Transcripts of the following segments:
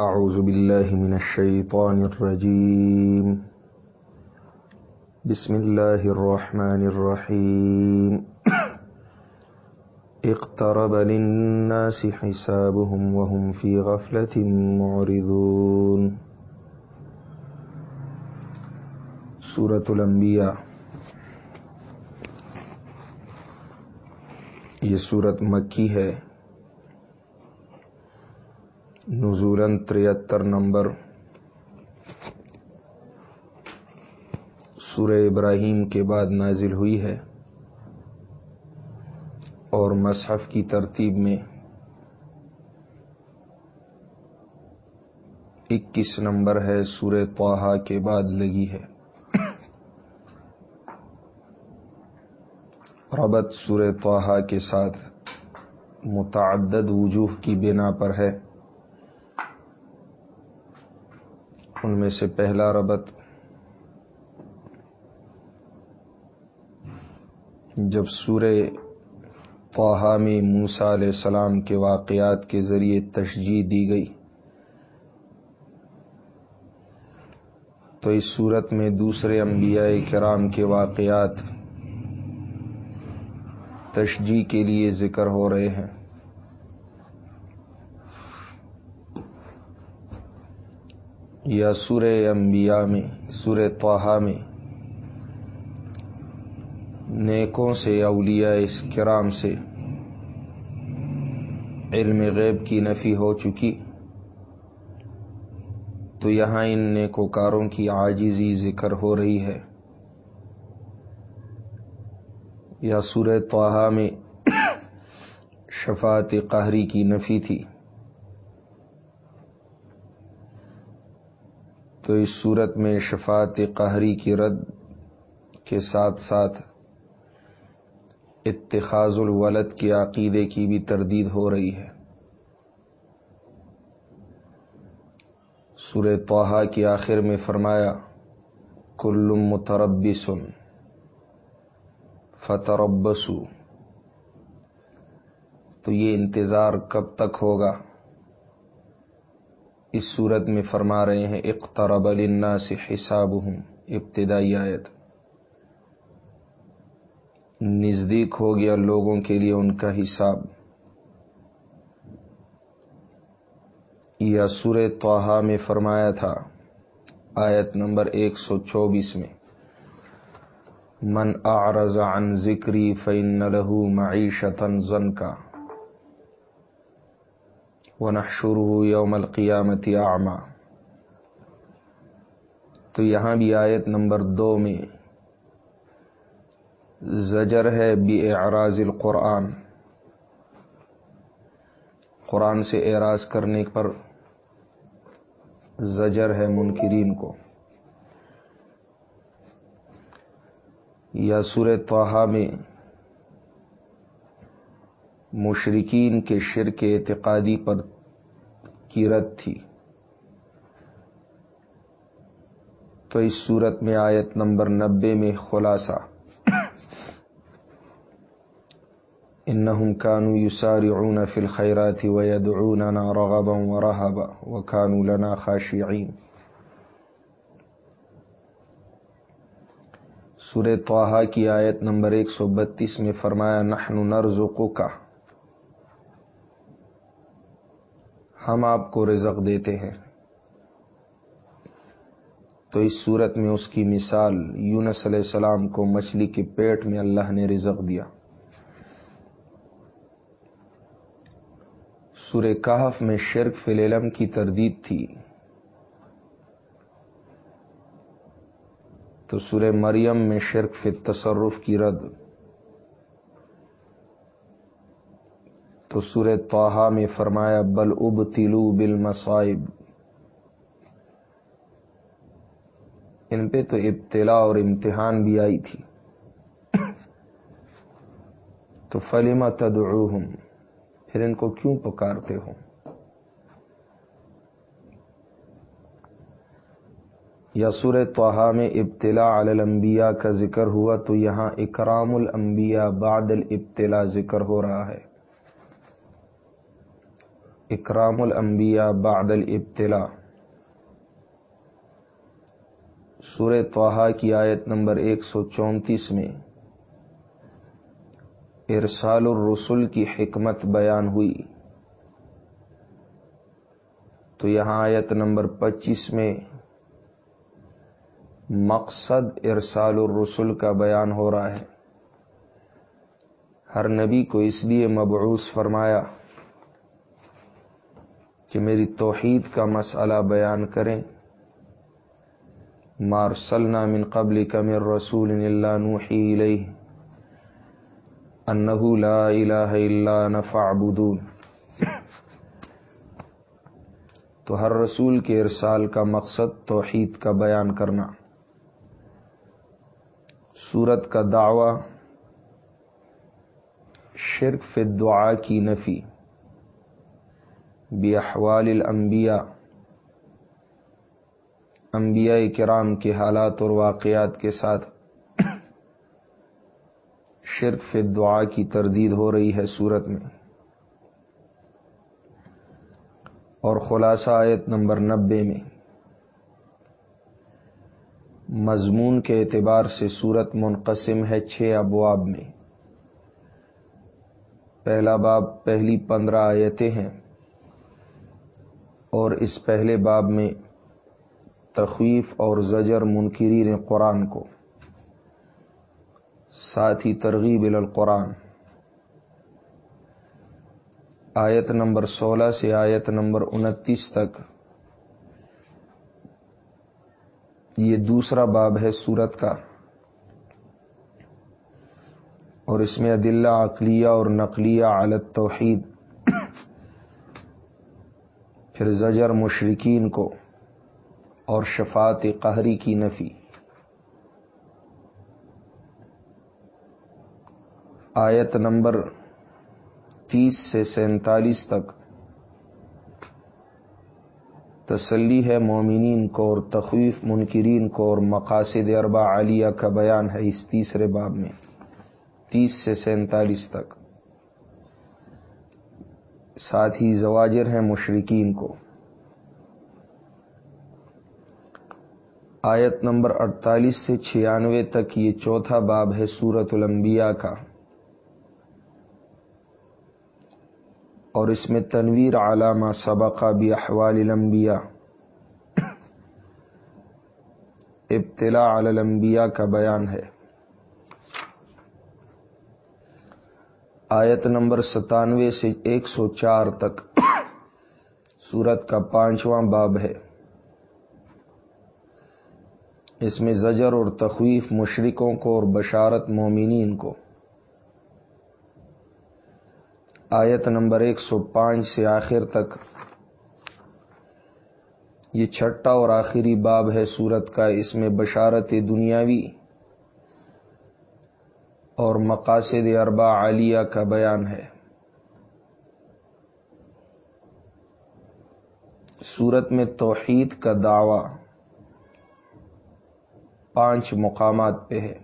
أعوذ بالله من الشيطان الرجيم. بسم الله الرحمن الرحيم. اقترب للناس حسابهم وهم في غفلة معرضون. سورة الانبیاء یہ صورت مکی ہے. نزولن تریہتر نمبر سورہ ابراہیم کے بعد نازل ہوئی ہے اور مصحف کی ترتیب میں اکیس نمبر ہے سورہ توحا کے بعد لگی ہے۔ ربط سورہ توحا کے ساتھ متعدد وجوہ کی بنا پر ہے۔ ان میں سے پہلا ربط جب سورہ توحا میں موسا علیہ السلام کے واقعات کے ذریعے تشجیح دی گئی، تو اس صورت میں دوسرے انبیاء کرام کے واقعات تشجیح کے لیے ذکر ہو رہے ہیں۔ یا سورہ انبیاء میں، سورہ توحا میں۔ نیکوں سے، اولیاء اس کرام سے علم غیب کی نفی ہو چکی۔ تو یہاں ان نیکوکاروں کی عاجزی ذکر ہو رہی ہے۔ یا سورہ توحا میں شفاعت قہری کی نفی تھی۔ تو اس صورت میں شفاعت قہری کی رد کے ساتھ ساتھ اتخاذ الولد کے عقیدے کی بھی تردید ہو رہی ہے۔ سورہ توحا کے آخر میں فرمایا، کل متربسن فتربسو۔ تو یہ انتظار کب تک ہوگا؟ اس صورت میں فرما رہے ہیں، اقترب للناس حسابهم۔ ابتدائی آیت۔ نزدیک ہو گیا لوگوں کے لیے ان کا حساب۔ یا سور توحا میں فرمایا تھا، آیت نمبر ایک سو چوبیس میں۔ من اعرض عن ذکری فین له معیشتا زن کا ونحشره یوم القیامت اعما۔ تو یہاں بھی آیت نمبر دو میں زجر ہے بی اعراض القرآن۔ قرآن سے اعراض کرنے پر زجر ہے منکرین کو۔ یا سور توحا میں مشرقین کے شرک اعتقادی پر کی رد تھی۔ تو اس صورت میں آیت نمبر نبے میں خلاصہ۔ انہم کانو یسارعون فی الخیرات ویدعوننا رغبا ورہبا وکانو لنا خاشعین۔ سورہ توحا کی آیت نمبر ایک سو بتیس میں فرمایا، نحن نرزقک کا ہم آپ کو رزق دیتے ہیں۔ تو اس صورت میں اس کی مثال یونس علیہ السلام کو مچھلی کے پیٹ میں اللہ نے رزق دیا۔ سورہ کہف میں شرک فلم کی تردید تھی۔ تو سورہ مریم میں شرک فی تصرف کی رد۔ تو سور توحا میں فرمایا، بل اب تلو بل ان پہ تو ابتلا اور امتحان بھی آئی تھی۔ تو فلیما تدعوہم، پھر ان کو کیوں پکارتے ہو؟ یا سور توحا میں ابتلا علی الانبیاء کا ذکر ہوا تو یہاں اکرام الانبیاء بعد الابتلا ذکر ہو رہا ہے۔ اکرام الانبیاء بعد الابتلاء۔ سورہ توحا کی آیت نمبر ایک سو چونتیس میں ارسال الرسل کی حکمت بیان ہوئی۔ تو یہاں آیت نمبر پچیس میں مقصد ارسال الرسل کا بیان ہو رہا ہے۔ ہر نبی کو اس لیے مبعوث فرمایا کہ میری توحید کا مسئلہ بیان کریں۔ مارسلنا من قبل کمر رسول اللہ نوحی الیہ انہو لا الہ الا نفعبدون تو ہر رسول کے ارسال کا مقصد توحید کا بیان کرنا۔ سورت کا دعوی، شرک فی دعا کی نفی۔ احوال الانبیاء انبیاء کرام کے حالات اور واقعات کے ساتھ شرک فی دعا کی تردید ہو رہی ہے صورت میں۔ اور خلاصہ آیت نمبر نبے میں، مضمون کے اعتبار سے صورت منقسم ہے چھ ابواب میں۔ پہلا باب، پہلی پندرہ آیتیں ہیں۔ اور اس پہلے باب میں تخویف اور زجر منکرین قرآن کو۔ ساتھ ہی ترغیب القرآن۔ آیت نمبر سولہ سے آیت نمبر انتیس تک۔ یہ دوسرا باب ہے سورت کا۔ اور اس میں عدلہ عقلیہ اور نقلیہ عالت توحید پھر زجر مشرقین کو اور شفات قہری کی نفی۔ آیت نمبر تیس سے سینتالیس تک۔ تسلی ہے مومنین کو اور تخویف منکرین کو اور مقاصد اربا عالیہ کا بیان ہے اس تیسرے باب میں۔ تیس سے سینتالیس تک۔ ساتھ ہی زواجر ہیں مشرقین کو۔ آیت نمبر اڑتالیس سے چھیانوے تک یہ چوتھا باب ہے سورت الانبیاء کا۔ اور اس میں تنویر علامہ سبقہ بھی احوال الانبیاء۔ ابتلاء علی الانبیاء کا بیان ہے۔ آیت نمبر ستانوے سے ایک سو چار تک سورت کا پانچواں باب ہے۔ اس میں زجر اور تخویف مشرقوں کو اور بشارت مومنین کو۔ آیت نمبر ایک سو پانچ سے آخر تک یہ چھٹا اور آخری باب ہے سورت کا۔ اس میں بشارت دنیاوی اور مقاصد اربا عالیہ کا بیان ہے۔ سورت میں توحید کا دعوی پانچ مقامات پہ ہے۔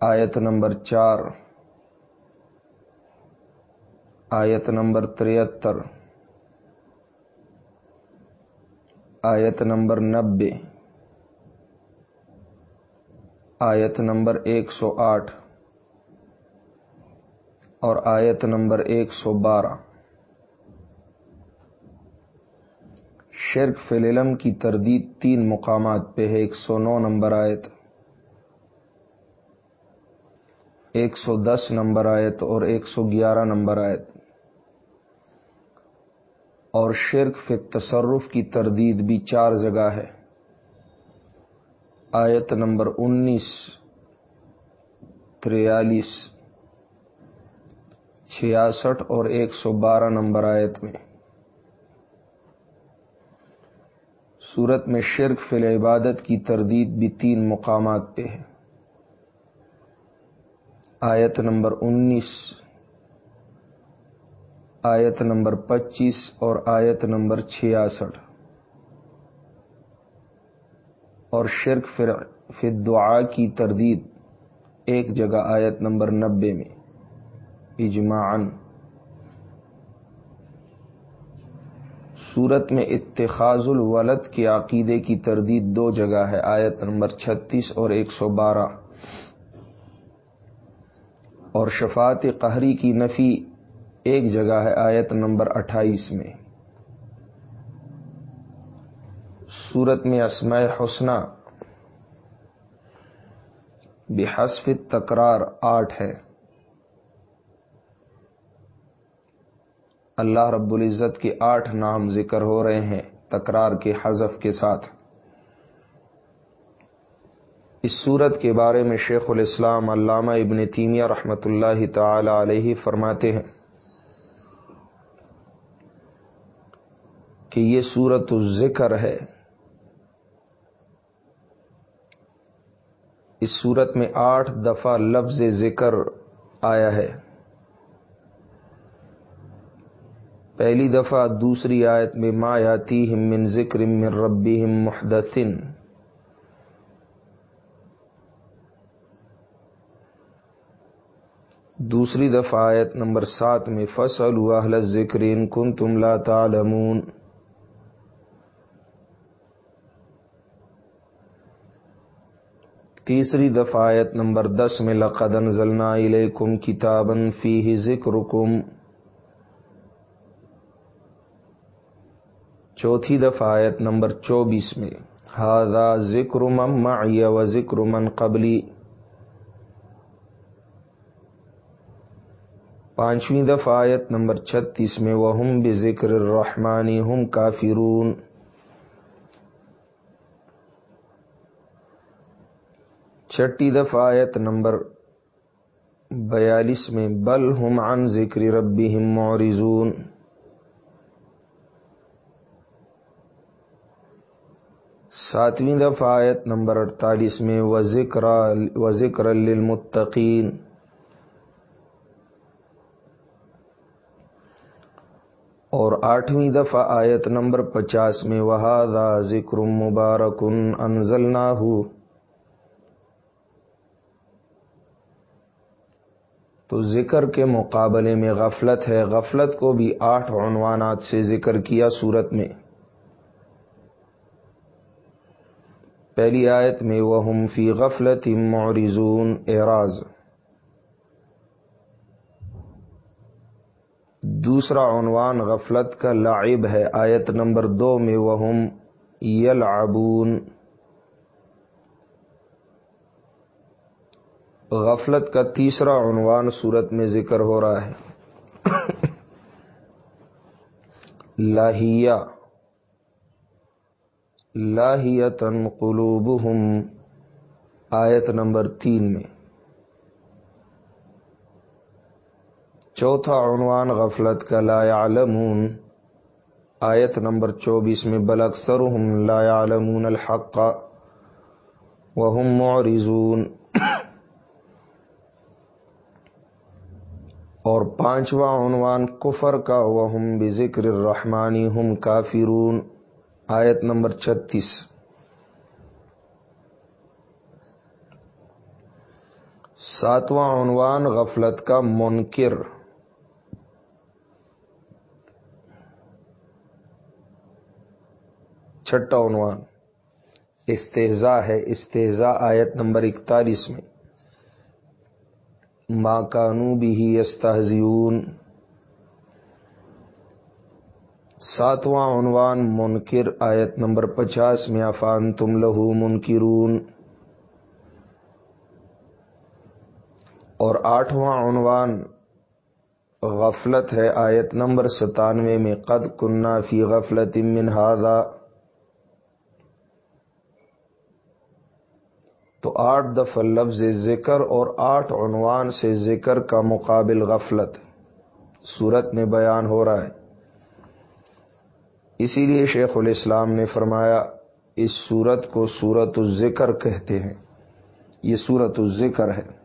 آیت نمبر چار، آیت نمبر تریہتر آیت نمبر نبے۔ آیت نمبر ایک سو آٹھ اور آیت نمبر ایک سو بارہ۔ شرک فلم کی تردید تین مقامات پہ ہے، ایک سو نو نمبر آیت، ایک سو دس نمبر آیت اور ایک سو گیارہ نمبر آیت۔ اور شرک فی تصرف کی تردید بھی چار جگہ ہے۔ آیت نمبر انیس، تریالیس، چھیاسٹھ اور ایک سو بارہ نمبر آیت میں۔ صورت میں شرک فی عبادت کی تردید بھی تین مقامات پہ ہے۔ آیت نمبر انیس، آیت نمبر پچیس اور آیت نمبر چھیاسٹھ۔ اور شرک فی دعا کی تردید، ایک جگہ آیت نمبر نبے میں اجماعن صورت میں اتخاذ الولد کے عقیدے کی تردید دو جگہ ہے، آیت نمبر چھتیس اور ایک سو بارہ۔ اور شفاعت قہری کی نفی ایک جگہ ہے، آیت نمبر اٹھائیس میں۔ صورت میں اسماء حسنہ بحسف تکرار آٹھ ہے۔ اللہ رب العزت کے آٹھ نام ذکر ہو رہے ہیں تکرار کے حذف کے ساتھ۔ اس صورت کے بارے میں شیخ الاسلام علامہ ابن تیمیہ رحمۃ اللہ تعالی علیہ فرماتے ہیں کہ یہ صورت الذکر ہے۔ اس صورت میں آٹھ دفعہ لفظ ذکر آیا ہے۔ پہلی دفعہ دوسری آیت میں ما یاتی من ذکر من ربی محدثن۔ دوسری دفعہ آیت نمبر سات میں فصل اہل ذکر ان کن تم لا تعلمون۔ تیسری دفعہ آیت نمبر دس میں لقد انزلنا الیکم کتابا فیہ ذکرکم۔ چوتھی دفعہ آیت نمبر چوبیس میں ہاضا ذکر من معی و ذکر من قبلی پانچویں دفعہ آیت نمبر چھتیس میں وہ ہم بھی ذکر الرحمانی ہم کافرون چھٹی دفعہ آیت نمبر بیالیس میں، بل ہم عن ذکر ربی ہم مورزون ساتویں دفعہ آیت نمبر اڑتالیس میں و ذکر و ذکر للمتقین۔ اور آٹھویں دفعہ آیت نمبر پچاس میں وہادا ذکر مبارکن انزل ہو تو ذکر کے مقابلے میں غفلت ہے۔ غفلت کو بھی آٹھ عنوانات سے ذکر کیا صورت میں۔ پہلی آیت میں وہ فی غفلت معرضون۔ اعراض۔ دوسرا عنوان غفلت کا لعب ہے۔ آیت نمبر دو میں وہ یلعبون غفلت کا تیسرا عنوان صورت میں ذکر ہو رہا ہے۔ لاہیا لاہیتن قلوبہم۔ آیت نمبر تین میں۔ چوتھا عنوان غفلت کا لا يعلمون آیت نمبر چوبیس میں بل اکثر لا يعلمون الحق۔ وهم معرضون۔ اور پانچواں عنوان کفر کا وہم بذکر الرحمانی ہم کافرون، آیت نمبر چھتیس۔ ساتواں عنوان غفلت کا منکر۔ چھٹا عنوان۔ استحزا ہے استحزا آیت نمبر اکتالیس میں۔ ماں کانو بھی استحزیون ساتواں عنوان، منکر، آیت نمبر پچاس، میں افان تم لہو منکرون۔ اور آٹھواں عنوان، غفلت ہے، آیت نمبر ستانوے، میں قد کنہ فی غفلت من ہاضا تو آٹھ دفعہ لفظ ذکر اور آٹھ عنوان سے ذکر کا مقابل غفلت صورت میں بیان ہو رہا ہے۔ اسی لیے شیخ الاسلام نے فرمایا، اس صورت کو صورت الذکر کہتے ہیں۔ یہ صورت الذکر ہے۔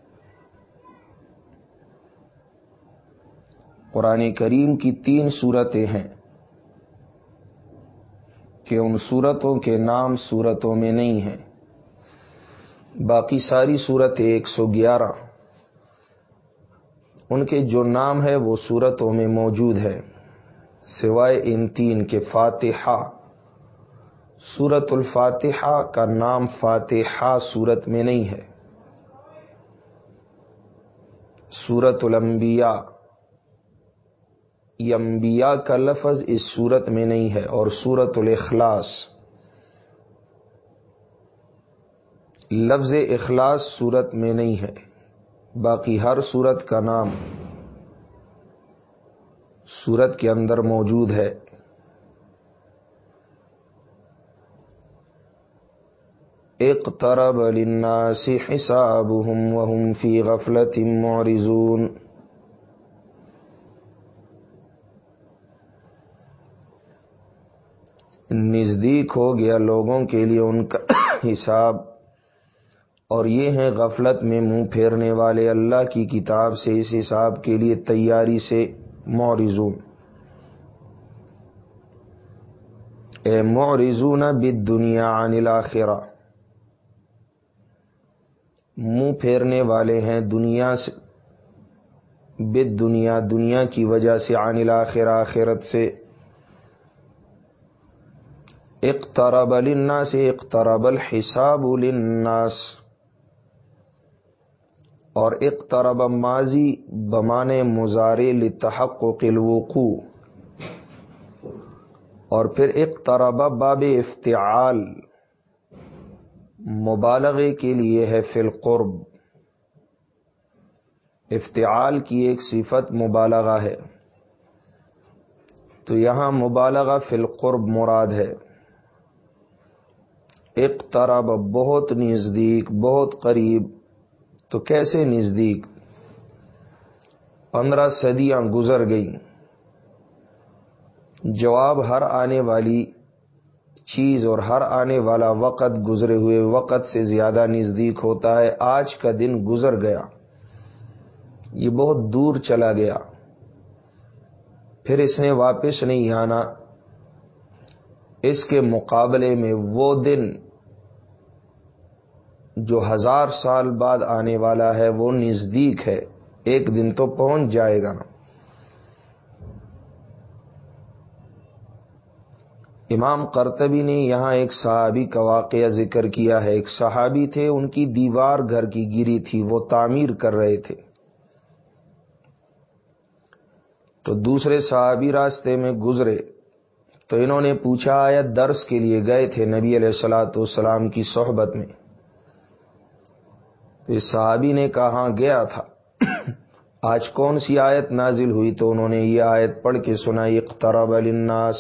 قرآن کریم کی تین صورتیں ہیں کہ ان صورتوں کے نام صورتوں میں نہیں ہیں۔ باقی ساری صورت ایک سو گیارہ۔ ان کے جو نام ہے وہ صورتوں میں موجود ہے سوائے ان تین کے فاتحہ۔ سورت الفاتحہ کا نام فاتحہ سورت میں نہیں ہے۔ سورت الانبیاء۔ انبیاء کا لفظ اس سورت میں نہیں ہے اور سورت الاخلاص۔ لفظ اخلاص صورت میں نہیں ہے۔ باقی ہر صورت کا نام صورت کے اندر موجود ہے۔ اقترب للناس حسابهم وهم في غفلة معرضون۔ نزدیک ہو گیا لوگوں کے لیے ان کا حساب۔ اور یہ ہیں غفلت میں منہ پھیرنے والے اللہ کی کتاب سے، اس حساب کے لیے تیاری سے مورزون اے مورزون بد دنیا عن الاخرہ۔ منہ پھیرنے والے ہیں دنیا سے بد دنیا دنیا کی وجہ سے، عن الاخرہ، آخرت سے۔ اقترب للناس، اقترب الحساب للناس۔ اور اقترب ماضی بمانے مزارے لتحقق الوقوع۔ اور پھر اقترب باب افتعال، مبالغے کے لیے ہے فی القرب۔ افتعال کی ایک صفت مبالغہ ہے۔ تو یہاں مبالغہ فی القرب مراد ہے۔ اقترب بہت نزدیک، بہت قریب تو کیسے نزدیک پندرہ صدیاں گزر گئیں؟ جواب ہر آنے والی چیز اور ہر آنے والا وقت گزرے ہوئے وقت سے زیادہ نزدیک ہوتا ہے۔ آج کا دن گزر گیا۔ یہ بہت دور چلا گیا۔ پھر اس نے واپس نہیں آنا۔ اس کے مقابلے میں وہ دن جو ہزار سال بعد آنے والا ہے وہ نزدیک ہے، ایک دن تو پہنچ جائے گا نا۔ امام کرتبی نے یہاں ایک صحابی کا واقعہ ذکر کیا ہے۔ ایک صحابی تھے، ان کی دیوار گھر کی گری تھی، وہ تعمیر کر رہے تھے۔ تو دوسرے صحابی راستے میں گزرے۔ تو انہوں نے پوچھا، آیا درس کے لیے گئے تھے نبی علیہ السلاۃ والسلام کی صحبت میں؟ تو اس صحابی نے کہاں گیا تھا۔ آج کون سی آیت نازل ہوئی؟ تو انہوں نے یہ آیت پڑھ کے سنائی اقترب للناس۔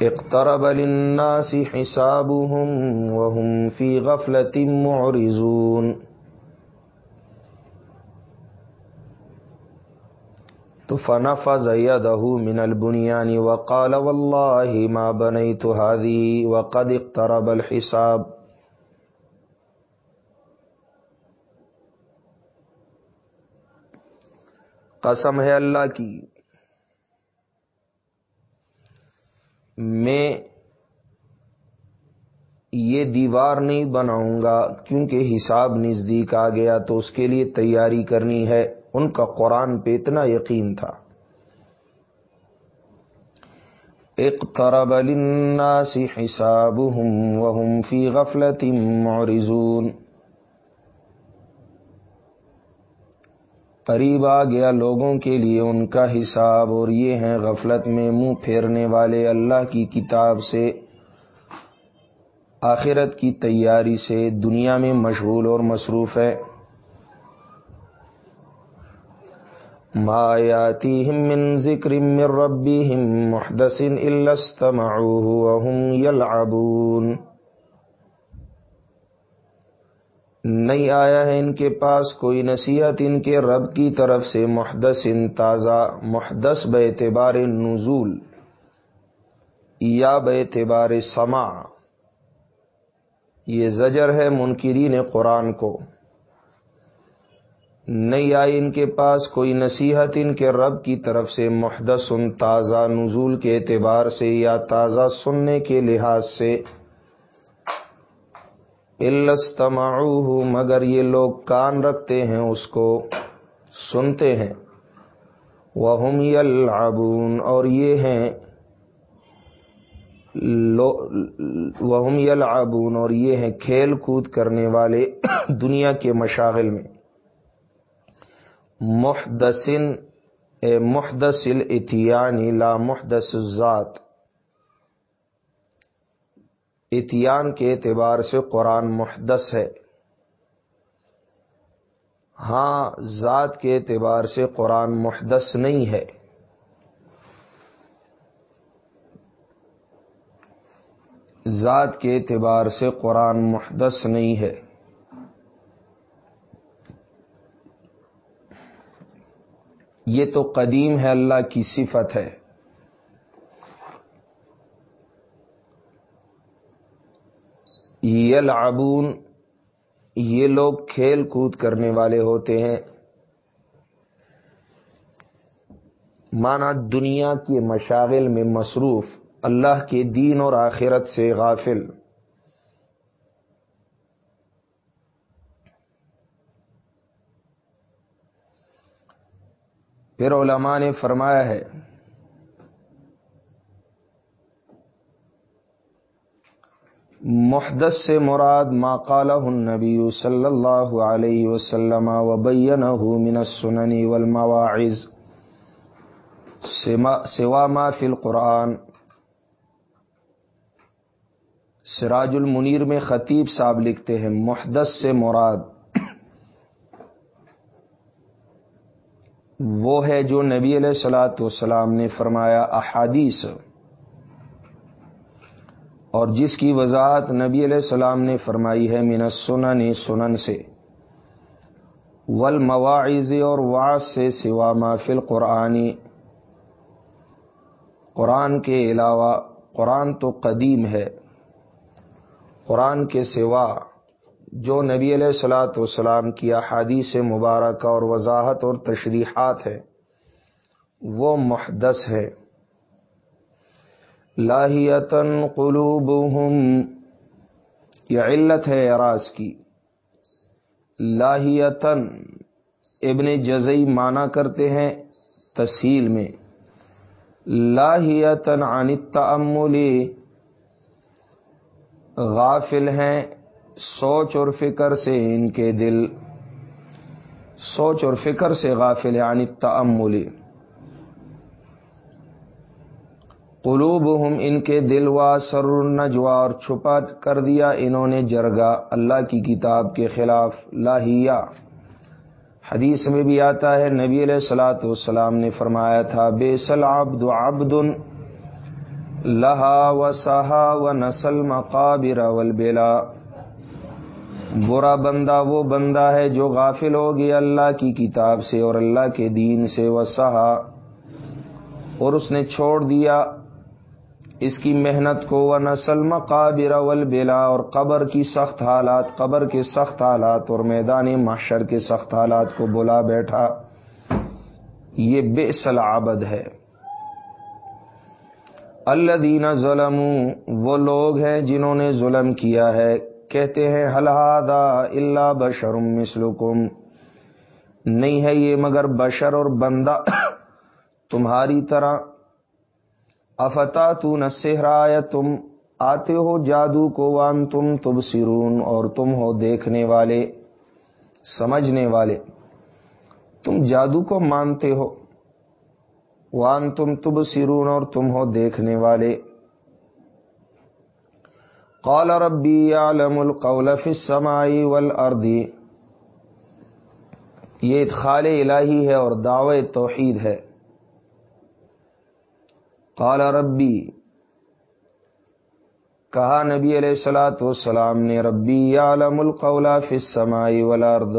اقترب للناس حسابهم وهم في غفلة معرضون۔ تو فنفذ يده من البنيان وقال والله ما بنيت هذه وقد اقترب الحساب۔ قسم ہے اللہ کی۔ میں یہ دیوار نہیں بناؤں گا کیونکہ حساب نزدیک آ گیا تو اس کے لیے تیاری کرنی ہے۔ ان کا قرآن پہ اتنا یقین تھا۔ اقترب للناس حسابهم وهم في غفلة معرضون۔ قریب آ گیا لوگوں کے لیے ان کا حساب، اور یہ ہیں غفلت میں منہ پھیرنے والے اللہ کی کتاب سے، آخرت کی تیاری سے دنیا میں مشغول اور مصروف ہے۔ مایاتی من ذکر من ربهم محدث الا استمعوه وهم يلعبون نہیں آیا ہے ان کے پاس کوئی نصیحت ان کے رب کی طرف سے محدث ان تازہ، محدث بے اعتبار نزول، یا بے اعتبار سما یہ زجر ہے منکرین قرآن کو۔ نہیں آئی ان کے پاس کوئی نصیحت ان کے رب کی طرف سے محدث ان تازہ نزول کے اعتبار سے یا تازہ سننے کے لحاظ سے۔ مگر یہ لوگ کان رکھتے ہیں، اس کو سنتے ہیں۔ وہم یلعبون اور یہ ہیں وہم یلعبون اور یہ ہیں کھیل کود کرنے والے دنیا کے مشاغل میں۔ محدثن محدث الاتیانی لا محدث الذات۔ اتیان کے اعتبار سے قرآن محدث ہے۔ ہاں ذات کے اعتبار سے قرآن محدث نہیں ہے۔ ذات کے اعتبار سے قرآن محدث نہیں ہے۔ یہ تو قدیم ہے، اللہ کی صفت ہے۔ یلعبون، یہ لوگ کھیل کود کرنے والے ہوتے ہیں۔ مانا دنیا کے مشاغل میں مصروف، اللہ کے دین اور آخرت سے غافل۔ پھر علماء نے فرمایا ہے محدث سے مراد ما قالہ النبی صلی اللہ علیہ وسلم وبینہ من السنن والمواعظ. سوا ما فی القرآن. سراج المنیر میں خطیب صاحب لکھتے ہیں، محدث سے مراد. وہ ہے جو نبی علیہ السلاۃ والسلام نے فرمایا، احادیث. اور جس کی وضاحت نبی علیہ السلام نے فرمائی ہے من سنن سنن سے۔ ول مواعظ اور واض سے سوا محفل قرآنی قرآن کے علاوہ، قرآن تو قدیم ہے۔ قرآن کے سوا جو نبی علیہ السلاۃ والسلام کی احادیث مبارکہ اور وضاحت اور تشریحات ہے، وہ محدث ہے۔ لاہیتن قلوبہم۔ یہ علت ہے اراض کی۔ لاہیتن ابن جزئی مانا کرتے ہیں تسہیل میں۔ لاہیتن عن التعملی غافل ہیں سوچ اور فکر سے ان کے دل۔ سوچ اور فکر سے غافل عن التعملی قلوب ہم ان کے دل وا سر نجوا اور چھپا کر دیا انہوں نے جرگا اللہ کی کتاب کے خلاف لاہیا۔ حدیث میں بھی آتا ہے، نبی علیہ السلاۃ والسلام نے فرمایا تھا بے سل عبد عبد لہا و سہا و نسل مقابر ولبلا برا بندہ وہ بندہ ہے جو غافل ہو گیا اللہ کی کتاب سے اور اللہ کے دین سے وہ سہا اور اس نے چھوڑ دیا اس کی محنت کو وہ نسل مقابر اول بلا اور قبر کی سخت حالات، قبر کے سخت حالات اور میدان محشر کے سخت حالات کو بلا بیٹھا، یہ بے سلابد ہے۔ اللہ دینا ظلم وہ لوگ ہیں جنہوں نے ظلم کیا ہے۔ کہتے ہیں حلحادہ اللہ بشرم مسلکم نہیں ہے یہ مگر بشر اور بندہ تمہاری طرح۔ افتا تو نہ تم آتے ہو جادو کو وان تم تب سرون اور تم ہو دیکھنے والے، سمجھنے والے۔ تم جادو کو مانتے ہو وان تم تب سرون اور تم ہو دیکھنے والے۔ قال ربی عالم القول فی السمائی والارضی یہ ادخال الہی ہے اور دعوے توحید ہے۔ قال ربی، کہا نبی علیہ السلاۃ والسلام نے، ربی عالم القول فی السمائی والارض،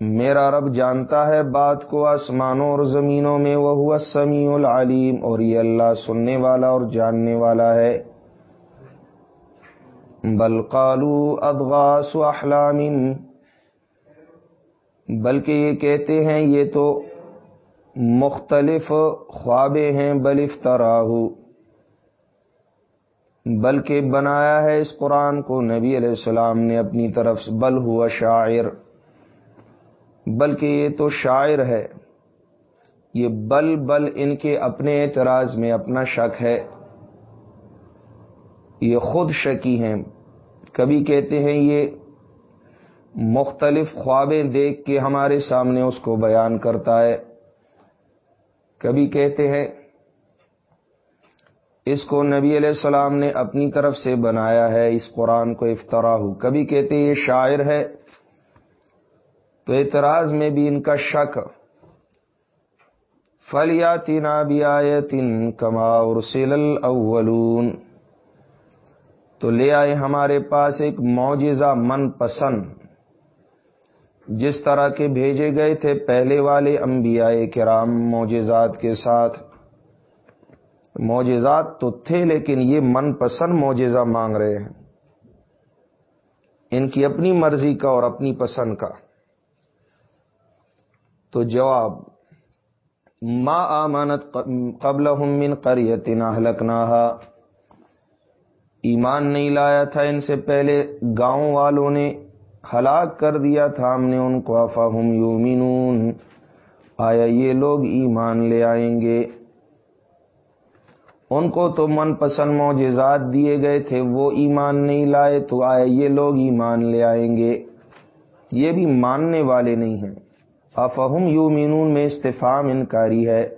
میرا رب جانتا ہے بات کو آسمانوں اور زمینوں میں وہ ہوا سمیع العلیم، اور یہ اللہ سننے والا اور جاننے والا ہے۔ بل قالو ادغاس احلام، بلکہ یہ کہتے ہیں، یہ تو مختلف خوابیں ہیں، بل افطراہ بلکہ بنایا ہے اس قرآن کو، نبی علیہ السلام نے اپنی طرف بل ہوا شاعر۔ بلکہ یہ تو شاعر ہے۔ یہ بل بل ان کے اپنے اعتراض میں اپنا شک ہے۔ یہ خود شکی ہیں۔ کبھی کہتے ہیں، یہ مختلف خوابیں دیکھ کے ہمارے سامنے اس کو بیان کرتا ہے۔ کبھی کہتے ہیں، اس کو نبی علیہ السلام نے اپنی طرف سے بنایا ہے، اس قرآن کو افطرا ہو۔ کبھی کہتے یہ شاعر ہے، تو اعتراض میں بھی ان کا شک۔ فلیاتی نابیاتن کما ارسل الاولون تو لے آئے ہمارے پاس ایک معجزہ من پسند جس طرح کے بھیجے گئے تھے پہلے والے انبیاء کرام معجزات کے ساتھ۔ معجزات تو تھے لیکن یہ من پسند معجزہ مانگ رہے ہیں۔ ان کی اپنی مرضی کا اور اپنی پسند کا۔ تو جواب، ما آمانت قبل من قریت نہ ایمان نہیں لایا تھا ان سے پہلے، گاؤں والوں نے ہلاک کر دیا تھا ہم نے ان کو افاہم یومنون آیا یہ لوگ ایمان لے آئیں گے؟ ان کو تو من پسند معجزات دیے گئے تھے، وہ ایمان نہیں لائے تو آیا یہ لوگ ایمان لے آئیں گے؟ یہ بھی ماننے والے نہیں ہیں۔ افہم یومینون میں استفام انکاری ہے۔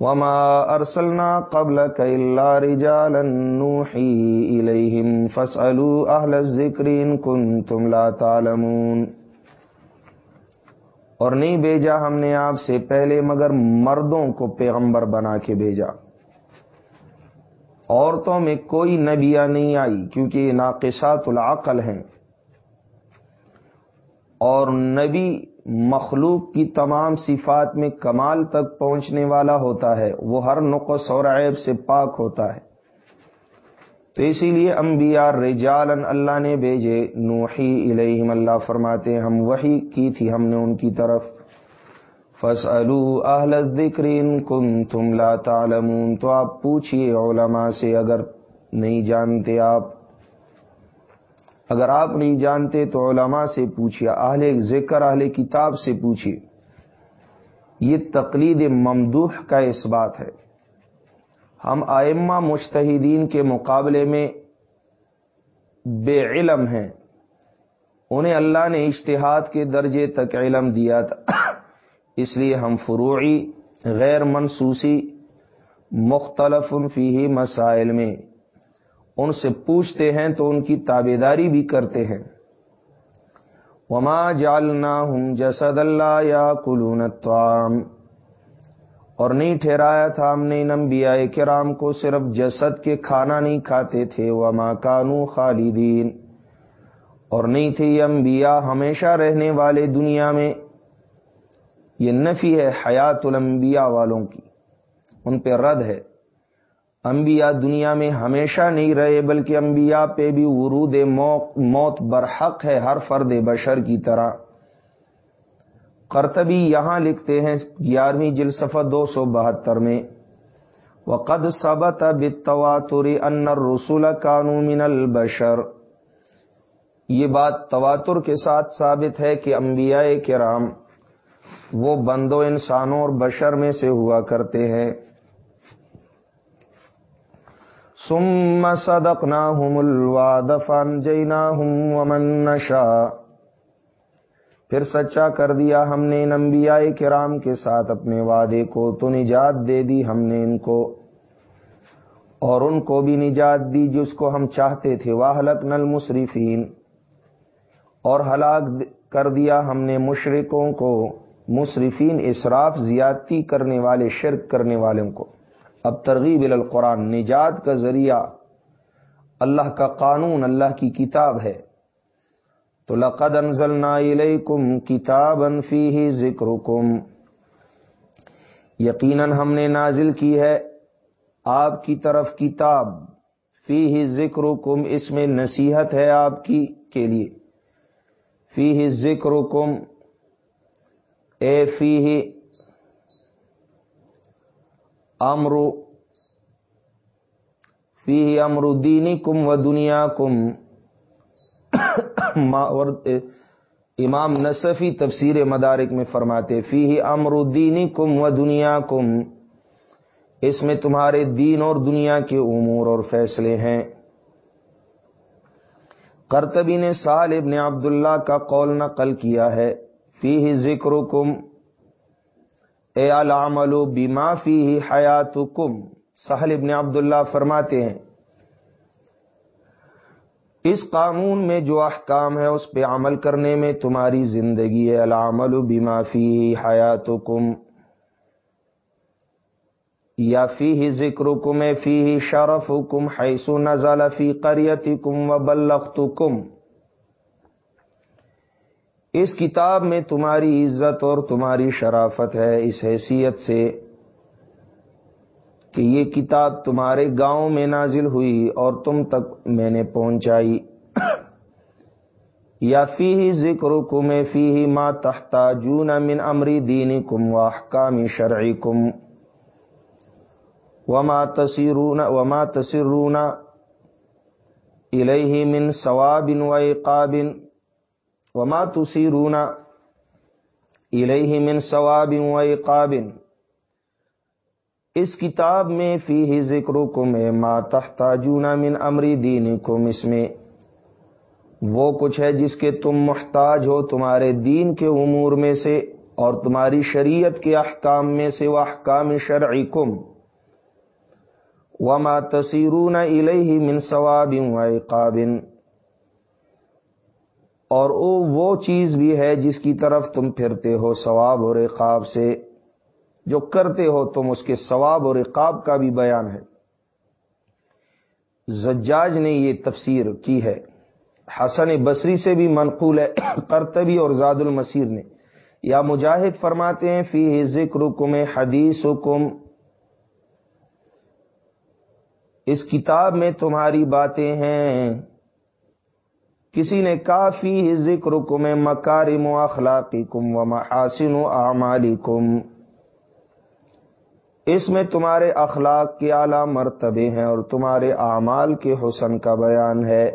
وما ارسلنا قبل الا رجالا نوحي اليهم فاسالوا اهل الذكر ان كنتم لا تعلمون۔ اور نہیں بھیجا ہم نے آپ سے پہلے مگر مردوں کو پیغمبر بنا کے بھیجا۔ عورتوں میں کوئی نبیہ نہیں آئی کیونکہ یہ ناقصات العقل ہیں۔ اور نبی مخلوق کی تمام صفات میں کمال تک پہنچنے والا ہوتا ہے۔ وہ ہر نقص اور عیب سے پاک ہوتا ہے۔ تو اسی لیے انبیاء رجالن اللہ نے بھیجے۔ نوحی الیہم، اللہ فرماتے ہم وہی کی تھی، ہم نے ان کی طرف۔ فص اہل ذکرین کن تم لا تعلمون۔ تو آپ پوچھئے علماء سے، اگر نہیں جانتے آپ اگر آپ نہیں جانتے تو علماء سے پوچھئے، اہل ذکر، اہل کتاب سے پوچھئے۔ یہ تقلید ممدوح کا اس بات ہے۔ ہم آئمہ مشتحدین کے مقابلے میں بے علم ہیں۔ انہیں اللہ نے اشتہاد کے درجے تک علم دیا تھا۔ اس لیے ہم فروعی، غیر منسوسی، مختلف فی مسائل میں ان سے پوچھتے ہیں تو ان کی تابے داری بھی کرتے ہیں۔ وما جالنا ہوں جسد اللہ یا کلون اور نہیں ٹھہرایا تھا ہم نے نمبیا کرام کو، صرف جسد کے کھانا نہیں کھاتے تھے۔ وما کانو خالدین اور نہیں تھے یہ انبیاء ہمیشہ رہنے والے دنیا میں۔ یہ نفی ہے حیات الانبیاء والوں کی۔ ان پہ رد ہے۔ انبیاء دنیا میں ہمیشہ نہیں رہے، بلکہ انبیاء پہ بھی ورود موت برحق ہے ہر فرد بشر کی طرح۔ کرتبی یہاں لکھتے ہیں گیارہویں جلسفہ دو سو بہتر میں، وقد سبت بالتواتر ان الرسول كانوا من البشر۔ یہ بات تواتر کے ساتھ ثابت ہے کہ انبیاء کرام وہ بندو انسانوں اور بشر میں سے ہوا کرتے ہیں۔ ثم صدقناهم الوعد فانجيناهم ومن نشاء۔ پھر سچا کر دیا ہم نے انبیاء کرام کے ساتھ اپنے وعدے کو، تو نجات دے دی ہم نے ان کو۔ اور ان کو بھی نجات دی جس کو ہم چاہتے تھے۔ واہلک نل مصرفین اور ہلاک کر دیا ہم نے مشرقوں کو مصرفین اسراف، زیادتی کرنے والے، شرک کرنے والوں کو۔ اب ترغیب القرآن، نجات کا ذریعہ اللہ کا قانون، اللہ کی کتاب ہے۔ تو لقد انزلنا الیکم کتابا فیہ ذکرکم۔ یقیناً ہم نے نازل کی ہے آپ کی طرف کتاب فی ذکرکم، اس میں نصیحت ہے آپ کی کے لیے۔ فی ذکرکم، اے فی امرو فی امر دینی کم و دنیا کم امام نصفی تفسیر مدارک میں فرماتے فی ہی امر دینی کم و دنیا کم اس میں تمہارے دین اور دنیا کے امور اور فیصلے ہیں۔ کرتبی نے سال ابن عبداللہ کا قول نقل کیا ہے فی ہی ذکر کم اے العمل بیما فی ہی حیات کم سہل ابن عبداللہ فرماتے ہیں، اس قانون میں جو احکام ہے، اس پہ عمل کرنے میں تمہاری زندگی ہے۔ العمل بما فی حیات کم یا فی ہی ذکر کم فی ہی شرف کم حیث نزل فی قریتی کم و بلخت کم اس کتاب میں تمہاری عزت اور تمہاری شرافت ہے، اس حیثیت سے کہ یہ کتاب تمہارے گاؤں میں نازل ہوئی اور تم تک میں نے پہنچائی۔ یا فی ہی ذکر کم فی ہی ماں تحتا جون من امری دین کم و حکامی شرعی کم وما تصرون وما تصرون الیہ من ثواب و عقاب۔ وما تصرون الیہ من ثواب و عقاب اس کتاب میں فی ہی ذکر کو میں ماتحتا من امری دین کو اس میں وہ کچھ ہے جس کے تم محتاج ہو تمہارے دین کے امور میں سے اور تمہاری شریعت کے احکام میں سے وہ احکام شرعی کم و ماتصرون الہ من ثواب و قابن اور وہ چیز بھی ہے جس کی طرف تم پھرتے ہو ثواب اور عقاب سے۔ جو کرتے ہو تم اس کے ثواب اور عقاب کا بھی بیان ہے۔ زجاج نے یہ تفسیر کی ہے۔ حسن بصری سے بھی منقول ہے۔ کرتبی اور زاد المسیر نے۔ یا مجاہد فرماتے ہیں، فی ذکر کم حدیث حکم اس کتاب میں تمہاری باتیں ہیں۔ کسی نے کافی ذکر کم مکارم و اخلاقی کم و محاسن و اعمالی کم اس میں تمہارے اخلاق کے اعلی مرتبے ہیں اور تمہارے اعمال کے حسن کا بیان ہے۔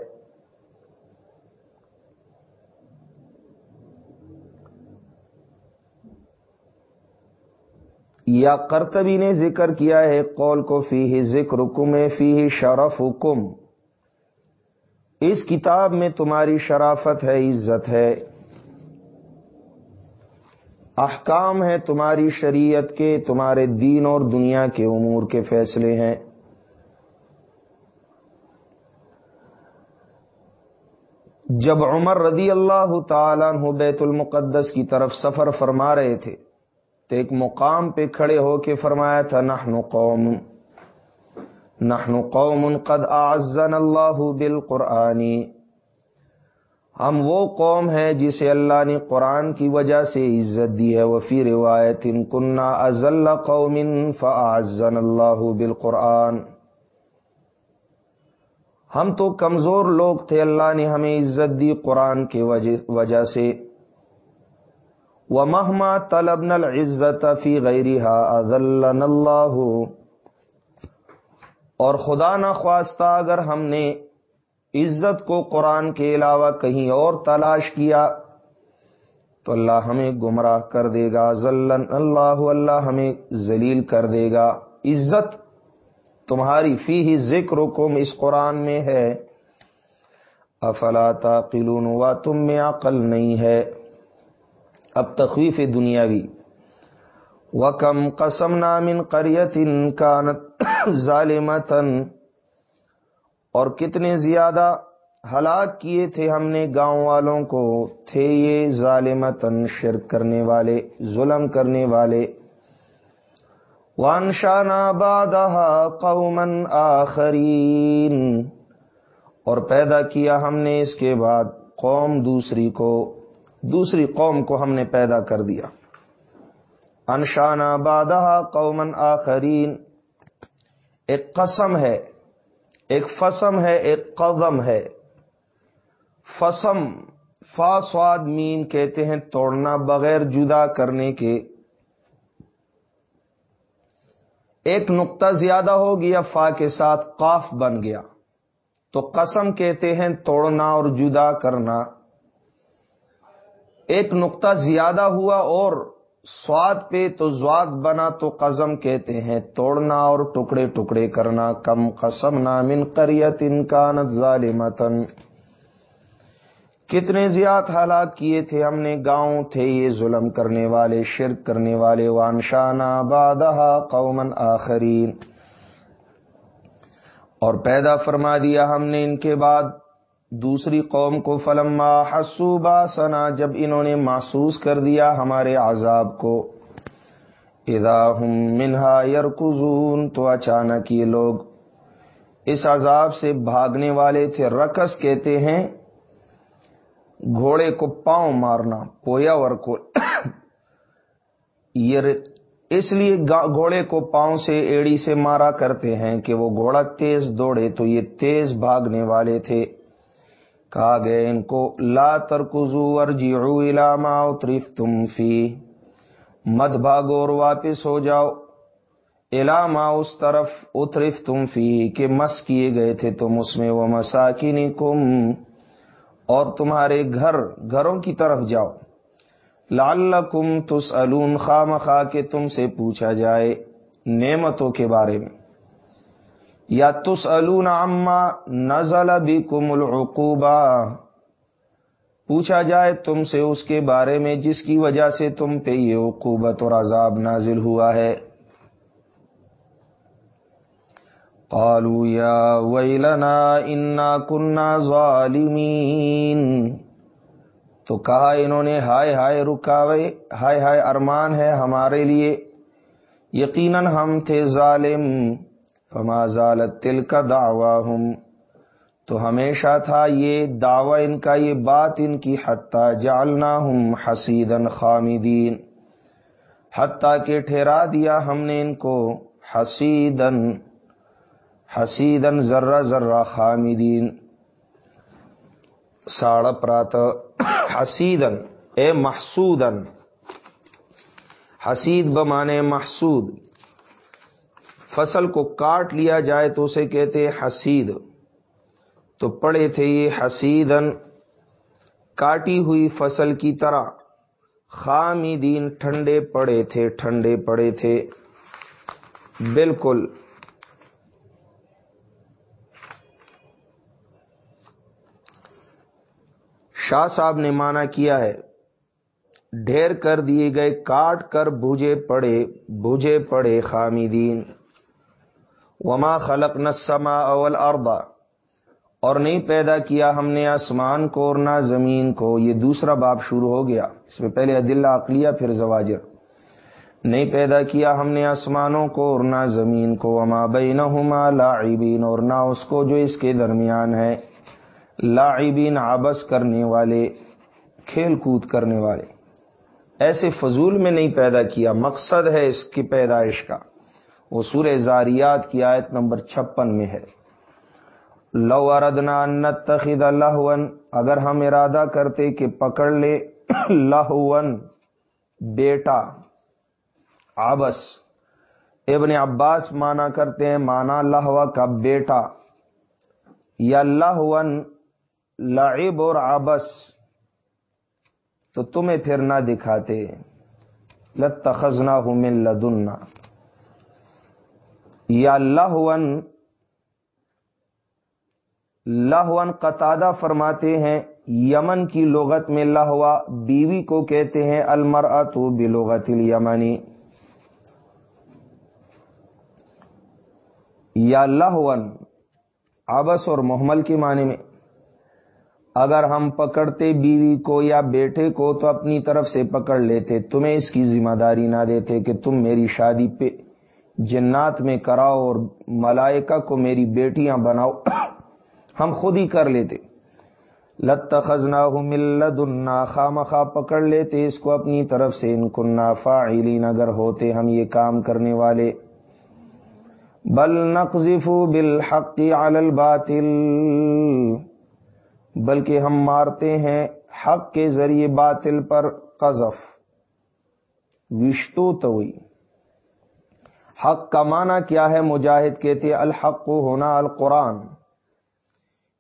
یا کرتبی نے ذکر کیا ہے، قول کو فی ہی ذکر کم فی ہی شرف حکم اس کتاب میں تمہاری شرافت ہے، عزت ہے۔ احکام ہے تمہاری شریعت کے، تمہارے دین اور دنیا کے امور کے فیصلے ہیں۔ جب عمر رضی اللہ تعالیٰ عنہ بیت المقدس کی طرف سفر فرما رہے تھے تو ایک مقام پہ کھڑے ہو کے فرمایا تھا، نحن قوم۔ نحن قوم قد اعزن اللہ بالقرآنی ہم وہ قوم ہے جسے اللہ نے قرآن کی وجہ سے عزت دی ہے. وہ فی روایت، ان کنہ ازل قوم فعزن اللہ بالقرآن. ہم تو کمزور لوگ تھے، اللہ نے ہمیں عزت دی قرآن کی وجہ سے. وہ مہما طلب نل عزت فی غیرہ ازل اللہ اور خدا نہ خواستہ اگر ہم نے عزت کو قرآن کے علاوہ کہیں اور تلاش کیا، تو اللہ ہمیں گمراہ کر دے گا۔ ذلن اللہ اللہ ہمیں ذلیل کر دے گا۔ عزت تمہاری فی ہی ذکر اس قرآن میں ہے۔ افلا تعقلون وا تم میں عقل نہیں ہے۔ اب تخویف دنیاوی۔ وکم قسم نامن قریت ان کانت ظالمتن اور کتنے زیادہ ہلاک کیے تھے ہم نے گاؤں والوں کو، تھے یہ ظالمتن شرک کرنے والے، ظلم کرنے والے۔ وانشانہ بادہ قومن آخرین اور پیدا کیا ہم نے اس کے بعد قوم دوسری کو، دوسری قوم کو ہم نے پیدا کر دیا۔ انشانہ بادہ قومن آخرین ایک قسم ہے، ایک فسم ہے، ایک قدم ہے۔ فسم فا سواد مین کہتے ہیں توڑنا بغیر جدا کرنے کے۔ ایک نقطہ زیادہ ہو گیا، فا کے ساتھ قاف بن گیا۔ تو قسم کہتے ہیں توڑنا اور جدا کرنا۔ ایک نقطہ زیادہ ہوا اور سواد پہ تو زواد بنا تو قزم کہتے ہیں، توڑنا اور ٹکڑے ٹکڑے کرنا، کم قسم نامن قریت انکانت ظالمتن کتنے زیادہ ہلاک کیے تھے ہم نے، گاؤں تھے یہ ظلم کرنے والے، شرک کرنے والے وانشانہ بادہ قومن آخرین۔ اور پیدا فرما دیا ہم نے ان کے بعد۔ دوسری قوم کو فلما حسوبا سنا جب انہوں نے محسوس کر دیا ہمارے عذاب کو۔ ادا ہم منہا یرکزون، تو اچانک یہ لوگ اس عذاب سے بھاگنے والے تھے۔ رکس کہتے ہیں، گھوڑے کو پاؤں مارنا، پویا ور کو۔ یہ اس لیے گھوڑے کو پاؤں سے ایڑی سے مارا کرتے ہیں کہ وہ گھوڑا تیز دوڑے تو یہ تیز بھاگنے والے تھے۔ کہا گئے ان کو، لا ترکزو ورجعو علامہ اترف تم فی مت بھاگو اور واپس ہو جاؤ۔ علامہ اس طرف اترف تم فی کہ مس کیے گئے تھے تم اس میں وہ مساکینی کم اور تمہارے گھر، گھروں کی طرف جاؤ۔ لعلکم تسالون خامخا کے تم سے پوچھا جائے نعمتوں کے بارے میں۔ یا تسالون عما نزل بكم العقوبہ۔ پوچھا جائے تم سے اس کے بارے میں جس کی وجہ سے تم پہ یہ عقوبت اور عذاب نازل ہوا ہے۔ قالوا یا ویلنا انا كنا ظالمین۔ تو کہا انہوں نے، ہائے ہائے رکاوے، ہائے ہائے ارمان ہے ہمارے لیے۔ یقیناً ہم تھے ظالم۔ فما ظالت تل کا دعوی تو ہمیشہ تھا یہ دعوی ان کا، یہ بات ان کی، حتیٰ جالنا ہم حسیدن خامدین۔ حتیٰ کہ ٹھہرا دیا ہم نے ان کو حسیدن حسیدن ذرہ ذرہ خامدین۔ ساڑ پرات حسیدن اے محسودن حسید بمانے محسود۔ فصل کو کاٹ لیا جائے تو اسے کہتے حسید۔ تو پڑے تھے یہ حسیدن کاٹی ہوئی فصل کی طرح۔ خامی دین ٹھنڈے پڑے تھے، ٹھنڈے پڑے تھے۔ بالکل۔ شاہ صاحب نے مانا کیا ہے، ڈھیر کر دیے گئے، کاٹ کر بوجھے پڑے بوجھے پڑے خامیدین وما خلق نسما اول اربا اور نہیں پیدا کیا ہم نے آسمان کو اور نہ زمین کو۔ یہ دوسرا باب شروع ہو گیا۔ اس میں پہلے عدلہ اقلیہ پھر زواجر۔ نہیں پیدا کیا ہم نے آسمانوں کو اور نہ زمین کو۔ وما بینہما لاعبین، اور نہ اس کو جو اس کے درمیان ہے۔ لاعبین آبس کرنے والے، کھیل کود کرنے والے۔ ایسے فضول میں نہیں پیدا کیا۔ مقصد ہے اس کی پیدائش کا۔ وہ سور زاریات کی آیت نمبر چھپن میں ہے۔ لو اردنا تخید اللہ اگر ہم ارادہ کرتے کہ پکڑ لے لہون بیٹا آبس ابن عباس مانا کرتے ہیں، مانا لہوا کا بیٹا، یا لہون لعب اور آبس تو تمہیں پھر نہ دکھاتے۔ لت خزنا من لدنا یا لہون لہون قطادہ فرماتے ہیں، یمن کی لغت میں لہوا بیوی کو کہتے ہیں المر تو بلوغت یا لہون آبس اور محمل کے معنی میں، اگر ہم پکڑتے بیوی کو یا بیٹے کو تو اپنی طرف سے پکڑ لیتے، تمہیں اس کی ذمہ داری نہ دیتے کہ تم میری شادی پہ جنات میں کراؤ اور ملائکہ کو میری بیٹیاں بناؤ۔ ہم خود ہی کر لیتے۔ لت خزنا ملد خام خواہ پکڑ لیتے۔ اس کو اپنی طرف سے ان کنہ فاعلین اگر ہوتے ہم یہ کام کرنے والے۔ بل نقذف بالحق علی الباطل۔ بلکہ ہم مارتے ہیں حق کے ذریعے باطل پر قذف۔ وشتو توئی۔ حق کا معنی کیا ہے مجاہد کہتے الحق ہونا القرآن۔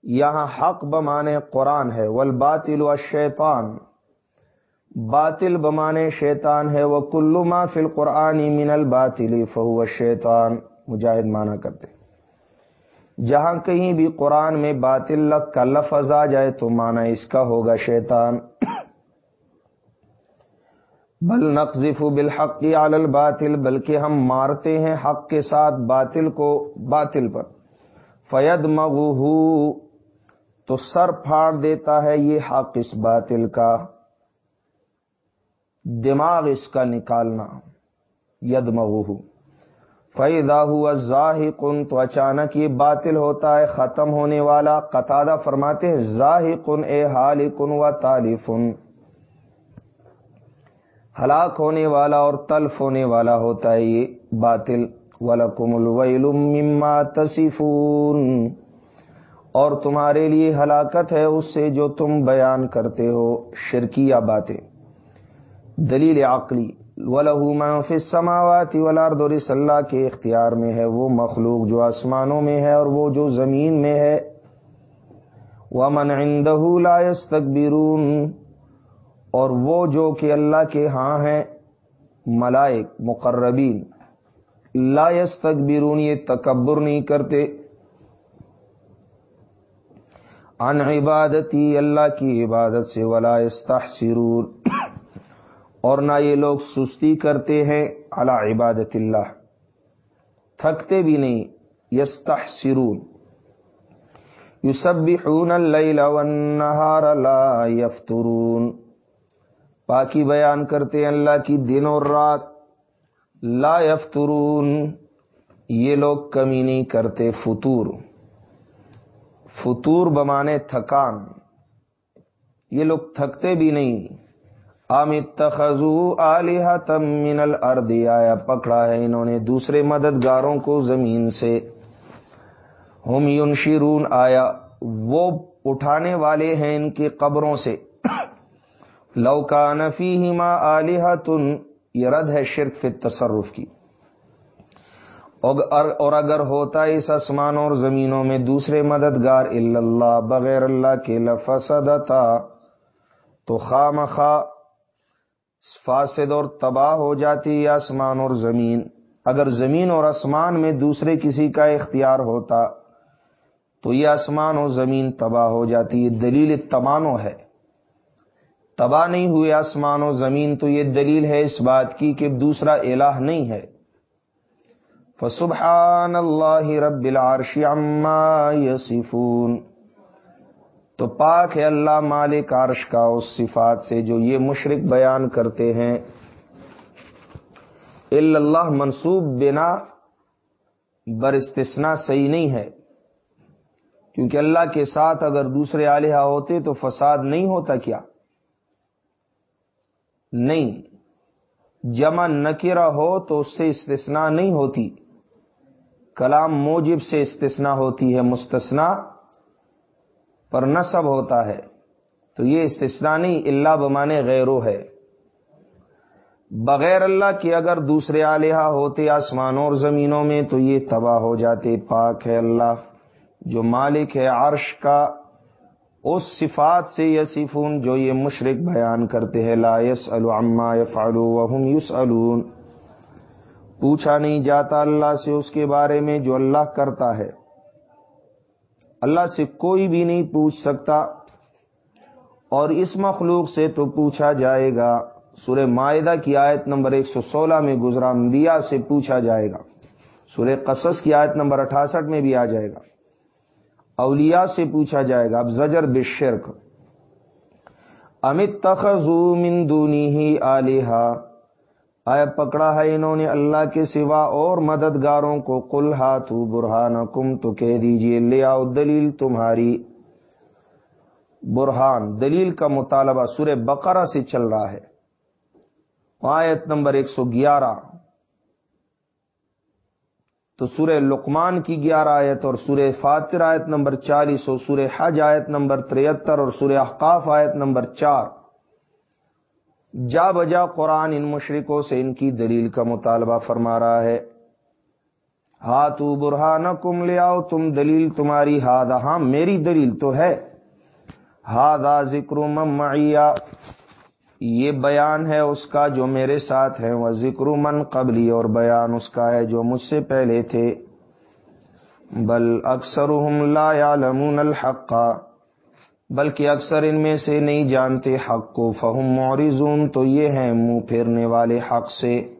یہاں حق بمانے قرآن ہے، والباطل والشیطان۔ باطل بمانے شیطان ہے وہ کلو ما فل قرآنی من الباطل، فہو شیطان مجاہد مانا کرتے جہاں کہیں بھی قرآن میں باطل کا لفظ آ جائے تو مانا اس کا ہوگا شیطان۔ بل نقذف بالحق علی الباطل، بلکہ ہم مارتے ہیں حق کے ساتھ باطل کو باطل پر۔ فید مغو تو سر پھاڑ دیتا ہے یہ حق اس باطل کا۔ دماغ اس کا نکالنا ید مغو فیدا ہوا ظاہ کن تو اچانک یہ باطل ہوتا ہے، ختم ہونے والا۔ قطادہ فرماتے ہیں ظاہ کن اے حال کن و تالفن ہلاک ہونے والا اور تلف ہونے والا ہوتا ہے یہ باطل۔ ولکم الویل مما تصفون۔ اور تمہارے لیے ہلاکت ہے اس سے جو تم بیان کرتے ہو۔ شرکیہ باتیں۔ دلیل عقلی۔ ولہ منفی سماواتی ولاد اور اس اللہ کے اختیار میں ہے۔ وہ مخلوق جو آسمانوں میں ہے اور وہ جو زمین میں ہے۔ وہ من لا يستكبرون۔ اور وہ جو کہ اللہ کے ہاں ہیں، ملائک، مقربین، لا یستکبرون یہ تکبر نہیں کرتے۔ عن عبادتی، اللہ کی عبادت سے ولا یستحسرون۔ اور نہ یہ لوگ سستی کرتے ہیں اللہ عبادت اللہ۔ تھکتے بھی نہیں، یستحسرون۔ یسبحون اللیل والنہار لا یفترون۔ پاکی بیان کرتے اللہ کی دن اور رات۔ لا یفترون، یہ لوگ کمی نہیں کرتے، فطور۔ فطور بمانے تھکان۔ یہ لوگ تھکتے بھی نہیں۔ امت تخذو علیہ تم من الارض، آیا پکڑا ہے انہوں نے دوسرے مددگاروں کو زمین سے۔ ہم ینشرون، آیا وہ اٹھانے والے ہیں ان کی قبروں سے۔ لوکا نفی ہما علیہ تن یہ رد ہے شرک فی تصرف کی۔ اور اگر ہوتا اس آسمان اور زمینوں میں دوسرے مددگار اللہ بغیر اللہ کے لفسدتا، تو خام خواہ فاسد اور تباہ ہو جاتی آسمان اور زمین۔ اگر زمین اور آسمان میں دوسرے کسی کا اختیار ہوتا، تو یہ آسمان اور زمین تباہ ہو جاتی۔ یہ دلیل تمانو ہے۔ تباہ نہیں ہوئے آسمان و زمین، تو یہ دلیل ہے اس بات کی کہ دوسرا الہ نہیں ہے۔ فسبحان اللہ رب العرش عما یصفون۔ تو پاک ہے اللہ مالک عرش کا اس صفات سے جو یہ مشرق بیان کرتے ہیں۔ اللہ منصوب بنا بر استثنا صحیح نہیں ہے۔ کیونکہ اللہ کے ساتھ اگر دوسرے آلیہ ہوتے تو فساد نہیں ہوتا کیا؟ نہیں۔ جمع نکرا ہو تو اس سے استثنا نہیں ہوتی۔ کلام موجب سے استثنا ہوتی ہے مستثنا پر نصب ہوتا ہے۔ تو یہ استثنا نہیں، اللہ بمانے غیرو ہے۔ بغیر اللہ کے اگر دوسرے آلیہ ہوتے آسمانوں اور زمینوں میں تو یہ تباہ ہو جاتے۔ پاک ہے اللہ، جو مالک ہے عرش کا اس صفات سے یسیفون جو یہ مشرق بیان کرتے ہیں، لا یس الما فالو وهم یوس پوچھا نہیں جاتا اللہ سے اس کے بارے میں جو اللہ کرتا ہے۔ اللہ سے کوئی بھی نہیں پوچھ سکتا۔ اور اس مخلوق سے تو پوچھا جائے گا۔ سورہ معاہدہ کی آیت نمبر ایک سو سولہ میں گزرا، انبیاء سے پوچھا جائے گا۔ سورہ قصص کی آیت نمبر اٹھاسٹھ میں بھی آ جائے گا۔ اولیاء سے پوچھا جائے گا، اب زجر بشرک امت تخذو من دونی ہی آلیہ آیا پکڑا ہے انہوں نے اللہ کے سوا اور مددگاروں کو؟ کل ہاتھ برہان کم تو کہہ دیجیے، لے آؤ دلیل تمہاری۔ برہان، دلیل کا مطالبہ سورہ بقرہ سے چل رہا ہے۔ آیت نمبر ایک سو گیارہ۔ تو سورہ لقمان کی گیارہ آیت اور سورہ فاتر آیت نمبر چالیس اور سورہ حج آیت نمبر تریہتر اور سورہ احقاف آیت نمبر چار۔ جا بجا قرآن ان مشرقوں سے ان کی دلیل کا مطالبہ فرما رہا ہے۔ ہاتھ برہان کم لے آؤ، تم دلیل تمہاری ہاد ہاں میری دلیل تو ہے۔ ہاد ذکر یہ بیان ہے اس کا جو میرے ساتھ ہے وہ ذکر من قبلی اور بیان اس کا ہے جو مجھ سے پہلے تھے۔ بل اکثر لا يعلمون الحق، بلکہ اکثر ان میں سے نہیں جانتے حق کو۔ فہم معرضون، تو یہ ہیں منہ پھیرنے والے حق سے۔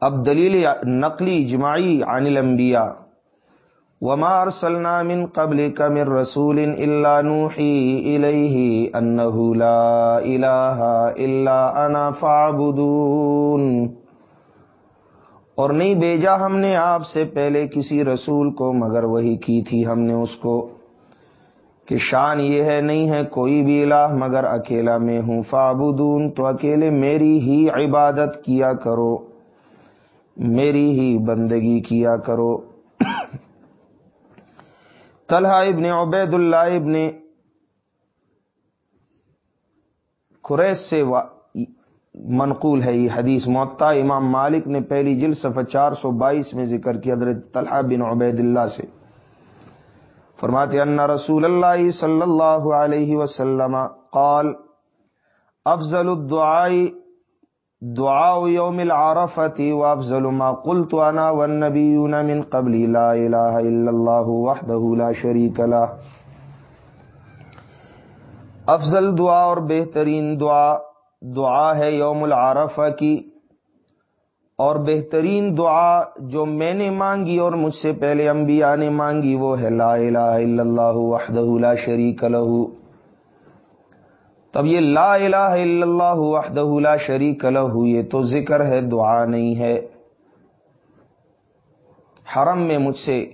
اب دلیل نقلی اجماعی عن الانبیاء۔ وما ارسلنا من قبلك من رسول الا نوحي اليه انه لا اله الا انا فاعبدون۔ اور نہیں بیجا ہم نے آپ سے پہلے کسی رسول کو، مگر وہی کی تھی ہم نے اس کو۔ کہ شان یہ ہے، نہیں ہے کوئی بھی الہ، مگر اکیلا میں ہوں۔ فابودون تو اکیلے میری ہی عبادت کیا کرو۔ میری ہی بندگی کیا کرو۔ طلحہ ابن عبید اللہ ابن قریش سے منقول ہے یہ حدیث۔ معطا امام مالک نے پہلی جل صفحہ چار سو بائیس میں ذکر کیا حضرت طلحہ بن عبید اللہ سے۔ فرماتے ان رسول اللہ صلی اللہ علیہ وسلم قال، افضل الدعاء دعاء یوم العرفت و افضل ما قلت انا والنبیون من قبل لا الہ الا اللہ وحدہ لا شریک له. افضل دعا اور بہترین دعا دعا ہے یوم العرفہ کی۔ اور بہترین دعا جو میں نے مانگی اور مجھ سے پہلے انبیاء نے مانگی وہ ہے لا الہ الا اللہ وحدہ لا شریک لہو تب یہ لا الہ الا اللہ وحدہ لا شریک لہو یہ تو ذکر ہے، دعا نہیں ہے۔ حرم میں مجھ سے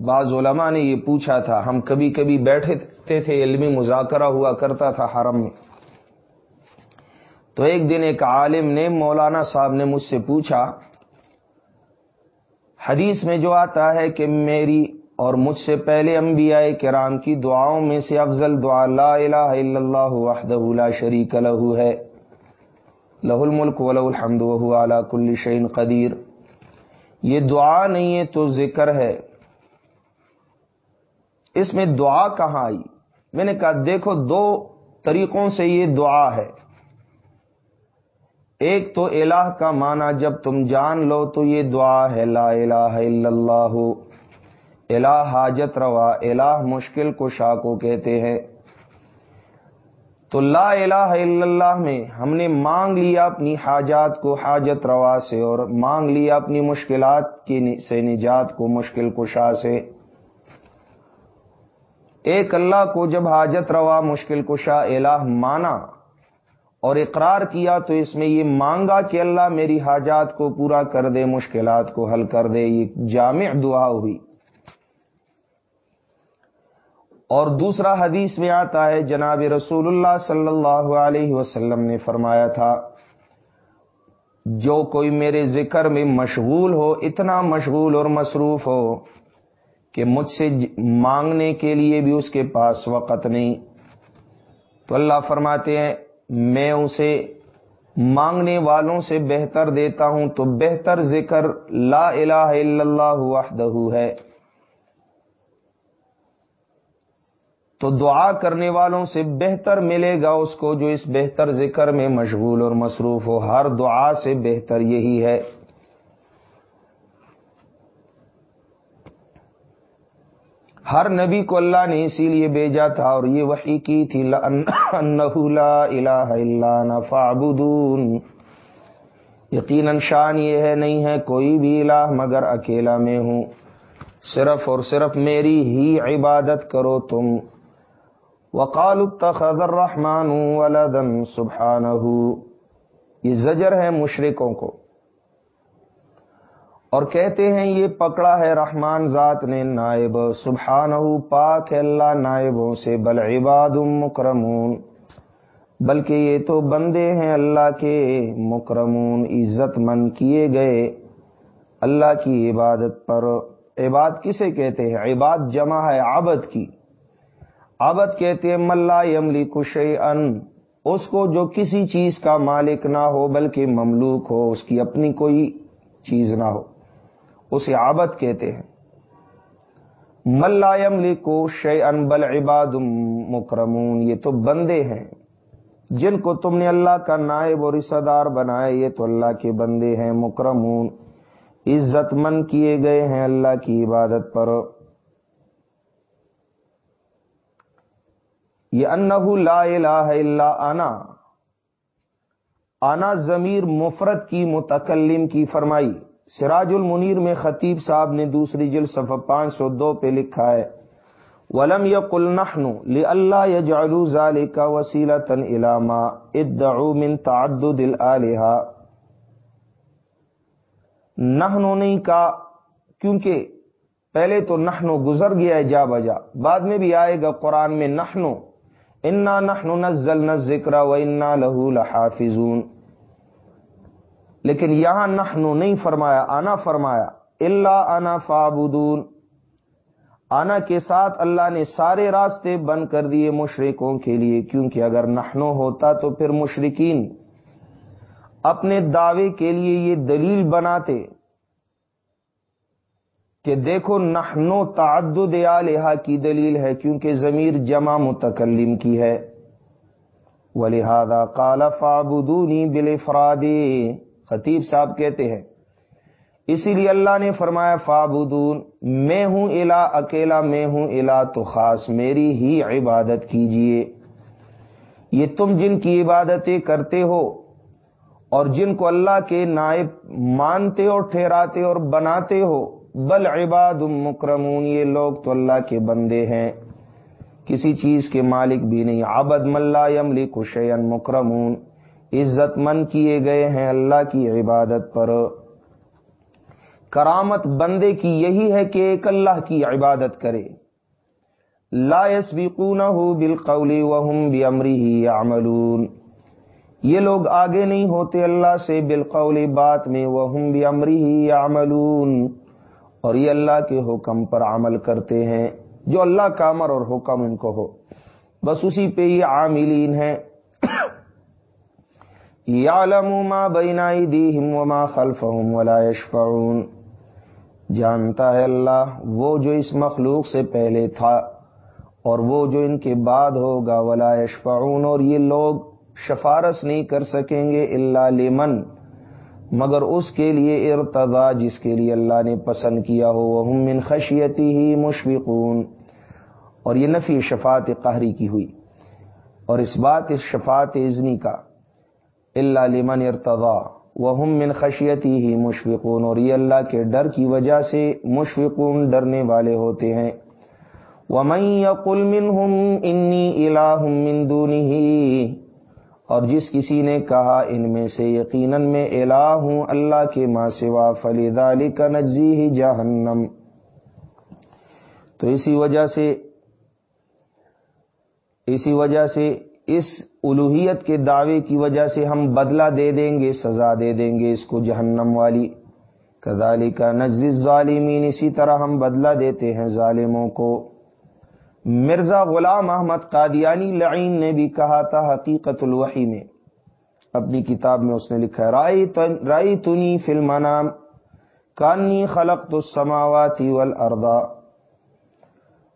بعض علماء نے یہ پوچھا تھا، ہم کبھی کبھی بیٹھے تھے علمی مذاکرہ ہوا کرتا تھا حرم میں۔ تو ایک دن ایک عالم نے مولانا صاحب نے مجھ سے پوچھا، حدیث میں جو آتا ہے کہ میری اور مجھ سے پہلے انبیاء کرام کی دعاؤں میں سے افضل دعا لا الہ الا اللہ وحدہ لا شریک لہو ہے۔ لہ الملک ولہ الحمد وهو علی کل شیء قدیر۔ یہ دعا نہیں ہے تو ذکر ہے۔ اس میں دعا کہاں آئی؟ میں نے کہا دیکھو دو طریقوں سے یہ دعا ہے۔ ایک تو الہ کا معنی جب تم جان لو تو یہ دعا ہے لا الہ الا اللہ۔ الہ حاجت روا، الہ مشکل کو کو کہتے ہیں۔ تو لا الہ الا اللہ میں ہم نے مانگ لیا اپنی حاجات کو حاجت روا سے اور مانگ لیا اپنی مشکلات کی سے نجات کو مشکل کشا سے۔ ایک اللہ کو جب حاجت روا، مشکل کشا الہ مانا اور اقرار کیا تو اس میں یہ مانگا کہ اللہ میری حاجات کو پورا کر دے، مشکلات کو حل کر دے، یہ جامع دعا ہوئی۔ اور دوسرا حدیث میں آتا ہے، جناب رسول اللہ صلی اللہ علیہ وسلم نے فرمایا تھا، جو کوئی میرے ذکر میں مشغول ہو، اتنا مشغول اور مصروف ہو کہ مجھ سے مانگنے کے لیے بھی اس کے پاس وقت نہیں۔ تو اللہ فرماتے ہیں، میں اسے مانگنے والوں سے بہتر دیتا ہوں، تو بہتر ذکر لا الہ الا اللہ وحدہ ہے۔ تو دعا کرنے والوں سے بہتر ملے گا اس کو جو اس بہتر ذکر میں مشغول اور مصروف ہو۔ ہر دعا سے بہتر یہی ہے۔ ہر نبی کو اللہ نے اسی لیے بھیجا تھا اور یہ وحی کی تھی۔ لا الہ الا فعبدون یقیناً شان یہ ہے، نہیں ہے کوئی بھی الہ، مگر اکیلا میں ہوں۔ صرف اور صرف میری ہی عبادت کرو تم۔ وقال اتخذ الرحمن ولدا سبحانہ یہ زجر ہے مشرکوں کو۔ اور کہتے ہیں یہ پکڑا ہے رحمان ذات نے نائب۔ سبحانہ پاک اللہ نائبوں سے۔ بل عباد مکرمون۔ بلکہ یہ تو بندے ہیں اللہ کے۔ مکرمون، عزت مند کیے گئے۔ اللہ کی عبادت پر۔ عباد کسے کہتے ہیں؟ عباد جمع ہے، عبد کی۔ عبد کہتے ہیں ملا یملی کش ان اس کو جو کسی چیز کا مالک نہ ہو، بلکہ مملوک ہو، اس کی اپنی کوئی چیز نہ ہو۔ اسے عابد کہتے ہیں۔ ملا یملی کو شی ان بل عباد مکرمون. یہ تو بندے ہیں، جن کو تم نے اللہ کا نائب اور رشتہ دار بنایا، یہ تو اللہ کے بندے ہیں مکرمون۔ عزت مند کیے گئے ہیں اللہ کی عبادت پر۔ یہ انہ لا الہ الا انا۔ آنا ضمیر مفرت کی متکلم کی فرمائی۔ سراج المنیر میں خطیب صاحب نے دوسری جل صفحہ پانچ سو دو پہ لکھا ہے۔ ولم یقل نحن اللہ یجعلوا ذالک وسیلۃ الى ما ادعوا من تعدد الالهہ نحنو نہیں کہا، کیونکہ پہلے تو نحنو گزر گیا ہے جا بجا۔ بعد میں بھی آئے گا قرآن میں نحنو انا نحنو نزلنا الذکر و انا له لحافظون۔ لیکن یہاں نحنو نہیں فرمایا آنا فرمایا اللہ آنا فابدون آنا کے ساتھ اللہ نے سارے راستے بند کر دیے مشرقوں کے لیے، کیونکہ اگر نحنو ہوتا تو پھر مشرقین اپنے دعوے کے لیے یہ دلیل بناتے۔ کہ دیکھو نحنو تعدد آلحا کی دلیل ہے کیونکہ ضمیر جمع متکلم کی ہے۔ ولہذا قال فابدونی بالافراد۔ خطیب صاحب کہتے ہیں، اسی لیے اللہ نے فرمایا فابدون میں ہوں الا اکیلا میں ہوں الا تو خاص میری ہی عبادت کیجیے۔ یہ تم جن کی عبادتیں کرتے ہو اور جن کو اللہ کے نائب مانتے اور ٹھہراتے اور بناتے ہو بل عباد مکرمون، یہ لوگ تو اللہ کے بندے ہیں۔ کسی چیز کے مالک بھی نہیں۔ عبد ملا یملی کشین مکرمون، عزت مند کیے گئے ہیں اللہ کی عبادت پر۔ کرامت بندے کی یہی ہے کہ ایک اللہ کی عبادت کرے۔ لا يسبقونه بالقول وهم بامره يعملون یہ لوگ آگے نہیں ہوتے اللہ سے بالقول، بات میں وهم بامره يعملون اور یہ اللہ کے حکم پر عمل کرتے ہیں۔ جو اللہ کا امر اور حکم ان کو ہو۔ بس اسی پہ یہ عاملین ہیں۔ یعلم ما بین ایدیہم وما خلفہم ولا یشفعون۔ جانتا ہے اللہ، وہ جو اس مخلوق سے پہلے تھا اور وہ جو ان کے بعد ہوگا، ولا یشفعون۔ اور یہ لوگ شفارس نہیں کر سکیں گے اللہ لمن۔ مگر اس کے لیے ارتضا جس کے لیے اللہ نے پسند کیا ہو وہ من خشیتی ہی مشفقون۔ اور یہ نفی شفاعت قہری کی ہوئی۔ اور اس بات، اس شفاعت ازنی کا۔ اللہ لمن ارتضا۔ وہ من خشیتی ہی مشفقون۔ اور یہ اللہ کے ڈر کی وجہ سے مشفقون ڈرنے والے ہوتے ہیں۔ ومن يقل منهم انی الہ من دونه اور جس کسی نے کہا ان میں سے یقیناً میں الہ ہوں اللہ کے ماں سوا فلذلک نجزیہ جہنم۔ تو اسی وجہ سے، اسی وجہ سے اس الوحیت کے دعوے کی وجہ سے ہم بدلہ دے دیں گے، سزا دے دیں گے اس کو جہنم والی۔ کدالی کا نزز ظالمین اسی طرح ہم بدلہ دیتے ہیں ظالموں کو۔ مرزا غلام احمد قادیانی لعین نے بھی کہا تھا حقیقت الوحی میں۔ اپنی کتاب میں اس نے لکھا رائی تنی فلم نام کانی خلق تو سماواتی ول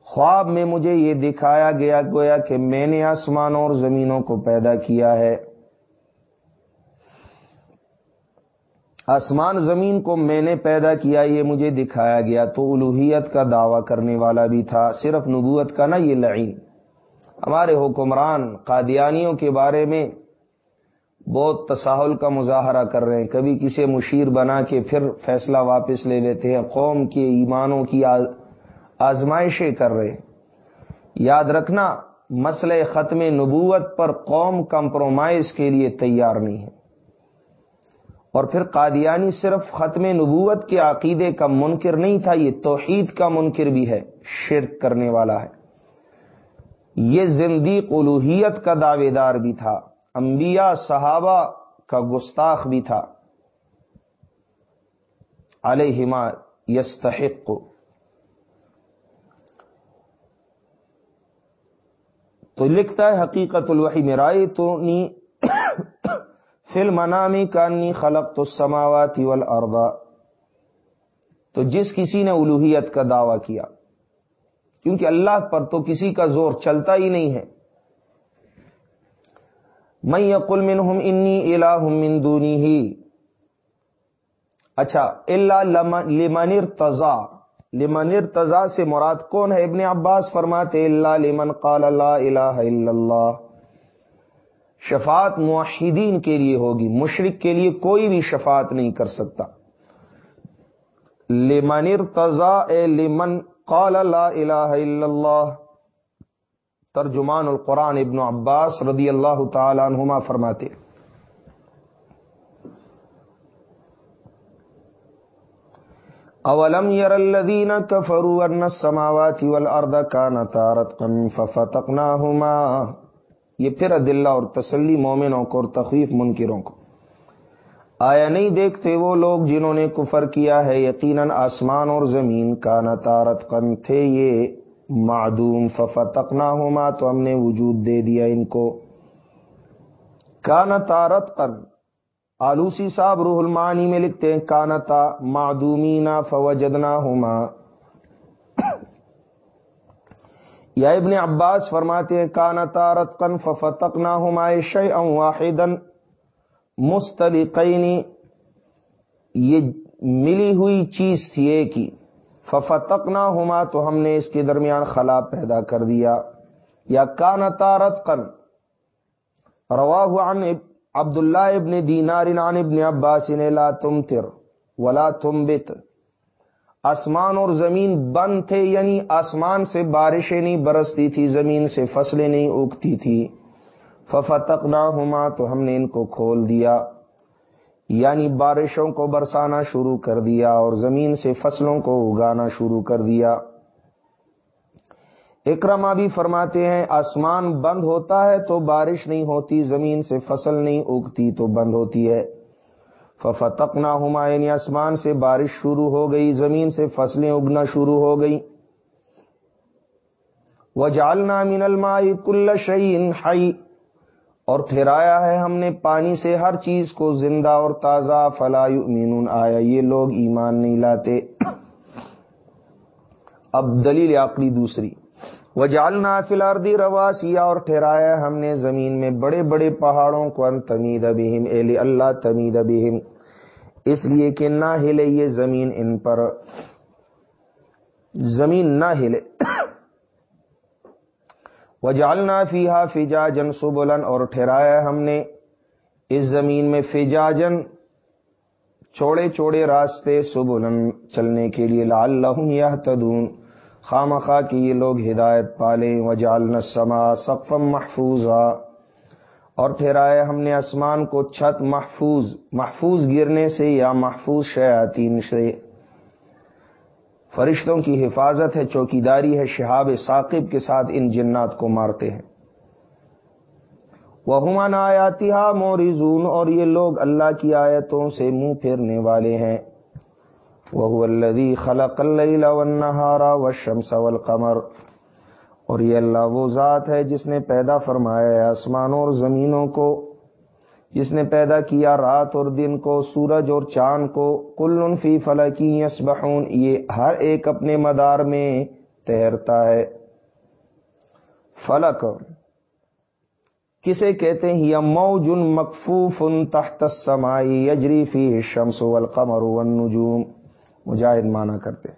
خواب میں مجھے یہ دکھایا گیا گویا کہ میں نے آسمانوں اور زمینوں کو پیدا کیا ہے۔ آسمان زمین کو میں نے پیدا کیا، یہ مجھے دکھایا گیا۔ تو الوحیت کا دعویٰ کرنے والا بھی تھا، صرف نبوت کا نا یہ لعین۔ ہمارے حکمران قادیانیوں کے بارے میں بہت تساہل کا مظاہرہ کر رہے ہیں۔ کبھی کسی مشیر بنا کے پھر فیصلہ واپس لے لیتے ہیں۔ قوم کے ایمانوں کی آزمائشیں کر رہے یاد رکھنا، مسئلہ ختم نبوت پر قوم کمپرومائز کے لیے تیار نہیں ہے۔ اور پھر قادیانی صرف ختم نبوت کے عقیدے کا منکر نہیں تھا، یہ توحید کا منکر بھی ہے، شرک کرنے والا ہے۔ یہ زندیق الوحیت کا دعوے دار بھی تھا، انبیاء، صحابہ کا گستاخ بھی تھا۔ علیہما یستحق۔ تو لکھتا ہے حقیقت الوحی میں، رائے تو نی فل منامی کانی خلق تو سماواتی ول تو جس کسی نے الوحیت کا دعویٰ کیا، کیونکہ اللہ پر تو کسی کا زور چلتا ہی نہیں ہے۔ میں یقل منہم انی الہ من دونی ہی اچھا اللہ لمن ارتضا۔ لمن ارتضا سے مراد کون ہے؟ ابن عباس فرماتے اللہ لمن قال لا الہ الا اللہ۔ شفاعت معاہدین کے لیے ہوگی مشرق کے لیے کوئی بھی شفاعت نہیں کر سکتا۔ لمن ارتضا، اے لمن، قال لا الہ الا اللہ۔ ترجمان القرآن ابن عباس رضی اللہ تعالی عنہما فرماتے اولم یر الذین کفروا ان السماوات والارض کانتا رتقا ففتقناهما۔ یہ پھر عدلہ اور تسلی مومنوں کو اور تخویف منکروں کو۔ آیا نہیں دیکھتے وہ لوگ جنہوں نے کفر کیا ہے؟ یقیناً آسمان اور زمین کا نتارت قن تھے یہ۔ معدوم ففتقنا ہوما تو ہم نے وجود دے دیا ان کو۔ کان تارت قن آلوسی صاحب روح المانی میں لکھتے ہیں، کانتا معدومینا فوجدنا ہوما یا ابن عباس فرماتے ہیں، کانا تارت قن ففتقنا ہوما شی واحد مستلقینی یہ ملی ہوئی چیز تھی ایک ہی. ففتقنا ہوما تو ہم نے اس کے درمیان خلا پیدا کر دیا. یا کان تارت قن رواہ عن عبداللہ ابن دینار عن ابن عباس لا تم تر ولا تم بت آسمان اور زمین بند تھے یعنی آسمان سے بارشیں نہیں برستی تھی، زمین سے فصلیں نہیں اگتی تھی۔ ففتقنا ہوما تو ہم نے ان کو کھول دیا یعنی بارشوں کو برسانا شروع کر دیا اور زمین سے فصلوں کو اگانا شروع کر دیا۔ اکرما بھی فرماتے ہیں، آسمان بند ہوتا ہے تو بارش نہیں ہوتی، زمین سے فصل نہیں اگتی تو بند ہوتی ہے۔ ففتق نہ ہما یعنی آسمان سے بارش شروع ہو گئی، زمین سے فصلیں اگنا شروع ہو گئی۔ وہ جالنا من المائی کل شعین ہائی اور ٹھہرایا ہے ہم نے پانی سے ہر چیز کو زندہ اور تازہ۔ فلا یؤمنون، آیا یہ لوگ ایمان نہیں لاتے۔ اب دلیل عقلی دوسری۔ وہ جالنا فلاردی رواسیا اور ٹھہرایا ہم نے زمین میں بڑے بڑے پہاڑوں کو۔ ان تمید ابہم اللہ تمید ابہم اس لیے کہ نہ ہلے یہ زمین ان پر، زمین نہ ہلے۔ وجالنا فیحا فجا جن سبلن، اور ٹھہرایا ہم نے اس زمین میں فجاجن چوڑے چوڑے راستے سبلن چلنے کے لیے لال لہم یا تدون خام خواہ کی یہ لوگ ہدایت پالے وجالنا سما سقفم محفوظ اور ٹھہرایا ہم نے آسمان کو چھت محفوظ محفوظ گرنے سے یا محفوظ شیاطین سے۔ فرشتوں کی حفاظت ہے، چوکیداری ہے، شہاب ثاقب کے ساتھ ان جنات کو مارتے ہیں۔ وہ ہمان آیاتی مورزون اور یہ لوگ اللہ کی آیتوں سے منہ پھیرنے والے ہیں۔ وہ الدی خلق اللہ و شمس والقمر۔ اور یہ اللہ وہ ذات ہے جس نے پیدا فرمایا ہے آسمانوں اور زمینوں کو، جس نے پیدا کیا رات اور دن کو، سورج اور چاند کو کل فی فلکی یسبحون، یہ ہر ایک اپنے مدار میں تیرتا ہے۔ فلک، کسے کہتے ہیں؟ یا موجن مقفوف تحت السمائی یجری فی الشمس والقمر والنجوم۔ مجاہد مانا کرتے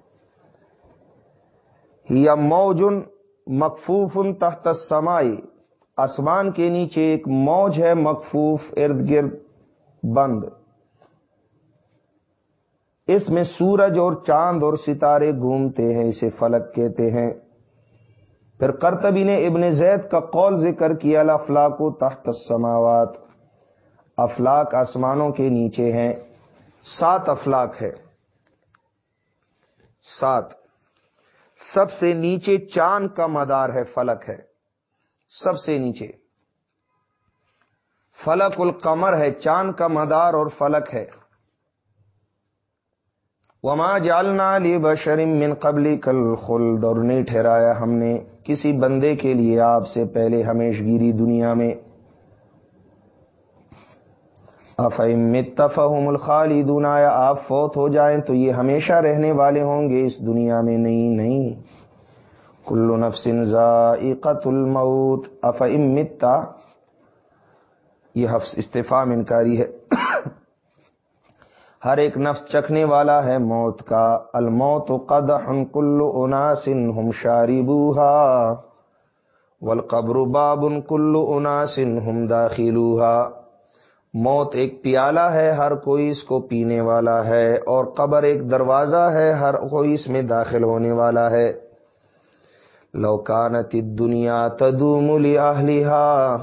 یا موجن مقفوف تحت السمائی۔ آسمان کے نیچے ایک موج ہے مقفوف، ارد گرد بند۔ اس میں سورج اور چاند اور ستارے گھومتے ہیں، اسے فلک کہتے ہیں۔ پھر کرتبی نے ابن زید کا قول ذکر کیا افلاق و تحت السماوات۔ افلاق آسمانوں کے نیچے ہیں۔ سات افلاق ہے سات۔ سب سے نیچے چاند کا مدار ہے فلک ہے۔ سب سے نیچے۔ فلک القمر ہے، چاند کا مدار اور فلک ہے۔ وما جالنا لی بشرم من قبلی کل خلد اور نہیں ٹھہرایا ہم نے کسی بندے کے لیے آپ سے پہلے ہمیش گیری دنیا میں۔ افیم تفہم الخالی دنیا آپ فوت ہو جائیں تو یہ ہمیشہ رہنے والے ہوں گے، اس دنیا میں نہیں نہیں۔ کل نفس ذائقت الموت اف امتا یہ حفظ استفام انکاری ہے۔ ہر ایک نفس چکھنے والا ہے موت کا۔ الموت قد کل اناسن ہم شاری بوہا ولقبر بابن کل اناسن ہم داخلوہا۔ موت ایک پیالہ ہے، ہر کوئی اس کو پینے والا ہے، اور قبر ایک دروازہ ہے، ہر کوئی اس میں داخل ہونے والا ہے۔ لوکانت دنیا تدوم لہا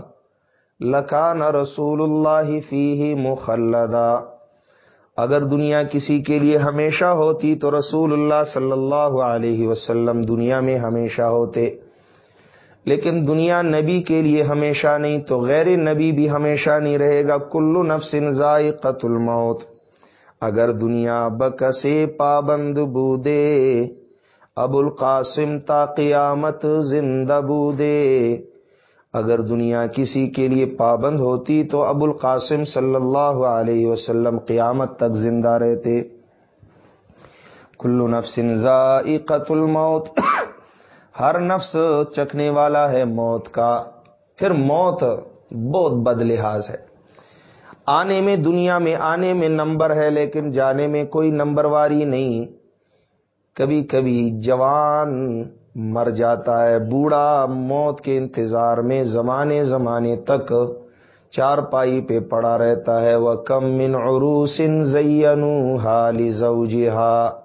لکان رسول اللہ فی مخلدا۔ اگر دنیا کسی کے لیے ہمیشہ ہوتی تو رسول اللہ صلی اللہ علیہ وسلم دنیا میں ہمیشہ ہوتے۔ لیکن دنیا نبی کے لیے ہمیشہ نہیں، تو غیر نبی بھی ہمیشہ نہیں رہے گا۔ کلو نفس ذائقت الموت۔ اگر دنیا بکسے پابند بودے، ابو القاسم تا قیامت زندہ بودے۔ اگر دنیا کسی کے لیے پابند ہوتی، تو ابو القاسم صلی اللہ علیہ وسلم قیامت تک زندہ رہتے۔ کلو نفس ذائقت الموت۔ ہر نفس چکھنے والا ہے موت کا۔ پھر موت بہت بد لحاظ ہے۔ آنے میں دنیا میں آنے میں نمبر ہے، لیکن جانے میں کوئی نمبر واری نہیں۔ کبھی کبھی جوان مر جاتا ہے، بوڑھا موت کے انتظار میں زمانے زمانے تک چار پائی پہ پڑا رہتا ہے۔ وہ کم من عروس زینو حالی زوجہا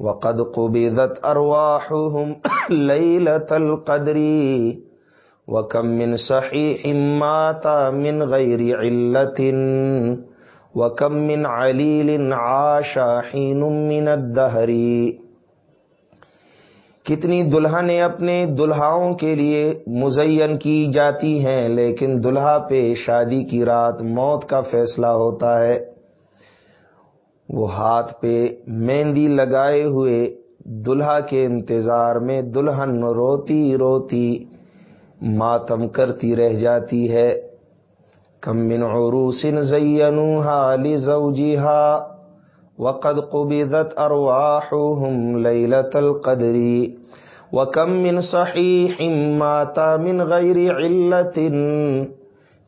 وقد قبضت ارواحهم ليله القدر. وكم من صحيح مات من غير عله وكم من عليل عاش حين من الدهر. کتنی دلہنیں اپنے دلہاؤں کے لیے مزین کی جاتی ہیں، لیکن دلہا پہ شادی کی رات موت کا فیصلہ ہوتا ہے۔ وہ ہاتھ پہ مہندی لگائے ہوئے دلہا کے انتظار میں دلہن روتی روتی ماتم کرتی رہ جاتی ہے۔ کم من عروس زینوها لزوجها وقد قبضت ارواحهم ليله القدر وكم من صحيح مات من غير عله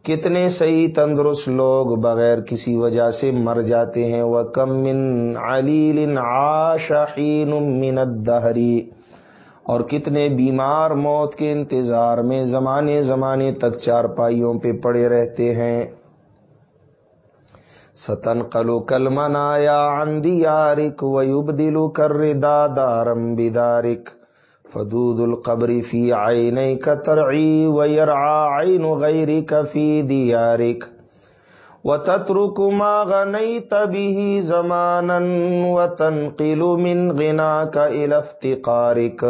کتنے صحیح تندرست لوگ بغیر کسی وجہ سے مر جاتے ہیں۔ وہ کم من علیل عاشقین من الدہری اور کتنے بیمار موت کے انتظار میں زمانے زمانے تک چار پائیوں پہ پڑے رہتے ہیں۔ ستن کلو کل منایا اندی یارک ویوب دلو کر دارم بدارک فدود القبر فی عینیک ترعی ویرعا عین غیرک فی دیارک وتترک ما غنیت به زمانا وتنقل من غناک الى افتقارک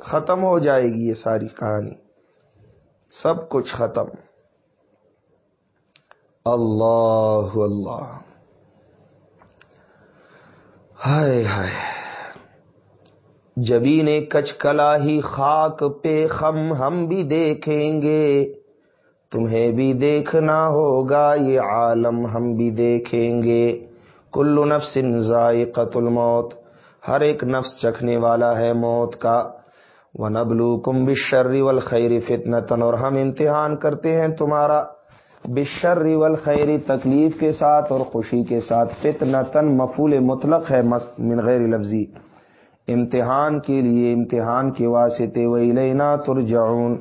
ختم ہو جائے گی یہ ساری کہانی سب کچھ ختم اللہ اللہ ہائے ہائے جبین کچ کلا ہی خاک پہ خم ہم بھی دیکھیں گے۔ تمہیں بھی دیکھنا ہوگا، یہ عالم ہم بھی دیکھیں گے۔ کل نفس ذائقت الموت، ہر ایک نفس چکھنے والا ہے موت کا۔ وہ نبلو کم بشری ول خیری فتنتن اور ہم امتحان کرتے ہیں تمہارا بشری ول خیری تکلیف کے ساتھ اور خوشی کے ساتھ۔ فتنتن مفول مطلق ہے، من غیر لفظی۔ امتحان کے لیے امتحان کے واسطے وہی لینا ترجعون۔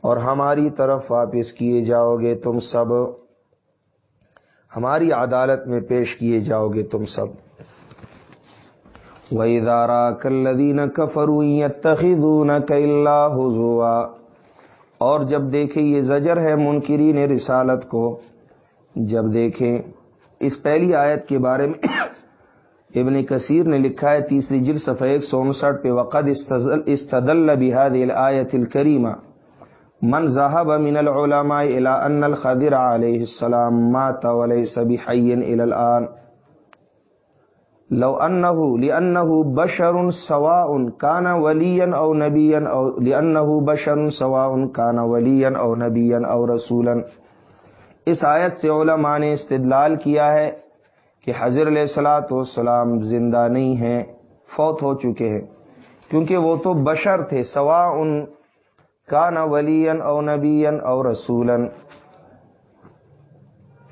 اور ہماری طرف واپس کیے جاؤ گے تم سب۔ ہماری عدالت میں پیش کیے جاؤ گے تم سب۔ وہی دارا کلدین کفروئی تخیدون اللہ اور جب دیکھے یہ زجر ہے منکرین رسالت کو، جب دیکھیں اس پہلی آیت کے بارے میں ابن کثیر نے لکھا ہے تیسری جل صفحہ ایک سو انسٹھ پہ وقد استدل بهذه الآية الكريمة من ذهب من العلماء الى ان الخضر عليه السلام مات وليس بحي الى الان۔ لو انه لانه بشر سواء كان وليا او نبيا او لانه بشر سواء كان وليا او نبيا او رسولا۔ اس آیت سے علماء نے استدلال کیا ہے کہ حضر علیہ السلاۃ والسلام زندہ نہیں ہیں، فوت ہو چکے ہیں۔ کیونکہ وہ تو بشر تھے سوا ان کا نہ ولین او نبی او رسولن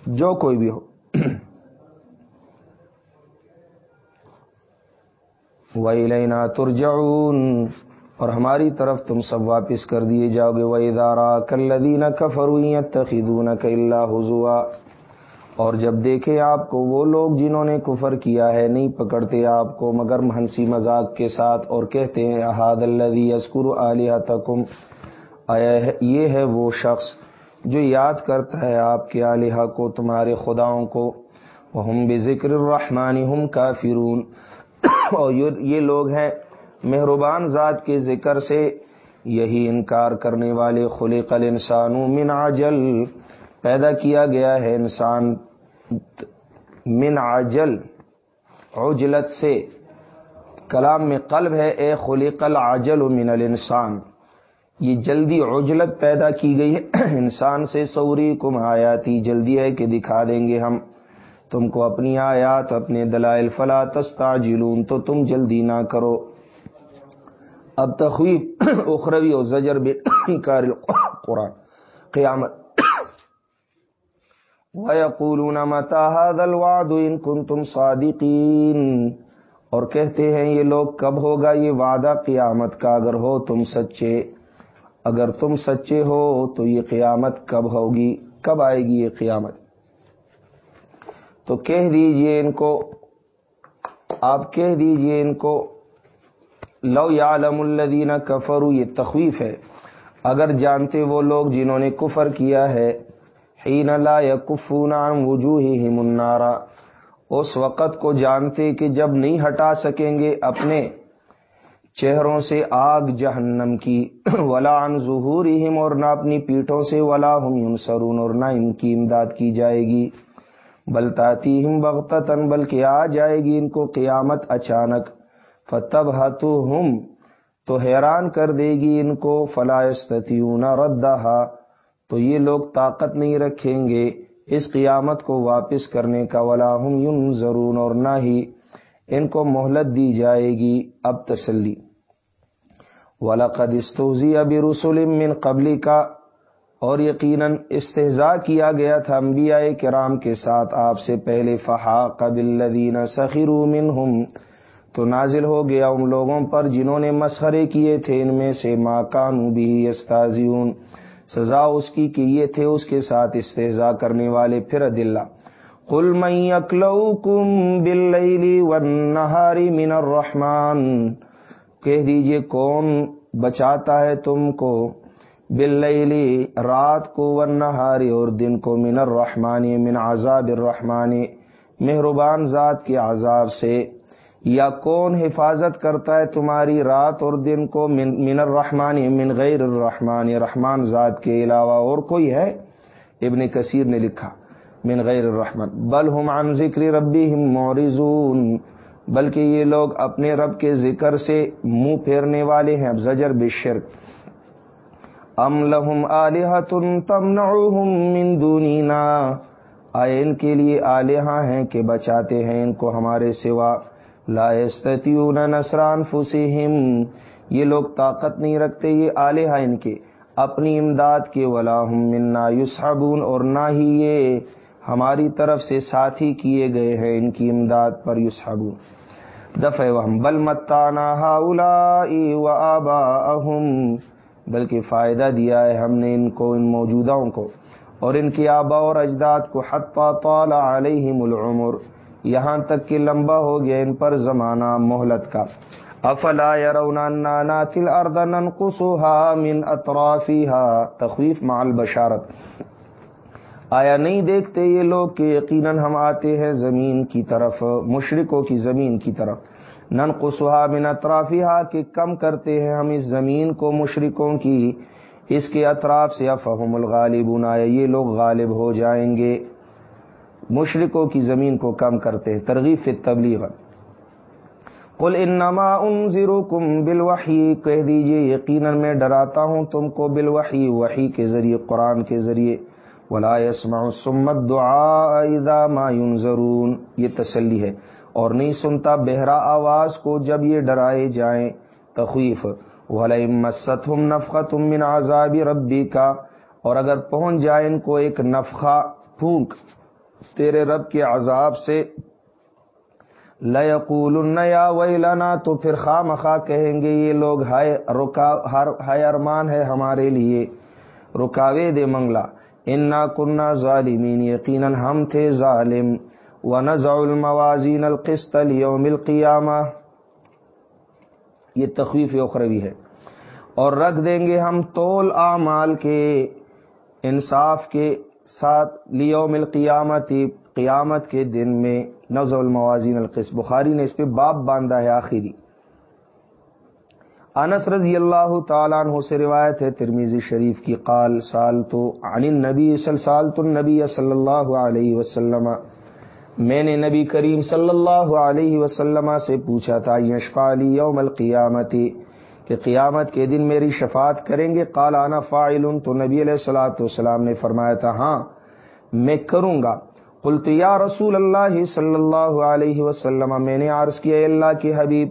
جو کوئی بھی ہو۔ وہی لینا اور ہماری طرف تم سب واپس کر دیے جاؤ گے۔ وہ ادارہ کلدین کفروئی تخیدون کا اللہ حضوا اور جب دیکھے آپ کو وہ لوگ جنہوں نے کفر کیا ہے، نہیں پکڑتے آپ کو، مگر ہنسی مذاق کے ساتھ اور کہتے ہیں، احاد اللہ عسکر علیہ تکم یہ ہے وہ شخص جو یاد کرتا ہے آپ کے علیہ کو، تمہارے خداؤں کو۔ ہم بے ذکر الرحمانی ہم کافرون۔ اور یہ لوگ ہیں مہربان ذات کے ذکر سے، یہی انکار کرنے والے خلق الانسان من عجل۔ پیدا کیا گیا ہے انسان من عجل، عجلت سے۔ کلام میں قلب ہے، اے خلق العجل من الانسان۔ یہ جلدی عجلت پیدا کی گئی ہے۔ انسان سے سوری کم آیاتی جلدی ہے کہ دکھا دیں گے ہم۔ تم کو اپنی آیات، اپنے دلائل، فلا تستعجلون۔ تو تم جلدی نہ کرو۔ اب تخویف اخروی اور زجر بے قرآن قیامت۔ وَيَقُولُونَ مَتَى هَذَا الْوَعْدُ إِن كُنتُمْ صَادِقِينَ؟ اور کہتے ہیں، یہ لوگ کب ہوگا یہ وعدہ قیامت کا؟ اگر ہو تم سچے، اگر تم سچے ہو تو یہ قیامت کب ہوگی؟ کب آئے گی یہ قیامت؟ تو کہہ دیجیے ان کو، آپ کہہ دیجیے ان کو، لو یعلم الذین کفروا، یہ تخویف ہے۔ اگر جانتے وہ لوگ جنہوں نے کفر کیا ہے حین لا یکفون عن وجوہہم النار۔ اس وقت کو جانتے کہ جب نہیں ہٹا سکیں گے اپنے چہروں سے آگ جہنم کی۔ ولا عن ظہورہم اور نہ اپنی پیٹھوں سے ولا ہم ینصرون اور نہ ان کی امداد کی جائے گی۔ بلتاتیہم بغتتن بلکہ آ جائے گی ان کو قیامت اچانک۔ فتب ہم تو حیران کر دے گی ان کو۔ فلاستیون ردہ تو یہ لوگ طاقت نہیں رکھیں گے۔ اس قیامت کو واپس کرنے کا ولا ہم یون ضرور اور نہ ہی ان کو مہلت دی جائے گی۔ اب تسلی۔ ولاقد استوزی رسول من قبلی کا اور یقیناً استحضاء کیا گیا تھا انبیاء کرام کے ساتھ آپ سے پہلے۔ فہا قبل لدین سخیر منہم تو نازل ہو گیا ان لوگوں پر جنہوں نے مسخرے کیے تھے۔ ان میں سے ماں کانو بھی استازیون سزا اس کی کہ یہ تھے اس کے ساتھ استحضا کرنے والے پھر دلہ کل میں اکلو کم بل من الرحمان کہہ دیجیے کون بچاتا ہے تم کو بل رات کو ونہاری اور دن کو من الرحمانی من عذاب الرحمانی مہربان ذات کے عذاب سے۔ یا کون حفاظت کرتا ہے تمہاری رات اور دن کو من الرحمن من غیر الرحمن رحمان ذات کے علاوہ اور کوئی ہے؟ ابن کثیر نے لکھا، من غیر الرحمن۔ بل ہم عن ذکر ربی مورزون بلکہ یہ لوگ اپنے رب کے ذکر سے منہ پھیرنے والے ہیں، اب زجر بشرک ام لہم آلہت تمنعوہم من دونینا۔ آئے ان کے لیے آلیہ ہیں کہ بچاتے ہیں ان کو ہمارے سوا۔ لا استطیعون نصران فسیہم یہ لوگ طاقت نہیں رکھتے، یہ آلیہ ان کے۔ اپنی امداد کے ولا ہم منا یسحبون اور نہ ہی یہ ہماری طرف سے ساتھی کیے گئے ہیں ان کی امداد پر یسحبون۔ دفع وہم بل متانا ہاؤلائی و آباءہم۔ بلکہ فائدہ دیا ہے ہم نے ان کو، ان موجودوں کو۔ اور ان کی آبا اور اجداد کو، حتی طال علیہم العمر۔ یہاں تک کہ لمبا ہو گیا ان پر زمانہ مہلت کا۔ افلا نانات الارض ننقصها من اطرافها تخویف مع البشارت۔ آیا نہیں دیکھتے یہ لوگ کہ یقیناً ہم آتے ہیں زمین کی طرف مشرقوں کی زمین کی طرف۔ ننقصها من اطرافها کہ کم کرتے ہیں ہم اس زمین کو مشرقوں کی۔ اس کے اطراف سے افہم الغالبون، آیا یہ لوگ غالب ہو جائیں گے۔ مشرقوں کی زمین کو کم کرتے ہیں، ترغیب تبلیغ قل انما انذرکم بالوحی کہہ دیجیے، یقیناً میں ڈراتا ہوں تم کو بالوحی، وحی کے ذریعے، قرآن کے ذریعے۔ ولا يسمع الصمت دعاء اذا ما ينذرون یہ تسلی ہے۔ اور نہیں سنتا بہرا آواز کو جب یہ ڈرائے جائیں۔ تخویف۔ وَلَئِن مَسَّتْهُمْ نَفْخَةٌ مِّنْ عَذَابِ رَبِّكَ۔ اور اگر پہنچ جائے ان کو ایک نفخہ، پھونک۔ تیرے رب کے عذاب سے لقول یا ویلنا تو پھر خواہ مخواہ کہیں گے، یہ لوگ ہائے رکا ہائے ارمان ہے ہمارے لیے۔ رکاوے دے منگلا۔ انا کنہ ظالمین، یقیناً ہم تھے ظالم۔ و نزع الموازین القسط لیوم القیامہ یہ تخویف اخروی ہے۔ اور رکھ دیں گے ہم تول اعمال کے، انصاف کے۔ ساتھ لیوم القیامت، قیامت کے دن میں نزع الموازین القسط۔ بخاری نے اس پہ باب باندھا ہے آخری۔ انس رضی اللہ تعالیٰ عنہ سے روایت ہے ترمیزی شریف کی، قال سال تو عن النبی سال تو نبی صلی اللہ علیہ وسلم۔ میں نے نبی کریم صلی اللہ علیہ وسلم سے پوچھا تھا، یشفا علی یوم القیامتی کہ قیامت کے دن میری شفاعت کریں گے۔ قال انا فاعل، تو نبی علیہ السلاۃ والسلام نے فرمایا تھا ہاں میں کروں گا۔ قلت، یا رسول اللہ صلی اللہ علیہ وسلم، میں نے عرض کیا اللہ کے حبیب،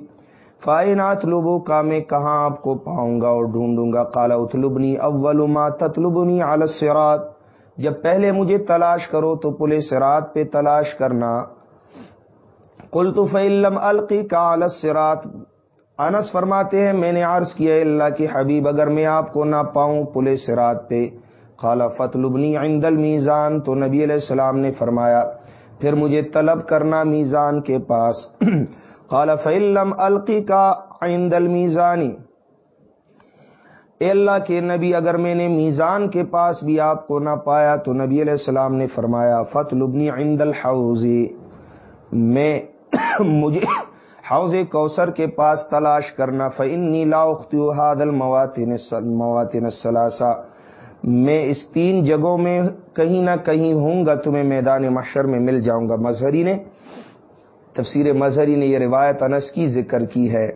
فائنات لبو کا میں کہاں آپ کو پاؤں گا اور ڈھونڈوں گا؟ کالا اتلبنی اول ما تطلبنی علی الصراط۔ جب پہلے مجھے تلاش کرو تو پولیس سرات پہ تلاش کرنا۔ کل تو فعلم القی کا السرات انس فرماتے ہیں، میں نے عرض کیا اللہ کی حبیب، اگر میں آپ کو نہ پاؤں پولیس سرات پہ۔ خالہ فتلبنی عند المیزان۔ تو نبی علیہ السلام نے فرمایا، پھر مجھے طلب کرنا میزان کے پاس۔ قال فعلم القی کا عند المیزانی اے اللہ کے نبی، اگر میں نے میزان کے پاس بھی آپ کو نہ پایا، تو نبی علیہ السلام نے فرمایا فت لبنی عند الحوزی میں، مجھے حوض کوثر کے پاس تلاش کرنا فن نیلا حاد المواتن مواتن السلاسا میں اس تین جگہوں میں کہیں نہ کہیں ہوں گا، تمہیں میدان محشر میں مل جاؤں گا۔ مظہری نے، تفسیر مظہری نے یہ روایت انس کی ذکر کی ہے۔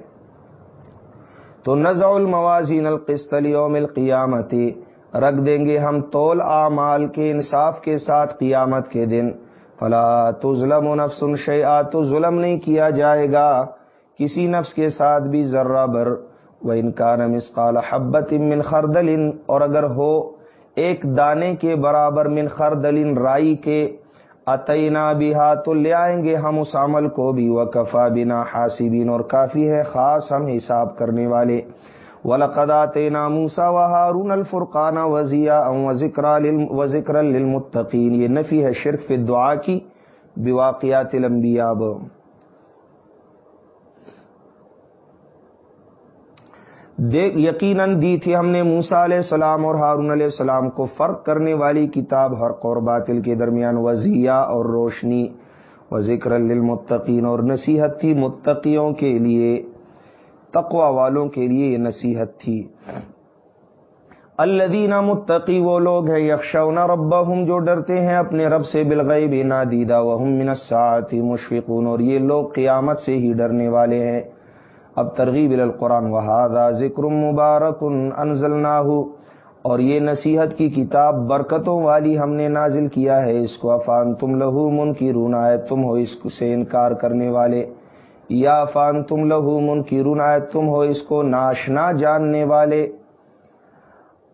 تو نزع الموازین القسط یوم القیامتی رکھ دیں گے ہم تول اعمال کے انصاف کے ساتھ قیامت کے دن۔ فلا تو ظلم و نفس شیا تو ظلم نہیں کیا جائے گا۔ کسی نفس کے ساتھ بھی ذرہ بر۔ و انکان مسقال حبت من خردل، اور اگر ہو ایک دانے کے برابر من خردل رائی کے، اتینا بھی تو لے آئیں گے ہم اس عمل کو بھی۔ وہ کفا بنا حاصبین اور کافی ہے خاص ہم حساب کرنے والے۔ ولقدات موسا و ہارون الفرقان وزیا و ذکر للمتقین، یہ نفی ہے شرف دعا کی بواقعات الانبیاء۔ دیکھ، یقیناً دی تھی ہم نے موسا علیہ السلام اور ہارون علیہ السلام کو فرق کرنے والی کتاب حق اور باطل کے درمیان وزیا اور روشنی و ذکر للمتقین اور نصیحت تھی متقیوں کے لیے۔ تقوا والوں کے لیے یہ نصیحت تھی۔ الدینہ متقی، وہ لوگ ہیں یکشون رب جو ڈرتے ہیں اپنے رب سے بلغئی بھی نہ دیدہ وہ منسات مشفقون، اور یہ لوگ قیامت سے ہی ڈرنے والے ہیں۔ اب ترغیب القرآن وہادا ذکر مبارک انزل اور یہ نصیحت کی کتاب برکتوں والی ہم نے نازل کیا ہے۔ اس کو افان تم لہو من کی رونائے تم ہو، اس سے انکار کرنے والے۔ یا افان تم لہو من کی تم ہو اس کو ناشنا جاننے والے؟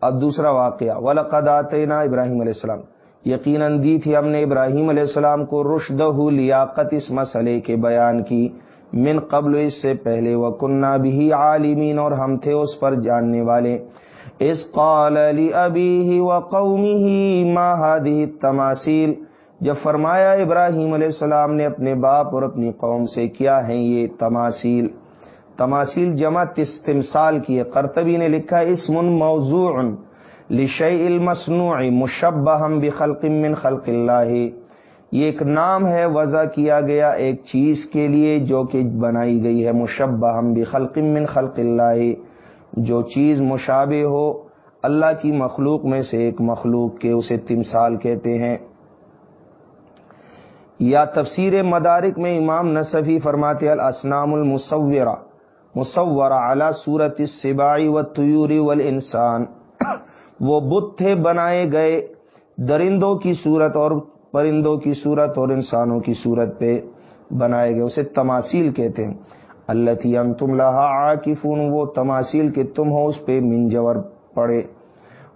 اب دوسرا واقعہ ولقدات ابراہیم علیہ السلام۔ یقیناً دی تھی ہم نے ابراہیم علیہ السلام کو رشدہ لیاقت اس مسئلے کے بیان کی۔ من قبل اس سے پہلے وہ کنہ بھی عالمین اور ہم تھے اس پر جاننے والے۔ اس قال علی ابی ہی و قومی ہی ماہدی تماثیل جب فرمایا ابراہیم علیہ السلام نے اپنے باپ اور اپنی قوم سے کیا ہیں یہ تماثیل تماثیل جمع تستمثال کی ہے۔ کرتبی نے لکھا اسم موضوع لشیء المصنوع مشبہ ہم بخلق من خلق اللہ۔ یہ ایک نام ہے، وضع کیا گیا ایک چیز کے لیے جو کہ بنائی گئی ہے۔ مشبہ ہم بھی من خلق اللہ۔ جو چیز مشابہ ہو، اللہ کی مخلوق میں سے ایک مخلوق کے اسے تمثال کہتے ہیں۔ یا تفسیر مدارک میں امام نصفی فرماتے الاسنام المصورہ، مصورہ اعلی صورت سبائی و تیوری ول انسان وہ بت تھے بنائے گئے درندوں کی صورت اور پرندوں کی صورت اور انسانوں کی صورت پہ بنائے گئے، اسے تماثیل کہتے ہیں۔ اللہ تم لہا آ وہ تماثیل کے تم ہو، اس پہ منجور پڑے۔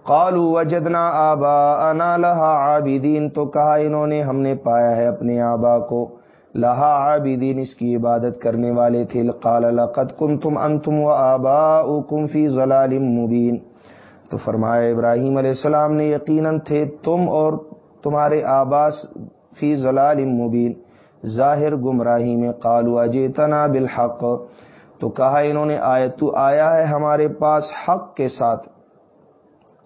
قالو وجدنا آبا انا لہا عابدین تو کہا انہوں نے ہم نے پایا ہے اپنے آبا کو لہا عابدین اس کی عبادت کرنے والے تھے قال لقد کنتم انتم و آباؤکم فی ظلال مبین تو فرمایا ابراہیم علیہ السلام نے یقیناً تھے تم اور تمہارے آباس فی ظلال مبین ظاہر گمراہی میں قالو اجیتنا بالحق تو کہا انہوں نے آئے تو آیا ہے ہمارے پاس حق کے ساتھ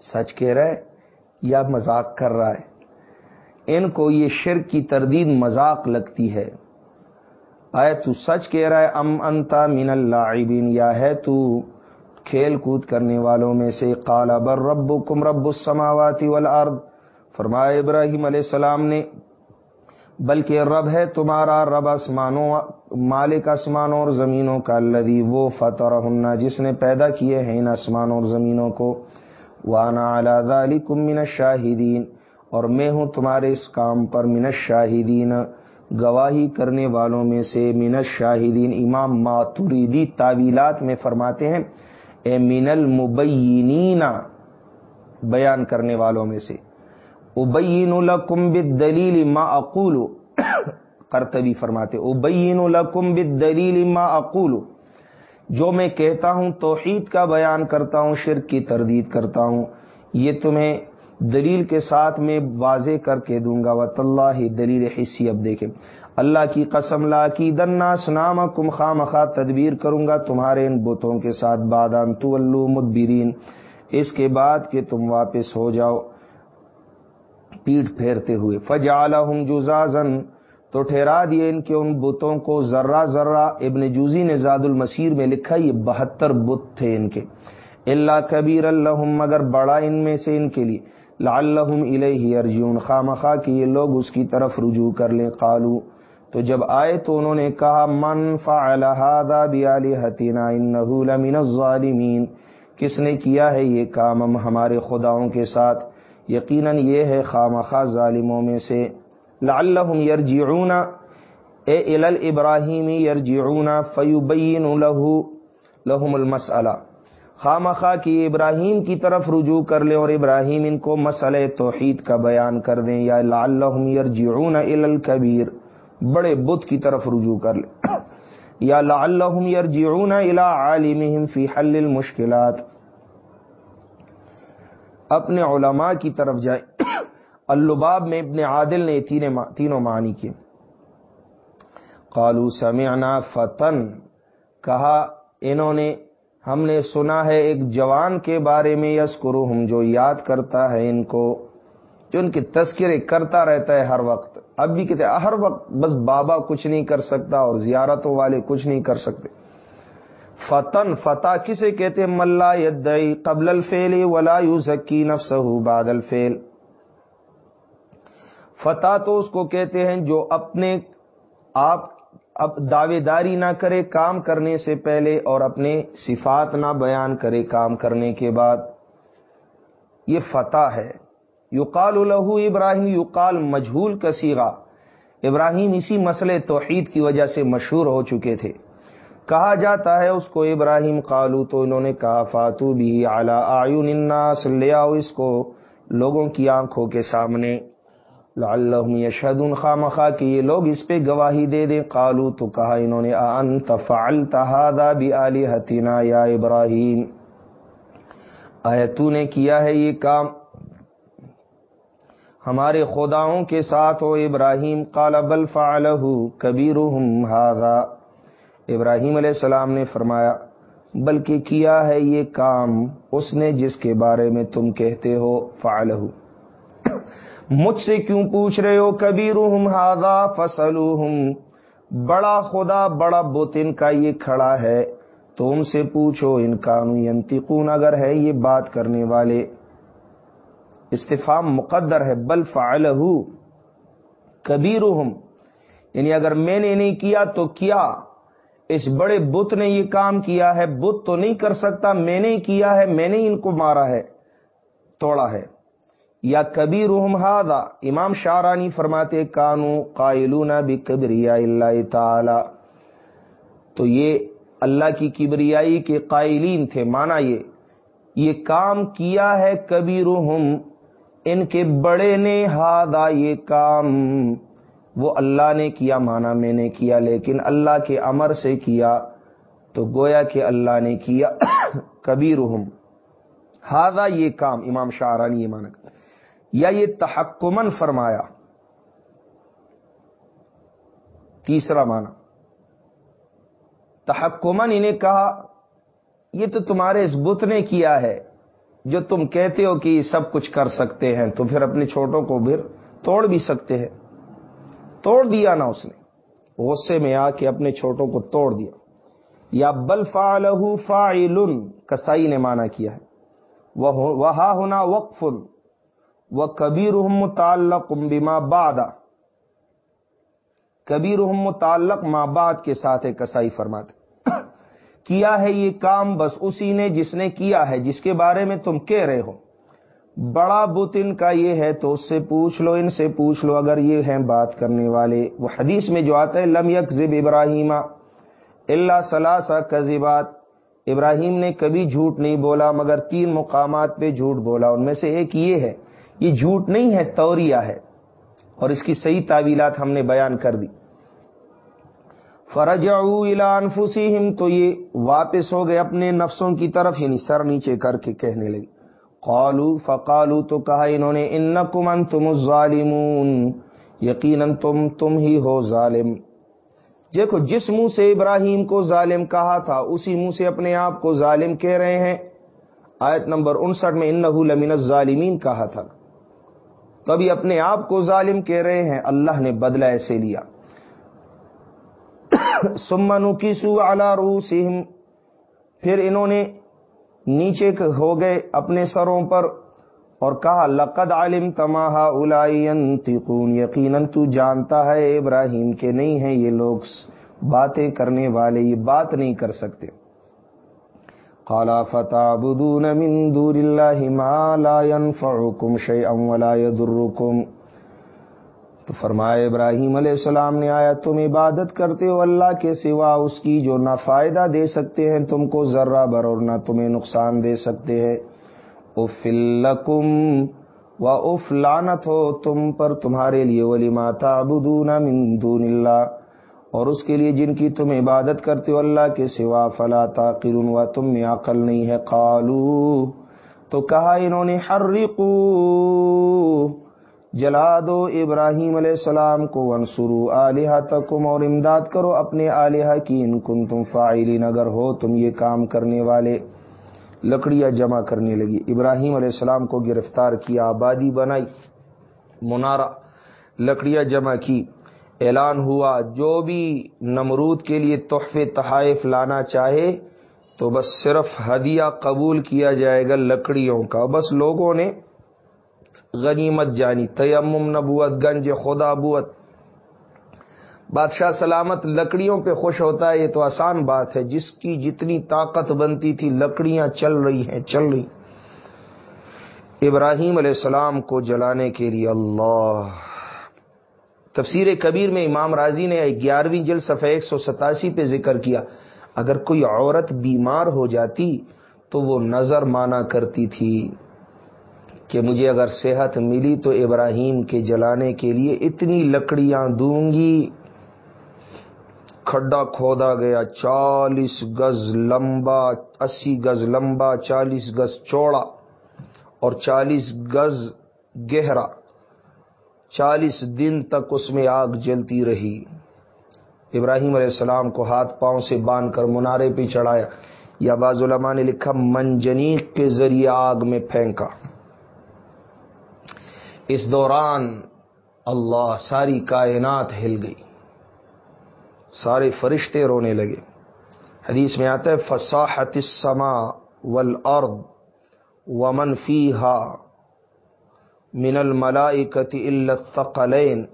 سچ کہہ رہا ہے یا مذاق کر رہا ہے۔ ان کو یہ شرک کی تردید مذاق لگتی ہے۔ آئے تو سچ کہہ رہا ہے، ام انتا من اللاعبین، یا ہے تو کھیل کود کرنے والوں میں سے، قال بر رب کم رب السماوات والارض۔ فرمایا ابراہیم علیہ السلام نے، بلکہ رب ہے تمہارا، رب آسمانوں، مالک آسمانوں اور زمینوں کا لدی وہ فتح جس نے پیدا کیے ہیں ان آسمانوں اور زمینوں کو۔ وانا اعلی من الشاہدین، اور میں ہوں تمہارے اس کام پر من الشاہدین، گواہی کرنے والوں میں سے من الشاہدین، امام ماتوریدی تعویلات میں فرماتے ہیں، اے من المبینین، بیان کرنے والوں میں سے۔ ابین لکم بالدلیل ما اقول کرتبی فرماتے ابین لکم بالدلیل ما اقول جو میں کہتا ہوں توحید کا بیان کرتا ہوں، شرک کی تردید کرتا ہوں، یہ تمہیں دلیل کے ساتھ میں واضح کر کے دوں گا۔ وط اللہ دلیل حصی اب دیکھیں، اللہ کی قسم لا کی دنا سنام کم خام خواہ تدبیر کروں گا تمہارے ان بتوں کے ساتھ۔ بادام تو مدبرین اس کے بعد کہ تم واپس ہو جاؤ۔ پیٹ پھیرتے ہوئے۔ فجال ہوں جزازن تو ٹھہرا دیے ان کے ان بتوں کو ذرہ ذرہ ابن جوزی نے زاد المسیر میں لکھا، یہ بہتر بت تھے ان کے۔ اللہ کبیر اللہ مگر بڑا ان میں سے ان کے لیے۔ لعلہم الیہ ارجون خام خواہ کی یہ لوگ اس کی طرف رجوع کر لیں۔ قالو تو جب آئے تو انہوں نے کہا، من فعل هذا بیالہتنا انہو لمن الظالمین کس نے کیا ہے یہ کام ہمارے خداؤں کے ساتھ؟ یقیناً یہ ہے خام ظالموں میں سے۔ لعلہم یرجعون۔ اے الل ابراہیم یرجعون، فیبین لہو، لہم المسئلہ۔ خام خواہ کی ابراہیم کی طرف رجوع کر لیں اور ابراہیم ان کو مسئلہ توحید کا بیان کر دیں، یا لعلہم یرجعون الکبیر۔ بڑے بدھ کی طرف رجوع کر لیں۔ یا لعلہم یرجعون الى عالمہم فی حل المشکلات۔ اپنے علماء کی طرف جائیں۔ اللباب میں ابن عادل نے تینوں معنی کی قالو سمعنا فتن۔ کہا، انہوں نے، ہم نے سنا ہے ایک جوان کے بارے میں یس ہم جو یاد کرتا ہے ان کو، جو ان کے تذکرے کرتا رہتا ہے ہر وقت۔ اب بھی کہتے ہر وقت بس بابا کچھ نہیں کر سکتا اور زیارتوں والے کچھ نہیں کر سکتے۔ فتن، فتح کسے کہتے ملا یدئی قبل الفیل ولا یو ذکی نفس بعد الفیل فتح تو اس کو کہتے ہیں جو اپنے آپ اب دعوے داری نہ کرے کام کرنے سے پہلے اور اپنے صفات نہ بیان کرے کام کرنے کے بعد۔ یہ فتح ہے۔ یقال الہو ابراہیم، یقال مجھول کثیرہ ابراہیم اسی مسئلے توحید کی وجہ سے مشہور ہو چکے تھے۔ کہا جاتا ہے اس کو، ابراہیم، قالو تو انہوں نے کہا، فاتو بھی اعلی آیون الناس، لے آؤ اس کو لوگوں کی آنکھوں کے سامنے۔ لعلہم یشہدون خامخا کہ یہ لوگ اس پہ گواہی دے دیں۔ قالو تو کہا انہوں نے انت فعلت هذا بآلہتنا یا ابراہیم؟ آیا تو نے کیا ہے یہ کام؟ ہمارے خداؤں کے ساتھ ہو ابراہیم، قال بل فعلہ کبیرہم هذا۔ ابراہیم علیہ السلام نے فرمایا، بلکہ کیا ہے یہ کام؟ اس نے جس کے بارے میں تم کہتے ہو، فعلہ۔ مجھ سے کیوں پوچھ رہے ہو؟ کبھی روحم ہاضا فصل بڑا خدا، بڑا بوتن کا یہ کھڑا ہے۔ تو ان سے پوچھو، ان کانو اگر ہے یہ بات کرنے والے۔ استفام مقدر ہے۔ بل فعل کبھی روحم یعنی اگر میں نے نہیں کیا تو کیا؟ اس بڑے بت نے یہ کام کیا ہے۔ بت تو نہیں کر سکتا۔ میں نے کیا ہے، میں نے ان کو مارا ہے، توڑا ہے۔ یا کبھی روحم ہادا امام شارانی فرماتے، کانو قائلون بھی کبریا اللہ تعالی۔ تو یہ اللہ کی کبریائی کے قائلین تھے۔ مانا یہ یہ کام کیا ہے کبھی ان کے بڑے نے ہادا یہ کام۔ وہ اللہ نے کیا مانا میں نے کیا، لیکن اللہ کے امر سے کیا۔ تو گویا کہ اللہ نے کیا۔ کبھی رحم ہادا یہ کام۔ امام شاہرانی یہ مانا۔ یا یہ تحکمن فرمایا۔ تیسرا مانا تحکمن انہیں کہا، یہ تو تمہارے اس بت نے کیا ہے، جو تم کہتے ہو کہ سب کچھ کر سکتے ہیں، تو پھر اپنے چھوٹوں کو پھر توڑ بھی سکتے ہیں۔ توڑ دیا نا اس نے۔ غصے میں آ کے اپنے چھوٹوں کو توڑ دیا۔ یا بل فا فاعل کسائی نے مانا کیا ہے۔ وہ ہونا وقف وہ کبیر متعلق بما بعد. کبیر متعلق ماں بعد کے ساتھ کسائی فرماتے کیا ہے یہ کام؟ بس اسی نے جس نے کیا ہے، جس کے بارے میں تم کہہ رہے ہو. بڑا بت ان کا یہ ہے تو اس سے پوچھ لو، ان سے پوچھ لو اگر یہ ہیں بات کرنے والے. وہ حدیث میں جو آتا ہے، لم یک زب ابراہیم اللہ سلاسا کذبات. ابراہیم نے کبھی جھوٹ نہیں بولا، مگر تین مقامات پہ جھوٹ بولا. ان میں سے ایک یہ ہے یہ جھوٹ نہیں ہے توریا ہے۔ اور اس کی صحیح تعویلات ہم نے بیان کر دی۔ فرج انفسہم تو یہ واپس ہو گئے اپنے نفسوں کی طرف یعنی سر نیچے کر کے کہنے لگی قالو فقالو تو کہا انہوں نے انکم انتم الظالمون۔ یقیناً تم تم ہی ہو ظالم۔ دیکھو، جس منہ سے ابراہیم کو ظالم کہا تھا، اسی منہ سے اپنے آپ کو ظالم کہہ رہے ہیں۔ آیت نمبر انسٹھ میں انہو لمن الظالمین کہا تھا۔ تبھی اپنے آپ کو ظالم کہہ رہے ہیں، اللہ نے بدلہ ایسے لیا۔ سمنو کی سو رو پھر انہوں نے نیچے ہو گئے اپنے سروں پر اور کہا، لقد عالم تماہا تقون یقیناً تو جانتا ہے ابراہیم کے نہیں ہیں یہ لوگ باتیں کرنے والے، یہ بات نہیں کر سکتے۔ قالا فتح بدون دور اللہ ما لا ينفعكم شيئا ولا يضركم؟ تو فرمایا ابراہیم علیہ السلام نے آیا، تم عبادت کرتے ہو اللہ کے سوا، اس کی جو نہ فائدہ دے سکتے ہیں، تم کو ذرہ بر اور نہ تمہیں نقصان دے سکتے ہیں۔ افلکم و اف لانت ہو تم پر تمہارے لیے ولی ماتا من دون اللہ۔ اور اس کے لیے جن کی تم عبادت کرتے ہو اللہ کے سوا، فلا تاقرون و تم میں عقل نہیں ہے۔ قالو، تو کہا انہوں نے، حرقو، جلا دو ابراہیم علیہ السلام کو ونسرو علیہ تکم اور امداد کرو اپنے علیہ کی۔ ان کن تم فائلین اگر ہو تم یہ کام کرنے والے۔ لکڑیاں جمع کرنے لگی۔ ابراہیم علیہ السلام کو گرفتار کیا، آبادی بنائی منارا لکڑیاں جمع کی۔ اعلان ہوا، جو بھی نمرود کے لیے تحفے تحائف لانا چاہے تو بس صرف ہدیہ قبول کیا جائے گا لکڑیوں کا۔ بس لوگوں نے غنیمت جانی، تیمم نبوت، گنج خدا بوت۔ بادشاہ سلامت لکڑیوں پہ خوش ہوتا ہے، یہ تو آسان بات ہے۔ جس کی جتنی طاقت بنتی تھی، لکڑیاں چل رہی ہیں، چل رہی۔ ابراہیم علیہ السلام کو جلانے کے لیے اللہ تفسیر کبیر میں امام راضی نے گیارہویں جلد صفحہ ایک سو ستاسی پہ ذکر کیا۔ اگر کوئی عورت بیمار ہو جاتی تو وہ نظر مانا کرتی تھی کہ مجھے اگر صحت ملی تو ابراہیم کے جلانے کے لیے اتنی لکڑیاں دوں گی۔ کھڈا کھودا گیا، چالیس گز لمبا، اسی گز لمبا، چالیس گز چوڑا اور چالیس گز گہرا۔ چالیس دن تک اس میں آگ جلتی رہی۔ ابراہیم علیہ السلام کو ہاتھ پاؤں سے باندھ کر منارے پہ چڑھایا۔ یا باز علماء نے لکھا، منجنیق کے ذریعے آگ میں پھینکا۔ اس دوران اللہ ساری کائنات ہل گئی۔ سارے فرشتے رونے لگے۔ حدیث میں آتا ہے، فصاحت السما والارض ومن فیہا من الملائکت الا الثقلین۔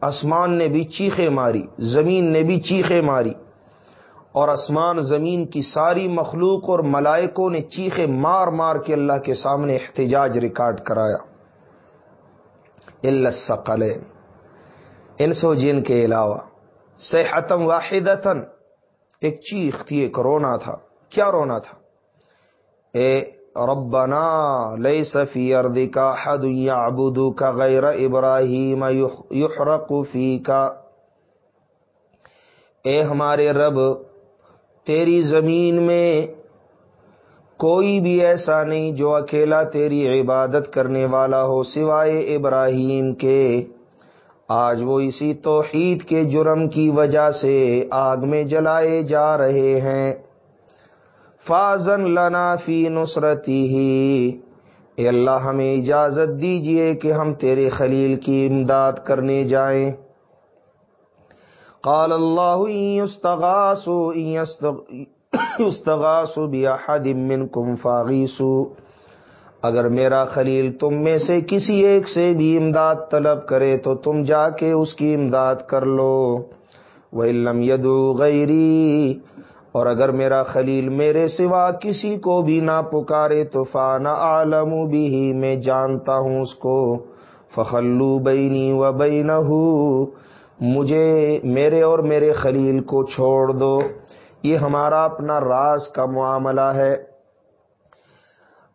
اسمان نے بھی چیخے ماری، زمین نے بھی چیخے ماری۔ اور اسمان زمین کی ساری مخلوق اور ملائکوں نے چیخے مار مار کے اللہ کے سامنے احتجاج ریکارڈ کرایا۔ اللہ ان سو جن کے علاوہ صحتم واحد ایک چیخ تھی ایک رونا تھا۔ کیا رونا تھا؟ اے ربنا لئی صفی اردی کا حد ابدو کا غیر ابراہیم یحرق اے ہمارے رب، تیری زمین میں کوئی بھی ایسا نہیں جو اکیلا تیری عبادت کرنے والا ہو سوائے ابراہیم کے۔ آج وہ اسی توحید کے جرم کی وجہ سے آگ میں جلائے جا رہے ہیں۔ فازن لنا فی نصرتی ہی اے اللہ، ہمیں اجازت دیجیے کہ ہم تیرے خلیل کی امداد کرنے جائیں۔ قال اللہ استغاثوا استغاثوا منکم فاغیثوا۔ اگر میرا خلیل تم میں سے کسی ایک سے بھی امداد طلب کرے تو تم جا کے اس کی امداد کر لو۔ وہ علم یدو غیری اور اگر میرا خلیل میرے سوا کسی کو بھی نہ پکارے تو فانا عالم بھی ہی میں جانتا ہوں اس کو۔ فخلو بینی و بین مجھے میرے اور میرے خلیل کو چھوڑ دو۔ یہ ہمارا اپنا راز کا معاملہ ہے۔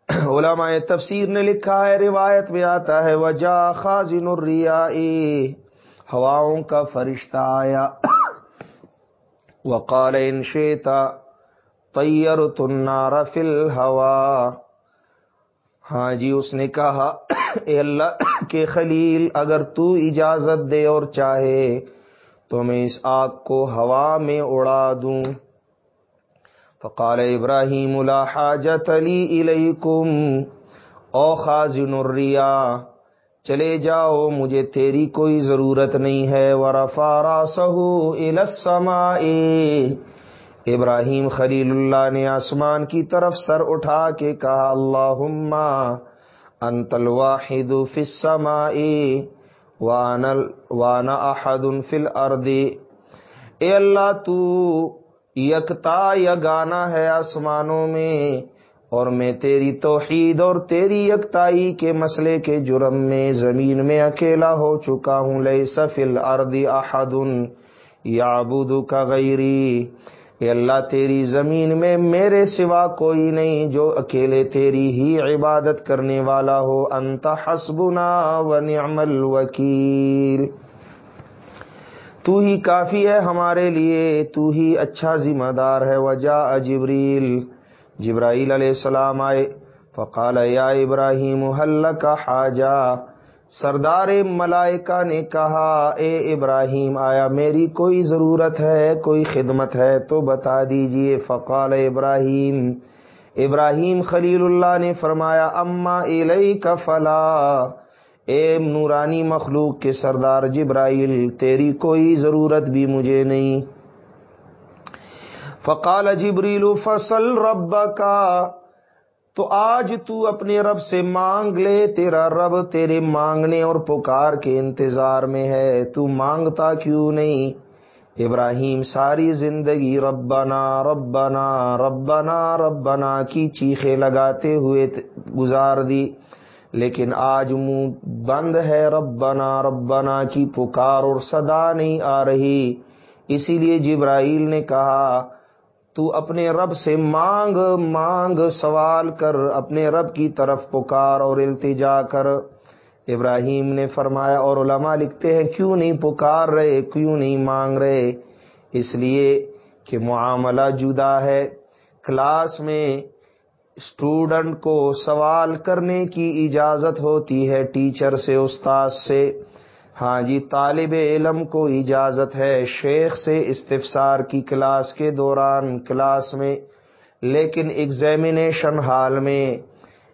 علماء تفسیر نے لکھا ہے، روایت میں آتا ہے وجہ خازن الریا ہواؤں کا فرشتہ آیا۔ وقال ان شیتا تیر تنار فل ہوا ہاں جی اس نے کہا، اے اللہ کے خلیل، اگر تو اجازت دے اور چاہے تو میں اس آگ کو ہوا میں اڑا دوں۔ فقال ابراہیم، لا حاجت لی الیکم، او خازن الریا۔ چلے جاؤ، مجھے تیری کوئی ضرورت نہیں ہے۔ ورفا راسہ السماء۔ ابراہیم خلیل اللہ نے آسمان کی طرف سر اٹھا کے کہا اللہ انت الواحد فی السماء وانا احد فی الارض اے اللہ، تو یکتا یا گانا ہے آسمانوں میں۔ اور میں تیری توحید اور تیری یکتائی کے مسئلے کے جرم میں زمین میں اکیلا ہو چکا ہوں لئی سفل اردی احدن یا کا غیری۔ اے اللہ، تیری زمین میں میرے سوا کوئی نہیں جو اکیلے تیری ہی عبادت کرنے والا ہو۔ انت حسبنا و نعم الوکیل۔ تو ہی کافی ہے ہمارے لیے، تو ہی اچھا ذمہ دار ہے۔ وجہ جبریل۔ جبرائیل علیہ السلام آئے، فقال، یا ابراہیم حل کا حاجہ سردار ملائکہ نے کہا، اے ابراہیم، آیا میری کوئی ضرورت ہے، کوئی خدمت ہے؟ تو بتا دیجیے۔ فقال، ابراہیم ابراہیم خلیل اللہ نے فرمایا، اما الی کا فلا۔ اے نورانی مخلوق کے سردار جبرائیل، تیری کوئی ضرورت بھی مجھے نہیں۔ فقال جبریل فصل رب کا تو آج تو اپنے رب سے مانگ لے، تیرا رب تیرے مانگنے اور پکار کے انتظار میں ہے، تو مانگتا کیوں نہیں؟ ابراہیم ساری زندگی ربنا ربنا ربنا ربنا کی چیخیں لگاتے ہوئے گزار دی، لیکن آج منہ بند ہے ربنا ربنا کی پکار اور صدا نہیں آ رہی۔ اسی لیے جبرائیل نے کہا تو اپنے رب سے مانگ مانگ سوال کر، اپنے رب کی طرف پکار اور التجا کر۔ ابراہیم نے فرمایا، اور علماء لکھتے ہیں، کیوں نہیں پکار رہے، کیوں نہیں مانگ رہے؟ اس لیے کہ معاملہ جدا ہے۔ کلاس میں اسٹوڈنٹ کو سوال کرنے کی اجازت ہوتی ہے ٹیچر سے استاد سے۔ ہاں جی طالب علم کو اجازت ہے شیخ سے استفسار کی کلاس کے دوران کلاس میں، لیکن ایگزامینیشن ہال میں،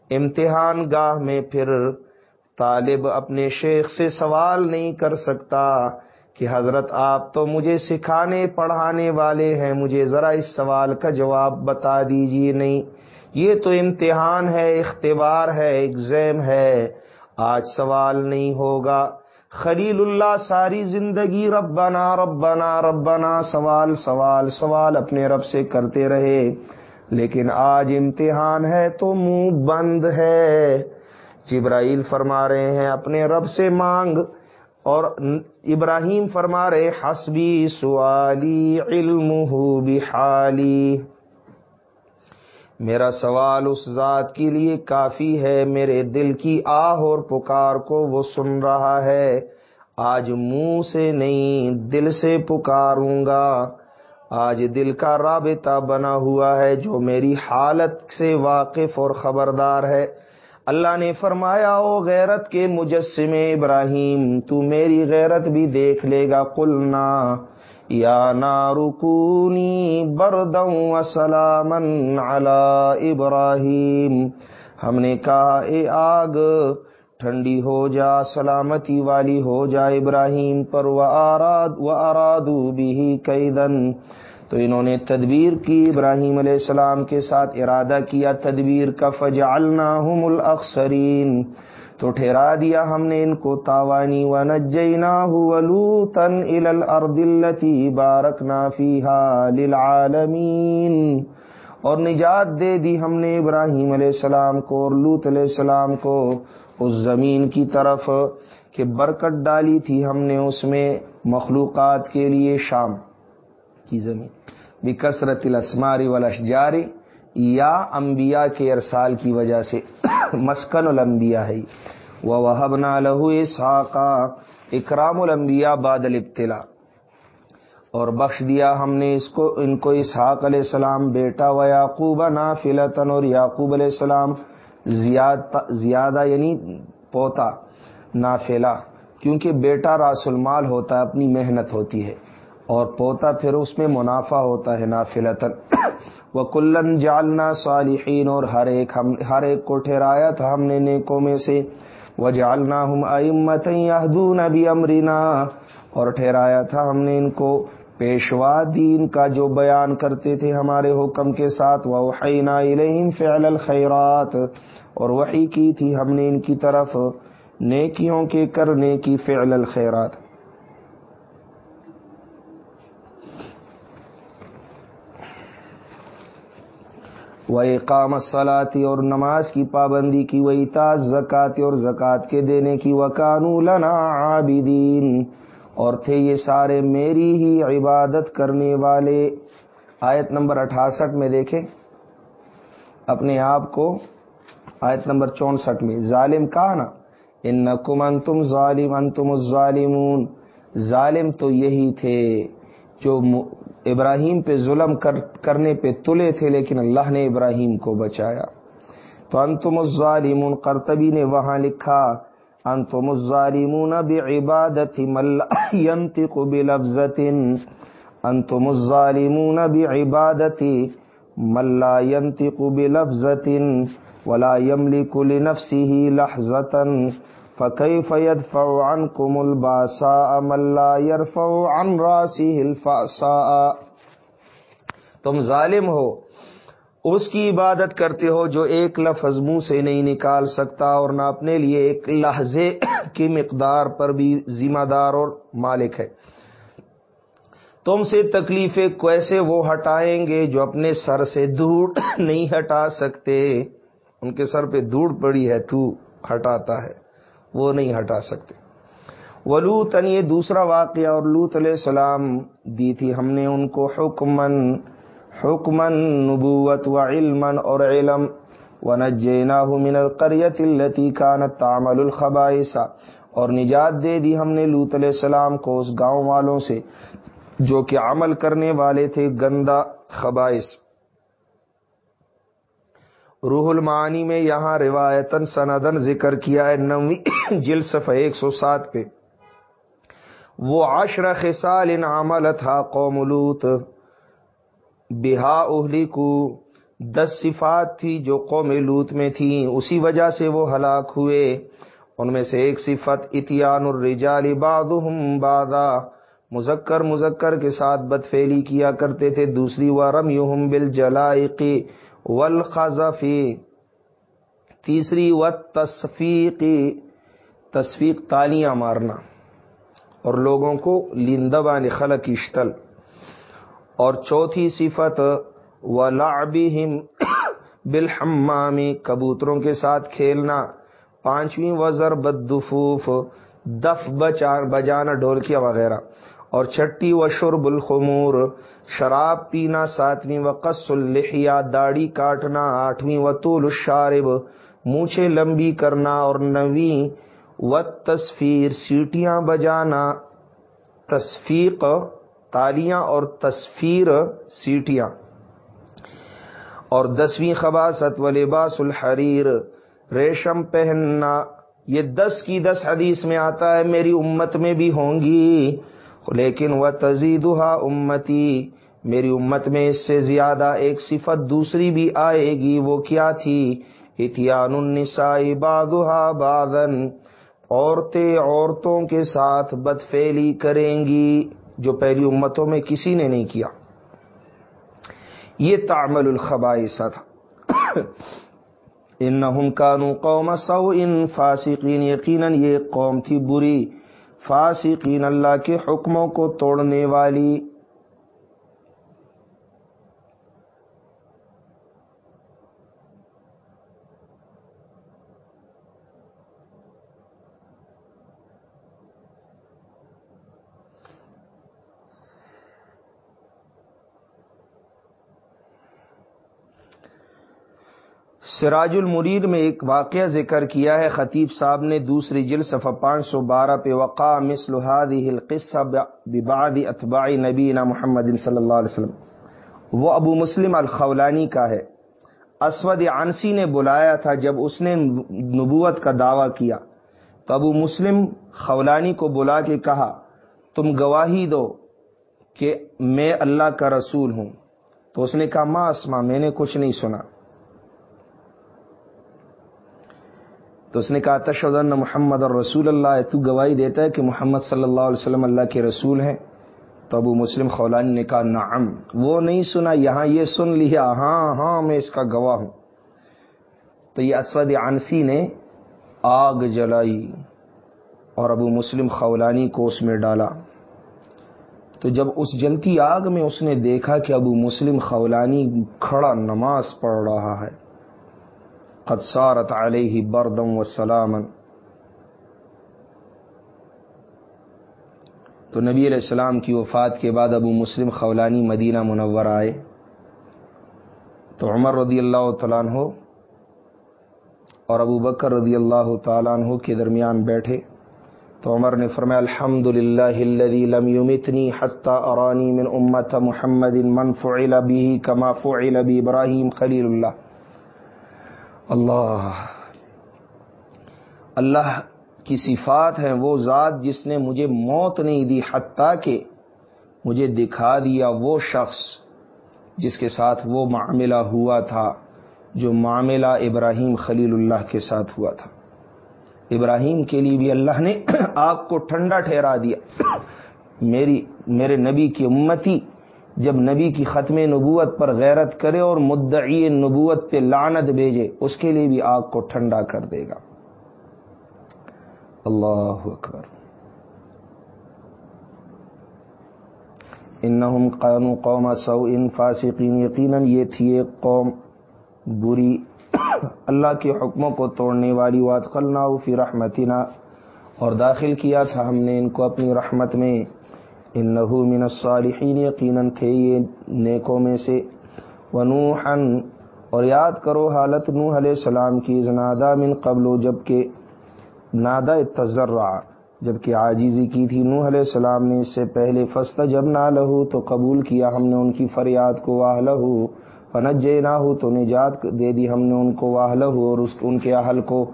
امتحان گاہ میں پھر طالب اپنے شیخ سے سوال نہیں کر سکتا کہ حضرت آپ تو مجھے سکھانے، پڑھانے والے ہیں، مجھے ذرا اس سوال کا جواب بتا دیجیے نہیں۔ یہ تو امتحان ہے، اختبار ہے ایگزام ہے۔ آج سوال نہیں ہوگا۔ خلیل اللہ ساری زندگی ربنا ربنا ربنا سوال سوال سوال اپنے رب سے کرتے رہے۔ لیکن آج امتحان ہے تو منہ بند ہے۔ جبرائیل فرما رہے ہیں اپنے رب سے مانگ اور ابراہیم فرما رہے حسبی سوالی علم بحالی۔ میرا سوال اس ذات کے لیے کافی ہے، میرے دل کی آہ اور پکار کو وہ سن رہا ہے۔ آج منہ سے نہیں، دل سے پکاروں گا۔ آج دل کا رابطہ بنا ہوا ہے، جو میری حالت سے واقف اور خبردار ہے۔ اللہ نے فرمایا، او غیرت کے مجسم ابراہیم، تو میری غیرت بھی دیکھ لے گا۔ قلنا یا نارکونی بردوں سلامن علی ابراہیم ہم نے کہا، اے آگ، ٹھنڈی ہو جا، سلامتی والی ہو جا ابراہیم پر وہ آراد و ارادو بھی قیدن تو انہوں نے تدبیر کی، ابراہیم علیہ السلام کے ساتھ ارادہ کیا، تدبیر کا فجعلناہم الاخسرین تو ٹھہرا دیا ہم نے ان کو تاوانی و نجینا ولوتن الارض التي بارکنا فيها للعالمین اور نجات دے دی ہم نے ابراہیم علیہ السلام کو اور لوت علیہ السلام کو اس زمین کی طرف کہ برکت ڈالی تھی ہم نے اس میں مخلوقات کے لیے شام کی زمین۔ بھی کثرت الاسماری والاشجاری یا انبیاء کے ارسال کی وجہ سے۔ مسکن الانبیاء ہے۔ وہ وحبنا لہو اسحاقا، اکرام الانبیاء بعد الابتلا اور بخش دیا ہم نے اس کو، ان کو اسحاق علیہ السلام، بیٹا و یعقوب نا فلطن اور یعقوب علیہ السلام زیادہ یعنی پوتا نافلا کیونکہ بیٹا راس المال ہوتا ہے، اپنی محنت ہوتی ہے۔ اور پوتا پھر اس میں منافع ہوتا ہے نافلتن وہ کلن جالنا صالحین اور ہر ایک ہم، ہر ایک کو ٹھہرایا تھا ہم نے نیکوں میں سے۔ وہ جالنا ہم بامرنا اور ٹھہرایا تھا ہم نے ان کو۔ پیشوا دین کا جو بیان کرتے تھے ہمارے حکم کے ساتھ۔ وہ الیہم فعل الخیرات اور وہی کی تھی ہم نے ان کی طرف۔ نیکیوں کے کرنے کی فعل الخیرات۔ وہ اقام صلاحی اور نماز کی پابندی کی وہ تاز زکاتی اور زکوٰۃ کے دینے کی وہ لنا عابدین اور تھے یہ سارے میری ہی عبادت کرنے والے۔ آیت نمبر اٹھاسٹھ میں دیکھیں۔ اپنے آپ کو آیت نمبر چونسٹھ میں، ظالم کہا نا ان نقم تم ظالم ان تم ظالمون ظالم تو یہی تھے جو ابراہیم پہ ظلم کرنے پہ تلے تھے، لیکن اللہ نے ابراہیم کو بچایا۔ تو انتم الظالمون، قرطبی نے وہاں لکھا، انتم الظالمون بعبادت من لا ينطق بلفظت انتم الظالمون بعبادت من لا ينطق بلفظت ولا يملك لنفسه لحظة فكيف يدفع عنكم الباساء من لا يرفع عن تم ظالم ہو، اس کی عبادت کرتے ہو جو ایک لفظ منہ سے نہیں نکال سکتا اور نہ اپنے لیے ایک لہجے کی مقدار پر بھی ذمہ دار اور مالک ہے۔ تم سے تکلیفیں کیسے وہ ہٹائیں گے جو اپنے سر سے دھوڑ نہیں ہٹا سکتے؟ ان کے سر پہ دھوڑ پڑی ہے، تو ہٹاتا ہے۔ وہ نہیں ہٹا سکتے۔ ولوتن یہ دوسرا واقعہ اور لوت علیہ السلام دی تھی ہم نے ان کو حکمن حکمن نبوت و علم اور علم۔ و من القریت التی کانت تعمل الخبائسا اور نجات دے دی ہم نے لوت علیہ السلام کو اس گاؤں والوں سے، جو کہ عمل کرنے والے تھے گندا خبائش روح المعانی میں یہاں روایتن سندن ذکر کیا ہے نوی جل صفحہ ایک سو سات پہ۔ وہ عشر خسال ان عمل تھا قوم لوت بہا اہلی کو دس صفات تھی جو قوم لوت میں تھیں۔ اسی وجہ سے وہ ہلاک ہوئے۔ ان میں سے ایک صفت اتیان الرجال بعضهم بعضا۔ مذکر مذکر کے ساتھ بدفیلی کیا کرتے تھے۔ دوسری ورم یوہم بل والخزفی تیسری و تصفیقی تصفیق تالیاں مارنا، اور لوگوں کو لیندبان خلق اشتل۔ اور چوتھی صفت و لابیم بالحمامی کبوتروں کے ساتھ کھیلنا۔ پانچویں وزر بدفوف دف بچا بجانا ڈھولکیا وغیرہ۔ اور چھٹی و شرب الخمور، شراب پینا ساتویں و قص الحیا داڑھی کاٹنا آٹھویں و طول الشارب مونچھے لمبی کرنا اور نویں و تصفیر، سیٹیاں بجانا، تصفیق، تالیاں اور تصفیر، سیٹیاں۔ اور دسویں خباست و لباس الحریر، ریشم پہننا، یہ دس کی دس حدیث میں آتا ہے، میری امت میں بھی ہوں گی۔ لیکن وہ تزیدہ امتی میری امت میں اس سے زیادہ ایک صفت دوسری بھی آئے گی، وہ کیا تھی؟ اتیان النساء بادہ بادن عورتیں عورتوں کے ساتھ بدفیلی کریں گی، جو پہلی امتوں میں کسی نے نہیں کیا۔ یہ تعمل الخبائثہ تھا۔ ان کانو قوم سو ان فاسقین، یقیناً یہ قوم تھی بری۔ فاسقین اللہ کے حکموں کو توڑنے والی سراج المرید میں ایک واقعہ ذکر کیا ہے۔ خطیب صاحب نے دوسری جل صفحہ پانچ سو بارہ پہ وقع مثل هذه القصہ ببعض اتباع نبینا محمد صلی اللہ علیہ وسلم۔ وہ ابو مسلم الخولانی کا ہے۔ اسود عنسی نے بلایا تھا جب اس نے نبوت کا دعویٰ کیا۔ تو ابو مسلم خولانی کو بلا کے کہا، تم گواہی دو کہ میں اللہ کا رسول ہوں۔ تو اس نے کہا، ماں اسما میں نے کچھ نہیں سنا۔ تو اس نے کہا تشدن محمد اور رسول اللہ. تو گواہی دیتا ہے کہ محمد صلی اللہ علیہ وسلم اللہ کے رسول ہیں۔ تو ابو مسلم خولانی نے کہا، نعم. وہ نہیں سنا، یہاں یہ سن لیا. ہاں ہاں میں اس کا گواہ ہوں. تو یہ اسود عنسی نے آگ جلائی اور ابو مسلم خولانی کو اس میں ڈالا۔ تو جب اس جلتی آگ میں اس نے دیکھا کہ ابو مسلم خولانی کھڑا نماز پڑھ رہا ہے قد صارت علیہ بردم و سلامن تو نبی علیہ السلام کی وفات کے بعد ابو مسلم خولانی مدینہ منور آئے. تو عمر رضی اللہ تعالیٰ عنہ اور ابو بکر رضی اللہ تعالیٰ عنہ کے درمیان بیٹھے. تو عمر نے فرمایا الحمد للہ لم حتى ارانی من امت محمد من فعل به كما فعل بی ابراہیم خلیل اللہ. اللہ اللہ کی صفات ہیں وہ ذات جس نے مجھے موت نہیں دی، حتیٰ کہ مجھے دکھا دیا وہ شخص جس کے ساتھ وہ معاملہ ہوا تھا، جو معاملہ ابراہیم خلیل اللہ کے ساتھ ہوا تھا۔ ابراہیم کے لیے بھی اللہ نے آپ کو ٹھنڈا ٹھہرا دیا۔ میری، میرے نبی کی امتی جب نبی کی ختم نبوت پر غیرت کرے اور مدعی نبوت پہ لانت بھیجے، اس کے لیے بھی آگ کو ٹھنڈا کر دے گا۔ اللہ اکبر۔ ان قانو قوم سو ان فاسقین، یقیناً یہ تھی ایک قوم بری۔ اللہ کے حکموں کو توڑنے والی واد خلنا فی رحمتنا۔ اور داخل کیا تھا ہم نے ان کو اپنی رحمت میں۔ ان من الصالحین یقیناً تھے یہ نیکوں میں سے ونوحن اور یاد کرو حالت نوح علیہ السلام کی زنادہ من قبل جبکہ نادا تجرا جبکہ آجیزی کی تھی، نوح علیہ السلام نے اس سے پہلے فسط جب نہ لہو تو قبول کیا ہم نے ان کی فریاد کو واہ لہو فنج نہ ہو تو نجات دے دی ہم نے ان کو واہ لہو اور اس ان کے اہل کو،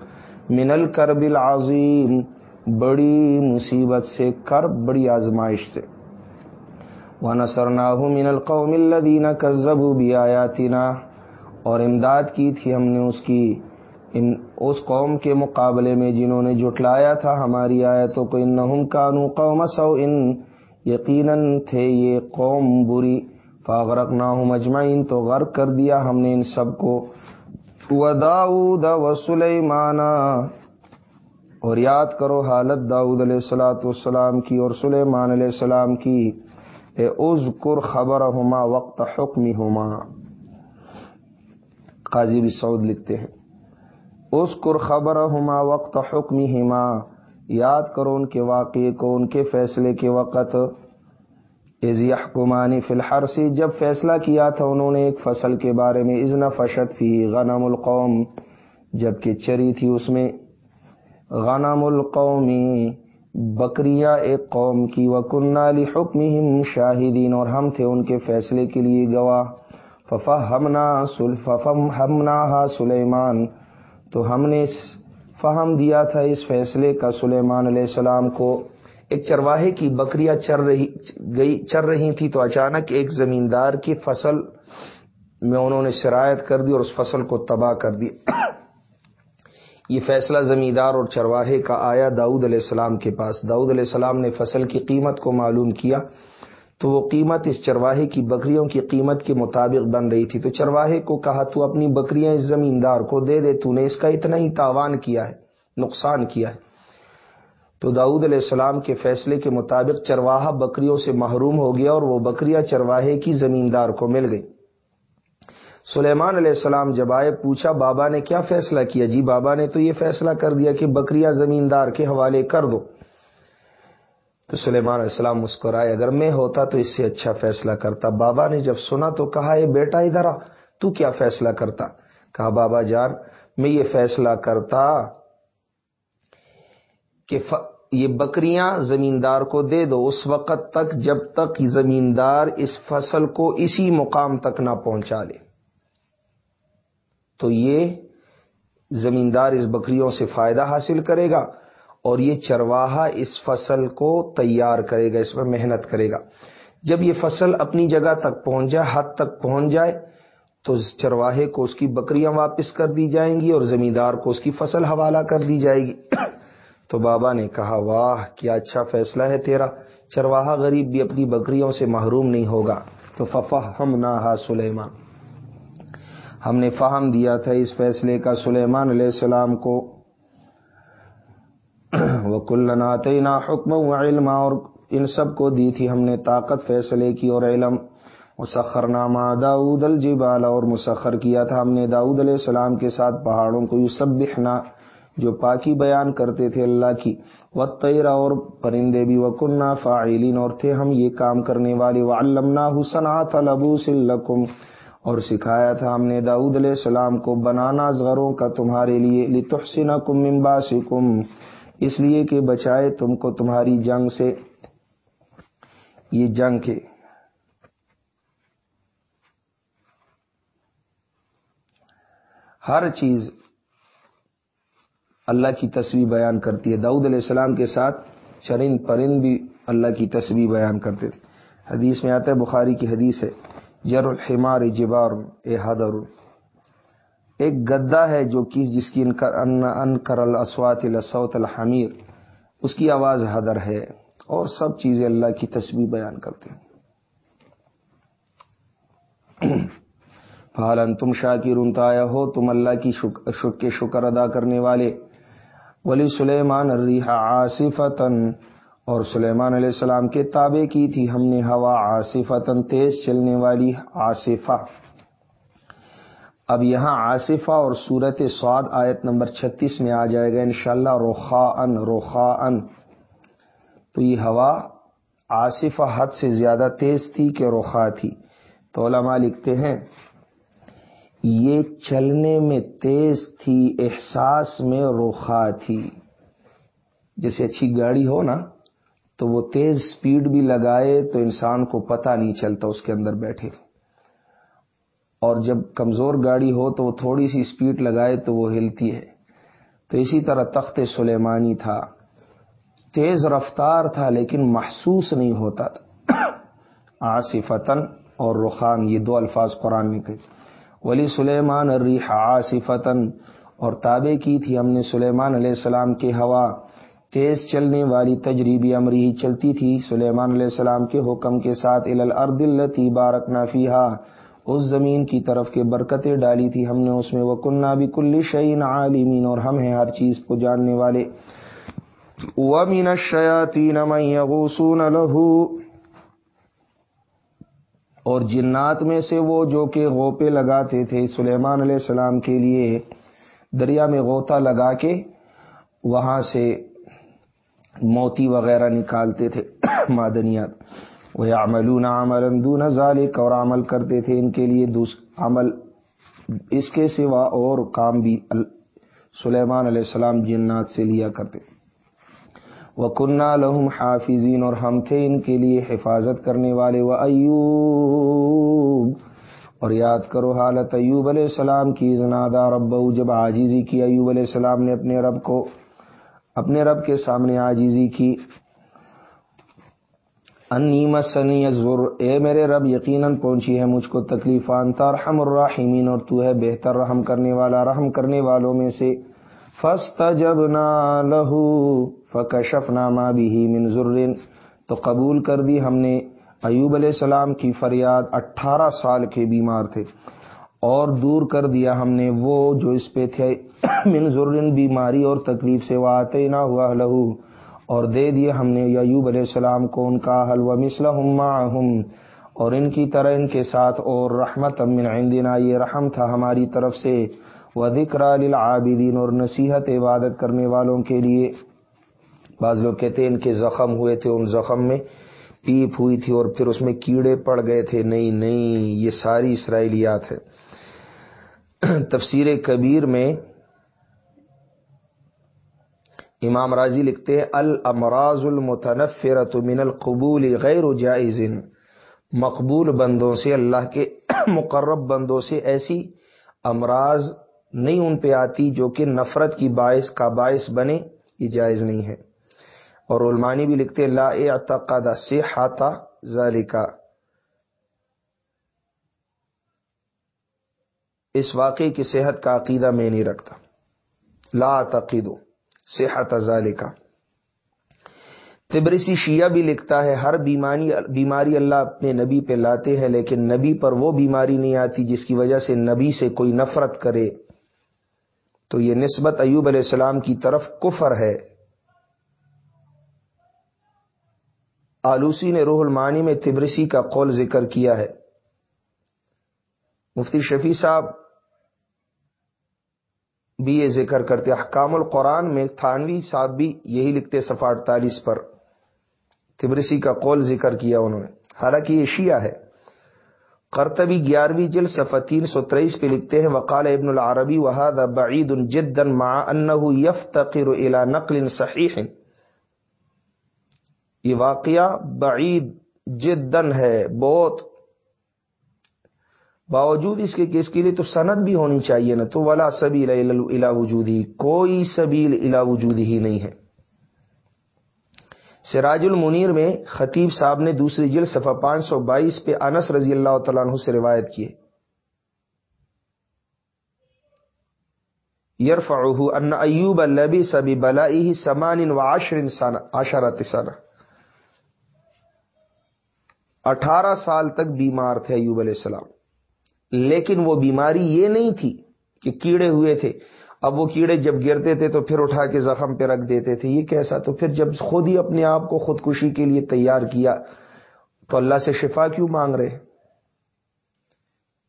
من الکرب العظیم۔ بڑی مصیبت سے، کر بڑی آزمائش سے۔ وہ نثر من القوم الدین کزب بھی اور امداد کی تھی ہم نے اس کی، ان، اس قوم کے مقابلے میں جنہوں نے جٹلایا تھا ہماری آیتوں کو۔ ان کانو قوم سو ان یقیناً تھے یہ قوم بری۔ فاغرق نہ مجمعین تو غرق کر دیا ہم نے ان سب کو۔ و وداؤد و سلیمانہ اور یاد کرو حالت داؤد علیہ السلاۃ والسلام کی اور سلیمان علیہ السلام کی، اے از کر خبر ہوما وقت حکمی ہوما قاضی بھی سعود لکھتے ہیں اس کر خبر ہوما وقت حکمی ہما یاد کرو ان کے واقعے کو، ان کے فیصلے کے وقت۔ ازی فی الحر سے جب فیصلہ کیا تھا انہوں نے ایک فصل کے بارے میں ازن فشت فی غنم القوم۔ جبکہ چری تھی اس میں غنم القومی بکریا ایک قوم کی وکن علی حکم شاہدین اور ہم تھے ان کے فیصلے کے لیے گواہ۔ ففا ہمنا ففم ہمنا ہا سلیمان تو ہم نے فہم دیا تھا اس فیصلے کا سلیمان علیہ السلام کو۔ ایک چرواہے کی بکریاں چر رہی، گئی، چر رہی تھی، تو اچانک ایک زمیندار کی فصل میں انہوں نے شرائط کر دی اور اس فصل کو تباہ کر دی۔ یہ فیصلہ زمیندار اور چرواہے کا آیا داؤد علیہ السلام کے پاس۔ داؤد علیہ السلام نے فصل کی قیمت کو معلوم کیا تو وہ قیمت اس چرواہے کی بکریوں کی قیمت کے مطابق بن رہی تھی۔ تو چرواہے کو کہا، تو اپنی بکریاں اس زمیندار کو دے دے، تو نے اس کا اتنا ہی تاوان کیا ہے، نقصان کیا ہے۔ تو داؤد علیہ السلام کے فیصلے کے مطابق چرواہا بکریوں سے محروم ہو گیا اور وہ بکریاں چرواہے کی زمیندار کو مل گئی سلیمان علیہ السلام جب آئے، پوچھا، بابا نے کیا فیصلہ کیا؟ جی بابا نے تو یہ فیصلہ کر دیا کہ بکریاں زمیندار کے حوالے کر دو۔ تو سلیمان علیہ السلام مسکرائے، اگر میں ہوتا تو اس سے اچھا فیصلہ کرتا۔ بابا نے جب سنا تو کہا یہ بیٹا، ادھر آ، تو کیا فیصلہ کرتا؟ کہا، بابا جان، میں یہ فیصلہ کرتا کہ ف... یہ بکریاں زمیندار کو دے دو۔ اس وقت تک، جب تک زمیندار اس فصل کو اسی مقام تک نہ پہنچا لے۔ تو یہ زمیندار اس بکریوں سے فائدہ حاصل کرے گا اور یہ چرواہا اس فصل کو تیار کرے گا، اس میں محنت کرے گا۔ جب یہ فصل اپنی جگہ تک پہنچ جائے حد تک پہنچ جائے، تو چرواہے کو اس کی بکریاں واپس کر دی جائیں گی اور زمیندار کو اس کی فصل حوالہ کر دی جائے گی۔ تو بابا نے کہا، واہ، کیا اچھا فیصلہ ہے تیرا۔ چرواہا غریب بھی اپنی بکریوں سے محروم نہیں ہوگا۔ تو ففا ہم نہ سلیمان۔ ہم نے فہم دیا تھا اس فیصلے کا سلیمان علیہ السلام کو۔ وہ کل نہ حکم و علم اور ان سب کو دی تھی ہم نے طاقت فیصلے کی اور علم۔ مسخر نامہ داود الجبال اور مسخر کیا تھا ہم نے داود علیہ السلام کے ساتھ پہاڑوں کو یو جو پاکی بیان کرتے تھے اللہ کی۔ و تیرا اور پرندے بھی۔ وکنہ فعلین اور تھے ہم یہ کام کرنے والے۔ و علمنا حسن لبو سلکم اور سکھایا تھا ہم نے داود علیہ السلام کو، بنانا زغروں کا تمہارے لیے لتحسن کم ممباسکم اس لیے کہ بچائے تم کو تمہاری جنگ سے۔ یہ جنگ کے ہر چیز اللہ کی تصویر بیان کرتی ہے۔ داؤد علیہ السلام کے ساتھ چرند پرند بھی اللہ کی تصویر بیان کرتے تھے۔ حدیث میں آتا ہے، بخاری کی حدیث ہے۔ جر الحمار جبار، اے حدر۔ ایک گدا ہے جو کہ جس کی ان کر الاسوات الاسوت الحمیر۔ اس کی آواز حدر ہے اور سب چیزیں اللہ کی تصویر بیان کرتے ہیں۔ فالن تم شاکر انتایا ہو تم اللہ کی شک شکر ادا کرنے والے۔ ولی سلیمان الریح آصفتن اور سلیمان علیہ السلام کے تابع کی تھی۔ ہم نے ہوا آصفتن تیز چلنے والی آصفہ۔ اب یہاں آصفہ اور صورت سعد آیت نمبر چھتیس میں آ جائے گا انشاءاللہ روخا ان روخا ان تو یہ ہوا آصفہ حد سے زیادہ تیز تھی کہ روخا تھی۔ تو علماء لکھتے ہیں، یہ چلنے میں تیز تھی، احساس میں روخا تھی۔ جیسے اچھی گاڑی ہو نا تو وہ تیز سپیڈ بھی لگائے تو انسان کو پتہ نہیں چلتا اس کے اندر بیٹھے۔ اور جب کمزور گاڑی ہو تو وہ تھوڑی سی سپیڈ لگائے تو وہ ہلتی ہے۔ تو اسی طرح تخت سلیمانی تھا۔ تیز رفتار تھا لیکن محسوس نہیں ہوتا تھا۔ آصفتن اور رخان، یہ دو الفاظ قرآن میں کہے ولی سلیمان الریح آصفتن اور تابع کی تھی ہم نے سلیمان علیہ السلام کے ہوا۔ تیز چلنے والی تجریبی امری ہی چلتی تھی۔ سلیمان علیہ السلام کے حکم کے ساتھ الارض التی بارک نافیہ اس زمین کی طرف کے برکتیں ڈالی تھی ہم نے، اس میں وہ کنہ بھی کل شعین عالمین، اور ہم ہیں ہر چیز کو جاننے والے۔ وَمِنَ الشَّيَاطِينَ مَن يَغُوصُونَ لَهُ اور جنات میں سے وہ جو کہ غوپے لگاتے تھے سلیمان علیہ السلام کے لیے، دریا میں غوطہ لگا کے وہاں سے موتی وغیرہ نکالتے تھے معدنیات۔ وہ عملون عمل دون ذالک اور عمل کرتے تھے ان کے لیے عمل اس کے سوا اور کام بھی سلیمان علیہ السلام جنات سے لیا کرتے۔ وہ کنہ لہم حافظین اور ہم تھے ان کے لیے حفاظت کرنے والے۔ وہ ایوب اور یاد کرو حالت ایوب علیہ السلام کی، زنادہ رب، جب آجیزی کی، ایوب علیہ السلام نے اپنے رب کو اپنے رب کے سامنے آجیزی کی۔ انیمت سنی ضرور اے میرے رب، یقیناً پہنچی ہے مجھ کو تکلیف تکلیفان ترحم الرحمین اور تو ہے بہتر رحم کرنے والا۔ رحم کرنے والوں میں سے فسط جب نہ لہو فکشف نامہ بھی من ضرور تو قبول کر دی ہم نے۔ ایوب علیہ السلام کی فریاد اٹھارہ سال کے بیمار تھے۔ اور دور کر دیا ہم نے، وہ جو اس پہ تھے، من ضرور بیماری اور تکلیف سے وہ آتے نہ ہوا لہو، اور دے دیا ہم نے یوب علیہ السلام کو ان کا حل و مسلم اور ان کی طرح ان کے ساتھ، اور رحمت امن عندنا، یہ رحم تھا ہماری طرف سے وہ ذکر للعابدین، اور نصیحت عبادت کرنے والوں کے لیے۔ بعض لوگ کہتے ہیں ان کے زخم ہوئے تھے، ان زخم میں پیپ ہوئی تھی، اور پھر اس میں کیڑے پڑ گئے تھے۔ نہیں نہیں، یہ ساری اسرائیلیات ہے تفسیر کبیر میں امام راضی لکھتے ہیں المراض المتنفرت من القبول غیر جائز، مقبول بندوں سے، اللہ کے مقرب بندوں سے ایسی امراض نہیں ان پہ آتی جو کہ نفرت کی باعث کا باعث بنے، یہ جائز نہیں ہے۔ اور علمانی بھی لکھتے لا اعتقاد سے ہاتھا ذالکا۔ اس واقعے کی صحت کا عقیدہ میں نہیں رکھتا۔ لا تقیدو صحت ازال کا تبرسی شیعہ بھی لکھتا ہے، ہر بیماری بیماری اللہ اپنے نبی پہ لاتے ہیں، لیکن نبی پر وہ بیماری نہیں آتی جس کی وجہ سے نبی سے کوئی نفرت کرے۔ تو یہ نسبت ایوب علیہ السلام کی طرف کفر ہے۔ آلوسی نے روح المانی میں تبرسی کا قول ذکر کیا ہے۔ مفتی شفیع صاحب بھی یہ ذکر کرتے احکام القرآن میں تھانوی صاحب بھی یہی لکھتے صفحہ اڑتالیس پر۔ تبرسی کا قول ذکر کیا انہوں نے۔ حالانکہ یہ شیعہ ہے۔ کرتبی گیارہویں جل صفحہ تین سو تریس پہ لکھتے ہیں، وقال ابن العربی وحاد بعید جدا مع انه يفتقر الى نقل صحیح۔ یہ واقعہ بعید جدن ہے، بہت باوجود اس کے کس کے لیے تو سند بھی ہونی چاہیے نا، تو ولا سبیل الا وجودی، کوئی سبیل الا وجودی ہی نہیں ہے۔ سراج المنیر میں خطیب صاحب نے دوسری جلد صفحہ پانچ سو بائیس پہ انس رضی اللہ تعالیٰ عنہ سے روایت کیے یرف ان ایوب البی سبی بلائی سمان و عشر عشرت اٹھارہ سال تک بیمار تھے ایوب علیہ السلام۔ لیکن وہ بیماری یہ نہیں تھی کہ کیڑے ہوئے تھے۔ اب وہ کیڑے جب گرتے تھے تو پھر اٹھا کے زخم پہ رکھ دیتے تھے۔ یہ کیسا؟ تو پھر جب خود ہی اپنے آپ کو خودکشی کے لیے تیار کیا، تو اللہ سے شفا کیوں مانگ رہے؟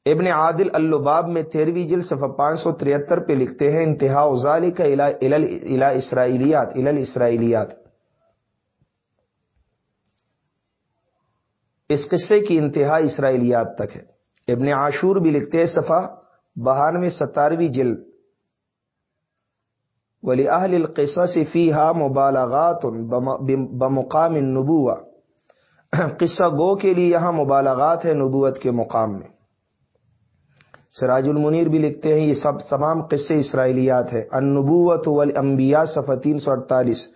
ابن عادل الباب میں تیروی جل صفحہ پانچ سو تریہتر پہ لکھتے ہیں، انتہا ازالی کا اسرائیلیات الل اسرائیلیات اس قصے کی انتہا اسرائیلیات تک ہے۔ ابن عاشور بھی لکھتے ہیں صفا بہانوے ستارویں جل ولی اہل القصص فیہا مبالغات بمقام النبوہ قصہ گو کے لیے یہاں مبالغات ہے نبوت کے مقام میں۔ سراج المنیر بھی لکھتے ہیں یہ سب تمام قصے اسرائیلیات ہیں۔ النبوت والانبیاء صفحہ تین سو اڑتالیس۔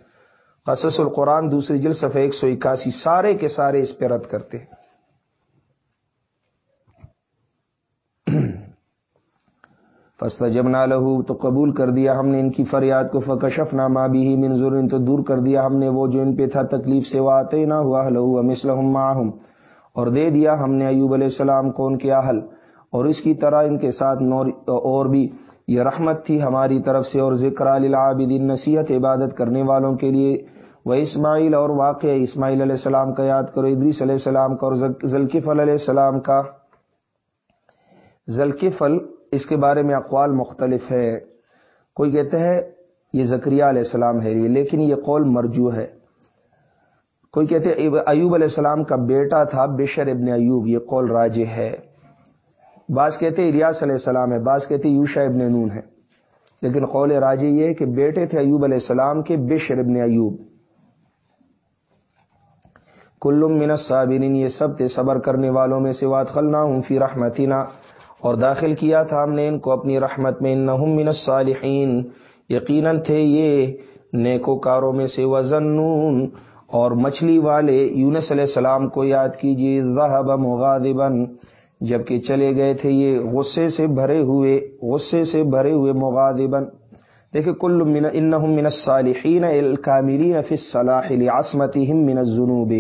قصص القرآن دوسری جل صفحہ ایک سو اکاسی۔ سارے کے سارے اس پہ رد کرتے ہیں۔ جب نہ لہو تو قبول کر دیا ہم نے ان کی فریاد کو فکشف نامہ بھی ہی منظور تو دور کر دیا ہم نے وہ جو ان پہ تھا تکلیف سے وہ نہ ہوا لہو مسلم اور دے دیا ہم نے ایوب علیہ السلام کو ان کے اہل، اور اس کی طرح ان کے ساتھ نور، اور بھی یہ رحمت تھی ہماری طرف سے، اور ذکر العابدین نصیحت عبادت کرنے والوں کے لیے وہ اسماعیل، اور واقع اسماعیل علیہ السلام کا یاد کرو، ادریس علیہ السلام کا، اور ذلکفل علیہ السلام کا۔ ذلکفل اس کے بارے میں اقوال مختلف ہے کوئی کہتے ہیں، یہ زکریہ علیہ السلام ہے، یہ لیکن یہ قول مرجو ہے۔ کوئی کہتے ایوب علیہ السلام کا بیٹا تھا، بشر ابن ایوب، یہ قول راج ہے۔ بعض کہتے اریاس علیہ السلام ہے، بعض کہتے یوشا ابن نون ہے۔ لیکن قول راجی یہ کہ بیٹے تھے ایوب علیہ السلام کے بشر ابن ایوب۔ کلم من الصابرین، یہ سب تھے، صبر کرنے والوں میں سے وات خلنا ہوں فی رحمتنا۔ اور داخل کیا تھا ہم نے ان کو اپنی رحمت میں، انہم من الصالحین۔ یقیناً تھے یہ نیکو کاروں میں سے وزنون اور مچھلی والے یونس علیہ السلام کو یاد کیجیے ذہب مغاضبن جبکہ چلے گئے تھے یہ غصے سے بھرے ہوئے، غصے سے بھرے ہوئے مغاضبن دیکھیں، کل من، انہم من الصالحین الکاملین فی الصلاح لعصمتہم من الذنوب۔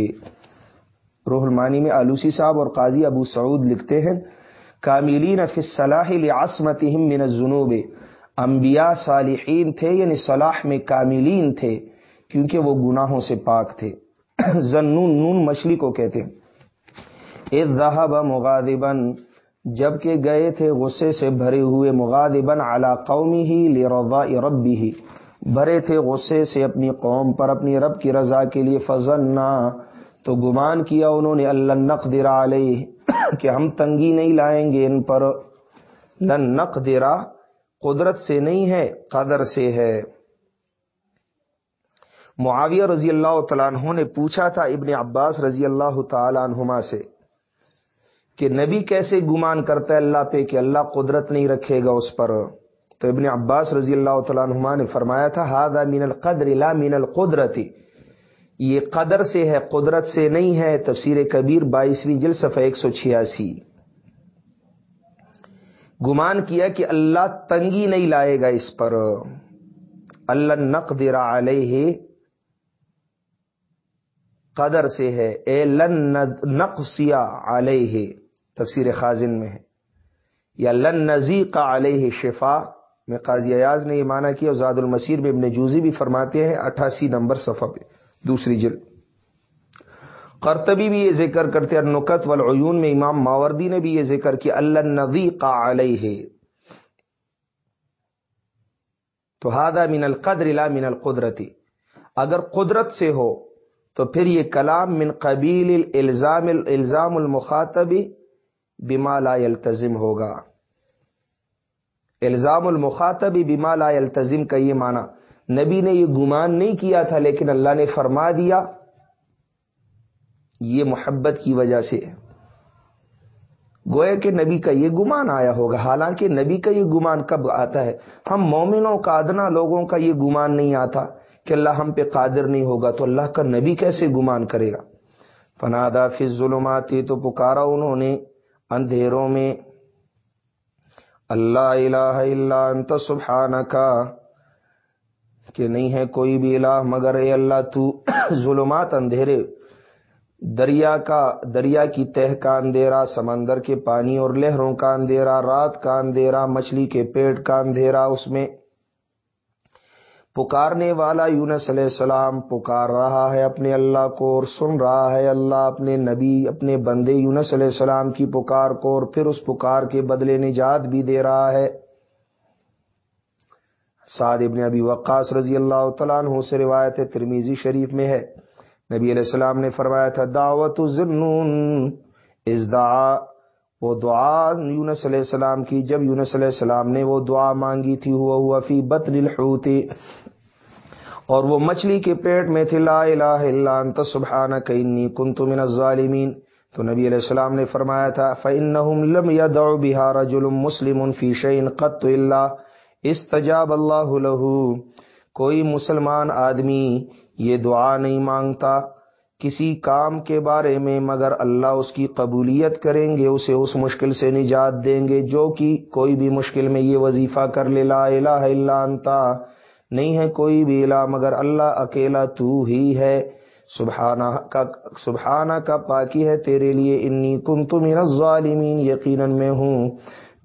روح المانی میں آلوسی صاحب اور قاضی ابو سعود لکھتے ہیں کاملین فی الصلاح لعصمتہم من الذنوب. انبیاء صالحین تھے یعنی صلاح میں کاملین تھے، کیونکہ وہ گناہوں سے پاک تھے۔ زنون نون مچھلی کو کہتے ہیں۔ ذہب مغادبن جبکہ گئے تھے غصے سے بھرے ہوئے مغادبن اعلی قومی ہی لرضا ربی ہی بھرے تھے غصے سے اپنی قوم پر، اپنی رب کی رضا کے لیے۔ فضن تو گمان کیا انہوں نے، اللہ نقدر علیہ کہ ہم تنگی نہیں لائیں گے ان پر۔ لن نقدرا قدرت سے نہیں ہے، قدر سے ہے۔ معاویہ رضی اللہ تعالیٰ عنہ نے پوچھا تھا ابن عباس رضی اللہ تعالیٰ عنہما سے کہ نبی کیسے گمان کرتا ہے اللہ پہ کہ اللہ قدرت نہیں رکھے گا اس پر؟ تو ابن عباس رضی اللہ تعالیٰ عنہما نے فرمایا تھا ہاد مین القدر لا مین القدرتی۔ یہ قدر سے ہے، قدرت سے نہیں ہے، تفسیر کبیر بائیسویں جل صفحہ ایک سو چھیاسی۔ گمان کیا کہ اللہ تنگی نہیں لائے گا اس پر۔ اللہ نقدر علیہ قدر سے ہے۔ اے لن نقصیا علیہ۔ تفسیر خازن میں ہے۔ یا لن نزی کا علیہ شفا۔ میں قاضی ایاز نے یہ مانا کیا اور زاد المسیر میں ابن جوزی بھی فرماتے ہیں، اٹھاسی نمبر صفحہ پہ۔ دوسری جلد۔ قرطبی بھی یہ ذکر کرتے ہیں نقط والعیون میں امام ماوردی نے بھی یہ ذکر کیا، اللہ نزی کا علیہ۔ تو ہادہ من القدر لا من القدرتی اگر قدرت سے ہو، تو پھر یہ کلام من قبیل الزام الزام المخاطبی بما لا يلتزم ہوگا۔ الزام المخاطب بما لا يلتزم کا یہ معنی۔ نبی نے یہ گمان نہیں کیا تھا، لیکن اللہ نے فرما دیا، یہ محبت کی وجہ سے گویا کہ نبی کا یہ گمان آیا ہوگا۔ حالانکہ نبی کا یہ گمان کب آتا ہے؟ ہم مومنوں کا، ادنا لوگوں کا یہ گمان نہیں آتا کہ اللہ ہم پہ قادر نہیں ہوگا، تو اللہ کا نبی کیسے گمان کرے گا؟ فنادا فی ظلماتی تو پکارا انہوں نے اندھیروں میں۔ اللہ الہ الا انت سبحانکا کہ نہیں ہے کوئی بھی الہ، مگر اے اللہ تو ظلمات اندھیرے، دریا کا، دریا کی تہ کا اندھیرا، سمندر کے پانی اور لہروں کا اندھیرا، رات کا اندھیرا، مچھلی کے پیٹ کا اندھیرا، اس میں پکارنے والا یونس علیہ السلام پکار رہا ہے اپنے اللہ کو اور سن رہا ہے اللہ اپنے نبی، اپنے بندے یونس علیہ السلام کی پکار کو اور پھر اس پکار کے بدلے نجات بھی دے رہا ہے۔ سعد ابن ابی وقاص رضی اللہ تعالیٰ عنہ سے روایت ترمیزی شریف میں ہے۔ نبی علیہ السلام نے فرمایا تھا، دعوت از دعا، وہ دعا یونس علیہ السلام کی، جب یونس علیہ السلام نے وہ دعا مانگی تھی، ہوا ہوا فی بطن الحوت، اور وہ مچھلی کے پیٹ میں تھی لا الہ الا انت، سبحانک انی کنت من الظالمین۔ تو نبی علیہ السلام نے فرمایا تھا، فَإِنَّهُمْ لَمْ يَدْعُ بِهَا رَجُلٌ مُسْلِمٌ فِي شَيْءٍ قَطُّ إِلَّا استجاب اللہ لہو۔ کوئی مسلمان آدمی یہ دعا نہیں مانگتا کسی کام کے بارے میں، مگر اللہ اس کی قبولیت کریں گے، اسے اس مشکل سے نجات دیں گے، جو کہ کوئی بھی مشکل میں یہ وظیفہ کر لے، لا الہ الا انتا نہیں ہے کوئی بھی الہ، مگر اللہ اکیلا تو ہی ہے۔ سبحانہ کا سبحانہ کا پاکی ہے تیرے لیے، انی کن تو من الظالمین، یقیناً میں ہوں۔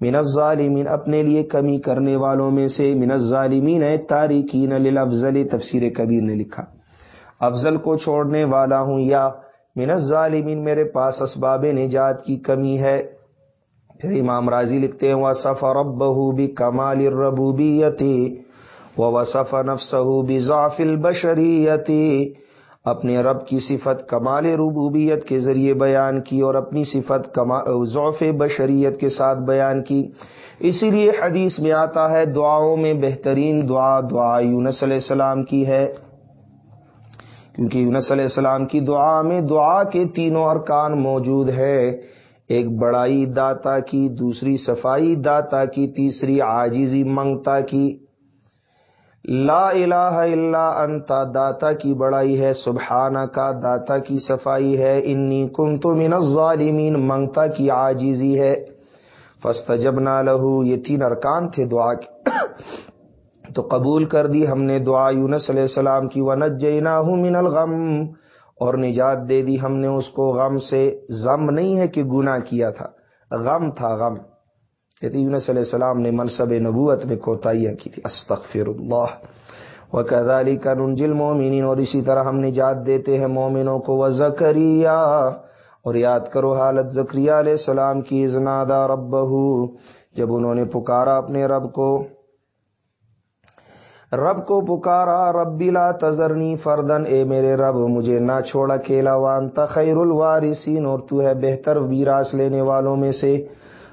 من الظالمین، اپنے لیے کمی کرنے والوں میں سے من الظالمین ہے تاریکین، للافضل، تفسیر کبیر نے لکھا۔ افضل کو چھوڑنے والا ہوں یا من الظالمین، میرے پاس اسباب نجات کی کمی ہے۔ پھر امام راضی لکھتے ہیں، وصف ربه بکمال الربوبیت وصف نفسه بضعف البشریت اپنے رب کی صفت کمال ربوبیت کے ذریعے بیان کی اور اپنی صفت ضعف بشریت کے ساتھ بیان کی۔ اسی لیے حدیث میں آتا ہے، دعاؤں میں بہترین دعا دعا یونس علیہ السلام کی ہے۔ کیونکہ یونس علیہ السلام کی دعا میں دعا کے تینوں ارکان موجود ہے ایک بڑائی داتا کی، دوسری صفائی داتا کی، تیسری آجیزی منگتا کی۔ لا الہ الا انتا داتا کی بڑائی ہے سبحانہ کا داتا کی صفائی ہے، انی کنت من الظالمین، منگتا کی آجیزی ہے۔ فسط جب نہ لہو، یہ تین ارکان تھے دعا کے۔ تو قبول کر دی ہم نے دعا یونس علیہ السلام کی ونت من الغم۔ اور نجات دے دی ہم نے اس کو، غم سے۔ غم نہیں ہے کہ گناہ کیا تھا، غم تھا، غم۔ کہتے یونس علیہ السلام نے منصب نبوت میں کوتاہیاں کی تھی استغفر اللہ وہ کدالی کا ننجل مومنین اور اسی طرح ہم نجات دیتے ہیں مومنوں کو وہ زکریہ اور یاد کرو حالت زکریہ علیہ السلام کی ازنادا رب جب انہوں نے پکارا اپنے رب کو۔ رب کو پکارا رب لا تذرنی فردن، اے میرے رب، مجھے نہ چھوڑا کیلا وان تخیر الوارثین، اور تو ہے بہتر ویراس لینے والوں میں سے۔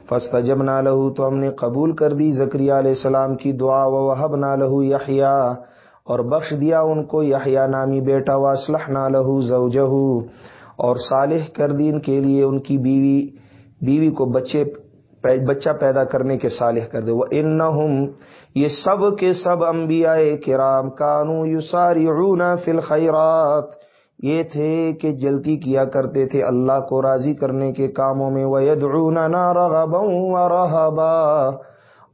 فسط جب نہ لہو تو ہم نے قبول کر دی زکری علیہ السلام کی دعا و وحب نہ لہو یحیا اور بخش دیا ان کو یحیا نامی بیٹا واسلح نہ لہو زوجہ، اور صالح کر دی ان کے لیے ان کی بیوی بیوی کو بچے، بچہ پیدا کرنے کے صالح کر دے۔ وہ ان یہ سب کے سب انبیاء کرام کانو یسارعون فی الخیرات یہ تھے کہ جلدی کیا کرتے تھے اللہ کو راضی کرنے کے کاموں میں وہ رغبا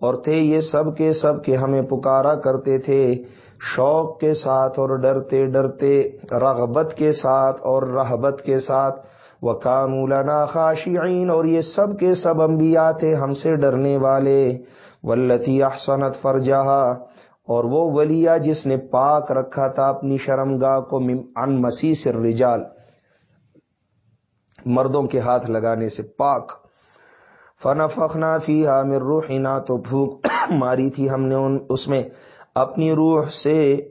اور تھے یہ سب کے سب کے ہمیں پکارا کرتے تھے شوق کے ساتھ اور ڈرتے ڈرتے، رغبت کے ساتھ اور رحبت کے ساتھ۔ وہ کامولنا خاشعین اور یہ سب کے سب انبیاء تھے ہم سے ڈرنے والے۔ ولتی احسنت فرجہ اور وہ ولیہ جس نے پاک رکھا تھا اپنی شرم گاہ کو ان مسیح سے رجال، مردوں کے ہاتھ لگانے سے پاک۔ فن فخنا فی حامر روحینا تو بھوک ماری تھی ہم نے ان اس میں۔ اپنی روح سے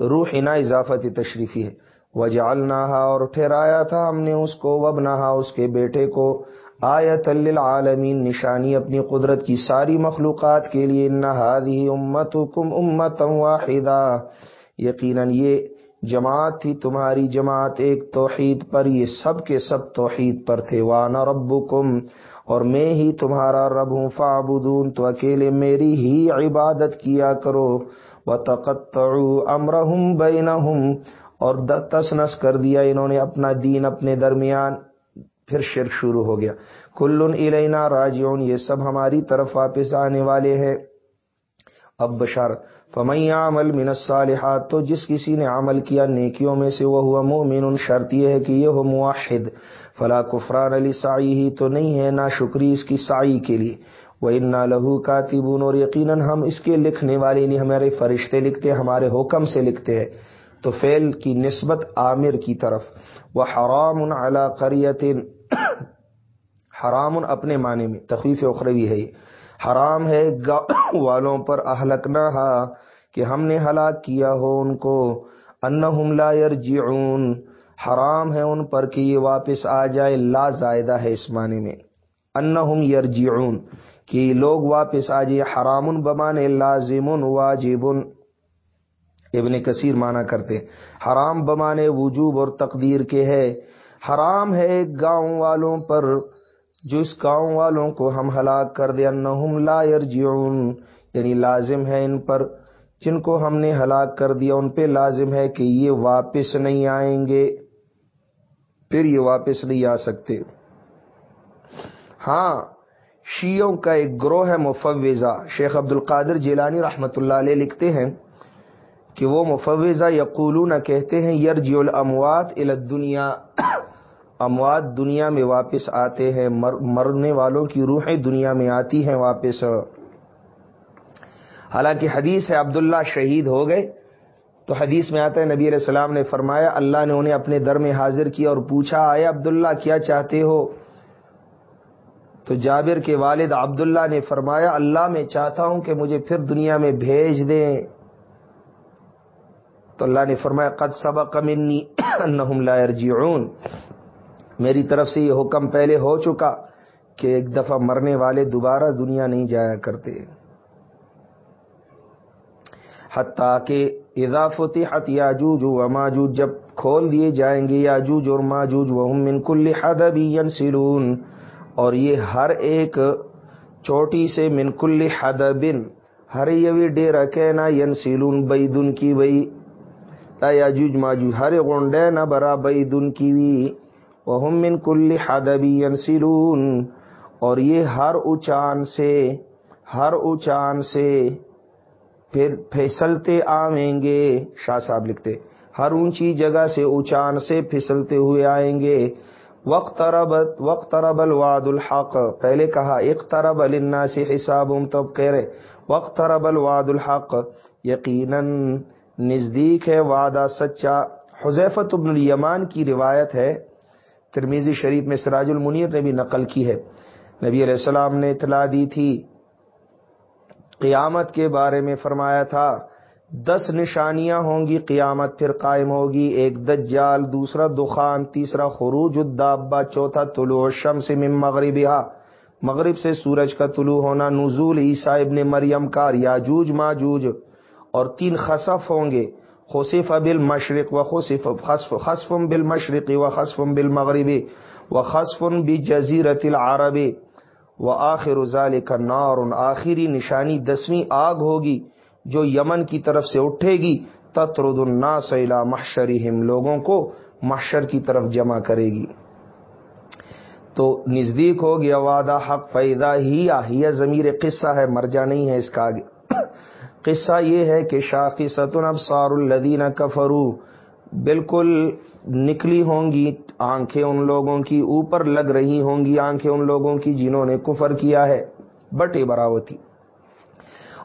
روحینا اضافت تشریفی ہے۔ وجالنا اور ٹھہرایا تھا ہم نے اس کو۔ وبنا اس کے بیٹے کو۔ آیت للعالمین، نشانی اپنی قدرت کی ساری مخلوقات کے لیے نہادی امت کم امت واحدہ۔ یقیناً یہ جماعت تھی، تمہاری جماعت ایک توحید پر، یہ سب کے سب توحید پر تھے۔ وانا ربکم، اور میں ہی تمہارا رب ہوں فعبدون تو اکیلے میری ہی عبادت کیا کرو۔ وتقطعوا امرهم بینہم اور تس نس کر دیا انہوں نے اپنا دین اپنے درمیان۔ پھر شرک شروع ہو گیا۔ کل الینا راجعون، یہ سب ہماری طرف واپس آنے والے ہیں۔ اب بشارت، فمن عمل من الصالحات، تو جس کسی نے عمل کیا نیکیوں میں سے، وہ ہوا مؤمن شرط یہ ہے کہ یہ ہو موحد۔ فلا کفران علی سائی ہی تو نہیں ہے نہ شکری اس کی سائی کے لیے۔ وہ انا لہو کاتبون، اور یقیناً ہم اس کے لکھنے والے نہیں ہمارے فرشتے لکھتے، ہمارے حکم سے لکھتے ہیں۔ تو فعل کی نسبت عامر کی طرف۔ وہ حرام علی قریت حرام اپنے معنی میں تخفیف اخروی ہے یہ۔ حرام ہے گاؤں والوں پر اہلکنا کہ ہم نے ہلاک کیا ہو ان کو۔ انہم لا یرجعون، حرام ہے ان پر کہ یہ واپس آ جائے، لا زائدہ ہے اس معنی میں۔ انہم یرجعون، کہ لوگ واپس آ جائے حرام بمانے، لازم، واجب۔ ابن کثیر مانا کرتے حرام بمانے وجوب اور تقدیر کے ہے۔ حرام ہے گاؤں والوں پر جس گاؤں والوں کو ہم ہلاک کر دے انہم لا یرجعون یعنی لازم ہے ان پر۔ جن کو ہم نے ہلاک کر دیا، ان پہ لازم ہے کہ یہ واپس نہیں آئیں گے۔ پھر یہ واپس نہیں آ سکتے۔ ہاں شیعوں کا ایک گروہ ہے مفوضہ۔ شیخ عبد القادر جیلانی رحمت اللہ علیہ لکھتے ہیں کہ وہ مفوضہ یقولون کہتے ہیں، یرجع الاموات الى الدنیا۔ اموات دنیا میں واپس آتے ہیں مرنے والوں کی روحیں دنیا میں آتی ہیں واپس۔ حالانکہ حدیث ہے، عبداللہ شہید ہو گئے۔ تو حدیث میں آتا ہے، نبی علیہ السلام نے فرمایا، اللہ نے انہیں اپنے در میں حاضر کیا اور پوچھا، آئے عبداللہ، کیا چاہتے ہو؟ تو جابر کے والد عبداللہ نے فرمایا، اللہ میں چاہتا ہوں کہ مجھے پھر دنیا میں بھیج دیں۔ تو اللہ نے فرمایا، قد سبق منی انہم لا يرجعون میری طرف سے یہ حکم پہلے ہو چکا کہ ایک دفعہ مرنے والے دوبارہ دنیا نہیں جایا کرتے۔ حتیٰ کہ اضافتی حت یاجوج و ماجوج، جب کھول دیے جائیں گے یاجوج اور ماجوج وہ من کل حدب ینسلون، اور یہ ہر ایک چوٹی سے من کل حدبن، ہر یوی ڈیرا کہنا ینسلون، بیدن کی بئی یاجوج ماجوج، ہر گونڈے نہ برا بیدن کی وی۔ وہم من کل حدبی ینسلون اور یہ ہر اچان سے، ہر اچان سے پھر پھسلتے آئیں گے۔ شاہ صاحب لکھتے، ہر اونچی جگہ سے اونچان سے پھسلتے ہوئے آئیں گے۔ وقت ربت وقت رب الواد الحق۔ پہلے کہا، اقترب النا سے حساب تب کہہ رہے وقت رب الواد الحق۔ یقیناً نزدیک ہے وعدہ سچا۔ حذیفت ابن الیمان کی روایت ہے ترمیزی شریف میں سراج المنیر نے بھی نقل کی ہے۔ نبی علیہ السلام نے اطلاع دی تھی۔ قیامت کے بارے میں فرمایا تھا، دس نشانیاں ہوں گی، قیامت پھر قائم ہوگی۔ ایک دجال، دوسرا دخان، تیسرا خروج الدابا چوتھا طلوع شمس من مغربہ مغرب سے سورج کا طلوع ہونا، نزول عیسیٰ ابن مریم کا یاجوج، ماجوج، اور تین خصف ہوں گے۔ خصف بل مشرق و خصف خصف بل مشرقی و خصف بل مغربی و خصف بھی جزیرت العرب وہ آخر ازال کا نار، آخری نشانی دسویں آگ ہوگی جو یمن کی طرف سے اٹھے گی۔ تترد الناس الى محشرہم لوگوں کو محشر کی طرف جمع کرے گی۔ تو نزدیک ہو گیا وعدہ حق فیدا ہی آہیا ضمیر قصہ ہے مرجا نہیں ہے اس کا آگے۔ قصہ یہ ہے کہ شاخی ستن اب سار الدین کفرو، بالکل نکلی ہوں گی آنکھیں ان لوگوں کی، اوپر لگ رہی ہوں گی آنکھیں ان لوگوں کی جنہوں نے کفر کیا ہے، بٹے براوتی۔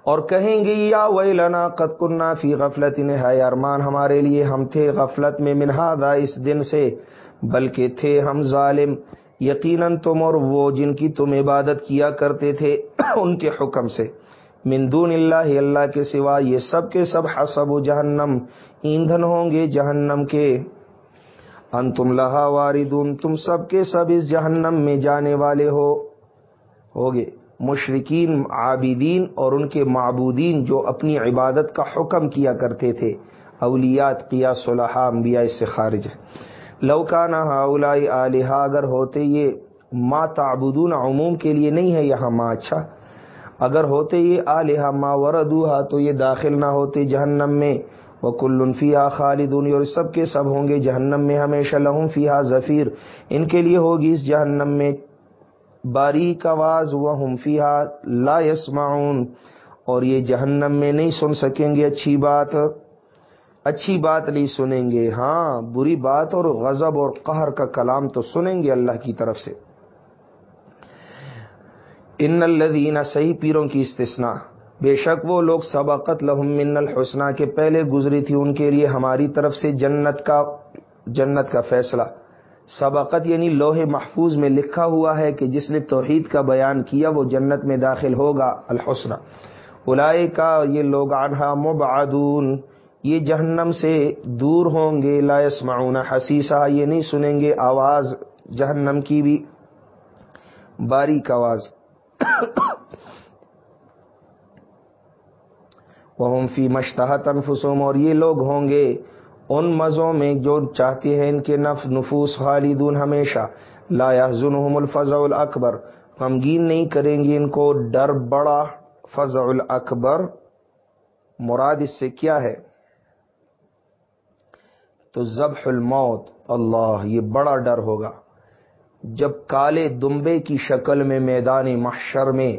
اور کہیں گے، یا وہی لنا قد کنہ فی غفلت ہے ارمان ہمارے لیے ہم تھے غفلت میں منہادا اس دن سے، بلکہ تھے ہم ظالم۔ یقیناً تم اور وہ جن کی تم عبادت کیا کرتے تھے، ان کے حکم سے۔ مندون اللہ اللہ کے سوا یہ سب کے سب حسب جہنم، ایندھن ہوں گے جہنم کے۔ ان تم لہا واردون، تم سب کے سب اس جہنم میں جانے والے ہو۔ ہوگے۔ مشرقین عابدین اور ان کے معبودین جو اپنی عبادت کا حکم کیا کرتے تھے۔ اولیات قیا صلاح انبیاء اس سے خارج۔ ہے لوکانہ اولائی علیہ اگر ہوتے یہ ما تعبدون، عموم کے لیے نہیں ہے یہاں ماں اچھا۔ اگر ہوتے یہ آلیہ ما وردوہا تو یہ داخل نہ ہوتے جہنم میں وہ کل فیحا خالدون اور سب کے سب ہوں گے جہنم میں، ہمیشہ لہم فیحا ظفیر ان کے لیے ہوگی اس جہنم میں باریک آواز وہ ہم فیحا لا یسمعون۔ اور یہ جہنم میں نہیں سن سکیں گے، اچھی بات اچھی بات نہیں سنیں گے۔ ہاں بری بات اور غضب اور قہر کا کلام تو سنیں گے اللہ کی طرف سے۔ ان الدین صحیح پیروں کی استثنا بے شک وہ لوگ سبقت لہم من الحسنہ کے پہلے گزری تھی ان کے لیے ہماری طرف سے جنت کا جنت کا فیصلہ۔ سبقت یعنی لوہے محفوظ میں لکھا ہوا ہے کہ جس نے توحید کا بیان کیا وہ جنت میں داخل ہوگا الحسنہ الائے کا یہ لوگ آنہا مبعدون، یہ جہنم سے دور ہوں گے، لا يسمعون حسیسہ یہ نہیں سنیں گے آواز جہنم کی بھی، باریک آواز۔ وہ فی مشتاحت انفسوم اور یہ لوگ ہوں گے ان مزوں میں جو چاہتے ہیں ان کے نف، نفوس خالدون ہمیشہ۔ لا يحزنهم الفزع الاکبر۔ غمگین نہیں کریں گے ان کو۔ ڈر بڑا فضع الاکبر۔ مراد اس سے کیا ہے؟ تو ذبح الموت۔ اللہ، یہ بڑا ڈر ہوگا۔ جب کالے دمبے کی شکل میں میدان محشر میں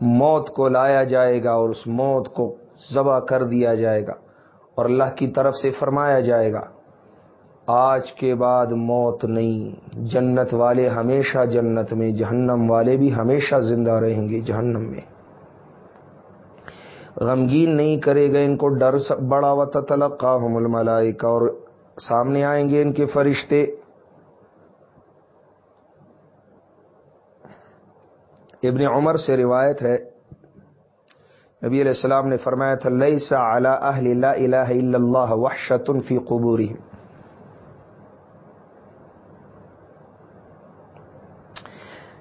موت کو لایا جائے گا اور اس موت کو ذبح کر دیا جائے گا اور اللہ کی طرف سے فرمایا جائے گا، آج کے بعد موت نہیں، جنت والے ہمیشہ جنت میں، جہنم والے بھی ہمیشہ زندہ رہیں گے جہنم میں۔ غمگین نہیں کرے گا ان کو ڈر بڑا و تلقا الملائکہ اور سامنے آئیں گے ان کے فرشتے۔ ابن عمر سے روایت ہے۔ نبی علیہ السلام نے فرمایا تھا لئی سا اہل لا الہ الا اللہ وحشت فی قبوری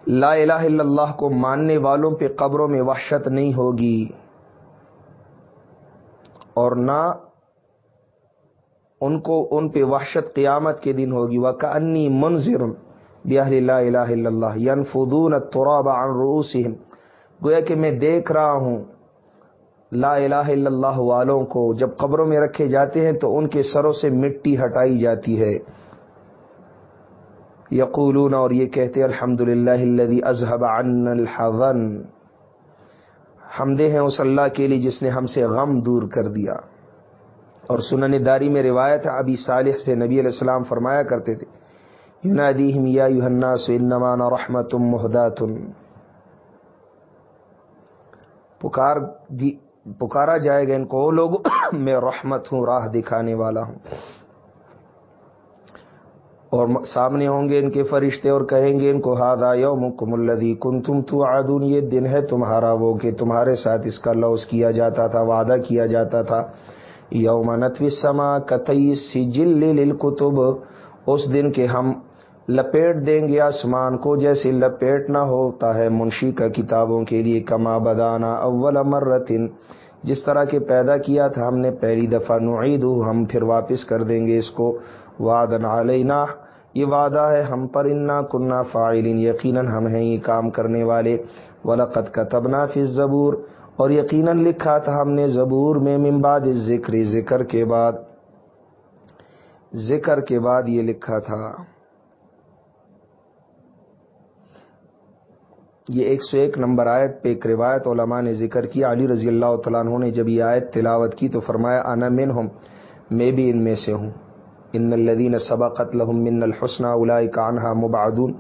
لا الہ الا اللہ کو ماننے والوں پہ قبروں میں وحشت نہیں ہوگی۔ اور نہ ان کو ان پہ وحشت قیامت کے دن ہوگی۔ وہ کا انی منظر بہل لا الہ الا اللہ ین فدون عن رؤوسہم گویا کہ میں دیکھ رہا ہوں، لا الہ الا اللہ والوں کو جب قبروں میں رکھے جاتے ہیں تو ان کے سروں سے مٹی ہٹائی جاتی ہے۔ یقولون اور یہ کہتے الحمد للہ ازہب عن الحضن حمدے ہیں اس اللہ کے لیے جس نے ہم سے غم دور کر دیا۔ اور سنن داری میں روایت ابھی صالح سے نبی علیہ السلام فرمایا کرتے تھے یونادیہم یا الناس انما رحمت محدات پکار دی پکارا جائے گا ان کو لوگ میں رحمت ہوں، راہ دکھانے والا ہوں۔ اور سامنے ہوں گے ان کے فرشتے اور کہیں گے ان کو ہاد یوم کم الدی کن تم تو آدون یہ دن ہے تمہارا وہ کہ تمہارے ساتھ اس کا لوس کیا جاتا تھا، وعدہ کیا جاتا تھا۔ یوم نتوی سما کتئی سجل کتب اس دن کے ہم لپیٹ دیں گے آسمان کو، جیسے لپیٹنا ہوتا ہے منشی کا کتابوں کے لیے کما بدانا اول مرتن۔ جس طرح کے پیدا کیا تھا ہم نے، پہلی دفعہ نعید ہم پھر واپس کر دیں گے اس کو۔ وعدن علینا، یہ وعدہ ہے ہم پر، انا کننا فائلین یقیناً ہم ہیں یہ کام کرنے والے۔ ولقت کا تبنا فی زبور اور یقیناً لکھا تھا ہم نے زبور میں ممباد ذکر ذکر کے بعد۔ ذکر کے بعد یہ لکھا تھا۔ یہ ایک سو ایک نمبر آیت پہ ایک روایت علماء نے ذکر کیا۔ علی رضی اللہ تعالیٰ عنہ نے جب یہ آیت تلاوت کی تو فرمایا انا من ہوں میں بھی ان میں سے ہوں۔ ان الدین سبقت لهم من الحسن اولئک مبعدون۔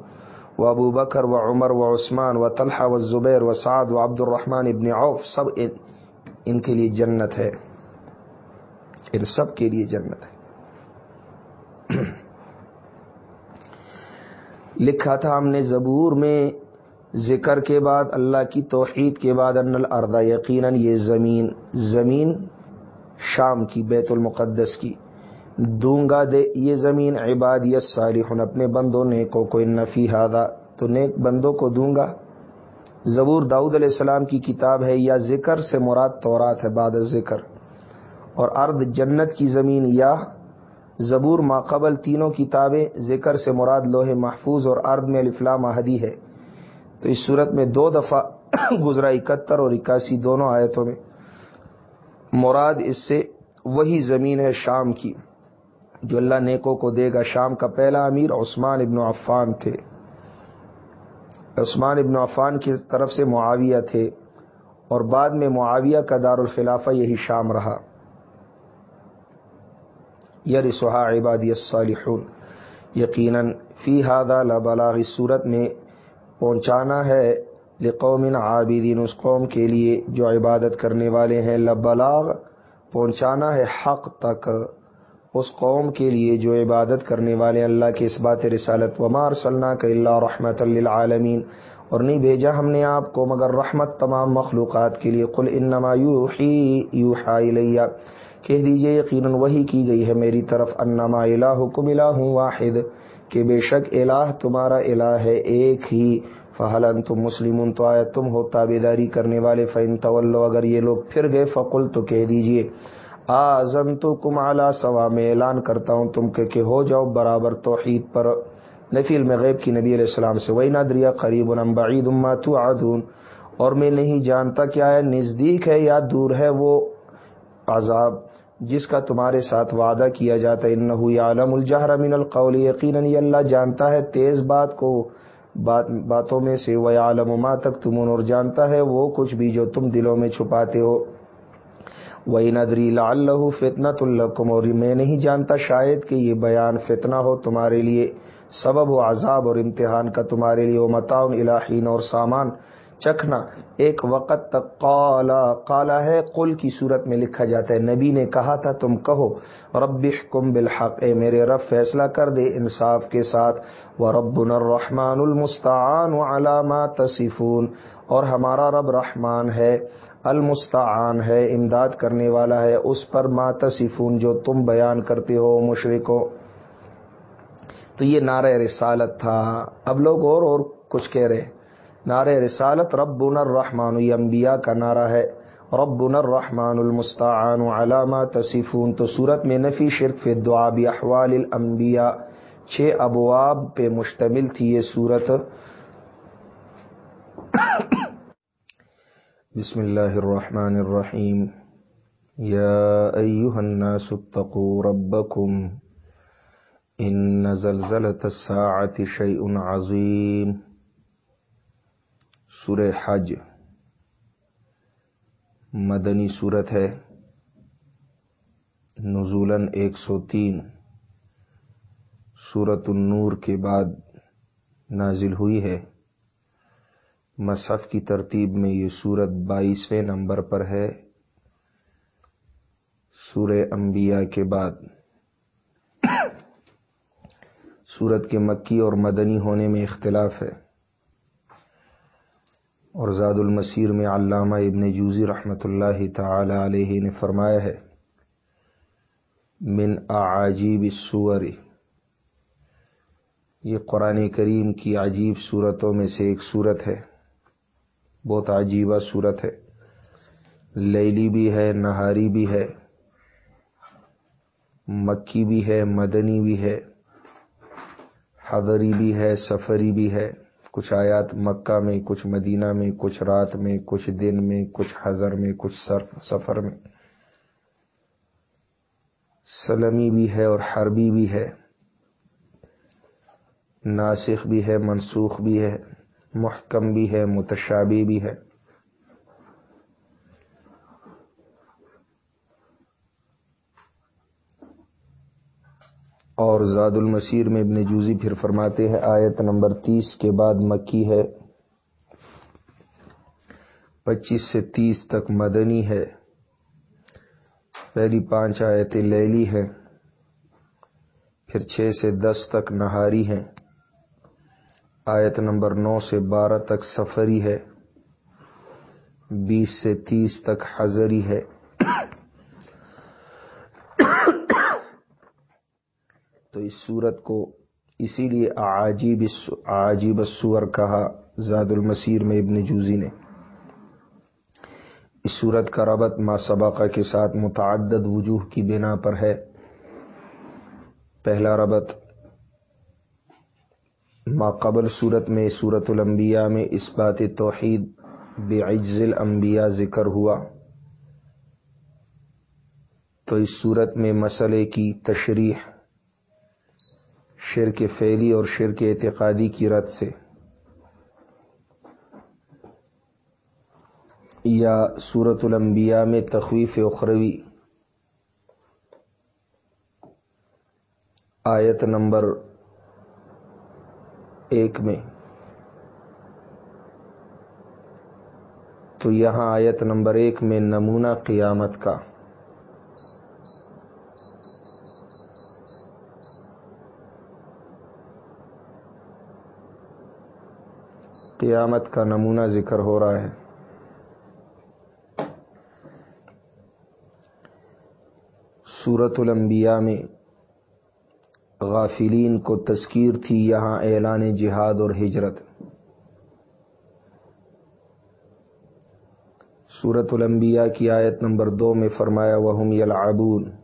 و ابو بکر و عمر و عثمان و طلحہ و زبیر و سعد و عبد الرحمن ابن عوف سب ان, ان کے لیے جنت ہے۔ ان سب کے لیے جنت ہے۔ لکھا تھا ہم نے زبور میں ذکر کے بعد اللہ کی توحید کے بعد ان الردا یقیناً یہ زمین زمین شام کی، بیت المقدس کی۔ دوں گا دے یہ زمین عبادیت صالح اپنے بندوں نے کو کوئی نفی ہادا تو نیک بندوں کو دوں گا زبور داؤد علیہ السلام کی کتاب ہے، یا ذکر سے مراد تورات ہے، بعد ذکر۔ اور ارد جنت کی زمین، یا زبور ماقبل تینوں کتابیں ذکر سے مراد لوہے محفوظ اور ارد میں الفلا مہدی ہے۔ تو اس صورت میں دو دفعہ گزرا اکہتر اور اکاسی دونوں آیتوں میں۔ مراد اس سے وہی زمین ہے شام کی، جو اللہ نیکوں کو دے گا۔ شام کا پہلا امیر عثمان ابن عفان تھے۔ عثمان ابن عفان کی طرف سے معاویہ تھے اور بعد میں معاویہ کا دار الخلافہ یہی شام رہا۔ یری سہا عبادی الصالحون۔ یقیناً فی ہادہ لبلاغی صورت میں پہنچانا ہے لقوم عابدین، اس قوم کے لیے جو عبادت کرنے والے ہیں، لبلاغ پہنچانا ہے حق تک۔ اس قوم کے لیے جو عبادت کرنے والے اللہ کے اس بات رسالت ومار صلاح کا اللہ رحمت للعالمین اور نہیں بھیجا ہم نے آپ کو، مگر رحمت تمام مخلوقات کے لیے۔ قل انما یوحی یوحا الیہ کہہ دیجیے، یقیناً وہی کی گئی ہے میری طرف انما الہکم الہ واحد۔ کہ بے شک الہ تمہارا الہ ہے، ایک ہی۔ فہلن تم مسلم تو آیا تم ہو تابے داری کرنے والے۔ فن طلو اگر یہ لوگ پھر گئے فقل تو کہہ دیجیے آزم تو کم اعلیٰ سوا میں اعلان کرتا ہوں تم کہ ہو جاؤ برابر توحید پر۔ نفی میں غیب کی نبی علیہ السلام سے وہی نادریا قریب بعید اما تو آدون اور میں نہیں جانتا کیا ہے، نزدیک ہے یا دور ہے وہ عذاب۔ جس کا تمہارے ساتھ وعدہ کیا جاتا ہے، انہو یعلم الجہر من القول، یقیناً یہ اللہ جانتا ہے، تیز بات کو، بات، باتوں میں سے، وہ عالم ما تک تمون اور جانتا ہے وہ کچھ بھی جو تم دلوں میں چھپاتے ہو۔ وہی ندری اللہ فتنت الکم اور میں نہیں جانتا شاید کہ یہ بیان فتنہ ہو تمہارے لیے، سبب و عذاب اور امتحان کا تمہارے لیے وہ متعن الہین اور سامان چکھنا۔ ایک وقت تک قالا قالا ہے، قل کی صورت میں لکھا جاتا ہے۔ نبی نے کہا تھا، تم کہو، رب کم بالحق، اے میرے رب، فیصلہ کر دے انصاف کے ساتھ۔ وہ رب الرحمن المستعان علامات تصفون۔ اور ہمارا رب رحمان ہے، المستعان ہے، امداد کرنے والا ہے۔ اس پر ما تصفون، جو تم بیان کرتے ہو مشرقوں تو یہ نعرہ رسالت تھا۔ اب لوگ اور اور کچھ کہہ رہے نعرہ رسالت رب الرحمن انبیاء کا نعرہ ہے۔ رب الرحمن المستعان علامہ تصفون۔ تو صورت میں نفی شرک فی دعاب احوال الانبیاء۔ چھ ابواب پہ مشتمل تھی یہ صورت بسم اللہ الرحمن الرحیم۔ یا ایوہ الناس اتقوا ربکم۔ ان زلزلت الساعة شیء عظیم۔ سور حج مدنی صورت ہے۔ نزولن ایک سو تین۔ سورت النور کے بعد نازل ہوئی ہے۔ مصحف کی ترتیب میں یہ سورت بائیسویں نمبر پر ہے۔ سور انبیاء کے بعد۔ سورت کے مکی اور مدنی ہونے میں اختلاف ہے۔ اور زاد المسیر میں علامہ ابن جوزی رحمۃ اللہ تعالی علیہ نے فرمایا ہے، من عجیب السور۔ یہ قرآن کریم کی عجیب صورتوں میں سے ایک صورت ہے، بہت عجیبہ صورت ہے۔ لیلی بھی ہے، نہاری بھی ہے، مکی بھی ہے، مدنی بھی ہے، حضری بھی ہے، سفری بھی ہے۔ کچھ آیات مکہ میں، کچھ مدینہ میں، کچھ رات میں، کچھ دن میں، کچھ حضر میں، کچھ سفر میں۔ سلمی بھی ہے اور حربی بھی ہے۔ ناسخ بھی ہے، منسوخ بھی ہے۔ محکم بھی ہے متشابی بھی ہے۔ اور زاد المسیر میں ابن جوزی پھر فرماتے ہیں، آیت نمبر تیس کے بعد مکی ہے۔ پچیس سے تیس تک مدنی ہے۔ پہلی پانچ آیتیں لیلی ہیں۔ پھر چھ سے دس تک نہاری ہیں۔ آیت نمبر نو سے بارہ تک سفری ہے۔ بیس سے تیس تک حضری ہے تو اس صورت کو اسی لیے عجیب عجیب السور کہا زاد المسیر میں ابن جوزی نے۔ اس صورت کا ربط ما سبقہ کے ساتھ متعدد وجوہ کی بنا پر ہے۔ پہلا ربط، ما قبل صورت میں صورت الانبیاء میں اس بات توحید بعجز الانبیاء ذکر ہوا۔ تو اس صورت میں مسئلے کی تشریح شرک فعلی اور شرک اعتقادی کی رد سے۔ یا صورت الانبیاء میں تخویف اخروی۔ آیت نمبر ایک میں۔ تو یہاں آیت نمبر ایک میں نمونہ قیامت کا۔ قیامت کا نمونہ ذکر ہو رہا ہے۔ سورت الانبیاء میں غافلین کو تذکیر تھی، یہاں اعلان جہاد اور ہجرت۔ سورت الانبیاء کی آیت نمبر دو میں فرمایا وہم یلعبون۔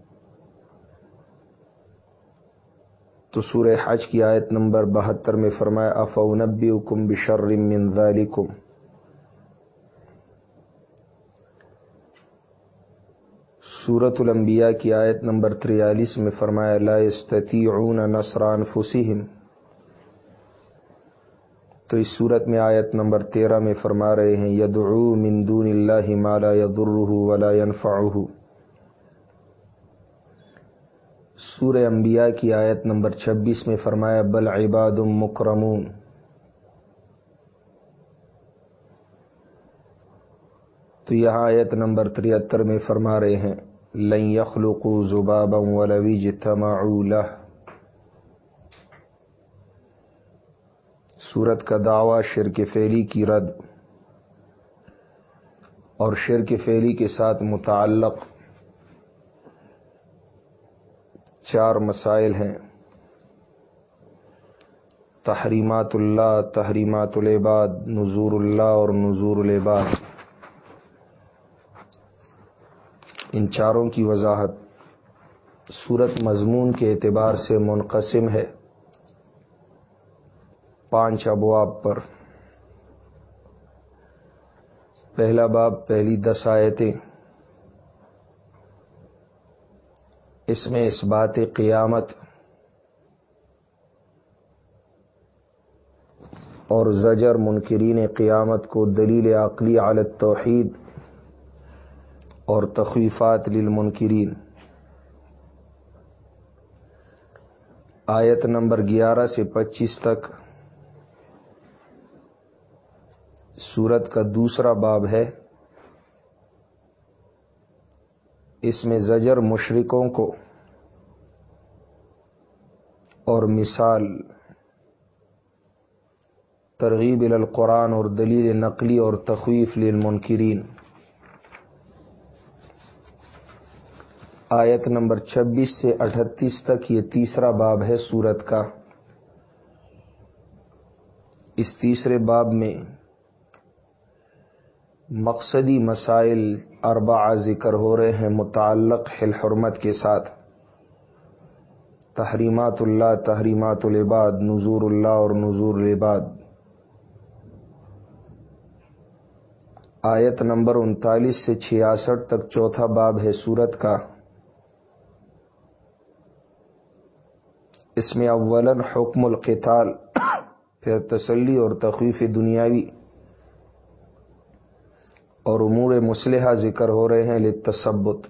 تو سورہ حج کی آیت نمبر بہتر میں فرمایا افو نبی کم بشر من ذالکم۔ سورت الانبیاء کی آیت نمبر تریالیس میں فرمایا، لا استطیعون نصران فسیہم تو اس صورت میں آیت نمبر تیرہ میں فرما رہے ہیں، یدعو من دون اللہ ما لا يضره ولا ينفعه سور انبیاء کی آیت نمبر چھبیس میں فرمایا، بل عباد مکرمون۔ تو یہاں آیت نمبر تریہتر میں فرما رہے ہیں، لن يخلقوا ذبابا ولو اجتمعوا له۔ سورت کا دعوی شرک فیلی کی رد اور شرک فیلی کے ساتھ متعلق چار مسائل ہیں۔ تحریمات اللہ، تحریمات العباد نظور اللہ اور نظور العباد۔ ان چاروں کی وضاحت صورت مضمون کے اعتبار سے منقسم ہے۔ پانچ ابواب پر۔ پہلا باب، پہلی دس آیتیں۔ اس میں اس بات قیامت اور زجر منکرین قیامت کو دلیل عقلی عالت توحید اور تخویفات للمنکرین۔ آیت نمبر گیارہ سے پچیس تک سورت کا دوسرا باب ہے۔ اس میں زجر مشرقوں کو اور مثال ترغیب القرآن اور دلیل نقلی اور تخویف للمنکرین۔ آیت نمبر چھبیس سے اٹھتیس تک یہ تیسرا باب ہے سورت کا۔ اس تیسرے باب میں مقصدی مسائل اربع ذکر ہو رہے ہیں متعلق حل حرمت کے ساتھ۔ تحریمات اللہ، تحریمات العباد نظور اللہ اور نظور العباد۔ آیت نمبر انتالیس سے چھیاسٹھ تک چوتھا باب ہے سورت کا۔ اس میں اولن حکم القتال، پھر تسلی اور تخویف دنیاوی۔ اور امور مسلحہ ذکر ہو رہے ہیں لتصبت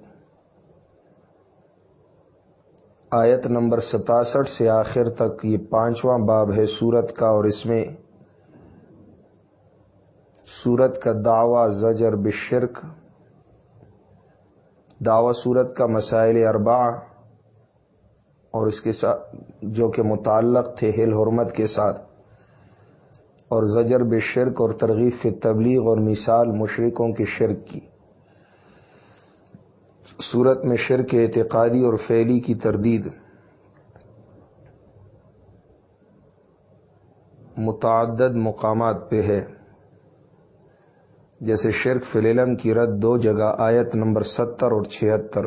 آیت نمبر ستاسٹھ سے آخر تک یہ پانچواں باب ہے سورت کا، اور اس میں سورت کا دعوی زجر بشرک دعوی سورت کا مسائل اربع اور اس کے ساتھ جو کہ متعلق تھے ہل حرمت کے ساتھ۔ اور زجر بے شرک اور ترغیب فی تبلیغ اور مثال مشرقوں کی شرک کی۔ صورت میں شرک اعتقادی اور فعلی کی تردید۔ متعدد مقامات پہ ہے۔ جیسے شرک فلم کی رد دو جگہ، آیت نمبر ستر اور چھہتر۔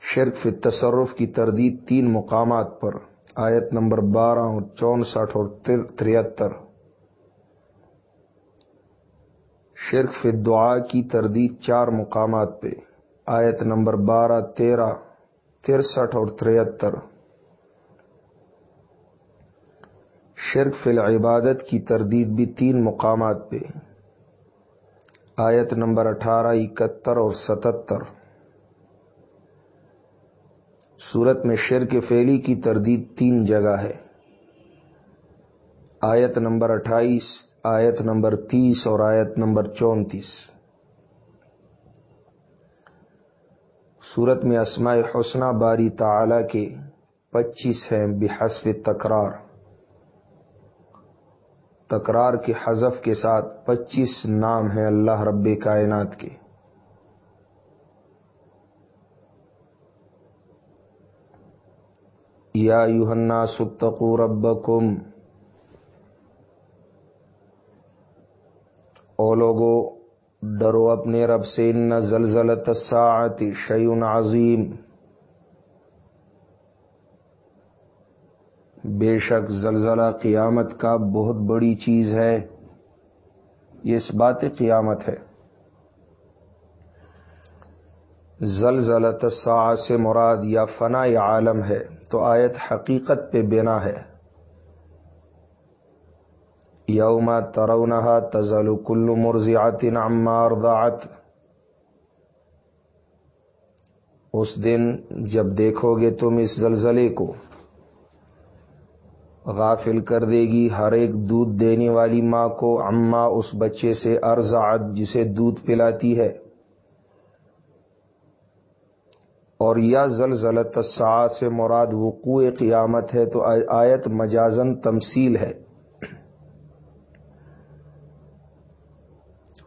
شرک فی تصرف کی تردید تین مقامات پر۔ آیت نمبر بارہ اور چونسٹھ اور تریہتر۔ شرک فی دعا کی تردید چار مقامات پہ۔ آیت نمبر بارہ، تیرہ، ترسٹھ اور تریہتر۔ شرک فی العبادت کی تردید بھی تین مقامات پہ۔ آیت نمبر اٹھارہ، اکہتر اور ستتر۔ صورت میں شرک فیلی کی تردید تین جگہ ہے۔ آیت نمبر اٹھائیس، آیت نمبر تیس اور آیت نمبر چونتیس۔ صورت میں اسماء حسنہ باری تعالی کے پچیس ہیں بحسب تکرار۔ تکرار کے حذف کے ساتھ پچیس نام ہیں اللہ رب کائنات کے۔ یا یوہنا ستقو ربکم او لوگو، ڈرو اپنے رب سے، ان زلزلت الساعت شیون عظیم. بے شک زلزلہ قیامت کا بہت بڑی چیز ہے، یہ اس بات قیامت ہے۔ زلزلت الساعہ سے مراد یا فنا عالم ہے، تو آیت حقیقت پہ بنا ہے۔ یوم ترونها تزل کل مرضعت عما ارضعت۔ اس دن جب دیکھو گے تم اس زلزلے کو، غافل کر دے گی ہر ایک دودھ دینے والی ماں کو اما اس بچے سے ارزاد جسے دودھ پلاتی ہے۔ اور یا زلزلت سات سے مراد وقوع قیامت ہے تو آیت مجازن تمثیل ہے۔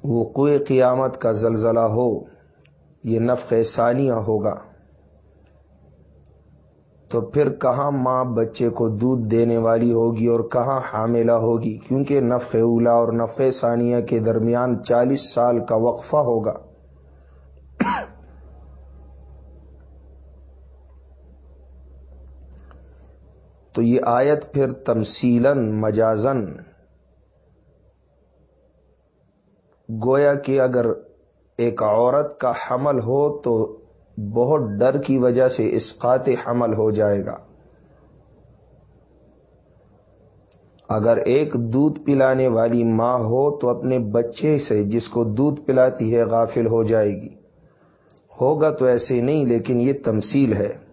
وقوع قیامت کا زلزلہ ہو، یہ نفق ثانیہ ہوگا۔ تو پھر کہاں ماں بچے کو دودھ دینے والی ہوگی اور کہاں حاملہ ہوگی؟ کیونکہ نفق اولا اور نفق ثانیہ کے درمیان چالیس سال کا وقفہ ہوگا۔ تو یہ آیت پھر تمسیلن مجازن گویا کہ اگر ایک عورت کا حمل ہو تو بہت ڈر کی وجہ سے اسقات حمل ہو جائے گا۔ اگر ایک دودھ پلانے والی ماں ہو تو اپنے بچے سے جس کو دودھ پلاتی ہے غافل ہو جائے گی۔ ہوگا تو ایسے نہیں، لیکن یہ تمثیل ہے۔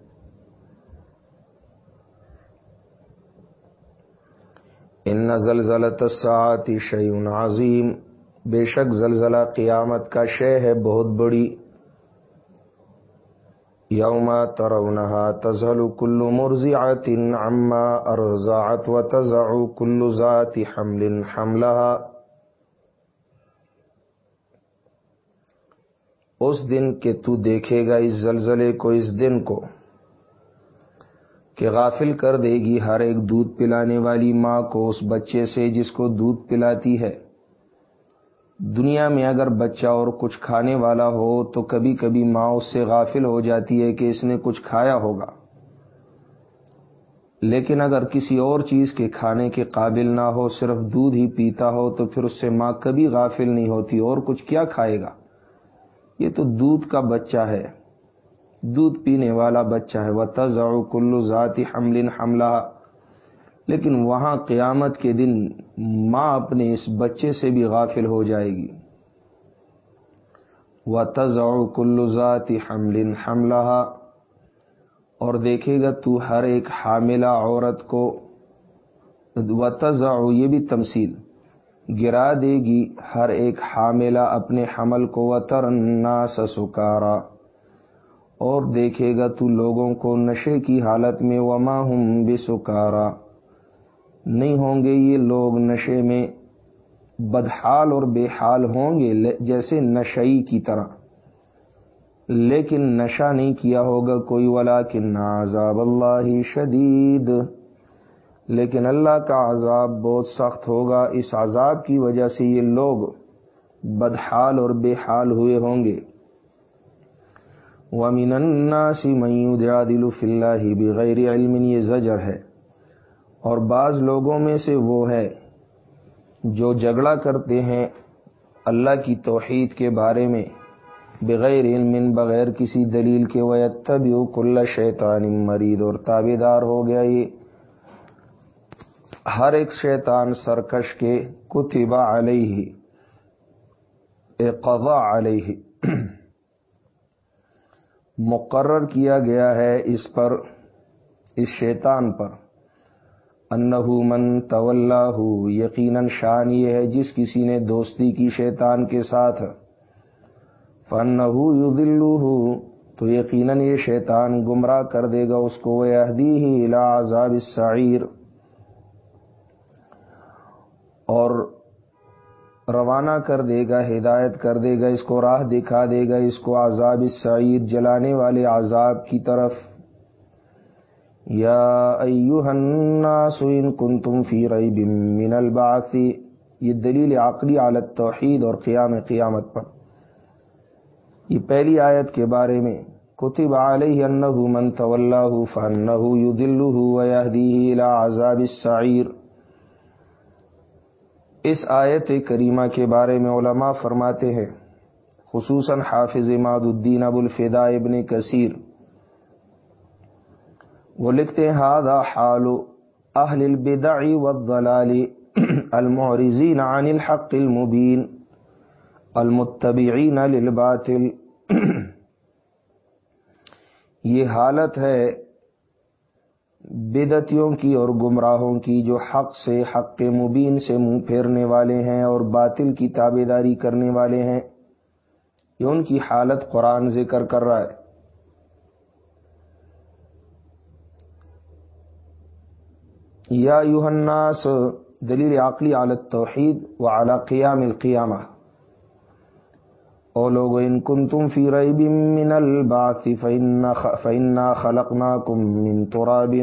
ان زلزلت الساعت شیون عظیم۔ بے شک زلزلہ قیامت کا شے ہے بہت بڑی۔ یوم ترونها تزل كل مرضعة عما ارضعت وتزع كل ذات حمل حملها اس دن کہ تو دیکھے گا اس زلزلے کو، اس دن کو۔ کہ غافل کر دے گی ہر ایک دودھ پلانے والی ماں کو اس بچے سے جس کو دودھ پلاتی ہے۔ دنیا میں اگر بچہ اور کچھ کھانے والا ہو تو کبھی کبھی ماں اس سے غافل ہو جاتی ہے کہ اس نے کچھ کھایا ہوگا۔ لیکن اگر کسی اور چیز کے کھانے کے قابل نہ ہو، صرف دودھ ہی پیتا ہو، تو پھر اس سے ماں کبھی غافل نہیں ہوتی اور کچھ کیا کھائے گا؟ یہ تو دودھ کا بچہ ہے۔ دودھ پینے والا بچہ ہے۔ وہ تضا کلو ذاتی حمل حملہ لیکن وہاں قیامت کے دن ماں اپنے اس بچے سے بھی غافل ہو جائے گی۔ و تضا کلو ذاتی حمل حملہ اور دیکھے گا تو ہر ایک حاملہ عورت کو و تضا یہ بھی تمثیل، گرا دے گی۔ ہر ایک حاملہ اپنے حمل کو و ترنا سسکارا اور دیکھے گا تو لوگوں کو نشے کی حالت میں وما ہوں بے سکارا نہیں ہوں گے یہ لوگ نشے میں بدحال اور بے حال ہوں گے جیسے نشئی کی طرح۔ لیکن نشہ نہیں کیا ہوگا کوئی ولا کن عذاب اللہ شدید۔ لیکن اللہ کا عذاب بہت سخت ہوگا، اس عذاب کی وجہ سے یہ لوگ بدحال اور بے حال ہوئے ہوں گے۔ وَمِنَ النَّاسِ مَن يُدْعَدِلُ فِي اللَّهِ بِغَيْرِ عِلْمٍ، یہ زجر ہے۔ اور بعض لوگوں میں سے وہ ہے جو جھگڑا کرتے ہیں اللہ کی توحید کے بارے میں بغیر علم، بغیر کسی دلیل کے۔ ویتب کل شیطان مرید اور تابے دار ہو گیا یہ۔ ہر ایک شیطان سرکش کے کتبہ علیہ قضا علیہ مقرر کیا گیا ہے اس پر، اس شیطان پر۔ انہو من طلّہ یقیناً شان یہ ہے جس کسی نے دوستی کی شیطان کے ساتھ۔ فن یو تو یقیناً یہ شیطان گمراہ کر دے گا اس کو دی ہی عذاب السعیر۔ اور روانہ کر دے گا، ہدایت کر دے گا، اس کو راہ دکھا دے گا، اس کو عذاب السعیر جلانے والے عذاب کی طرف۔ یا ایوہ الناس ان کنتم فی ریب من البعث، یہ دلیل عقلی علی التوحید اور قیام قیامت پر۔ یہ پہلی آیت کے بارے میں کتب علیہ انہو من تولاہ فانہو یدلہ ویہدیہ الى عذاب السعیر۔ اس آیت کریمہ کے بارے میں علماء فرماتے ہیں، خصوصاً حافظ اماد الدین ابو الفدا ابن کثیر۔ وہ لکھتے ہیں ہاد حال اہل البدع والضلال المعرضین عن الحق المبین، المتبعین للباطل۔ یہ حالت ہے بدتیوں کی اور گمراہوں کی جو حق سے، حق مبین سے منہ پھیرنے والے ہیں اور باطل کی تابے داری کرنے والے ہیں، یہ ان کی حالت قرآن ذکر کر رہا ہے۔ یا یوحناس دلیل عقلی عالت توحید و اعلی قیام القیامہ۔ او لوگ ان کن تم فی ریب من البعث فإنا خلقناکم من تراب۔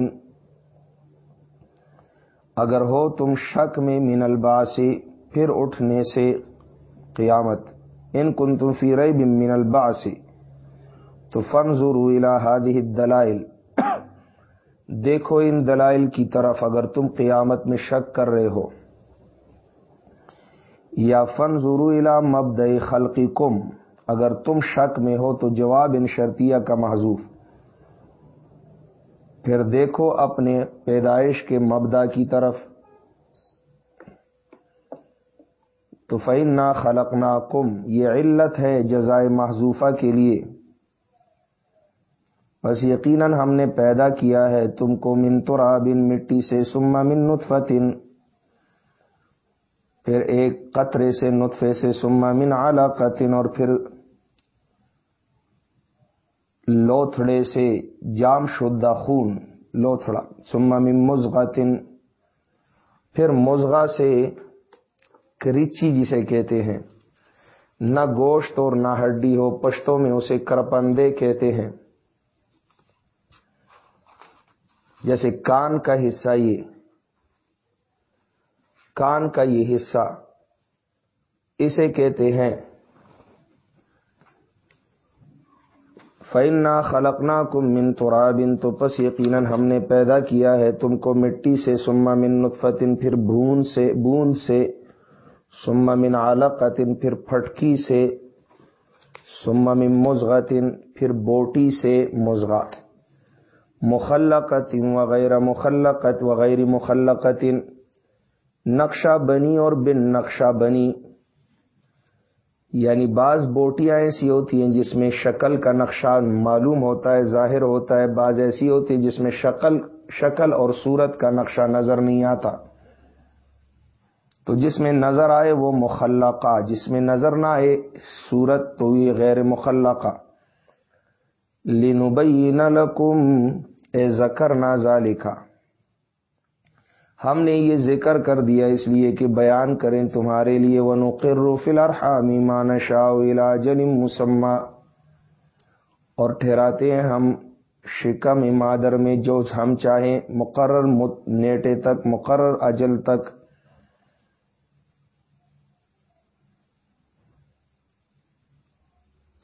اگر ہو تم شک میں من البعث، پھر اٹھنے سے قیامت۔ ان کن تم فی ریب من البعث، تو فنظروا الى هذه الدلائل۔ دیکھو ان دلائل کی طرف اگر تم قیامت میں شک کر رہے ہو۔ یا فن ضرو الا مبد خلقی کم اگر تم شک میں ہو تو جواب ان شرطیہ کا محضوف پھر دیکھو اپنے پیدائش کے مبدا کی طرف۔ تو فین نہ خلق کم یہ علت ہے جزائے محضوفہ کے لیے۔ بس یقیناً ہم نے پیدا کیا ہے تم کو من ترابن مٹی سے سما من نطفتن پھر ایک قطرے سے نطفے سے سما من علاقتن اور پھر لوتھڑے سے جام شدہ خون، لوتھڑا سما من مزغتن۔ پھر مزغا سے کریچی جسے کہتے ہیں، نہ گوشت اور نہ ہڈی ہو، پشتوں میں اسے کرپندے کہتے ہیں۔ جیسے کان کا حصہ یہ کان کا یہ حصہ۔ اسے کہتے ہیں۔ فینا خلقنا کم من ترابن تو پس یقیناً ہم نے پیدا کیا ہے تم کو مٹی سے سما من نطفتن پھر بھون سے، بون سے سما من علقتن پھر پھٹکی سے سما من مزغتن پھر بوٹی سے مزغات مخلقت وغیرہ مخلقت وغیر مخلقت نقشہ بنی اور بن نقشہ بنی۔ یعنی بعض بوٹیاں ایسی ہوتی ہیں جس میں شکل کا نقشہ معلوم ہوتا ہے، ظاہر ہوتا ہے، بعض ایسی ہوتی ہے جس میں شکل شکل اور صورت کا نقشہ نظر نہیں آتا۔ تو جس میں نظر آئے وہ مخلقہ، جس میں نظر نہ آئے صورت تو یہ غیر مخلقہ۔ لنبین لکم، اے زکر نازا لکھا ہم نے یہ ذکر کر دیا اس لیے کہ بیان کریں تمہارے لیے وہ نقر فلرحامی مان شاہ جنم مسمہ اور ٹھہراتے ہیں ہم شکم مادر میں جو ہم چاہیں مقرر نیٹے تک، مقرر اجل تک۔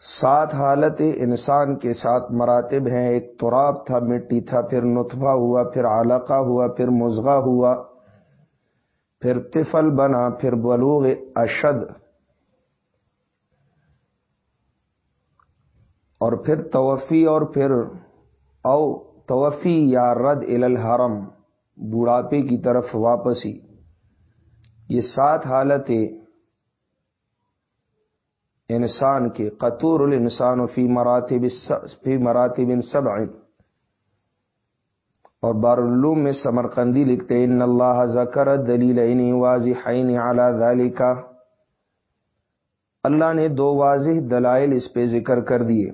سات حالت انسان کے ساتھ مراتب ہیں۔ ایک تراب تھا، مٹی تھا، پھر نطفہ ہوا، پھر علقہ ہوا، پھر مزغہ ہوا، پھر طفل بنا، پھر بلوغ اشد، اور پھر توفی، اور پھر او توفی یا رد الحرم، بڑھاپے کی طرف واپسی۔ یہ سات حالتیں انسان کے قطور الانسان فی مراتب فی مراتب سبع. اور بارالعلوم میں سمرقندی لکھتے ان اللہ ذکر دلیل واضحین علی ذالک اللہ نے دو واضح دلائل اس پہ ذکر کر دیے۔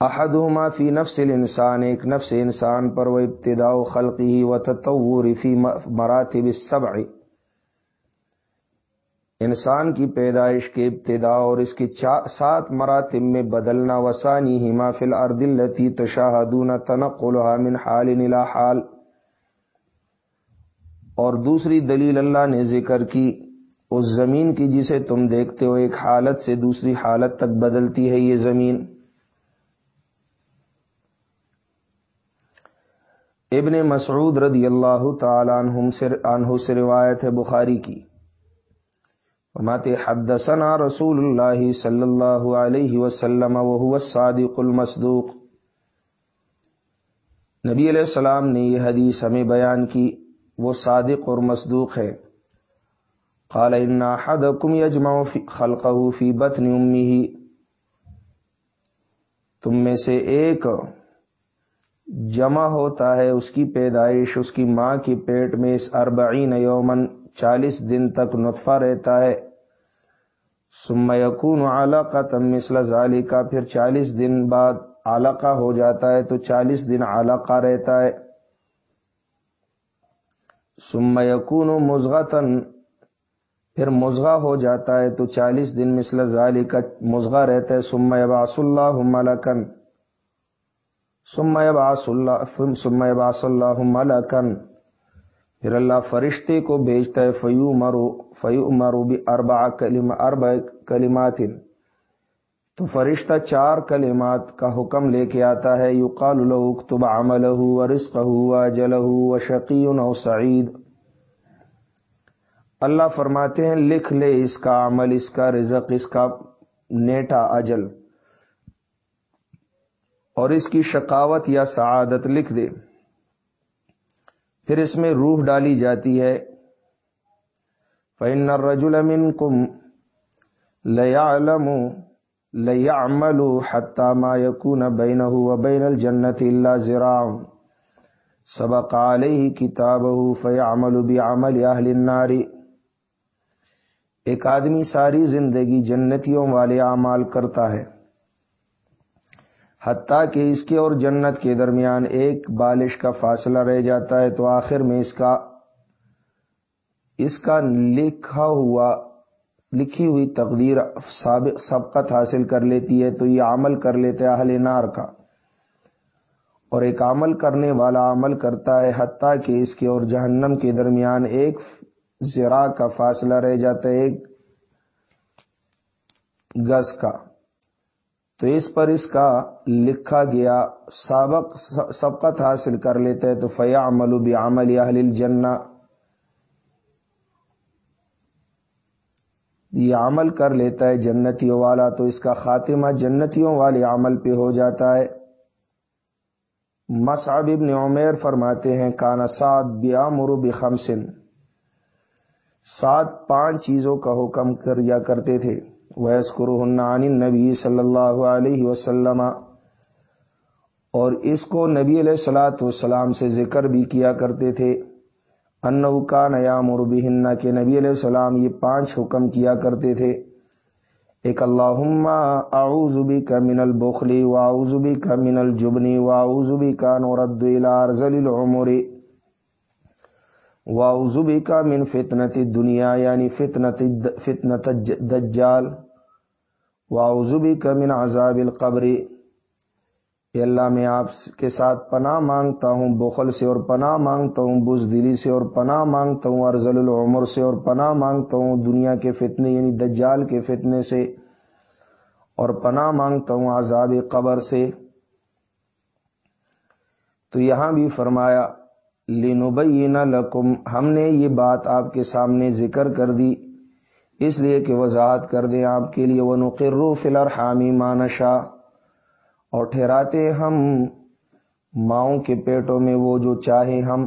احدہما فی نفس الانسان، ایک نفس انسان پر، وہ ابتداء خلقی و تطور فی مراتب السبع. انسان کی پیدائش کے ابتدا اور اس کے سات مراتب میں بدلنا وسانی ہما فل اردلتی تشاہدون تنقل من حال حال۔ اور دوسری دلیل اللہ نے ذکر کی، اس زمین کی جسے تم دیکھتے ہو، ایک حالت سے دوسری حالت تک بدلتی ہے یہ زمین۔ ابن مسعود رضی اللہ تعالیٰ عنہ سے روایت ہے بخاری کی۔ فرماتے حدثنا رسول اللہ صلی اللہ علیہ وسلم وهو الصادق المصدوق۔ نبی علیہ السلام نے یہ حدیث ہمیں بیان کی، وہ صادق اور مصدوق ہے۔ قال ان احدكم يجمع خلقه في بطن امه تم میں سے ایک جمع ہوتا ہے، اس کی پیدائش اس کی ماں کی پیٹ میں اس اربعین یومن چالیس دن تک نطفہ رہتا ہے۔ سم یقون کا تم مثل ظالی کا پھر چالیس دن بعد علقہ ہو جاتا ہے تو چالیس دن علقہ رہتا ہے۔ سم یقون مزغتن پھر مزغا ہو جاتا ہے تو چالیس دن مثل ظالی کا مزغا رہتا ہے۔ سم باس اللہ ملکن سم باس اللہ سم باس اللہ ملکن پھر اللہ فرشتے کو بھیجتا ہے فیو مرو فیو مرو بھی اربا کلم ارب کلمات تو فرشتہ چار کلمات کا حکم لے کے آتا ہے یو قال اکتب عمل و رسق ہوا جل و شقین و سعید۔ اللہ فرماتے ہیں، لکھ لے اس کا عمل، اس کا رزق، اس کا نیٹا اجل۔ اور اس کی شقاوت یا سعادت لکھ دے۔ پھر اس میں روح ڈالی جاتی ہے۔ فن رجول امن کم لیا علم لیا عمل حتہ ما یقون بین بین الجنت اللہ زراؤ سبق علیہ کتاب فیا عمل بھی عمل الناری ایک آدمی ساری زندگی جنتیوں والے اعمال کرتا ہے۔ حتیٰ کہ اس کے اور جنت کے درمیان ایک بالش کا فاصلہ رہ جاتا ہے تو آخر میں اس کا اس کا لکھا ہوا لکھی ہوئی تقدیر سبقت حاصل کر لیتی ہے تو یہ عمل کر لیتے اہل نار کا۔ اور ایک عمل کرنے والا عمل کرتا ہے حتیٰ کہ اس کے اور جہنم کے درمیان ایک زرا کا فاصلہ رہ جاتا ہے، ایک گز کا۔ تو اس پر اس کا لکھا گیا سابق سبقت حاصل کر لیتے ہیں تو فیا عمل بھی عمل اہل الجنہ۔ یہ عمل کر لیتا ہے جنتیوں والا تو اس کا خاتمہ جنتیوں والے عمل پہ ہو جاتا ہے۔ مصعب ابن عمیر فرماتے ہیں، کانا سعد بیا مرو خمسن سات پانچ چیزوں کا حکم کریا کرتے تھے۔ ویسکرعنانی نبی صلی اللہ علیہ وسلم اور اس کو نبی علیہ السلاۃ والسلام سے ذکر بھی کیا کرتے تھے۔ انو کا نیا مربین کے نبی علیہ السلام یہ پانچ حکم کیا کرتے تھے۔ ایک اللہ اعوذ کا من البخلی واؤزبی کا من الجبنی واؤزبی کا نورد ارزل العمری واؤزبی کا من فتنت دنیا یعنی فتنت فتنت دجال۔ واؤزبی کا من عذاب القبری اللہ، میں آپ کے ساتھ پناہ مانگتا ہوں، بخل سے اور پناہ مانگتا ہوں، بزدلی سے اور پناہ مانگتا ہوں ارزل العمر سے اور پناہ مانگتا ہوں، دنیا کے فتنے یعنی دجال کے فتنے سے اور پناہ مانگتا ہوں عذاب قبر سے۔ تو یہاں بھی فرمایا لینبین لکم، ہم نے یہ بات آپ کے سامنے ذکر کر دی۔ اس لیے کہ وضاحت کر دیں آپ کے لیے وہ نقرو فلر حامی مانشا اور ٹھہراتے ہم ماؤں کے پیٹوں میں وہ جو چاہے ہم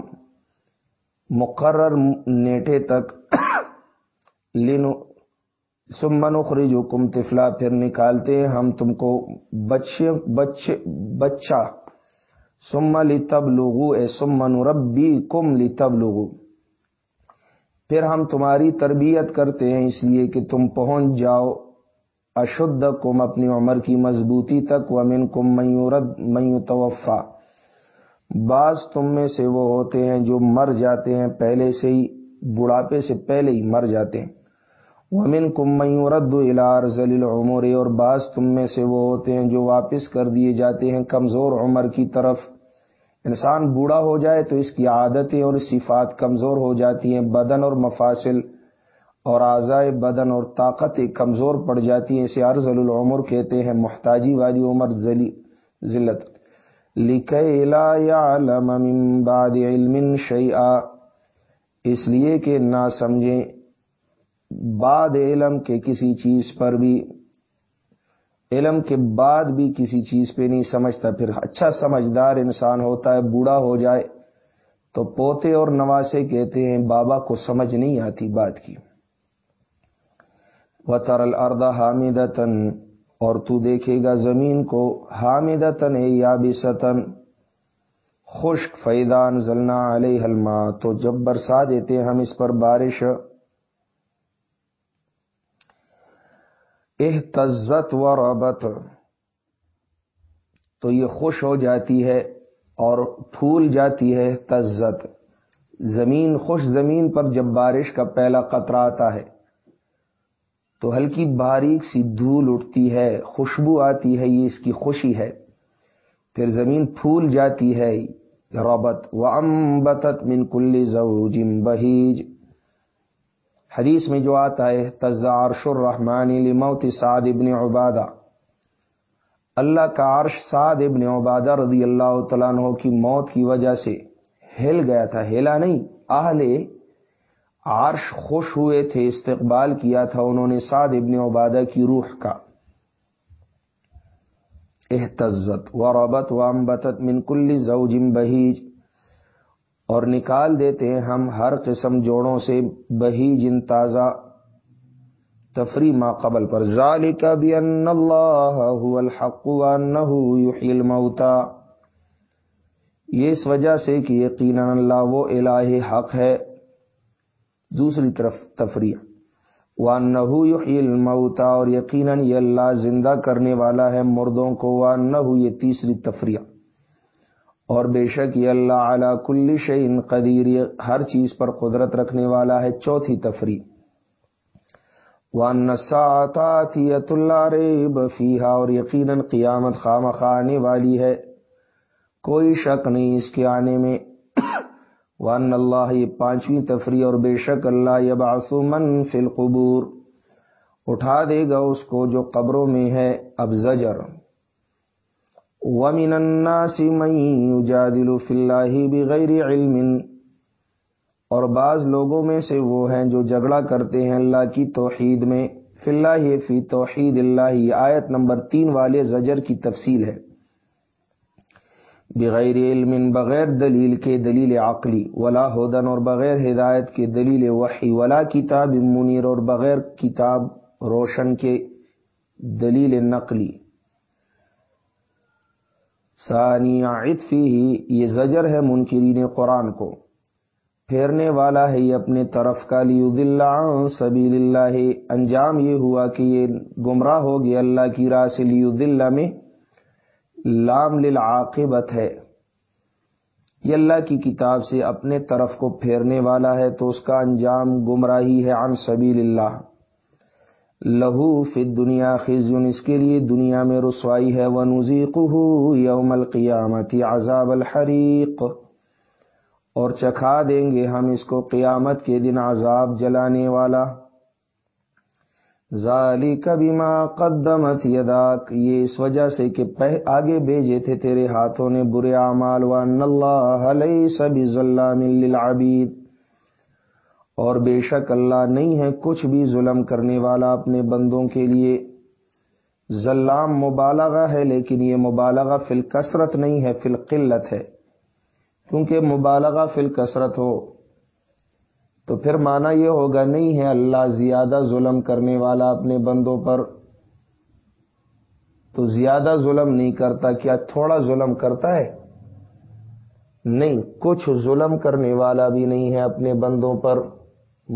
مقرر نیٹے تک لینو سمن اخرج حکم تفلا پھر نکالتے ہم تم کو بچے بچے، بچہ۔ سم لی تب لوگو اے سمن ربی کم لی تب لوگو پھر ہم تمہاری تربیت کرتے ہیں اس لیے کہ تم پہنچ جاؤ۔ اشد کم اپنی عمر کی مضبوطی تک۔ ومن کم میورد میو توفا بعض تم میں سے وہ ہوتے ہیں جو مر جاتے ہیں، پہلے سے ہی، بڑھاپے سے پہلے ہی مر جاتے ہیں۔ ومن کم میورد الار ذلیل عمر اور بعض تم میں سے وہ ہوتے ہیں جو واپس کر دیے جاتے ہیں، کمزور عمر کی طرف۔ انسان بوڑھا ہو جائے تو اس کی عادتیں اور صفات کمزور ہو جاتی ہیں، بدن اور مفاصل اور اعضائے بدن اور طاقتیں کمزور پڑ جاتی ہیں، اسے ارض العمر کہتے ہیں، محتاجی والی عمر ذلی، ذلت۔ بعد علم شیعہ اس لیے کہ نہ سمجھیں، بعد علم کے کسی چیز پر بھی علم کے بعد بھی کسی چیز پہ نہیں سمجھتا، پھر اچھا سمجھدار انسان ہوتا ہے، بوڑھا ہو جائے۔ تو پوتے اور نواسے کہتے ہیں، بابا کو سمجھ نہیں آتی بات کی۔ و ترل اردا اور تو دیکھے گا زمین کو حامدتن یا بھی ستن خشک فیدان زلنا علیہ حلما تو جب برسا دیتے ہم اس پر بارش۔ احتزت و ربت تو یہ خوش ہو جاتی ہے اور پھول جاتی ہے تزت زمین خوش زمین پر جب بارش کا پہلا قطرہ آتا ہے، تو ہلکی باریک سی دھول اٹھتی ہے، خوشبو آتی ہے، یہ اس کی خوشی ہے۔ پھر زمین پھول جاتی ہے ربت و امبتت من کل زوج بہیج حدیث میں جو آتا ہے تزارش الرحمان لموت سعد ابن عبادہ. اللہ کا عرش سعد ابن عبادہ رضی اللہ تعالیٰ عنہ کی موت کی وجہ سے ہل گیا تھا، ہلا نہیں، اہل عرش خوش ہوئے تھے، استقبال کیا تھا انہوں نے سعد ابن عبادہ کی روح کا۔ احتزت و ربت و امبتت من کل زوجم بہیج۔ اور نکال دیتے ہیں ہم ہر قسم جوڑوں سے بہیج ان تازہ تفری ما قبل پر۔ ذالک بھی ان اللہ الحق وانه يحيي الموتى یہ اس وجہ سے کہ یقینا اللہ وہ الہ حق ہے۔ دوسری طرف تفریح۔ وانه يحيي الموتى اور یقینا یہ اللہ زندہ کرنے والا ہے مردوں کو۔ وانه یہ تیسری تفریح۔ اور بے شک یہ اللہ اعلی کل شعین قدیر ہر چیز پر قدرت رکھنے والا ہے چوتھی تفریح۔ وان ساتیت اللہ ریب فیحا اور یقیناً قیامت خام خانے والی ہے۔ کوئی شک نہیں اس کے آنے میں۔ وان اللہ یہ پانچویں تفریح، اور بے شک اللہ یب من فی القبور۔ اٹھا دے گا اس کو جو قبروں میں ہے، اب زجر۔ ومن الناس من يجادل في الله بغیر علم. اور بعض لوگوں میں سے وہ ہیں جو جھگڑا کرتے ہیں اللہ کی توحید میں. فی اللہ فی توحید اللہ. آیت نمبر تین والے زجر کی تفصیل ہے. بغیر علم، بغیر دلیل کے دلیل عقلی. ولا ہدن اور بغیر ہدایت کے دلیل وحی. ولا کتاب منیر اور بغیر کتاب روشن کے دلیل نقلی. ثانی عطفی ہی یہ زجر ہے منکرین قرآن کو۔ پھیرنے والا ہے یہ اپنے طرف کا لیو سبیل اللہ۔ انجام یہ ہوا کہ یہ گمراہ ہو گیا اللہ کی راہ سے لیو میں۔ لام للعاقبت ہے۔ یہ اللہ کی کتاب سے اپنے طرف کو پھیرنے والا ہے تو اس کا انجام گمراہی ہے عن سبیل اللہ۔ لہو فی دنیا خزن اس کے لیے دنیا میں رسوائی ہے وہ نزیق یوم القیامت عذاب الحریق۔ اور چکھا دیں گے ہم اس کو قیامت کے دن عذاب جلانے والا۔ ظالی کبھی ماں قدمت یداک، یہ اس وجہ سے کہ آگے بھیجے تھے تیرے ہاتھوں نے برے اعمال و اللہ علیہ سبھی ظلام للعبید۔ اور بے شک اللہ نہیں ہے کچھ بھی ظلم کرنے والا اپنے بندوں کے لیے۔ ظلام مبالغہ ہے، لیکن یہ مبالغہ فل کثرت نہیں ہے فل قلت ہے۔ کیونکہ مبالغہ فل کثرت ہو، تو پھر مانا یہ ہوگا نہیں ہے اللہ زیادہ ظلم کرنے والا اپنے بندوں پر۔ تو زیادہ ظلم نہیں کرتا، کیا تھوڑا ظلم کرتا ہے؟ نہیں، کچھ ظلم کرنے والا بھی نہیں ہے اپنے بندوں پر۔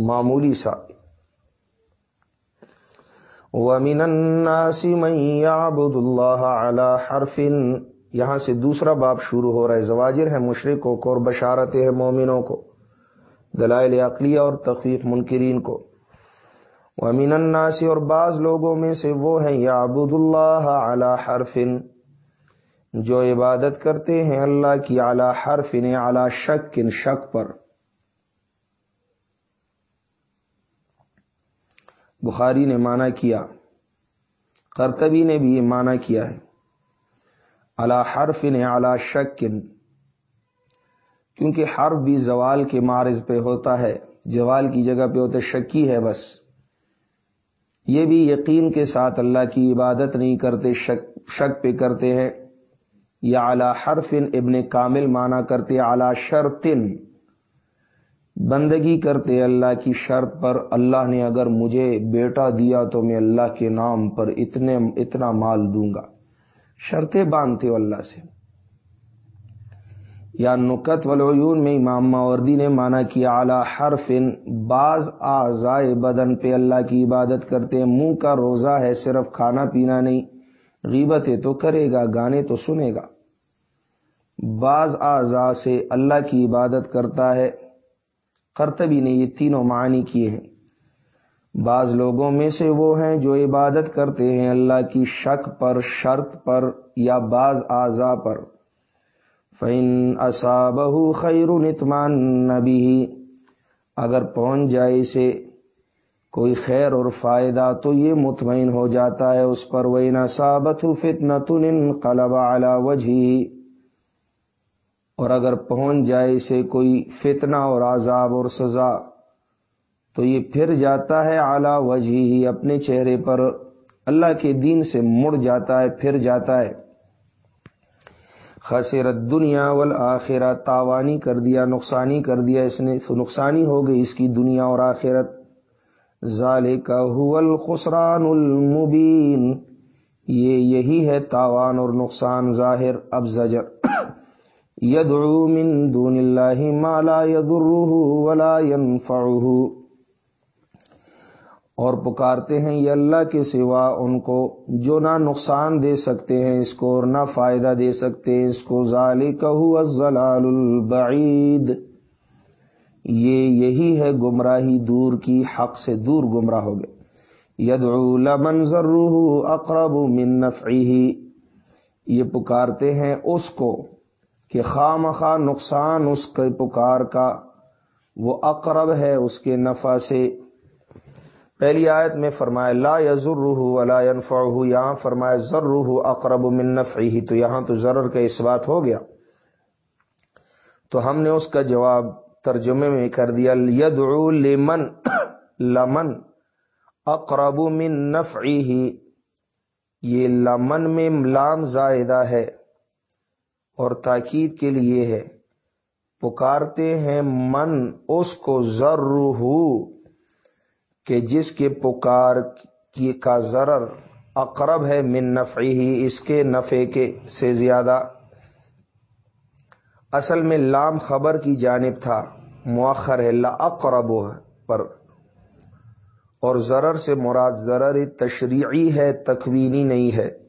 معمولی سا۔ وَمِنَ النَّاسِ مَن يَعْبُدُ اللَّهَ عَلَى حَرْفٍ۔ یہاں سے دوسرا باب شروع ہو رہا ہے۔ زواجر ہے مشرقوں کو اور بشارت ہے مومنوں کو۔ دلائل عقلیہ اور تخفیف منکرین کو۔ وَمِنَ النَّاسِ اور بعض لوگوں میں سے وہ ہیں یعبد اللہ علی حرف۔ جو عبادت کرتے ہیں اللہ کی اعلی حرف اعلی شک شک پر۔ بخاری نے مانا کیا۔ کرتبی نے بھی یہ مانا کیا ہے۔ اللہ حرف نے اعلی شک۔ کیونکہ حرف بھی زوال کے مارز پہ ہوتا ہے جوال کی جگہ پہ ہوتے شکی ہے بس۔ یہ بھی یقین کے ساتھ اللہ کی عبادت نہیں کرتے، شک شک پہ کرتے ہیں۔ یا اعلی حرف ابن کامل مانا کرتے اعلی شرطن بندگی کرتے اللہ کی شرط پر اللہ نے اگر مجھے بیٹا دیا تو میں اللہ کے نام پر اتنے، اتنا مال دوں گا۔ شرطیں باندھتے ہو اللہ سے۔ یا نکت والعیون میں امام ماوردی نے مانا کیا اعلی حرف بعض آزائے بدن پہ اللہ کی عبادت کرتے ہیں۔ منہ کا روزہ ہے، صرف کھانا پینا نہیں۔ غیبتیں تو کرے گا، گانے تو سنے گا۔ بعض اعضاء سے اللہ کی عبادت کرتا ہے۔ کرتبی نے یہ تینوں معنی کیے ہیں۔ بعض لوگوں میں سے وہ ہیں جو عبادت کرتے ہیں اللہ کی شک پر، شرط پر یا بعض اعضا پر۔ فین اصابہ خیر نتمان نبی اگر پہنچ جائے اسے کوئی خیر اور فائدہ تو یہ مطمئن ہو جاتا ہے اس پر۔ وہ نصابت فتن تن قلب اعلی وجہ اور اگر پہنچ جائے اسے کوئی فتنہ اور عذاب اور سزا، تو یہ پھر جاتا ہے اعلی وجہ ہی اپنے چہرے پر۔ اللہ کے دین سے مڑ جاتا ہے، پھر جاتا ہے۔ خسرت دنیا والآخرہ، تاوانی کر دیا، نقصانی کر دیا اس نے نقصانی ہو گئی اس کی دنیا اور آخرت۔ ذالک هو الخسران المبین۔ یہ یہی ہے تاوان اور نقصان ظاہر، اب زجر۔ یدعو من دون اللہ ما لا يضره ولا ينفعه. اور پکارتے ہیں یہ اللہ کے سوا ان کو جو نہ نقصان دے سکتے ہیں، اس کو اور نہ فائدہ دے سکتے ہیں۔ اس کو ذالک هو الزلال البعید۔ یہ یہی ہے گمراہی دور کی حق سے دور گمراہ ہو گئے۔ یدعو لمن ذروه اقرب من نفعه۔ یہ پکارتے ہیں اس کو کہ خواہ نقصان اس کے پکار کا وہ اقرب ہے اس کے نفع سے۔ پہلی آیت میں فرمایا، لا یزر ولا ينفعه یہاں فرمایا ضرور اقرب من نفعه تو یہاں تو ضرر کا اس بات ہو گیا۔ تو ہم نے اس کا جواب ترجمے میں کر دیا، یدعو لمن لمن اقرب من نفعه یہ لمن میں لام زائدہ ہے۔ اور تاکید کے لیے ہے۔ پکارتے ہیں من اس کو ضرور کہ جس کے پکار کی کا ضرر اقرب ہے من نفعی ہی اس کے نفع کے سے زیادہ۔ اصل میں لام خبر کی جانب تھا، مؤخر ہے، لا اقرب پر۔ اور ضرر سے مراد ضرر تشریعی ہے، تکوینی نہیں ہے۔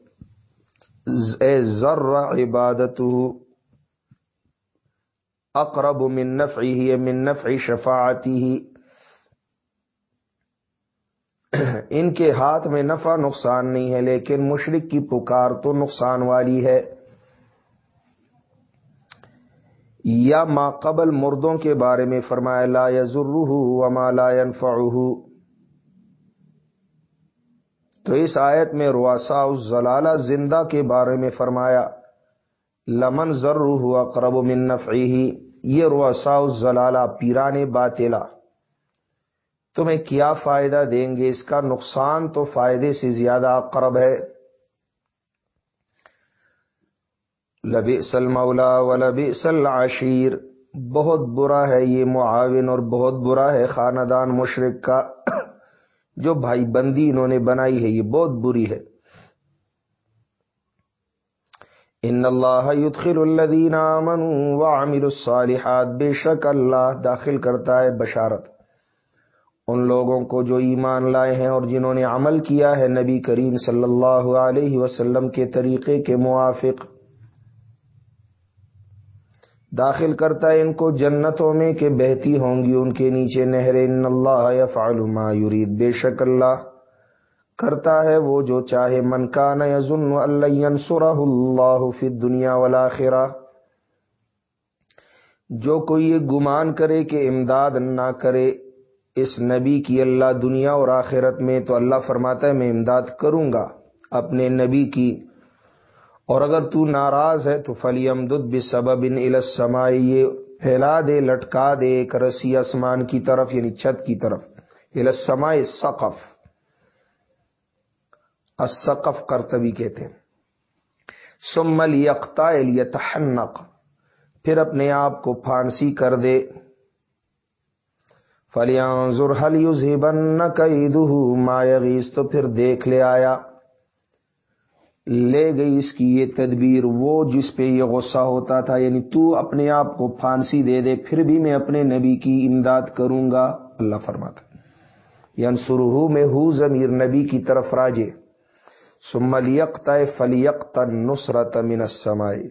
اے ذر عبادت اقرب من نفعی ہی من نفعی شفاعتی ہی ان کے ہاتھ میں نفع نقصان نہیں ہے، لیکن مشرق کی پکار تو نقصان والی ہے۔ یا ما قبل مردوں کے بارے میں فرمایا، لا یزرہ وما لا ينفعہ تو اس آیت میں رواسا الزلالہ زندہ کے بارے میں فرمایا، لمن ضرور اقرب من نفعہ یہ رواسا الزلالہ پیران باطلہ۔ تمہیں کیا فائدہ دیں گے؟ اس کا نقصان تو فائدے سے زیادہ قرب ہے۔ لبی سل مولا و لبی سل عشیر بہت برا ہے یہ معاون اور بہت برا ہے خاندان مشرق کا۔ جو بھائی بندی انہوں نے بنائی ہے، یہ بہت بری ہے۔ ان اللہ یدخل الذین آمنوا وعملوا الصالحات، بے شک اللہ داخل کرتا ہے بشارت۔ ان لوگوں کو جو ایمان لائے ہیں اور جنہوں نے عمل کیا ہے نبی کریم صلی اللہ علیہ وسلم کے طریقے کے موافق۔ داخل کرتا ہے ان کو جنتوں میں کہ بہتی ہوں گی ان کے نیچے نہر ان اللہ یفعل ما یرید۔ بے شک اللہ کرتا ہے وہ جو چاہے۔ من کان یظن اللہ ینصرہ اللہ فی الدنیا والآخرہ۔ جو کوئی یہ گمان کرے کہ امداد نہ کرے اس نبی کی اللہ دنیا اور آخرت میں، تو اللہ فرماتا ہے میں امداد کروں گا اپنے نبی کی اور اگر تو ناراض ہے تو فلی امدد بھی سبب ان یہ پھیلا دے، لٹکا دے، ایک رسی آسمان کی طرف یعنی چھت کی طرف السماء سقف السقف کرتبی کہتے ہیں۔ سمل یکتا تحنق پھر اپنے آپ کو پھانسی کر دے۔ فلیاں ضرحل یوزی بن کئی دہ تو پھر دیکھ لے آیا۔ لے گئی اس کی یہ تدبیر، وہ جس پہ یہ غصہ ہوتا تھا یعنی تو اپنے آپ کو پھانسی دے دے، پھر بھی میں اپنے نبی کی امداد کروں گا۔ اللہ فرماتا یعنی سرحو میں ہو ضمیر، نبی کی طرف راجے۔ سمل یکتا فلیقت نصرت من السمائی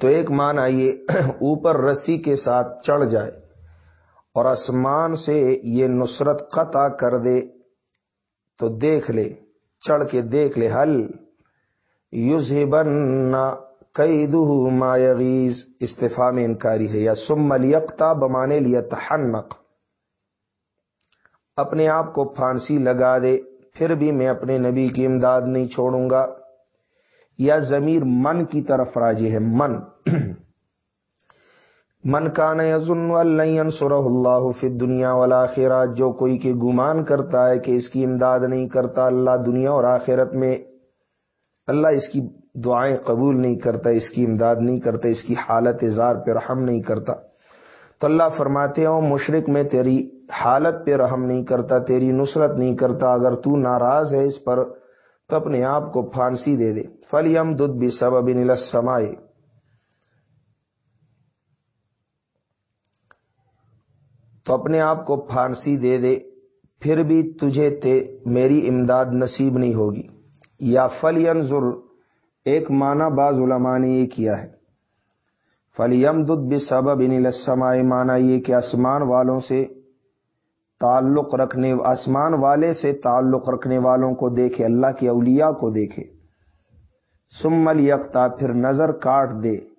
تو ایک مان آئیے اوپر رسی کے ساتھ چڑھ جائے اور آسمان سے یہ نصرت قطع کر دے۔ تو دیکھ لے، چڑھ کے دیکھ لے، حل۔ یوز بن کئی ما یغیز۔ استفام انکاری ہے۔ یا سمل یکتا بمانے لیا تحنق۔ اپنے آپ کو پھانسی لگا دے، پھر بھی میں اپنے نبی کی امداد نہیں چھوڑوں گا۔ یا ضمیر من کی طرف راجی ہے، من۔ من کا نظن اللہ اللہ فی دنیا والا جو کوئی کے گمان کرتا ہے کہ اس کی امداد نہیں کرتا، اللہ دنیا اور آخرت میں اللہ اس کی دعائیں قبول نہیں کرتا، اس کی امداد نہیں کرتا، اس کی حالت اظہار پہ رحم نہیں کرتا۔ تو اللہ فرماتے ہو مشرق میں تیری حالت پہ رحم نہیں کرتا، تیری نصرت نہیں کرتا، اگر تو ناراض ہے اس پر، تو اپنے آپ کو پھانسی دے دے۔ فلیم دودھ بھی سبب سمائے تو اپنے آپ کو پھانسی دے دے، پھر بھی تجھے تے میری امداد نصیب نہیں ہوگی۔ یا فل ضر ایک معنی بعض علماء نے یہ کیا ہے۔ فلیم دودھ بھی سبب انسمائے مانا یہ کہ آسمان والوں سے تعلق رکھنے، آسمان والے سے تعلق رکھنے والوں کو دیکھے، اللہ کے اولیاء کو دیکھے۔ سمل یکتا پھر نظر کاٹ دے۔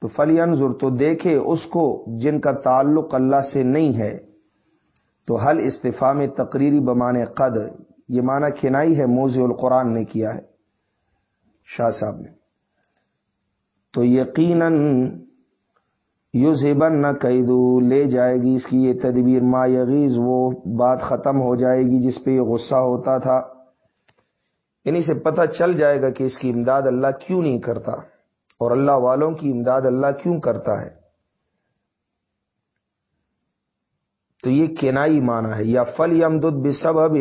تو فلی انظر تو دیکھے اس کو جن کا تعلق اللہ سے نہیں ہے۔ تو حل استفا میں تقریری بمانے قد، یہ معنی کھنائی ہے موزی القرآن نے کیا ہے۔ شاہ صاحب نے۔ تو یقیناً یوزبن نہ قیدو لے جائے گی اس کی یہ تدبیر، ما یغیز وہ بات ختم ہو جائے گی جس پہ یہ غصہ ہوتا تھا۔ انہیں سے پتہ چل جائے گا کہ اس کی امداد اللہ کیوں نہیں کرتا۔ اور اللہ والوں کی امداد اللہ کیوں کرتا ہے؟ تو یہ کینائی مانا ہے، یا فل یمدد بے سب اب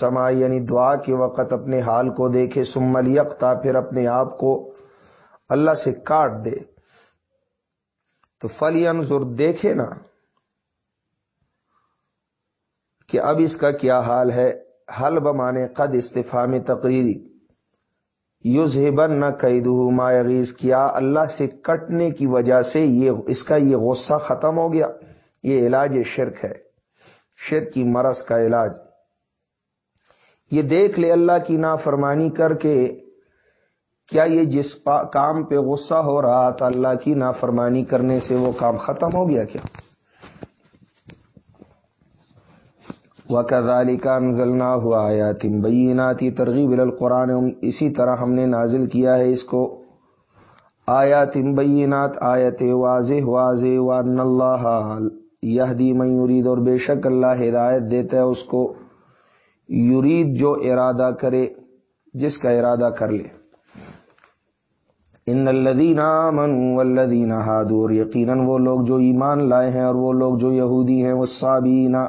سما یعنی دعا کے وقت اپنے حال کو دیکھے سمل یکتا پھر اپنے آپ کو اللہ سے کاٹ دے۔ تو فلی انظر دیکھے نا کہ اب اس کا کیا حال ہے۔ حل بمانے قد استفا میں تقریری یوز نہ قید کیا، اللہ سے کٹنے کی وجہ سے یہ، اس کا یہ غصہ ختم ہو گیا۔ یہ علاج شرک ہے۔ شرک کی مرض کا علاج۔ یہ دیکھ لے اللہ کی نافرمانی کر کے، کیا یہ جس کام پہ غصہ ہو رہا تھا، اللہ کی نافرمانی کرنے سے وہ کام ختم ہو گیا کیا؟ وکزالی کا انزلنا ہوا آیا تمبیناتی ترغیب القرآن اسی طرح ہم نے نازل کیا ہے اس کو۔ آیا تمبینات آیت واضح واضح، وان اللہ یہ میورید اور بے شک اللہ ہدایت دیتا ہے اس کو۔ یرید جو ارادہ کرے، جس کا ارادہ کر لے۔ ان الدین من والذین ہادور یقیناً وہ لوگ جو ایمان لائے ہیں، اور وہ لوگ جو یہودی ہیں وہ سابینا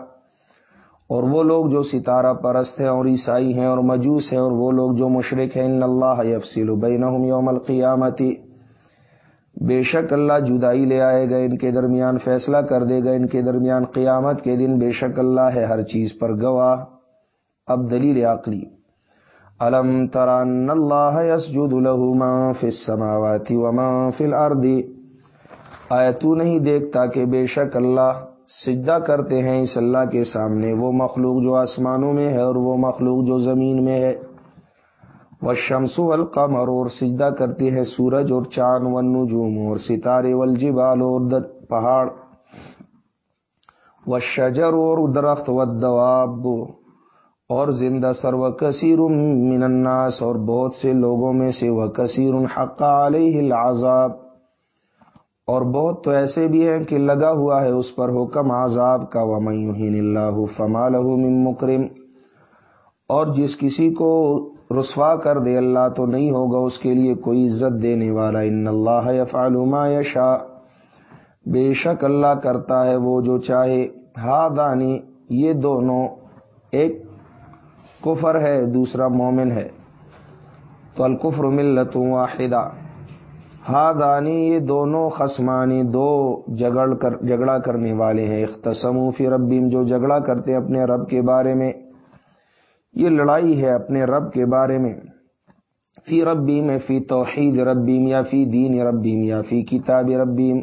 اور وہ لوگ جو ستارہ پرست ہیں اور عیسائی ہیں اور مجوس ہیں اور وہ لوگ جو مشرق ہیں، ان اللہ یفصل بینہم یوم القیامتی۔ بے شک اللہ جدائی لے آئے گا ان کے درمیان فیصلہ کر دے گا ان کے درمیان قیامت کے دن بے شک اللہ ہے ہر چیز پر گواہ۔ اب دلیل عقلی۔ الم تران اللہ یسجد له ما فی السماوات وما فی الارض۔ آیا تو نہیں دیکھتا کہ بے شک اللہ سجدہ کرتے ہیں اس اللہ کے سامنے۔ وہ مخلوق جو آسمانوں میں ہے اور وہ مخلوق جو زمین میں ہے۔ وہ شمس والقمر اور سجدہ کرتے ہیں سورج اور چاند و نجوم اور ستارے والجبال اور پہاڑ۔ و شجر اور درخت و دواب اور زندہ سر و کثیر من الناس اور بہت سے لوگوں میں سے وہ کثیر حق علیہ العذاب۔ اور بہت تو ایسے بھی ہیں کہ لگا ہوا ہے اس پر حکم عذاب کا ومین اللہ فمال من مکرم اور جس کسی کو رسوا کر دے اللہ تو نہیں ہوگا اس کے لیے کوئی عزت دینے والا۔ ان اللہ یفعل ما یشاء بے شک اللہ کرتا ہے وہ جو چاہے۔ ہا دانی یہ دونوں ایک کفر ہے، دوسرا مومن ہے۔ تو الکفر ملت واحدہ۔ ہادانی یہ دونوں خسمانی دو جگڑ کر جھگڑا کرنے والے ہیں۔ اختصم فی ربیم جو جھگڑا کرتے اپنے رب کے بارے میں۔ یہ لڑائی ہے اپنے رب کے بارے میں۔ فی ربیم فی توحید ربیم یا فی دین ربیم یا فی کتاب ربیم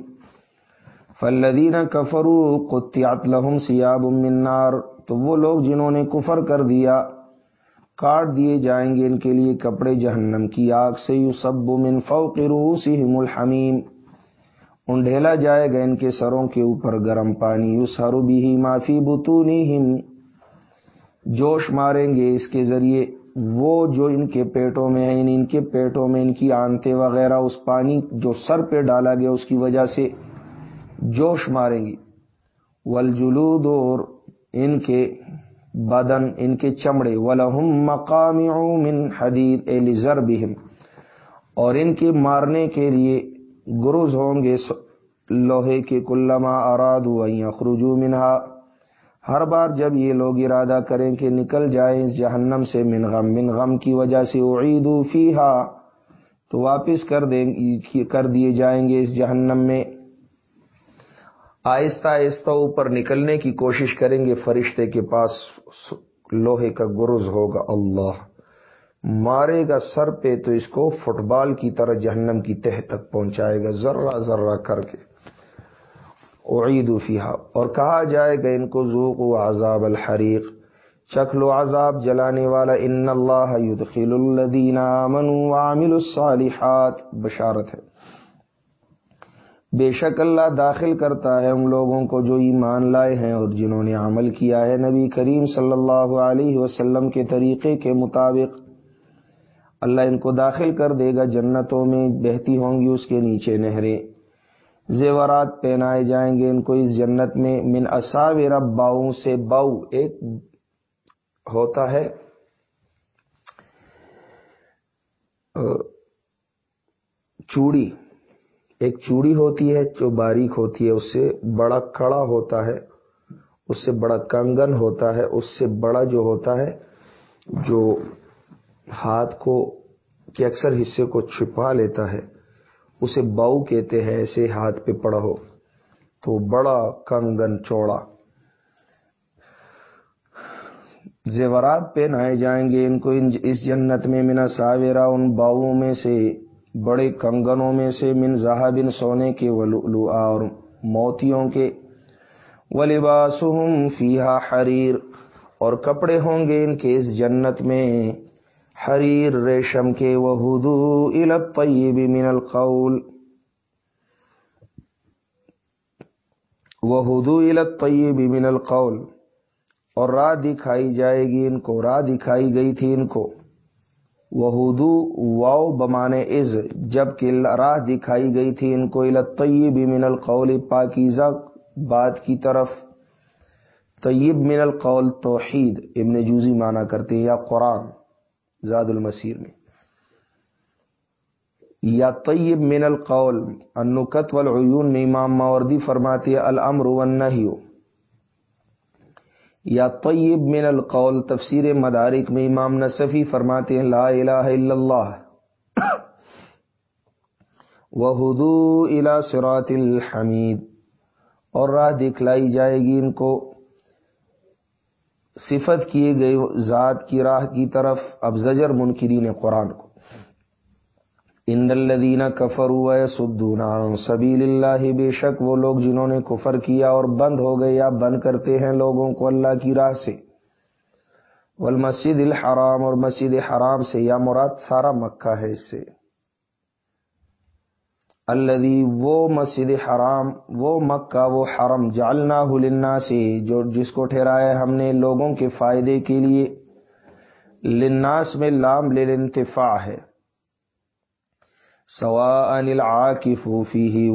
فلدین کفرو قطعت لہم سیاب من نار۔ تو وہ لوگ جنہوں نے کفر کر دیا کاٹ دیے جائیں گے ان کے لیے کپڑے جہنم کی آگ سے یو سب من فوق روسہم الحمیم۔ ان ڈھیلا جائے گا ان کے سروں کے اوپر گرم پانی یو سرو بھی معافی بتونہم جوش ماریں گے اس کے ذریعے۔ وہ جو ان کے پیٹوں میں ہیں یعنی ان کے پیٹوں میں ان کی آنتے وغیرہ، اس پانی جو سر پہ ڈالا گیا، اس کی وجہ سے جوش ماریں گی والجلود اور ان کے بدن ان کے چمڑے ولہم مقام من حدید ایلیزر بہم اور ان کے مارنے کے لیے گروز ہوں گے لوہے کے، کلما اراد خرجو منہا ہر بار جب یہ لوگ ارادہ کریں کہ نکل جائیں اس جہنم سے من غم من غم کی وجہ سے اعیدو فیہا تو واپس کر دیں کر دیے جائیں گے اس جہنم میں۔ آہستہ آہستہ اوپر نکلنے کی کوشش کریں گے، فرشتے کے پاس لوہے کا گرز ہوگا۔ اللہ مارے گا سر پہ تو اس کو فٹ بال کی طرح جہنم کی تہ تک پہنچائے گا، ذرہ ذرہ کر کے۔ اعید فیحا اور کہا جائے گا، ان کو ذوق و عذاب الحریق۔ چکھ لو عذاب جلانے والا۔ ان اللہ يدخل الذین آمنوا وعملوا الصالحات۔ بشارت ہے۔ بے شک اللہ داخل کرتا ہے ان لوگوں کو جو ایمان لائے ہیں اور جنہوں نے عمل کیا ہے۔ نبی کریم صلی اللہ علیہ وسلم کے طریقے کے مطابق اللہ ان کو داخل کر دے گا، جنتوں میں بہتی ہوں گی، اس کے نیچے نہریں زیورات پہنائے جائیں گے۔ ان کو اس جنت میں من اصاب باؤں سے باؤ ایک ہوتا ہے۔ چوڑی ایک چوڑی ہوتی ہے جو باریک ہوتی ہے، اس سے بڑا کڑا ہوتا ہے، اس سے بڑا کنگن ہوتا ہے، اس سے بڑا جو ہوتا ہے، جو ہاتھ کو کے اکثر حصے کو چھپا لیتا ہے، اسے باؤ کہتے ہیں ایسے ہاتھ پہ پڑا ہو تو بڑا کنگن چوڑا۔ زیورات پہ جائیں گے، ان کو اس جنت میں منا ساویرا ان باؤں میں سے بڑے کنگنوں میں سے من زہابن سونے کے اور موتیوں کے ولباسہم فیہا حریر اور کپڑے ہوں گے ان کے اس جنت میں حریر ریشم کے وہدو الطیب من القول وہدو الطیب من القول اور راہ دکھائی جائے گی ان کو، راہ دکھائی گئی تھی ان کو۔ وہدو واؤ، بمانے از جبکہ راہ دکھائی گئی تھی ان کو الطیب من القول پاکیزہ بات کی طرف۔ طیب من القول توحید، ابن جوزی مانا کرتے ہیں یا قرآن، زاد المسیر میں۔ یا طیب من القول، النکت والعیون میں امام ماوردی فرماتی ہے الامر والنہیو یا طیب من القول، تفسیر مدارک میں امام نصفی فرماتے ہیں، لا الہ الا اللہ. وحدو الى صراط الحمید. اور راہ دکھلائی جائے گی ان کو صفت کیے گئے ذات کی راہ کی طرف، اب زجر منکرین قرآن کو. ان الدین کفر سدون سبیل اللہ بے شک وہ لوگ جنہوں نے کفر کیا اور بند ہو گئے یا بند کرتے ہیں لوگوں کو اللہ کی راہ سے۔ والمسجد الحرام، اور مسجد حرام سے یا مراد سارا مکہ ہے اس سے۔ الدی وہ مسجد حرام، وہ مکہ، وہ حرم جالنا لنا سے جو جس کو ٹھہرایا ہم نے لوگوں کے فائدے کے لیے لناس میں لام لنتفاع ہے۔ سوا انل کی فوفی ہی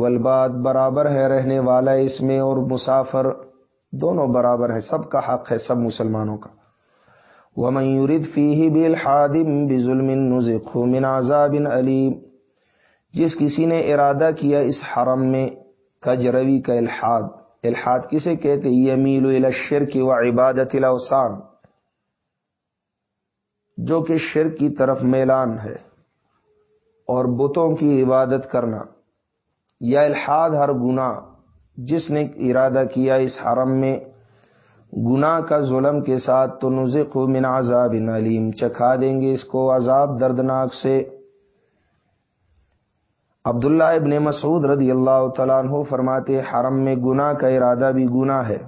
برابر ہے رہنے والا اس میں اور مسافر دونوں برابر ہے، سب کا حق ہے، سب مسلمانوں کا۔ وہ میورد فی بالحادم بظلم نزق من عذاب علیم جس کسی نے ارادہ کیا اس حرم میں، کجروی کا الحاد۔ الحاد کسے کہتے؟ یمیل الشرک و عبادت الاوسان جو کہ شرک کی طرف میلان ہے۔ اور بتوں کی عبادت کرنا یا الحاد ہر گنا جس نے ارادہ کیا اس حرم میں، گناہ کا ظلم کے ساتھ تو نزق من عذاب علیم، چکھا دیں گے اس کو عذاب دردناک سے۔ عبداللہ ابن مسعود رضی اللہ تعالیٰ عنہ فرماتے، حرم میں گناہ کا ارادہ بھی گناہ ہے۔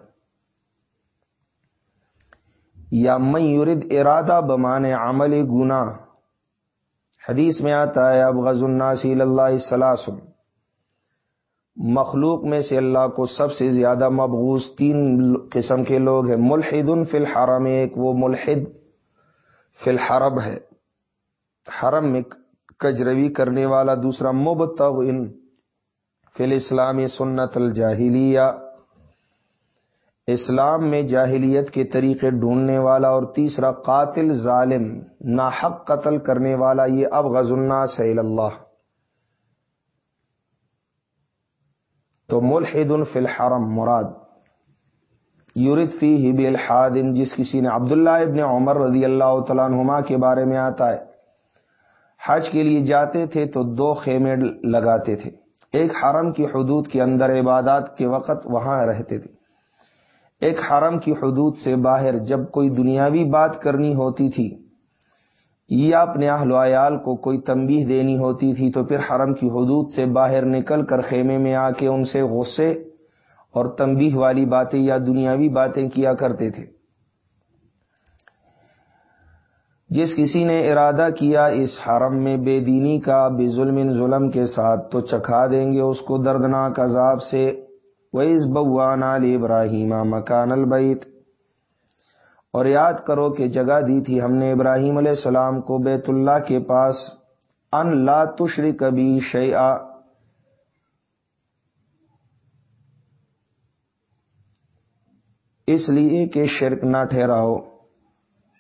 یا میں یورد ارادہ بمان عمل گناہ حدیث میں آتا ہے، اب غز الناسی اللہ سلاسم مخلوق میں سے اللہ کو سب سے زیادہ مبغوث تین قسم کے لوگ ہیں۔ ملحد فی الحرم، ایک وہ ملحد فی الحرب ہے۔ حرم میں کجروی کرنے والا، دوسرا مبتغ ان فی الاسلامی سنت الجاہلیہ۔ اسلام میں جاہلیت کے طریقے ڈھونڈنے والا اور تیسرا قاتل ظالم، ناحق قتل کرنے والا، یہ اب غز الناس ہے اللہ تو ملحد فی الحرم، مراد یورد فی ہب الحادن جس کسی نے عبداللہ ابن عمر رضی اللہ تعالیٰ عنہما کے بارے میں آتا ہے۔ حج کے لیے جاتے تھے تو دو خیمے لگاتے تھے۔ ایک حرم کی حدود کے اندر عبادات کے وقت وہاں رہتے تھے۔ ایک حرم کی حدود سے باہر جب کوئی دنیاوی بات کرنی ہوتی تھی، یا اپنے اہل و عیال کو کوئی تنبیہ دینی ہوتی تھی، تو پھر حرم کی حدود سے باہر نکل کر خیمے میں آ کے ان سے غصے اور تنبیہ والی باتیں یا دنیاوی باتیں کیا کرتے تھے۔ جس کسی نے ارادہ کیا اس حرم میں بے دینی کا، بے ظلم ظلم کے ساتھ تو چکھا دیں گے اس کو دردناک عذاب سے۔ ویز بوان علی ابراہیم مکان البیت اور یاد کرو کہ جگہ دی تھی ہم نے ابراہیم علیہ السلام کو بیت اللہ کے پاس۔ ان لا تشری کبھی شیا اس لیے کہ شرک نہ ٹھہراؤ۔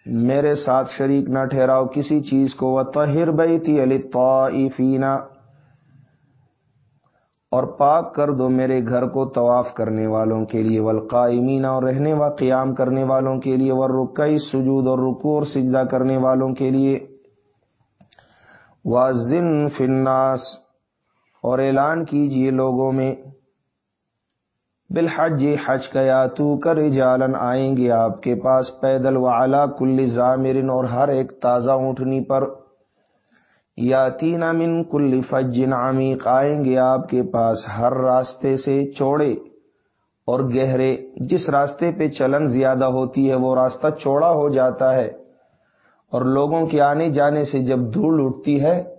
میرے ساتھ شریک نہ ٹھہراؤ کسی چیز کو۔ وہ تہر بئی تھی علی اور پاک کر دو میرے گھر کو طواف کرنے والوں کے لیے، والقائمین اور رہنے و قیام کرنے والوں کے لیے ور رکئی سجود اور رکو اور سجدہ کرنے والوں کے لیے۔ واضن فناس اور اعلان کیجیے لوگوں میں، بالحج، حج کیا تو کر جالن آئیں گے آپ کے پاس، پیدل و کل ضامرن اور ہر ایک تازہ اونٹنی پر۔ یا تین من کل فجن عمیق، آئیں گے آپ کے پاس ہر راستے سے چوڑے اور گہرے۔ جس راستے پہ چلن زیادہ ہوتی ہے، وہ راستہ چوڑا ہو جاتا ہے۔ اور لوگوں کے آنے جانے سے جب دھول اٹھتی ہے،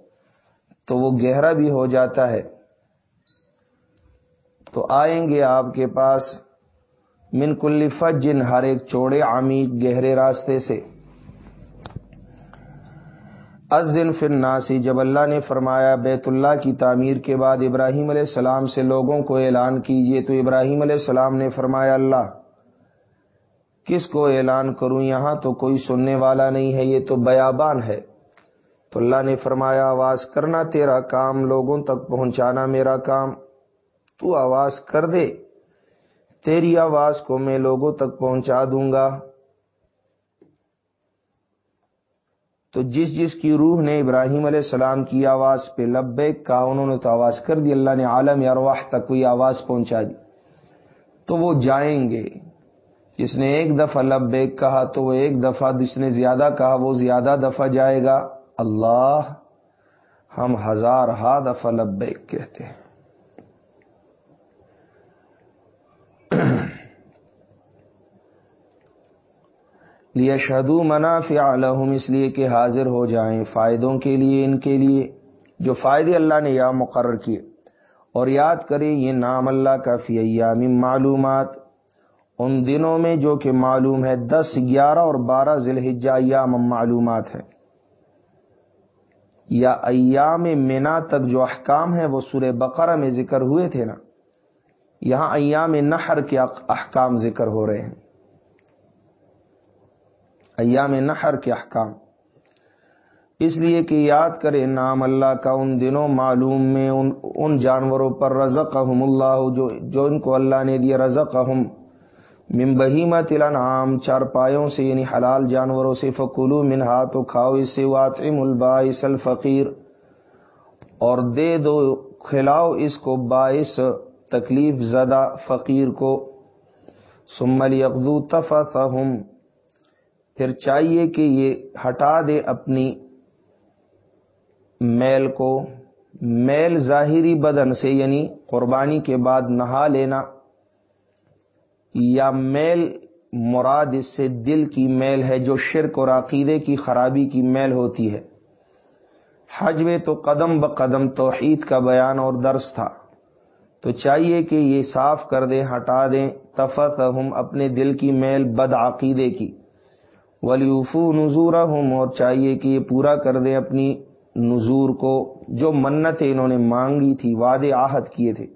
تو وہ گہرا بھی ہو جاتا ہے۔ تو آئیں گے آپ کے پاس من کل فجن، ہر ایک چوڑے، عمیق، گہرے راستے سے۔ ازن فر ناسی جب اللہ نے فرمایا، بیت اللہ کی تعمیر کے بعد ابراہیم علیہ السلام سے لوگوں کو اعلان کیجیے تو ابراہیم علیہ السلام نے فرمایا، اللہ، کس کو اعلان کروں؟ یہاں تو کوئی سننے والا نہیں ہے، یہ تو بیابان ہے۔ تو اللہ نے فرمایا، آواز کرنا تیرا کام، لوگوں تک پہنچانا میرا کام۔ تو آواز کر دے، تیری آواز کو میں لوگوں تک پہنچا دوں گا۔ تو جس جس کی روح نے ابراہیم علیہ السلام کی آواز پہ لبیک کہا انہوں نے تو آواز کر دی، اللہ نے عالم ارواح تک کوئی آواز پہنچا دی۔ تو وہ جائیں گے۔ جس نے ایک دفعہ لبیک کہا تو وہ ایک دفعہ، جس نے زیادہ کہا وہ زیادہ دفعہ جائے گا۔ اللہ ہم ہزار ہا دفعہ لبیک کہتے ہیں۔ لیا شدو منافع الحم اس لیے کہ حاضر ہو جائیں فائدوں کے لیے، ان کے لیے جو فائدے اللہ نے یا مقرر کیے۔ اور یاد کریں، یہ نام اللہ کا فی ایام معلومات۔ ان دنوں میں جو کہ معلوم ہے، دس، گیارہ اور بارہ ذی الحجہ ایام معلومات ہے یا ایام مینا تک جو احکام ہے وہ سورہ بقرہ میں ذکر ہوئے تھے نا۔ یہاں ایام نحر کے احکام ذکر ہو رہے ہیں۔ ایام نحر کے احکام۔ اس لیے کہ یاد کرے، نام اللہ کا ان دنوں معلوم میں ان ان جانوروں پر رزق اللہ، جو جو ان کو اللہ نے دیا رزق ممبہیما تلانعام چار پایوں سے یعنی حلال جانوروں سے فکولو منہا، تو کھاؤ اس سے واطم الباعث الفقیر۔ اور دے دو، کھلاؤ اس کو باعث تکلیف زدہ فقیر کو۔ سمل یکزو تفت پھر چاہیے کہ یہ ہٹا دے اپنی میل کو، میل ظاہری بدن سے یعنی قربانی کے بعد نہا لینا، یا میل مراد اس سے دل کی میل ہے جو شرک اور عقیدے کی خرابی کی میل ہوتی ہے۔ حج میں تو قدم بقدم توحید کا بیان اور درس تھا۔ تو چاہیے کہ یہ صاف کر دیں، ہٹا دیں تفت ہم اپنے دل کی میل بد عقیدے کی۔ ولیفو نظور ہوں اور چاہیے کہ یہ پورا کر دیں اپنی نظور کو جو منتیں انہوں نے مانگی تھی، وعدے آہد کیے تھے۔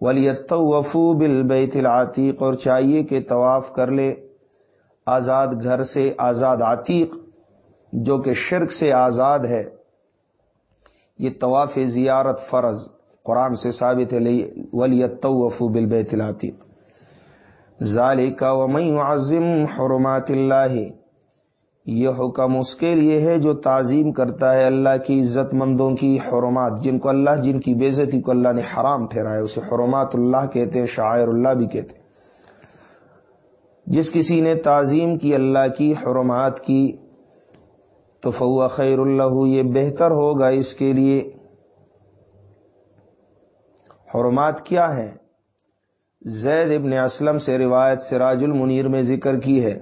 ولیت وفو بل بیت العتیق اور چاہیے کہ طواف کر لے۔ آزاد گھر سے آزاد عتیق، جو کہ شرک سے آزاد ہے۔ یہ طواف زیارت فرض، قرآن سے ثابت ہے۔ ولیت وفو بل بیت العتیق ذالک ومن عظم حرمات اللہ۔ یہ حکم اس کے لیے ہے جو تعظیم کرتا ہے اللہ کی عزت مندوں کی حرمات، جن کو اللہ، جن کی بےزتی کو اللہ نے حرام ٹھہرایا، اسے حرمات اللہ کہتے ہیں شاعر اللہ بھی کہتے ہیں۔ جس کسی نے تعظیم کی اللہ کی حرمات کی، تو فو خیر اللہ، یہ بہتر ہوگا اس کے لیے۔ حرمات کیا ہے زید ابن اسلم سے روایت سراج المنیر میں ذکر کی ہے۔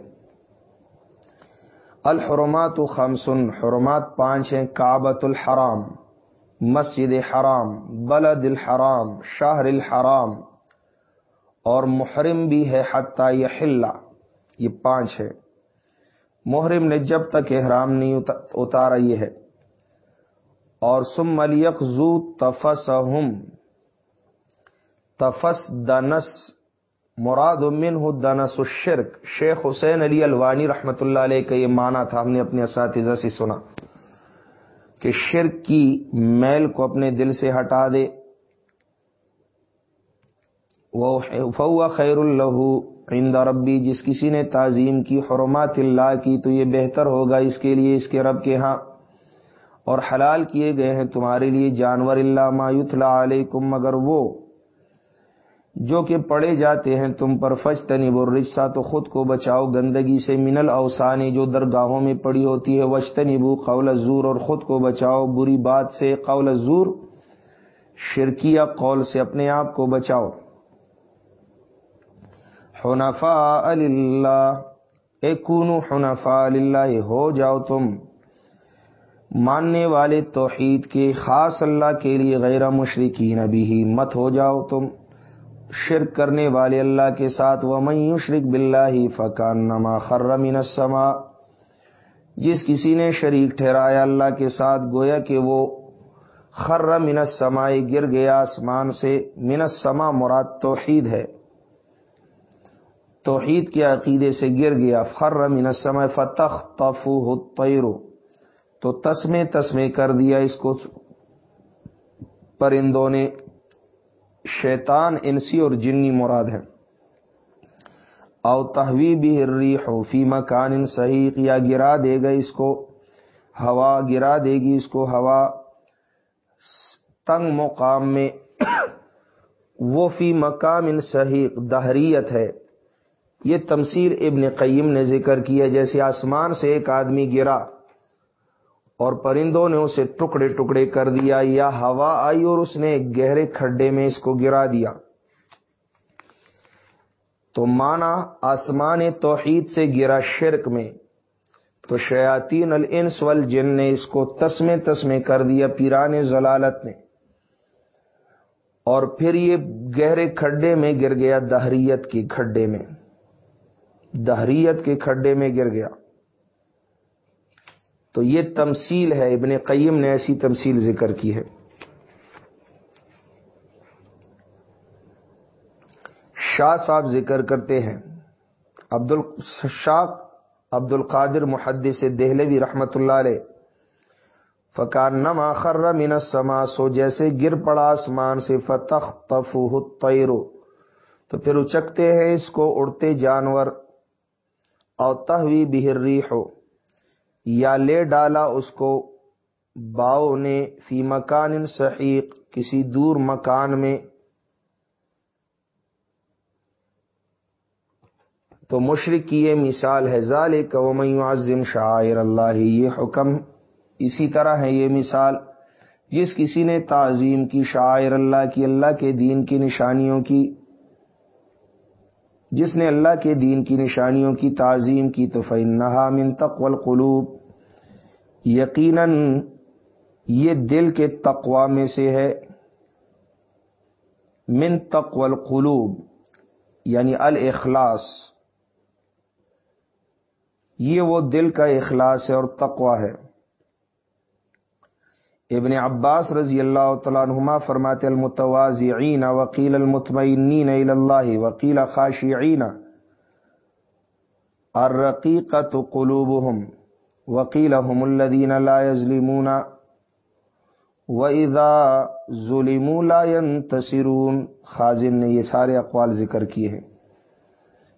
الحرمات و خمسن، حرمات پانچ ہیں کابت الحرام، مسجد حرام، بلد الحرام شاہر الحرام، اور محرم بھی ہے حتیٰ یہ یہ پانچ ہے محرم نے جب تک احرام نہیں اتارا، یہ ہے۔ اور سم ملیک زو تفس تفس دنس مراد من دنس الشرک. شیخ حسین علی الوانی رحمۃ اللہ علیہ کا یہ مانا تھا، ہم نے اپنے اساتذہ سے سنا کہ شرک کی میل کو اپنے دل سے ہٹا دے۔ فوا خیر اللہ عند ربی، جس کسی نے تعظیم کی، حرمات اللہ کی، تو یہ بہتر ہوگا اس کے لیے، اس کے رب کے ہاں۔ اور حلال کیے گئے ہیں تمہارے لیے، جانور اللہ مایوتلا علیکم، مگر وہ جو کہ پڑے جاتے ہیں تم پر فج تنی برسا تو خود کو بچاؤ گندگی سے منل اوسانی جو درگاہوں میں پڑی ہوتی ہے وش تنبو قول زور اور خود کو بچاؤ بری بات سے قول زور شرکیہ قول سے اپنے آپ کو بچاؤ۔ حنفا اللہ اے کونو حنفا اللہ ہو جاؤ تم۔ ماننے والے توحید کے خاص اللہ کے لیے غیر مشرقین ابھی ہی مت ہو جاؤ تم۔ شرک کرنے والے اللہ کے ساتھ وہ میوں شرک بلّہ فقان نما خرمین السما جس کسی نے شریک ٹھہرایا اللہ کے ساتھ، گویا کہ وہ خر من السما گر گیا آسمان سے۔ من السما مراد توحید ہے۔ توحید کے عقیدے سے گر گیا۔ خر من السما فتخ تفو تو تسمے تسمے کر دیا اس کو۔ پرندوں نے شیطان انسی اور جنی مراد ہے او تحوی بھی ہری فی مکان صحیح، یا گرا دے گا اس کو، ہوا گرا دے گی اس کو، ہوا تنگ مقام میں۔ وہ فی مقام ان صحیح، دہریت ہے۔ یہ تمثیل ابن قیم نے ذکر کیا جیسے آسمان سے ایک آدمی گرا۔ اور پرندوں نے اسے ٹکڑے ٹکڑے کر دیا، یا ہوا آئی اور اس نے گہرے کھڈے میں اس کو گرا دیا۔ تو مانا آسمان توحید سے گرا شرک میں۔ تو شیاتین الانس والجن نے اس کو تسمے تسمے کر دیا پیران ضلالت نے۔ اور پھر یہ گہرے کھڈے میں گر گیا، دہریت کی کھڈے میں۔ دہریت کے کھڈے میں گر گیا۔ تو یہ تمثیل ہے، ابن قیم نے ایسی تمثیل ذکر کی ہے۔ شاہ صاحب ذکر کرتے ہیں۔ عبد الشاق عبد القادر محدث دہلوی رحمت اللہ علیہ۔ فکان نما خر من سما سو جیسے گر پڑا آسمان سے فتح تفو تو پھر اچکتے ہیں اس کو، اڑتے جانور۔ اور تحوی بہرری ہو یا لے ڈالا اس کو، باؤ نے فی مکان صحیح کسی دور مکان میں۔ تو مشرق کی یہ مثال ہے ظال قوم عظم شاعر اللہ، یہ حکم اسی طرح ہے یہ مثال۔ جس کسی نے تعظیم کی شاعر اللہ کی، اللہ کے دین کی نشانیوں کی، جس نے اللہ کے دین کی نشانیوں کی تعظیم کی، تو فنحا من تقو القلوب۔ یقیناً یہ دل کے تقوا میں سے ہے۔ من تقو القلوب یعنی الاخلاص۔ یہ وہ دل کا اخلاص ہے اور تقوا ہے۔ ابن عباس رضی اللہ تعالیٰ عنہما فرماتے، المتوازعین وکیل المطمئنین اللہ وکیل خاشعین الرقیقت قلوبهم وکیل هم الذین لا يظلمون وَإِذَا ظُلِمُوا لَا يَنْتَصِرُونَ خازن نے یہ سارے اقوال ذکر کیے ہیں۔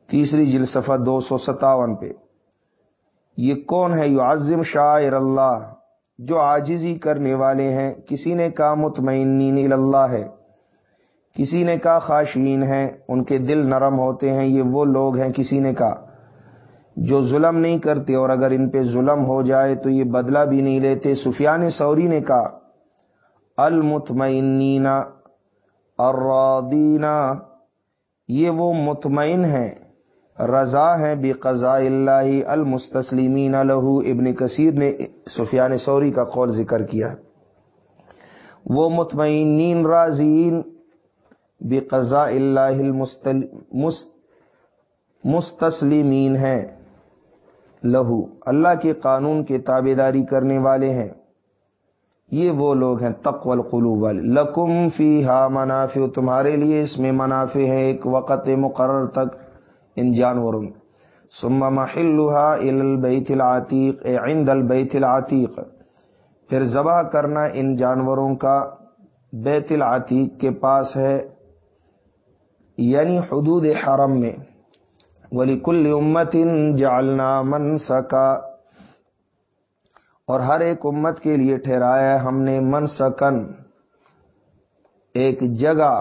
تیسری جلسفہ دو سو ستاون پہ۔ یہ کون ہے یعظم شاعر اللہ جو آجزی کرنے والے ہیں؟ کسی نے کہا مطمئنین اللہ ہے، کسی نے کہا خاشین ہیں، ان کے دل نرم ہوتے ہیں، یہ وہ لوگ ہیں، کسی نے کہا۔ جو ظلم نہیں کرتے اور اگر ان پہ ظلم ہو جائے تو یہ بدلہ بھی نہیں لیتے۔ سفیان سوری نے کہا، المطمئنین الرادینہ یہ وہ مطمئن ہیں، رضا ہیں بے قضاء اللہ المستسلیمین لہو۔ ابن کثیر نے سفیان سوری کا قول ذکر کیا۔ وہ مطمئنین رازین بے قضاء اللہ مستسلیمین ہیں۔ لہو، اللہ کے قانون کے تابے داری کرنے والے ہیں۔ یہ وہ لوگ ہیں تقول القلوب والے۔ لکم فی ہا منافع، تمہارے لیے اس میں منافع ہے ایک وقت مقرر تک ان جانوروں میں۔ سما محلہ البیت العتیق عند البیت العتیق۔ پھر ذبح کرنا ان جانوروں کا بیت العتیق کے پاس ہے یعنی حدود حرم میں۔ ولی کل امت جالنا من سکا اور ہر ایک امت کے لیے ٹھہرایا ہم نے من سکن ایک جگہ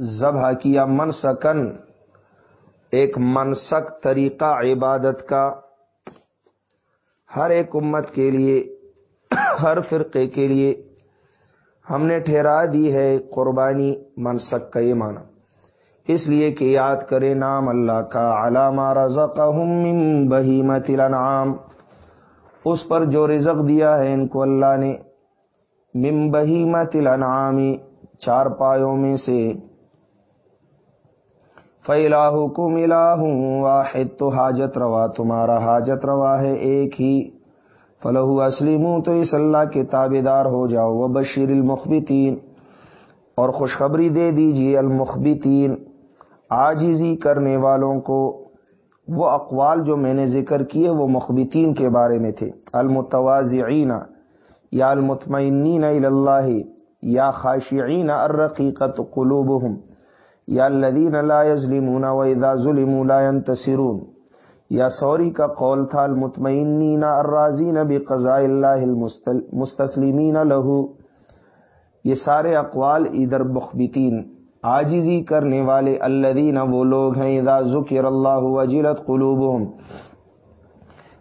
ذبح کیا من سکن ایک منسک طریقہ عبادت کا۔ ہر ایک امت کے لیے، ہر فرقے کے لیے ہم نے ٹھہرا دی ہے قربانی منسک کا یہ معنی۔ اس لیے کہ یاد کرے نام اللہ کا علامہ من بہیمت الانعام اس پر جو رزق دیا ہے، ان کو اللہ نے من بہیمت الانعام چار پایوں میں سے۔ فلاح کو ملا ہوں واحد، تو حاجت روا، تمہارا حاجت روا ہے ایک ہی۔ فلح اسلم تو اس اللہ کے تابے دار ہو جاؤ۔ وہ بشیر المخبتین اور خوشخبری دے دیجیے المخبتین۔ آجزی کرنے والوں کو وہ اقوال جو میں نے ذکر کیے وہ مخبتین کے بارے میں تھے۔ المتوازعین، یا المطمئنین اللہ، یا خاشعین الرقیقت قلوبهم یا الذین لا یظلمون و اذا ظلموا لا ينتصرون یا سوری کا قول تھا، المطمئنین الرازین بقضاء اللہ المستسلمین له یہ سارے اقوال ادھر مخبتین۔ آجزی کرنے والے الذین، وہ لوگ ہیں، اذا ذکر اللہ وجلت قلوبهم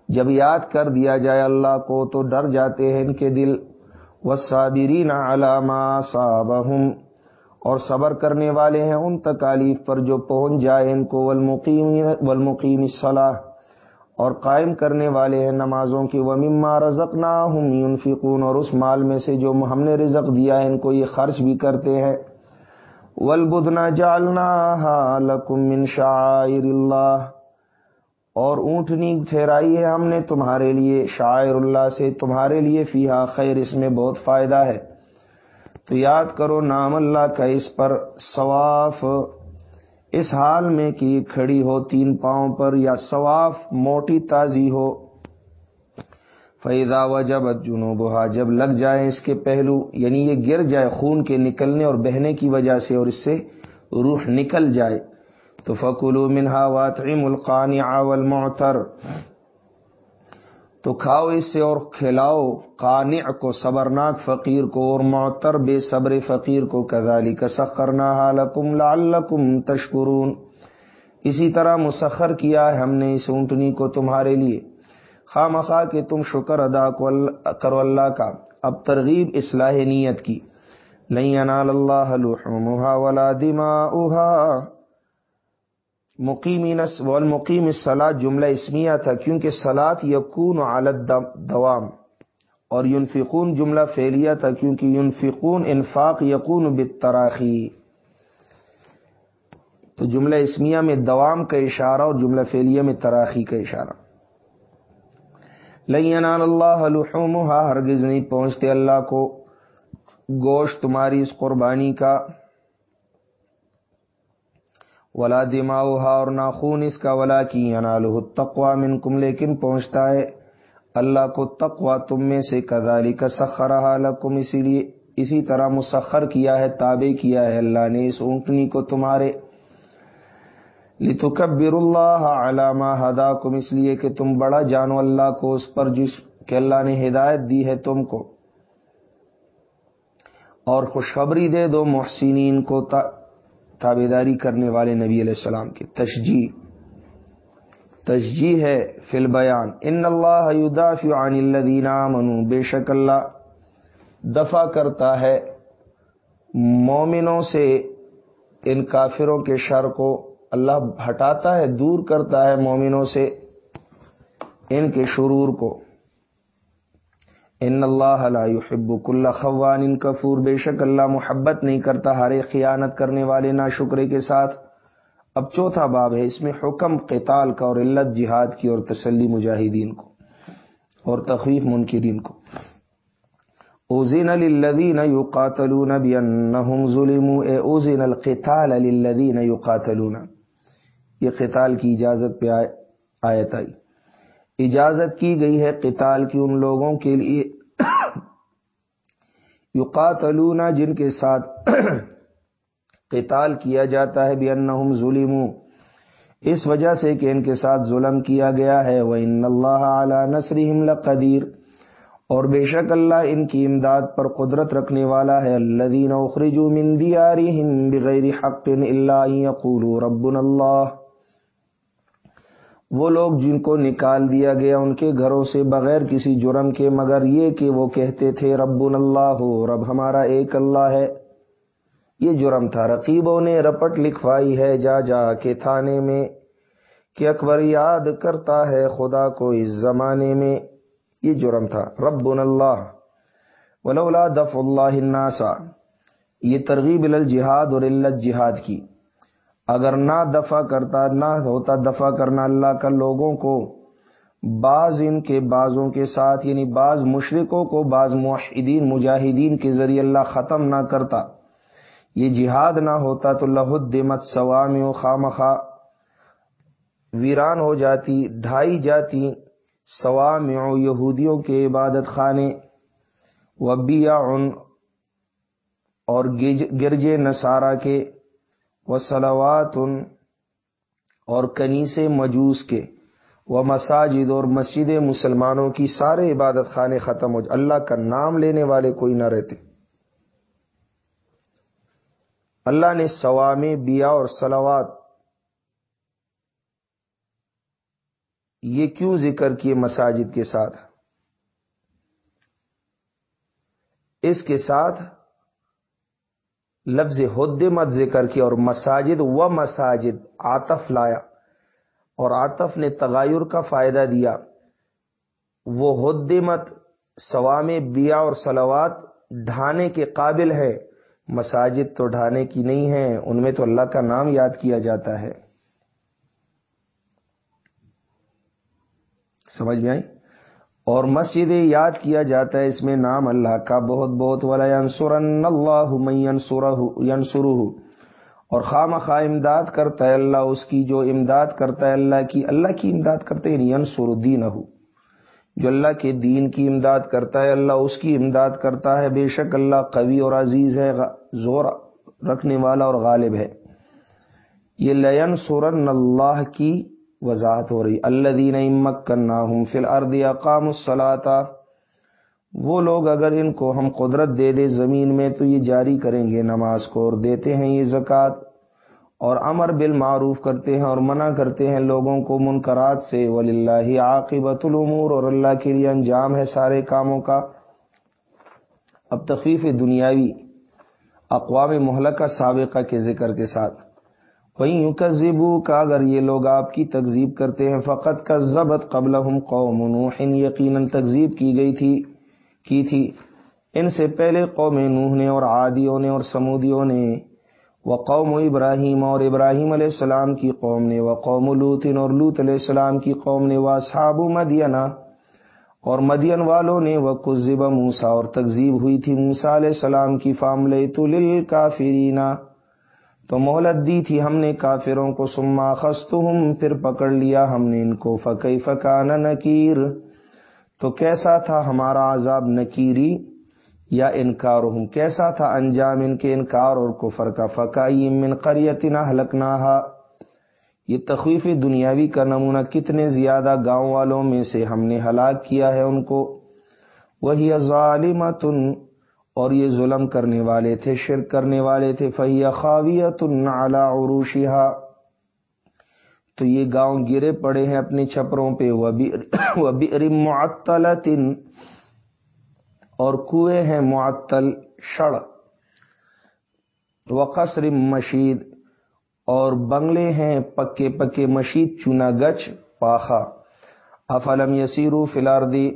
جب یاد کر دیا جائے اللہ کو تو ڈر جاتے ہیں ان کے دل۔ والصابرین علی ما صابهم۔ اور صبر کرنے والے ہیں ان تکالیف پر جو پہنچ جائے ان کو۔ والمقیم والمقیم صلاح اور قائم کرنے والے ہیں نمازوں کی۔ وہ مما رزق نہ ہوں اور اس مال میں سے جو ہم نے رزق دیا ہے، ان کو یہ خرچ بھی کرتے ہیں۔ ولبدنا جالنا لکم من شاعر اللہ اور اونٹنی ٹھہرائی ہے ہم نے تمہارے لیے شاعر اللہ سے تمہارے لیے فیحا خیر اس میں بہت فائدہ ہے۔ تو یاد کرو نام اللہ کا اس پر ثواف اس حال میں کہ کھڑی ہو تین پاؤں پر یا ثواف موٹی تازی ہو فیدا و جب جنوبہ جب لگ جائے اس کے پہلو یعنی یہ گر جائے خون کے نکلنے اور بہنے کی وجہ سے اور اس سے روح نکل جائے، تو فکلو منہا واطعم القانع والمعتر۔ تو کھاؤ اس سے اور کھلاؤ قانع کو، صبرناک فقیر کو اور معتر بے صبر فقیر کو۔ کذالی کا سخرنا حالکم لعلکم تشکرون اسی طرح مسخر کیا ہے ہم نے اس اونٹنی کو تمہارے لیے۔ خواہ کہ تم شکر ادا کرو اللہ کا۔ اب ترغیب، اصلاح نیت کی۔ نہیں انال اللہ لحومها ولا دماؤها۔ مقیم والمقیم الصلاة، جملہ اسمیہ تھا، کیونکہ سلاد یقون عالت دوام۔ اور ينفقون جملہ فعلیہ تھا، کیونکہ ينفقون انفاق یقون بالتراخی۔ تو جملہ اسمیہ میں دوام کا اشارہ اور جملہ فعلیہ میں تراخی کا اشارہ۔ لینال اللہ لحومها، ہرگز نہیں پہنچتے اللہ کو۔ گوشت تمہاری اس قربانی کا۔ ولا دماؤ اور ناخون اس کا۔ ولا کی انالہ تقوا من کم لیکن پہنچتا ہے۔ اللہ کو تقوا تم میں سے کدالی کا سخر لکم، اسی لیے اسی طرح مسخر کیا ہے، تابع کیا ہے اللہ نے اس اونٹنی کو تمہارے۔ لتکبر اللہ علامہ ہدا کم اس لیے کہ تم بڑا جانو اللہ کو، اس پر جس کہ اللہ نے ہدایت دی ہے تم کو۔ اور خوشخبری دے دو محسنین کو تابے داری کرنے والے نبی علیہ السلام کی۔ تشجیح تشجیح ہے فل بیان ان اللہ یدافع عن الذین آمنوا۔ بے شک اللہ دفع کرتا ہے مومنوں سے ان کافروں کے شر کو۔ اللہ ہٹاتا ہے، دور کرتا ہے مومنوں سے ان کے شرور کو۔ ان اللہ لا يحب كل خوان کفور، بے شک اللہ محبت نہیں کرتا ہر خیانت کرنے والے نا شکرے کے ساتھ۔ اب چوتھا باب ہے، اس میں حکم قتال کا اور علت جہاد کی اور تسلی مجاہدین کو اور تخویف منکرین کو۔ اوزین للذین یقاتلون بانہم ظلموا، اے اوزین القتال للذین یقاتلون۔ یہ قتال کی اجازت پہ آیت آئی۔ اجازت کی گئی ہے قتال کی ان لوگوں کے لیے یقاتلون جن کے ساتھ قتال کیا جاتا ہے بینہم ظلمو اس وجہ سے کہ ان کے ساتھ ظلم کیا گیا ہے۔ وہ ان اللہ اعلیٰ نصرہم لقدیر اور بے شک اللہ ان کی امداد پر قدرت رکھنے والا ہے۔ الذین اخرجوا من دیارہم بغیر حق الا ان یقولوا ربنا اللہ وہ لوگ جن کو نکال دیا گیا ان کے گھروں سے بغیر کسی جرم کے، مگر یہ کہ وہ کہتے تھے رب اللہ ہو رب ہمارا ایک اللہ ہے۔ یہ جرم تھا۔ رقیبوں نے رپٹ لکھوائی ہے جا جا کے تھانے میں کہ اکبر یاد کرتا ہے خدا کو اس زمانے میں۔ یہ جرم تھا۔ رب اللہ۔ ولولا دف اللہ الناسا یہ ترغیب الجہاد اور علت جہاد کی۔ اگر نہ دفع کرتا، نہ ہوتا دفع کرنا اللہ کا لوگوں کو، بعض ان کے بعضوں کے ساتھ یعنی بعض مشرقوں کو، بعض معاہدین مجاہدین کے ذریعے اللہ ختم نہ کرتا، یہ جہاد نہ ہوتا تو لہد دمت سوام و خام ویران ہو جاتی، ڈھائی جاتی سوام یہودیوں کے عبادت خانے وبیا اور گرجے نصارہ کے وہ سلوات اور کنیس مجوس کے وہ مساجد اور مسجد مسلمانوں کی سارے عبادت خانے ختم ہو اللہ کا نام لینے والے کوئی نہ رہتے۔ اللہ نے سوام بیا اور سلوات یہ کیوں ذکر کیے مساجد کے ساتھ؟ اس کے ساتھ لفظ حد مت ذکر کیا اور مساجد و مساجد آتف لایا۔ اور آتف نے تغیر کا فائدہ دیا۔ وہ حد مت سوام بیا اور سلوات ڈھانے کے قابل ہے۔ مساجد تو ڈھانے کی نہیں ہے ان میں تو اللہ کا نام یاد کیا جاتا ہے۔ سمجھ میں آئی؟ اور مسجد یاد کیا جاتا ہے اس میں نام اللہ کا بہت بہت والا اللہ اور خام خواہ امداد کرتا ہے اللہ، اس کی جو امداد کرتا ہے اللہ کی اللہ کی امداد کرتے ہیں یعنی ینسر دین جو اللہ کے دین کی امداد کرتا ہے اللہ، اس کی امداد کرتا ہے۔ بے شک اللہ قوی اور عزیز ہے زور رکھنے والا اور غالب ہے۔ یہ لین سورن اللہ کی وضاحت ہو رہی اللہ دین امک کرنا ہوں فل ارد اقام الصلاطا وہ لوگ اگر ان کو ہم قدرت دے دے زمین میں تو یہ جاری کریں گے نماز کو اور دیتے ہیں یہ زکوٰۃ اور امر بالمعروف کرتے ہیں اور منع کرتے ہیں لوگوں کو منکرات سے۔ ولی اللہ عاقبت العمور اور اللہ کے لیے انجام ہے سارے کاموں کا۔ اب تخفیف دنیاوی اقوام محلقہ سابقہ کے ذکر کے ساتھ۔ وہیں یوں کا اگر یہ لوگ آپ کی تکذیب کرتے ہیں فقط کا ضبط قبل قوم نوح، یقیناً تکذیب کی گئی تھی، کی تھی۔ ان سے پہلے قوم نوح نے اور عادیوں نے اور سمودیوں نے وہ قوم ابراہیم اور ابراہیم علیہ السلام کی قوم نے وہ قوم لوتن اور لوت علیہ السلام کی قوم نے وہ صحاب مدینہ اور مدین والوں نے وہ کزب موسا اور تقزیب ہوئی تھی۔ موسا علیہ السلام کی فامل تل کافرینا تو مہلت دی تھی ہم نے کافروں کو سما خست پھر پکڑ لیا ہم نے ان کو فقی فکان نکیر۔ تو کیسا تھا ہمارا عذاب نکیری یا انکار ہوں کیسا تھا انجام ان کے انکار اور کفر کا؟ فقائی من قریتنا حلقنا یہ تخویف دنیاوی کا نمونہ کتنے زیادہ گاؤں والوں میں سے ہم نے ہلاک کیا ہے ان کو۔ وہی ظالمت اور یہ ظلم کرنے والے تھے، شرک کرنے والے تھے۔ فہی خاویت علی عروشہا تو یہ گاؤں گرے پڑے ہیں اپنی چھپروں پہ۔ وہ معطلت اور کوئے ہیں معطل شڑ۔ وقصر مشید اور بنگلے ہیں پکے پکے مشید چنا گچ پاخا افلم یسیرو فلاردی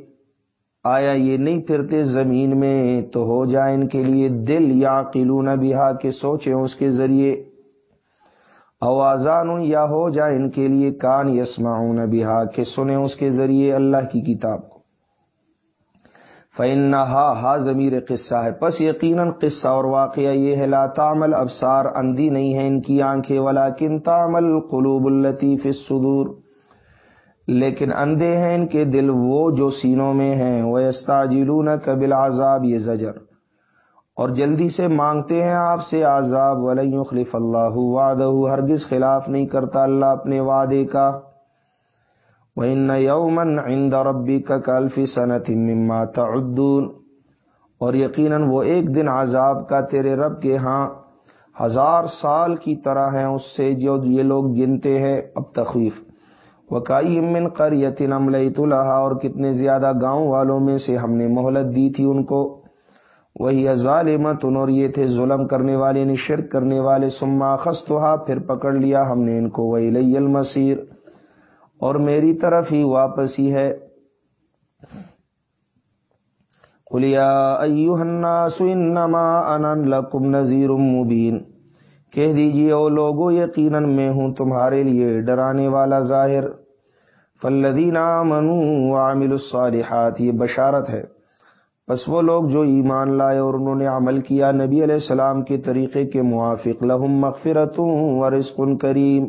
آیا یہ نہیں پھرتے زمین میں تو ہو جائے ان کے لیے دل یا قلون بہا کے سوچے اس کے ذریعے۔ اوازان یا ہو جائے ان کے لیے کان یسمعون بہا کے سنیں اس کے ذریعے اللہ کی کتاب کو۔ فن ہا ہا ضمیر قصہ ہے۔ پس یقیناً قصہ اور واقعہ یہ ہے، لا تعمل ابسار اندھی نہیں ہے ان کی آنکھیں ولا کن تعمل قلوب الطیف الصدور۔ لیکن اندھے ہیں ان کے دل وہ جو سینوں میں ہیں۔ وہ استاجلون قبل عذاب یہ زجر اور جلدی سے مانگتے ہیں آپ سے عذاب۔ ولی خلیف اللہ وعدہ ہرگز خلاف نہیں کرتا اللہ اپنے وعدے کا۔ وَإِنَّ يَوْمًا عِنْدَ رَبِّكَ كَالْفِ سَنَةٍ مِّمَّا تَعُدُّونَ۔ اور یقیناً وہ ایک دن عذاب کا تیرے رب کے ہاں ہزار سال کی طرح ہیں۔ اس سے جو یہ لوگ گنتے ہیں، اب تخویف۔ وکائی من قریت املیت لہا اور کتنے زیادہ گاؤں والوں میں سے ہم نے مہلت دی تھی ان کو۔ وہی ظالمت اور یہ تھے ظلم کرنے والے نے شرک کرنے والے۔ سما خستہ پھر پکڑ لیا ہم نے ان کو۔ وہی لئی المسیر اور میری طرف ہی واپس ہی ہے خلیا الناس انما انا لکم نذیر مبین کہہ دیجیے او لوگو، یقیناً میں ہوں تمہارے لیے ڈرانے والا ظاہر۔ فلدین آمنوا وعملوا الصالحات، یہ بشارت ہے۔ بس وہ لوگ جو ایمان لائے اور انہوں نے عمل کیا، نبی علیہ السلام کے طریقے کے موافق، لہم مغفرتوں ورزق کریم۔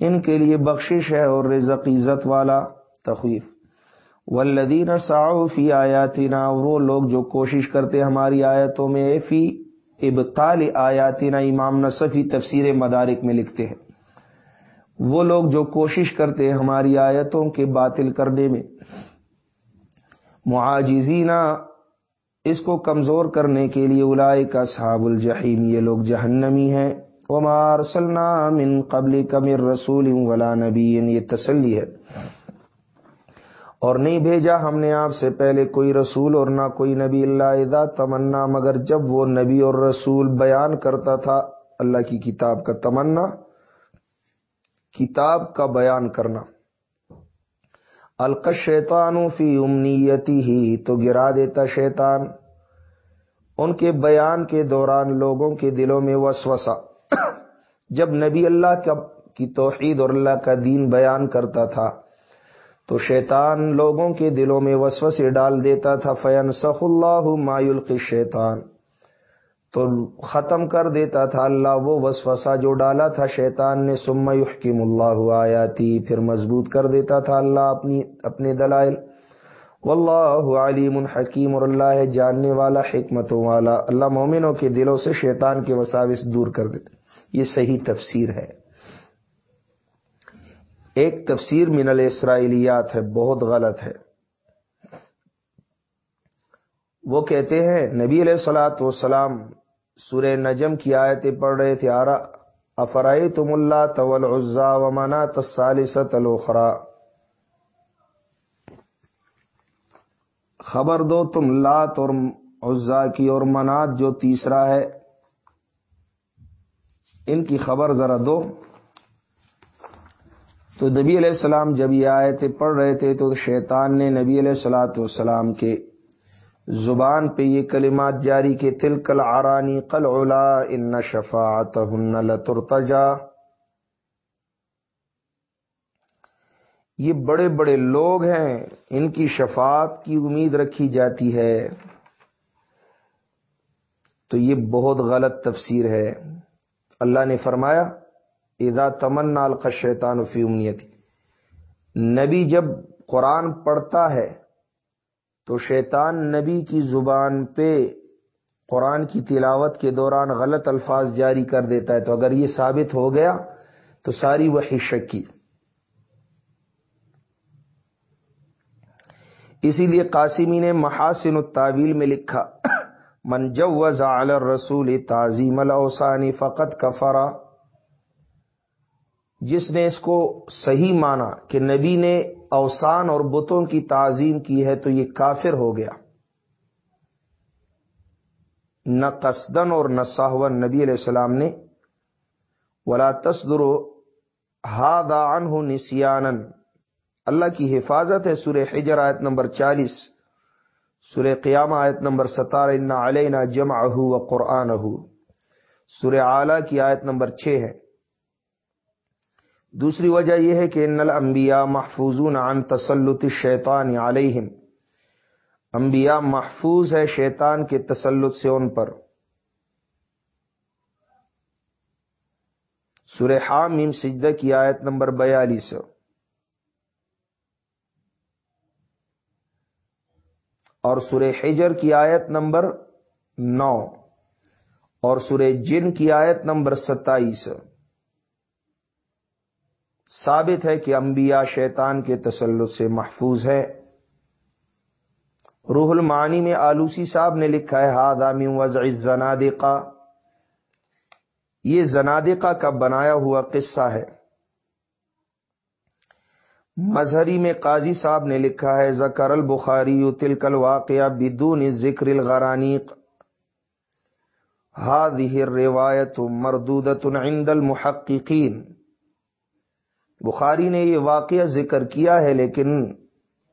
ان کے لیے بخشش ہے اور رزق عزت والا تخویف۔ والذین سعوا فی آیاتنا وہ لوگ جو کوشش کرتے ہماری آیتوں میں، فی ابطال آیاتنا امام نصفی تفسیر مدارک میں لکھتے ہیں۔ وہ لوگ جو کوشش کرتے ہیں ہماری آیتوں کے باطل کرنے میں معاجزینا اس کو کمزور کرنے کے لیے الائے کا صحاب الجحیم، یہ لوگ جہنمی ہیں۔ وما من قبل کمر رسول ولا نبی، یہ تسلی ہے۔ اور نہیں بھیجا ہم نے آپ سے پہلے کوئی رسول اور نہ کوئی نبی اللہ ادا تمنا، مگر جب وہ نبی اور رسول بیان کرتا تھا، اللہ کی کتاب کا تمنا، کتاب کا بیان کرنا۔ القش شیطان فی امنیتی ہی تو گرا دیتا شیطان۔ ان کے بیان کے دوران لوگوں کے دلوں میں وسوسہ۔ جب نبی اللہ کا کی توحید اور اللہ کا دین بیان کرتا تھا تو شیطان لوگوں کے دلوں میں وسوسے ڈال دیتا تھا فین سخ اللہ مایول کی شیطان تو ختم کر دیتا تھا اللہ وہ وسوسہ جو ڈالا تھا شیطان نے سم یحکم اللہ آیاتی۔ پھر مضبوط کر دیتا تھا اللہ اپنی، اپنے دلائل۔ واللہ علیم حکیم اور اللہ ہے جاننے والا، حکمتوں والا۔ اللہ مومنوں کے دلوں سے شیطان کے وساوس دور کر دیتے۔ یہ صحیح تفسیر ہے۔ ایک تفسیر من الاسرائیلیات ہے، بہت غلط ہے۔ وہ کہتے ہیں، نبی علیہ السلاۃ والسلام سورہ نجم کی آیتیں پڑھ رہے تھے، آرا افرائی تم اللہ طول عزا و منا تسالست الخرا خبر دو، تم لات اور عزا کی اور منات جو تیسرا ہے، ان کی خبر ذرا دو۔ تو نبی علیہ السلام جب یہ آئے تھے پڑھ رہے تھے تو شیطان نے نبی علیہ السلاۃ والسلام کے زبان پہ یہ کلمات جاری کے تل کل آرانی کل اولا ان شفاعت لترتجا۔ یہ بڑے بڑے لوگ ہیں، ان کی شفاعت کی امید رکھی جاتی ہے۔ تو یہ بہت غلط تفسیر ہے۔ اللہ نے فرمایا ادا تمنا الق شیطان فی امنیت نبی جب قرآن پڑھتا ہے تو شیطان نبی کی زبان پہ قرآن کی تلاوت کے دوران غلط الفاظ جاری کر دیتا ہے تو اگر یہ ثابت ہو گیا تو ساری وہی شکی اسی لیے قاسمی نے محاسن التاویل میں لکھا، من جوز علی الرسول تعظیم الاوسانی فقط کفرا جس نے اس کو صحیح مانا کہ نبی نے اوسان اور بتوں کی تعظیم کی ہے تو یہ کافر ہو گیا۔ نہ قصدن اور نہ ساہون نبی علیہ السلام نے ولا تصدر ہاد ہو نسیانن اللہ کی حفاظت ہے سورہ حجر آیت نمبر چالیس، سورہ قیام آیت نمبر ستارہ علینا جمع و قرآن سورہ اعلی کی آیت نمبر چھ ہے۔ دوسری وجہ یہ ہے کہ ان الانبیاء محفوظون عن تسلط الشیطان علیہم۔ انبیاء محفوظ ہے شیطان کے تسلط سے ان پر۔ سورہ حامیم سجدہ کی آیت نمبر بیالیس۔ اور سورہ حجر کی آیت نمبر نو۔ اور سورہ جن کی آیت نمبر ستائیس۔ ثابت ہے کہ انبیاء شیطان کے تسلط سے محفوظ ہے۔ روح المعانی میں آلوسی صاحب نے لکھا ہے ہادامی وضع زنادقہ یہ زنادقہ کا بنایا ہوا قصہ ہے۔ مظہری میں قاضی صاحب نے لکھا ہے زکر البخاری تلکل واقعہ بدون ذکر الغرانیق هذه روایت مردودت عند المحققین۔ بخاری نے یہ واقعہ ذکر کیا ہے لیکن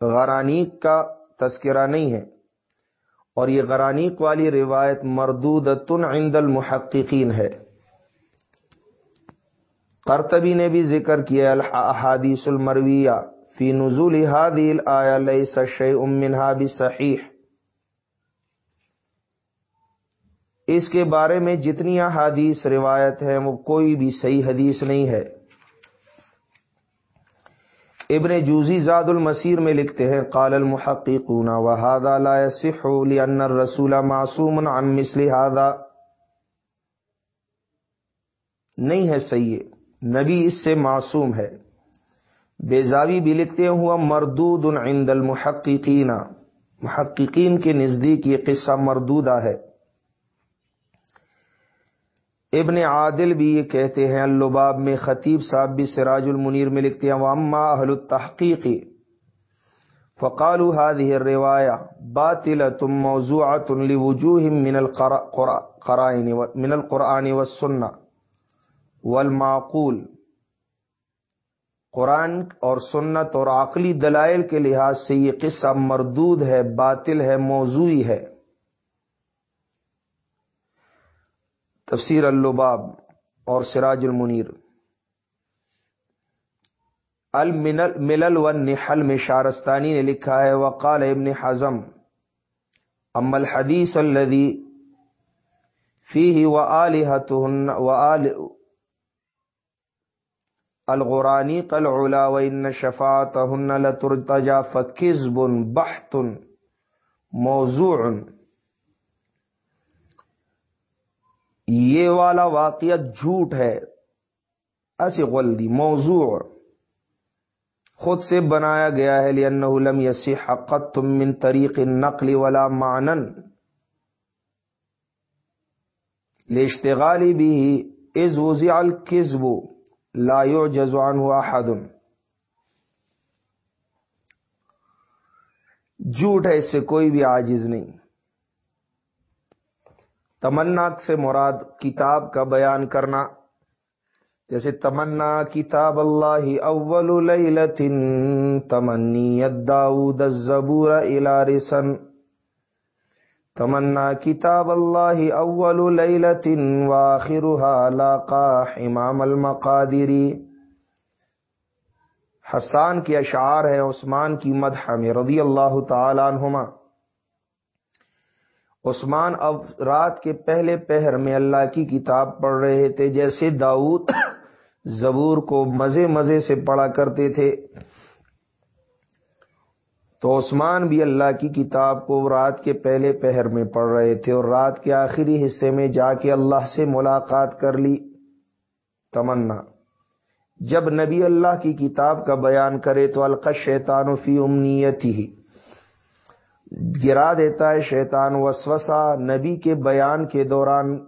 غرانیق کا تذکرہ نہیں ہے اور یہ غرانیق والی روایت مردود عند المحققین ہے۔ قرطبی نے بھی ذکر کیا احادیث المرویہ، فی نزول حادیل آیا لیس شیء منها بصحیح۔ اس کے بارے میں جتنی احادیث روایت ہیں، وہ کوئی بھی صحیح حدیث نہیں ہے۔ ابن جوزی زاد المسیر میں لکھتے ہیں، قال المحققون، وهذا لا يصح لان الرسول معصوم عن مثل هذا. نہیں ہے صحیح، نبی اس سے معصوم ہے۔ بیزاوی بھی لکھتے ہوا مردود عند المحققین۔ محققین کے نزدیک یہ قصہ مردودہ ہے۔ ابن عادل بھی یہ کہتے ہیں، اللباب میں خطیب صاحب بھی سراج المنیر میں لکھتے ہیں واما اہل التحقیقی فقالو هذه الروايه باطله موضوعه لوجوه من القرائن من القران والسنه والمعقول قرآن اور سنت اور عقلی دلائل کے لحاظ سے یہ قصہ مردود ہے، باطل ہے، موضوعی ہے۔ تفسیر اللباب اور سراج المنیر۔ الملل و نحل میں شارستانی نے لکھا ہے، وقال ابن حزم ام الحدیث الذي فيه وآلهتهن وآل الغرانی قل علا وان شفاعتهن لترتجى فكذب بحت موضوع۔ یہ والا واقعہ جھوٹ ہے۔ ایسی غلطی موضوع۔ خود سے بنایا گیا ہے لم یسی حقت تم من طریق نقل ولا مانن لشتغالی بھی از وزع الكذب لا يعجز عنه احد جھوٹ ہے، اس سے کوئی بھی عاجز نہیں۔ تمنا سے مراد کتاب کا بیان کرنا۔ جیسے تمنا کتاب اللہ اول لیلت تمنی داود الزبور الى رسن۔ تمنا کتاب اللہ اول لیلت واخرها لاقا امام المقادری حسان کے اشعار ہیں، عثمان کی مدح میں رضی اللہ تعالی عنہما۔ عثمان اب رات کے پہلے پہر میں اللہ کی کتاب پڑھ رہے تھے، جیسے داؤد زبور کو مزے مزے سے پڑھا کرتے تھے۔ تو عثمان بھی اللہ کی کتاب کو رات کے پہلے پہر میں پڑھ رہے تھے اور رات کے آخری حصے میں جا کے اللہ سے ملاقات کر لی۔ تمنا۔ جب نبی اللہ کی کتاب کا بیان کرے تو القش شیطان فی امنیت ہی گرا دیتا ہے شیطان وسوسا نبی کے بیان کے دوران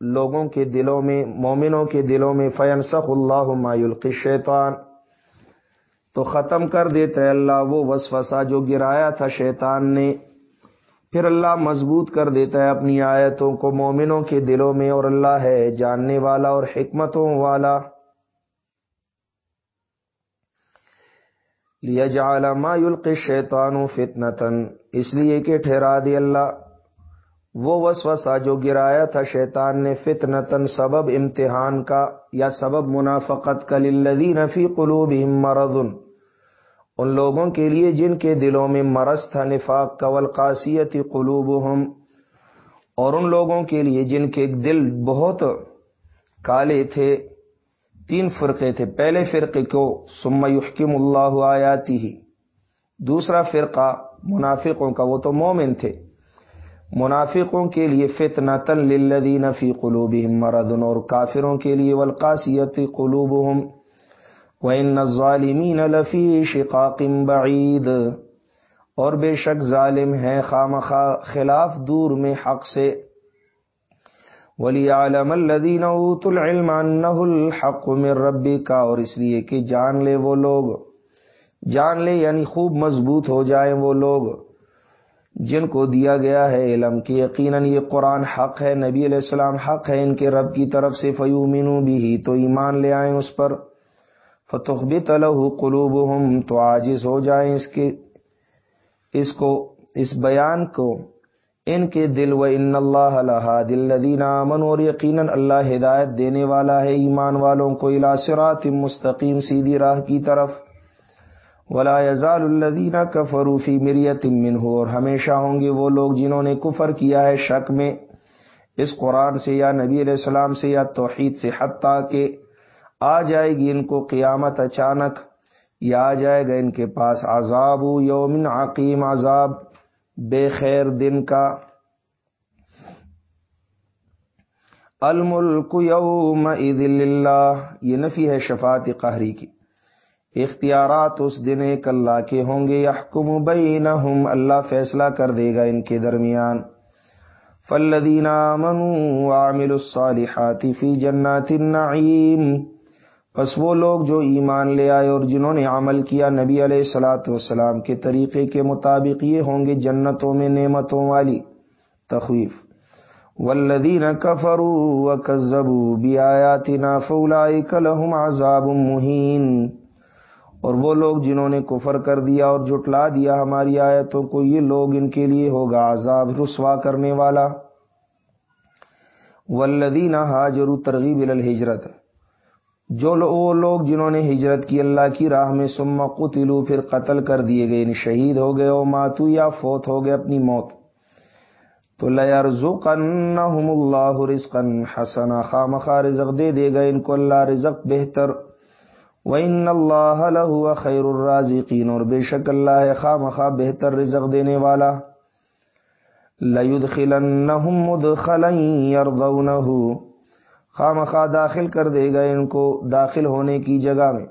لوگوں کے دلوں میں، مومنوں کے دلوں میں فینسخ اللہ مایلقی شیطان تو ختم کر دیتا ہے اللہ وہ وسوسا جو گرایا تھا شیطان نے۔ پھر اللہ مضبوط کر دیتا ہے اپنی آیتوں کو مومنوں کے دلوں میں اور اللہ ہے جاننے والا اور حکمتوں والا۔ لیا ما یلقی شیطان فتنتن اس لیے کہ ٹھہرا دی اللہ۔ وہ وسوسہ جو گرایا تھا شیطان نے فتنتن سبب امتحان کا یا سبب منافقت کا للذین فی قلوبہم مرض۔ ان لوگوں کے لیے جن کے دلوں میں مرض تھا نفاق کا، والقاسیت قلوبہم۔ اور ان لوگوں کے لیے جن کے دل بہت کالے تھے، تین فرقے تھے۔ پہلے فرقے کو سم یحکم اللہ آیاتی ہی دوسرا فرقہ منافقوں کا، وہ تو مومن تھے۔ منافقوں کے لیے فتنا تن للذین فی قلوبہم مردن اور کافروں کے لیے والقاسیت قلوبہم۔ وَإِنَّ الظَّالِمِينَ لَفِي شِقَاقٍ بَعِيدٍ اور بے شک ظالم ہے خامخا خلاف دور میں حق سے۔ وَلِيَعْلَمَ الَّذِينَ أُوتُوا الْعِلْمَ أَنَّهُ الْحَقُّ مِنْ رَبِّكَ۔ اور اس لیے کہ جان لے وہ لوگ۔ جان لے یعنی خوب مضبوط ہو جائیں وہ لوگ۔ جن کو دیا گیا ہے علم کی یقیناً یہ قرآن حق ہے، نبی علیہ السلام حق ہے، ان کے رب کی طرف سے فیومنو بھی ہی تو ایمان لے آئیں اس پر۔ فتح بھی قلوب تو عاجز ہو جائیں اس کے، اس کو، اس بیان کو۔ ان کے دل و ان اللہ دل دینا امن اور یقیناً اللہ ہدایت دینے والا ہے ایمان والوں کو الاسرات مستقیم، سیدھی راہ کی طرف۔ ولا یزال الدین کفروفی مریت من ہو اور ہمیشہ ہوں گے وہ لوگ جنہوں نے کفر کیا ہے شک میں، اس قرآن سے یا نبی علیہ السلام سے یا توحید سے، حتیٰ کہ آ جائے گی ان کو قیامت اچانک، یا آ جائے گا ان کے پاس عذاب یومن عقیم، عذاب بے خیر دن کا۔ الملک یوم اللہ یہ نفی ہے شفاعت قہری کی۔ اختیارات اس دن ایک اللہ کے ہوں گے، یحکم بینہم، اللہ فیصلہ کر دے گا ان کے درمیان۔ فالذین آمنوا وعملوا الصالحات فی جنات النعیم۔ پس وہ لوگ جو ایمان لے آئے اور جنہوں نے عمل کیا، نبی علیہ السلاۃ والسلام کے طریقے کے مطابق یہ ہوں گے جنتوں میں نعمتوں والی۔ تخویف۔ والذین کفروا وکذبوا بیااتنا فاولئک لهم عذاب مہین۔ اور وہ لوگ جنہوں نے کفر کر دیا اور جٹلا دیا ہماری آیتوں کو، یہ لوگ ان کے لیے ہوگا عذاب، رسوا کرنے والا۔ ولدین حاجر ترغیب الحجرت جو وہ لوگ جنہوں نے ہجرت کی اللہ کی راہ میں سما قتلو پھر قتل کر دیے گئے یعنی شہید ہو گئے، او ماتو یا فوت ہو گئے اپنی موت۔ تو لَيَرْزُقَنَّهُمُ اللَّهُ رِزْقًا حَسَنًا۔ خامخا رزق دے دے گا ان کو اللہ، رزق بہتر۔ وَإِنَّ اللَّهَ لَهُوَ خَيْرُ الرَّازِقِينَ اور بے شک اللہ ہے خواہ مخواہ بہتر رزق دینے والا۔ لَيُدْخِلَنَّهُمْ مُدْخَلًا يَرْضَوْنَهُ۔ خواہ مخواہ داخل کر دے گا ان کو داخل ہونے کی جگہ میں۔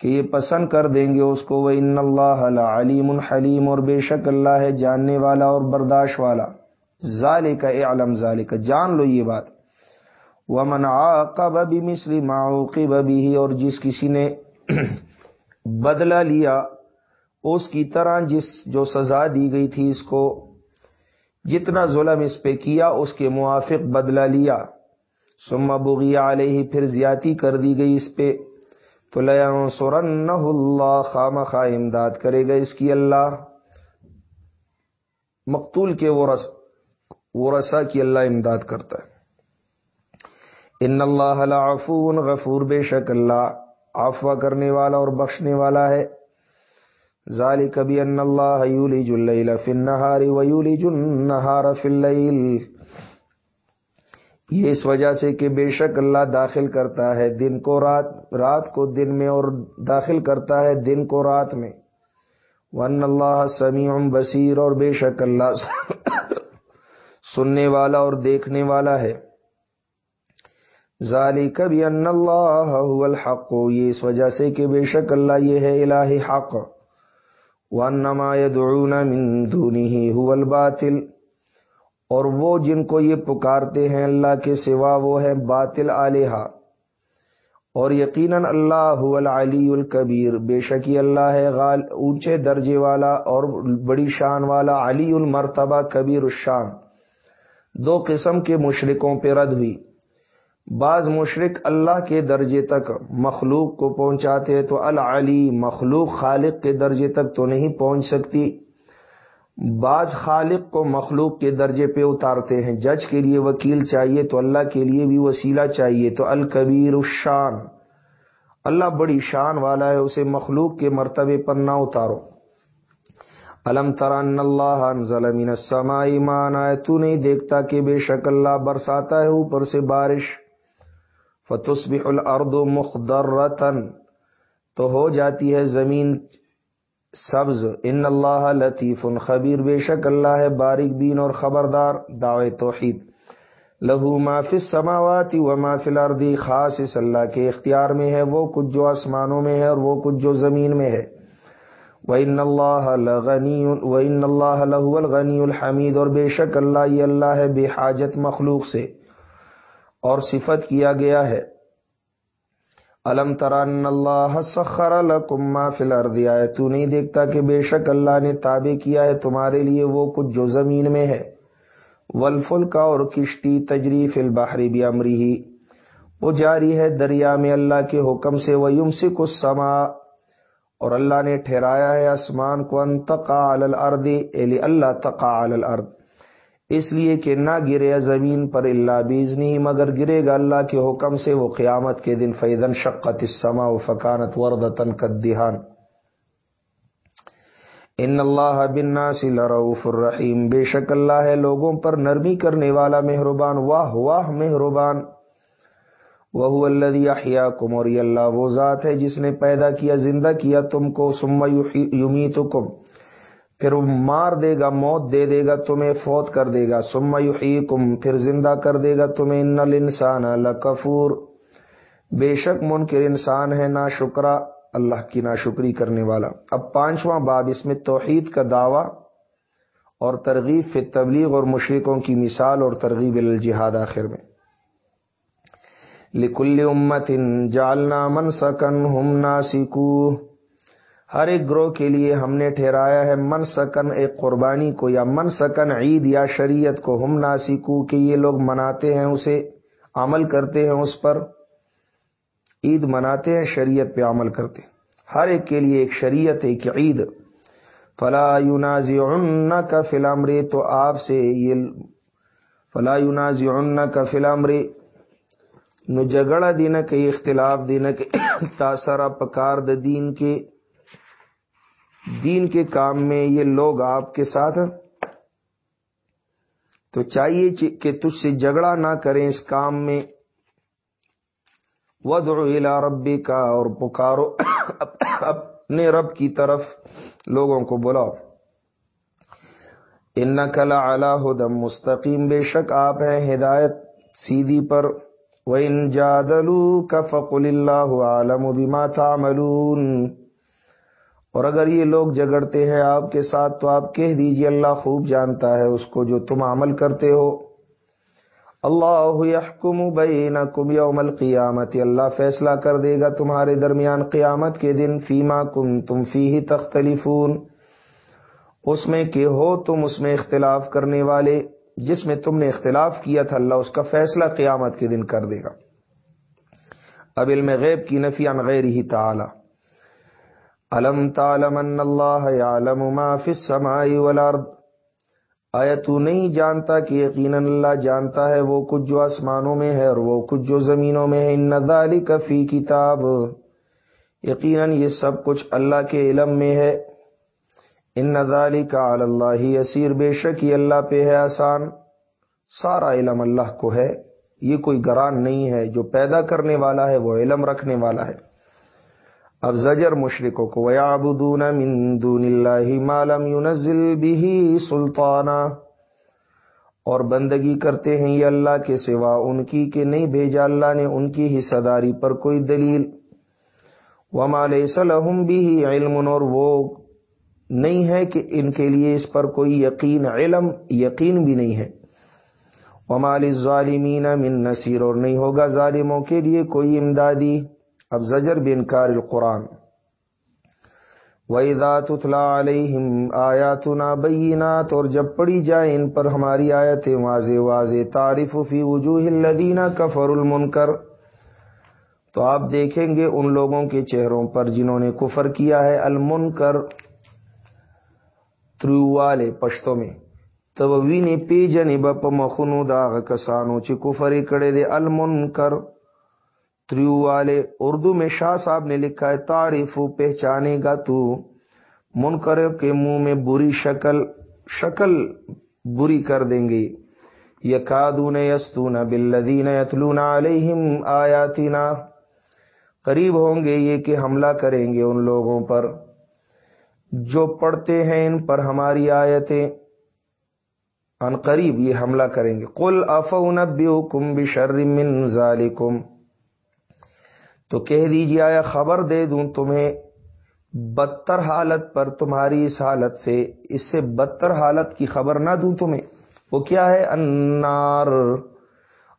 کہ یہ پسند کر دیں گے اس کو۔ وہ ان اللہ علیم الحلیم اور بے شک اللہ ہے جاننے والا اور برداشت والا۔ ظال کا علم ظال کا جان لو یہ بات۔ وہ عاقب بمثل ما عوقب به اور جس کسی نے بدلہ لیا، اس کی طرح جس جو سزا دی گئی تھی، اس کو جتنا ظلم اس پہ کیا، اس کے موافق بدلہ لیا۔ سما بغیا علیہ پھر زیاتی کر دی گئی اس پہ۔ تو لیا سورن اللہ خام خواہ امداد کرے گا اس کی اللہ۔ مقتول کے وہ رس وہ رسا کی اللہ امداد کرتا ہے۔ ان اللہ عفون غفور، بے شک اللہ آفوا کرنے والا اور بخشنے والا ہے۔ ظالی کبھی ان اللہ اللیل فی النہار ویولج النہار فی اللیل۔ یہ اس وجہ سے کہ بے شک اللہ داخل کرتا ہے دن کو رات رات کو دن میں اور داخل کرتا ہے دن کو رات میں۔ ون اللہ سمیع بصیر اور بے شک اللہ سننے والا اور دیکھنے والا ہے۔ ظالی کبھی ان اللہ الحق. یہ اس وجہ سے کہ بے شک اللہ یہ ہے الہ حق. وانما يدعون من دونه هو الباطل. اور وہ جن کو یہ پکارتے ہیں اللہ کے سوا وہ ہے باطل آلیہ. اور یقیناً اللہ العلی الکبیر. بے شکی اللہ ہے غال اونچے درجے والا اور بڑی شان والا علی المرتبہ کبیر الشان. دو قسم کے مشرقوں پہ رد ہوئی. بعض مشرق اللہ کے درجے تک مخلوق کو پہنچاتے تو العلی، مخلوق خالق کے درجے تک تو نہیں پہنچ سکتی۔ بعض خالق کو مخلوق کے درجے پہ اتارتے ہیں۔ جج کے لیے وکیل چاہیے تو اللہ کے لیے بھی وسیلہ چاہیے۔ تو الکبیر الشان۔ اللہ بڑی شان والا ہے، اسے مخلوق کے مرتبے پر نہ اتارو۔ الم تران اللہ من السماء ایمان آئے تو نہیں دیکھتا کہ بے شک اللہ برساتا ہے اوپر سے بارش۔ فتصبح الارض مخدرتن تو ہو جاتی ہے زمین سبز۔ ان اللہ لطیف خبیر بے شک اللہ ہے باریک بین اور خبردار۔ دعوے توحید۔ لہو ما فی السماوات و ما فی الارض خاص اس اللہ کے اختیار میں ہے۔ وہ کچھ جو آسمانوں میں ہے اور وہ کچھ جو زمین میں ہے۔ وَإِنَّ اللَّهَ لَغَنِيٌ۔ وَإِنَّ اللَّهَ لَهُوَ الْغَنِيُّ الْحَمِيدُ۔ اور بے شک اللہ یہ اللہ ہے بے حاجت مخلوق سے۔ اور صفت کیا گیا ہے۔ علم تران اللہ سخر لکم ما فی الارض۔ آئے تو نہیں دیکھتا کہ بے شک اللہ نے تابع کیا ہے؟ تمہارے لیے وہ کچھ جو زمین میں ہے۔ ولفل کا اور کشتی تجریف البحری بھی امری ہی وہ جاری ہے دریا میں اللہ کے حکم سے۔ وہ یم کچھ سما اور اللہ نے ٹھہرایا ہے آسمان کو۔ انتقا الارض۔ اللہ تقا الارض۔ اس لیے کہ نہ گرے زمین پر اللہ بیز نہیں مگر گرے گا اللہ کے حکم سے وہ قیامت کے دن فیدن شقت السما و فکانت وردتن کدان ان اللہ بناسی لرعوف الرحیم بے شک اللہ ہے لوگوں پر نرمی کرنے والا مہربان، واہ واہ مہربان۔ وہ اللہ کمور اللہ وہ ذات ہے جس نے پیدا کیا، زندہ کیا تم کو سما یومی پھر وہ مار دے گا، موت دے دے گا، تمہیں فوت کر دے گا۔ سما یحییکم، پھر زندہ کر دے گا۔ تمہیں ان الانسان لکفور۔ بے شک منکر انسان ہے نا شکرا اللہ کی نا شکری کرنے والا۔ اب پانچواں باب، اس میں توحید کا دعویٰ اور ترغیب فی تبلیغ اور مشرقوں کی مثال اور ترغیب الجہاد آخر میں۔ لکل امت جالنا من سکن ہم ناسکو ہر ایک گروہ کے لیے ہم نے ٹھہرایا ہے، من سکن ایک قربانی کو، یا من سکن عید، یا شریعت کو۔ ہم ناسکو کہ یہ لوگ مناتے ہیں، اسے عمل کرتے ہیں، اس پر عید مناتے ہیں، شریعت پہ عمل کرتے ہیں۔ ہر ایک کے لیے ایک شریعت، ایک عید۔ فلا یوناز کا فلامرے تو آپ سے یہ فلا یوناز کا فلامرے نو جگڑا دینا کہ اختلاف دینا کہ تاثر پکار دین کے۔ دین کے کام میں یہ لوگ آپ کے ساتھ تو چاہیے کہ تجھ سے جھگڑا نہ کریں اس کام میں۔ الى ربی کا اور پکارو اپنے رب کی طرف لوگوں کو بلاؤ۔ ان کلا اعلی ہدم مستقیم بے شک آپ ہیں ہدایت سیدھی پر۔ وَإِن جَادَلُوكَ فَقُلِ اللَّهُ عَالَمُ بِمَا تَعْمَلُونَ۔ اور اگر یہ لوگ جگڑتے ہیں آپ کے ساتھ تو آپ کہہ دیجیے اللہ خوب جانتا ہے اس کو جو تم عمل کرتے ہو۔ اللہ يحکم بینکم یوم القیامت، اللہ فیصلہ کر دے گا تمہارے درمیان قیامت کے دن، فیما کن تم فی تختلفون۔ اس میں کہ ہو تم اس میں اختلاف کرنے والے، جس میں تم نے اختلاف کیا تھا، اللہ اس کا فیصلہ قیامت کے دن کر دے گا۔ اب علم غیب کی نفی عن غیر ہی تعالی۔ علم تعلم ان اللہ یعلم ما فی السماء والارض آیا تو نہیں جانتا کہ یقیناً اللہ جانتا ہے وہ کچھ جو آسمانوں میں ہے اور وہ کچھ جو زمینوں میں ہے؟ ان ذالک فی کتاب یقیناً یہ سب کچھ اللہ کے علم میں ہے۔ ان ذالک علی اللہ یسیر بے شک یہ اللہ پہ ہے آسان۔ سارا علم اللہ کو ہے۔ یہ کوئی گران نہیں ہے۔ جو پیدا کرنے والا ہے وہ علم رکھنے والا ہے۔ اب زجر مشرقوں کو، وَيَعْبُدُونَ مِن دُونِ اللَّهِ مَا لَمْ يُنَزِّلْ بِهِ سُلْطَانًا۔ اور بندگی کرتے ہیں یہ اللہ کے سوا، ان کی کہ نہیں بھیجا اللہ نے ان کی حصہ داری پر کوئی دلیل۔ وَمَا لَيْسَ لَهُمْ بِهِ عِلْمٌ، اور وہ نہیں ہے کہ ان کے لیے اس پر کوئی یقین، علم، یقین بھی نہیں ہے۔ وَمَا لِلظَّالِمِينَ مِن نَصِيرٌ، اور نہیں ہوگا ظالموں کے لیے کوئی امدادی۔ اب زجر بن کار القرآن. وَإِذَا تُتْلَى عَلَيْهِمْ آيَاتُنَا بَيِّنَاتٍ اور جب پڑھی جائے ان پر ہماری آیتیں واضح واضح، تعریف فی وجوہ الذین کفر المنکر، تو آپ دیکھیں گے ان لوگوں کے چہروں پر جنہوں نے کفر کیا ہے، المنکر ترو والے پشتوں میں. تب ویني پیجنې بپ مخونو دا کسانو چې کفر کړي دي المنکر تریو والے اردو میں شاہ صاحب نے لکھا ہے، تعریف پہچانے گا تو۔ منکر کے منہ میں بری شکل شکل بری کر دیں گے۔ یکادون یستون بالذین یتلون علیہم آیاتنا۔ قریب ہوں گے یہ کہ حملہ کریں گے ان لوگوں پر۔ جو پڑھتے ہیں ان پر ہماری آیتیں۔ ان قریب یہ حملہ کریں گے۔ قل افونبئکم بشر من ذالکم۔ تو کہہ دیجیے آیا خبر دے دوں تمہیں، بدتر حالت پر تمہاری اس حالت سے، اس سے بدتر حالت کی خبر نہ دوں تمہیں۔ وہ کیا ہے؟ انار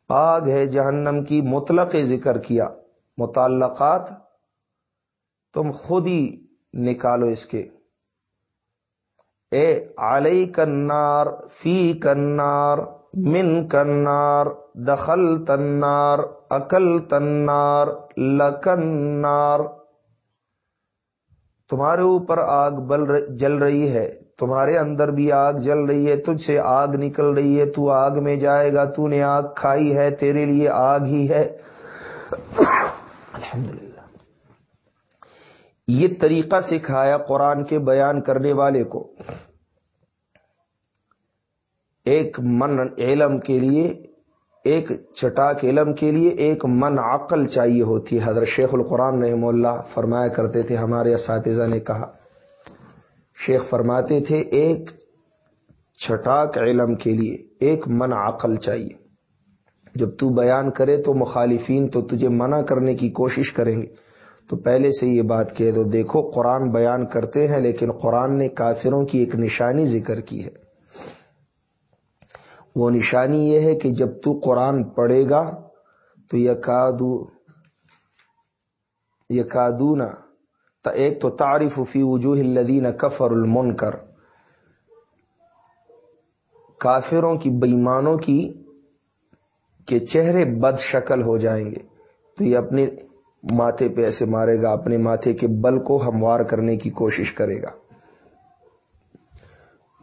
آگ ہے جہنم کی مطلق ذکر کیا۔ متعلقات، تم خود ہی نکالو اس کے۔ اے علی کنار فی کنار من کنار دخل تنار عقل تنار لکنار۔ تمہارے اوپر آگ بل جل رہی ہے۔ تمہارے اندر بھی آگ جل رہی ہے، تجھ سے آگ نکل رہی ہے۔ تو آگ میں جائے گا، تو نے آگ کھائی ہے، تیرے لیے آگ ہی ہے۔ الحمدللہ۔ یہ طریقہ سکھایا قرآن کے بیان کرنے والے کو۔ ایک من علم کے لیے، ایک چٹاک علم کے لیے، ایک من عقل چاہیے ہوتی ہے۔ حضرت شیخ القرآن رحم اللہ فرمایا کرتے تھے، ہمارے اساتذہ نے کہا، شیخ فرماتے تھے، ایک چھٹاک علم کے لیے ایک من عقل چاہیے۔ جب تو بیان کرے تو مخالفین تو تجھے منع کرنے کی کوشش کریں گے۔ تو پہلے سے یہ بات کہہ دو، دیکھو قرآن بیان کرتے ہیں لیکن قرآن نے کافروں کی ایک نشانی ذکر کی ہے۔ وہ نشانی یہ ہے کہ جب تو قرآن پڑھے گا تو یکادو یکادونا ایک تو تعریف فی وجوہ الذین کفر المنکر۔ کافروں کی بےمانوں کی کہ چہرے بد شکل ہو جائیں گے۔ تو یہ اپنے ماتھے پہ ایسے مارے گا، اپنے ماتھے کے بل کو ہموار کرنے کی کوشش کرے گا۔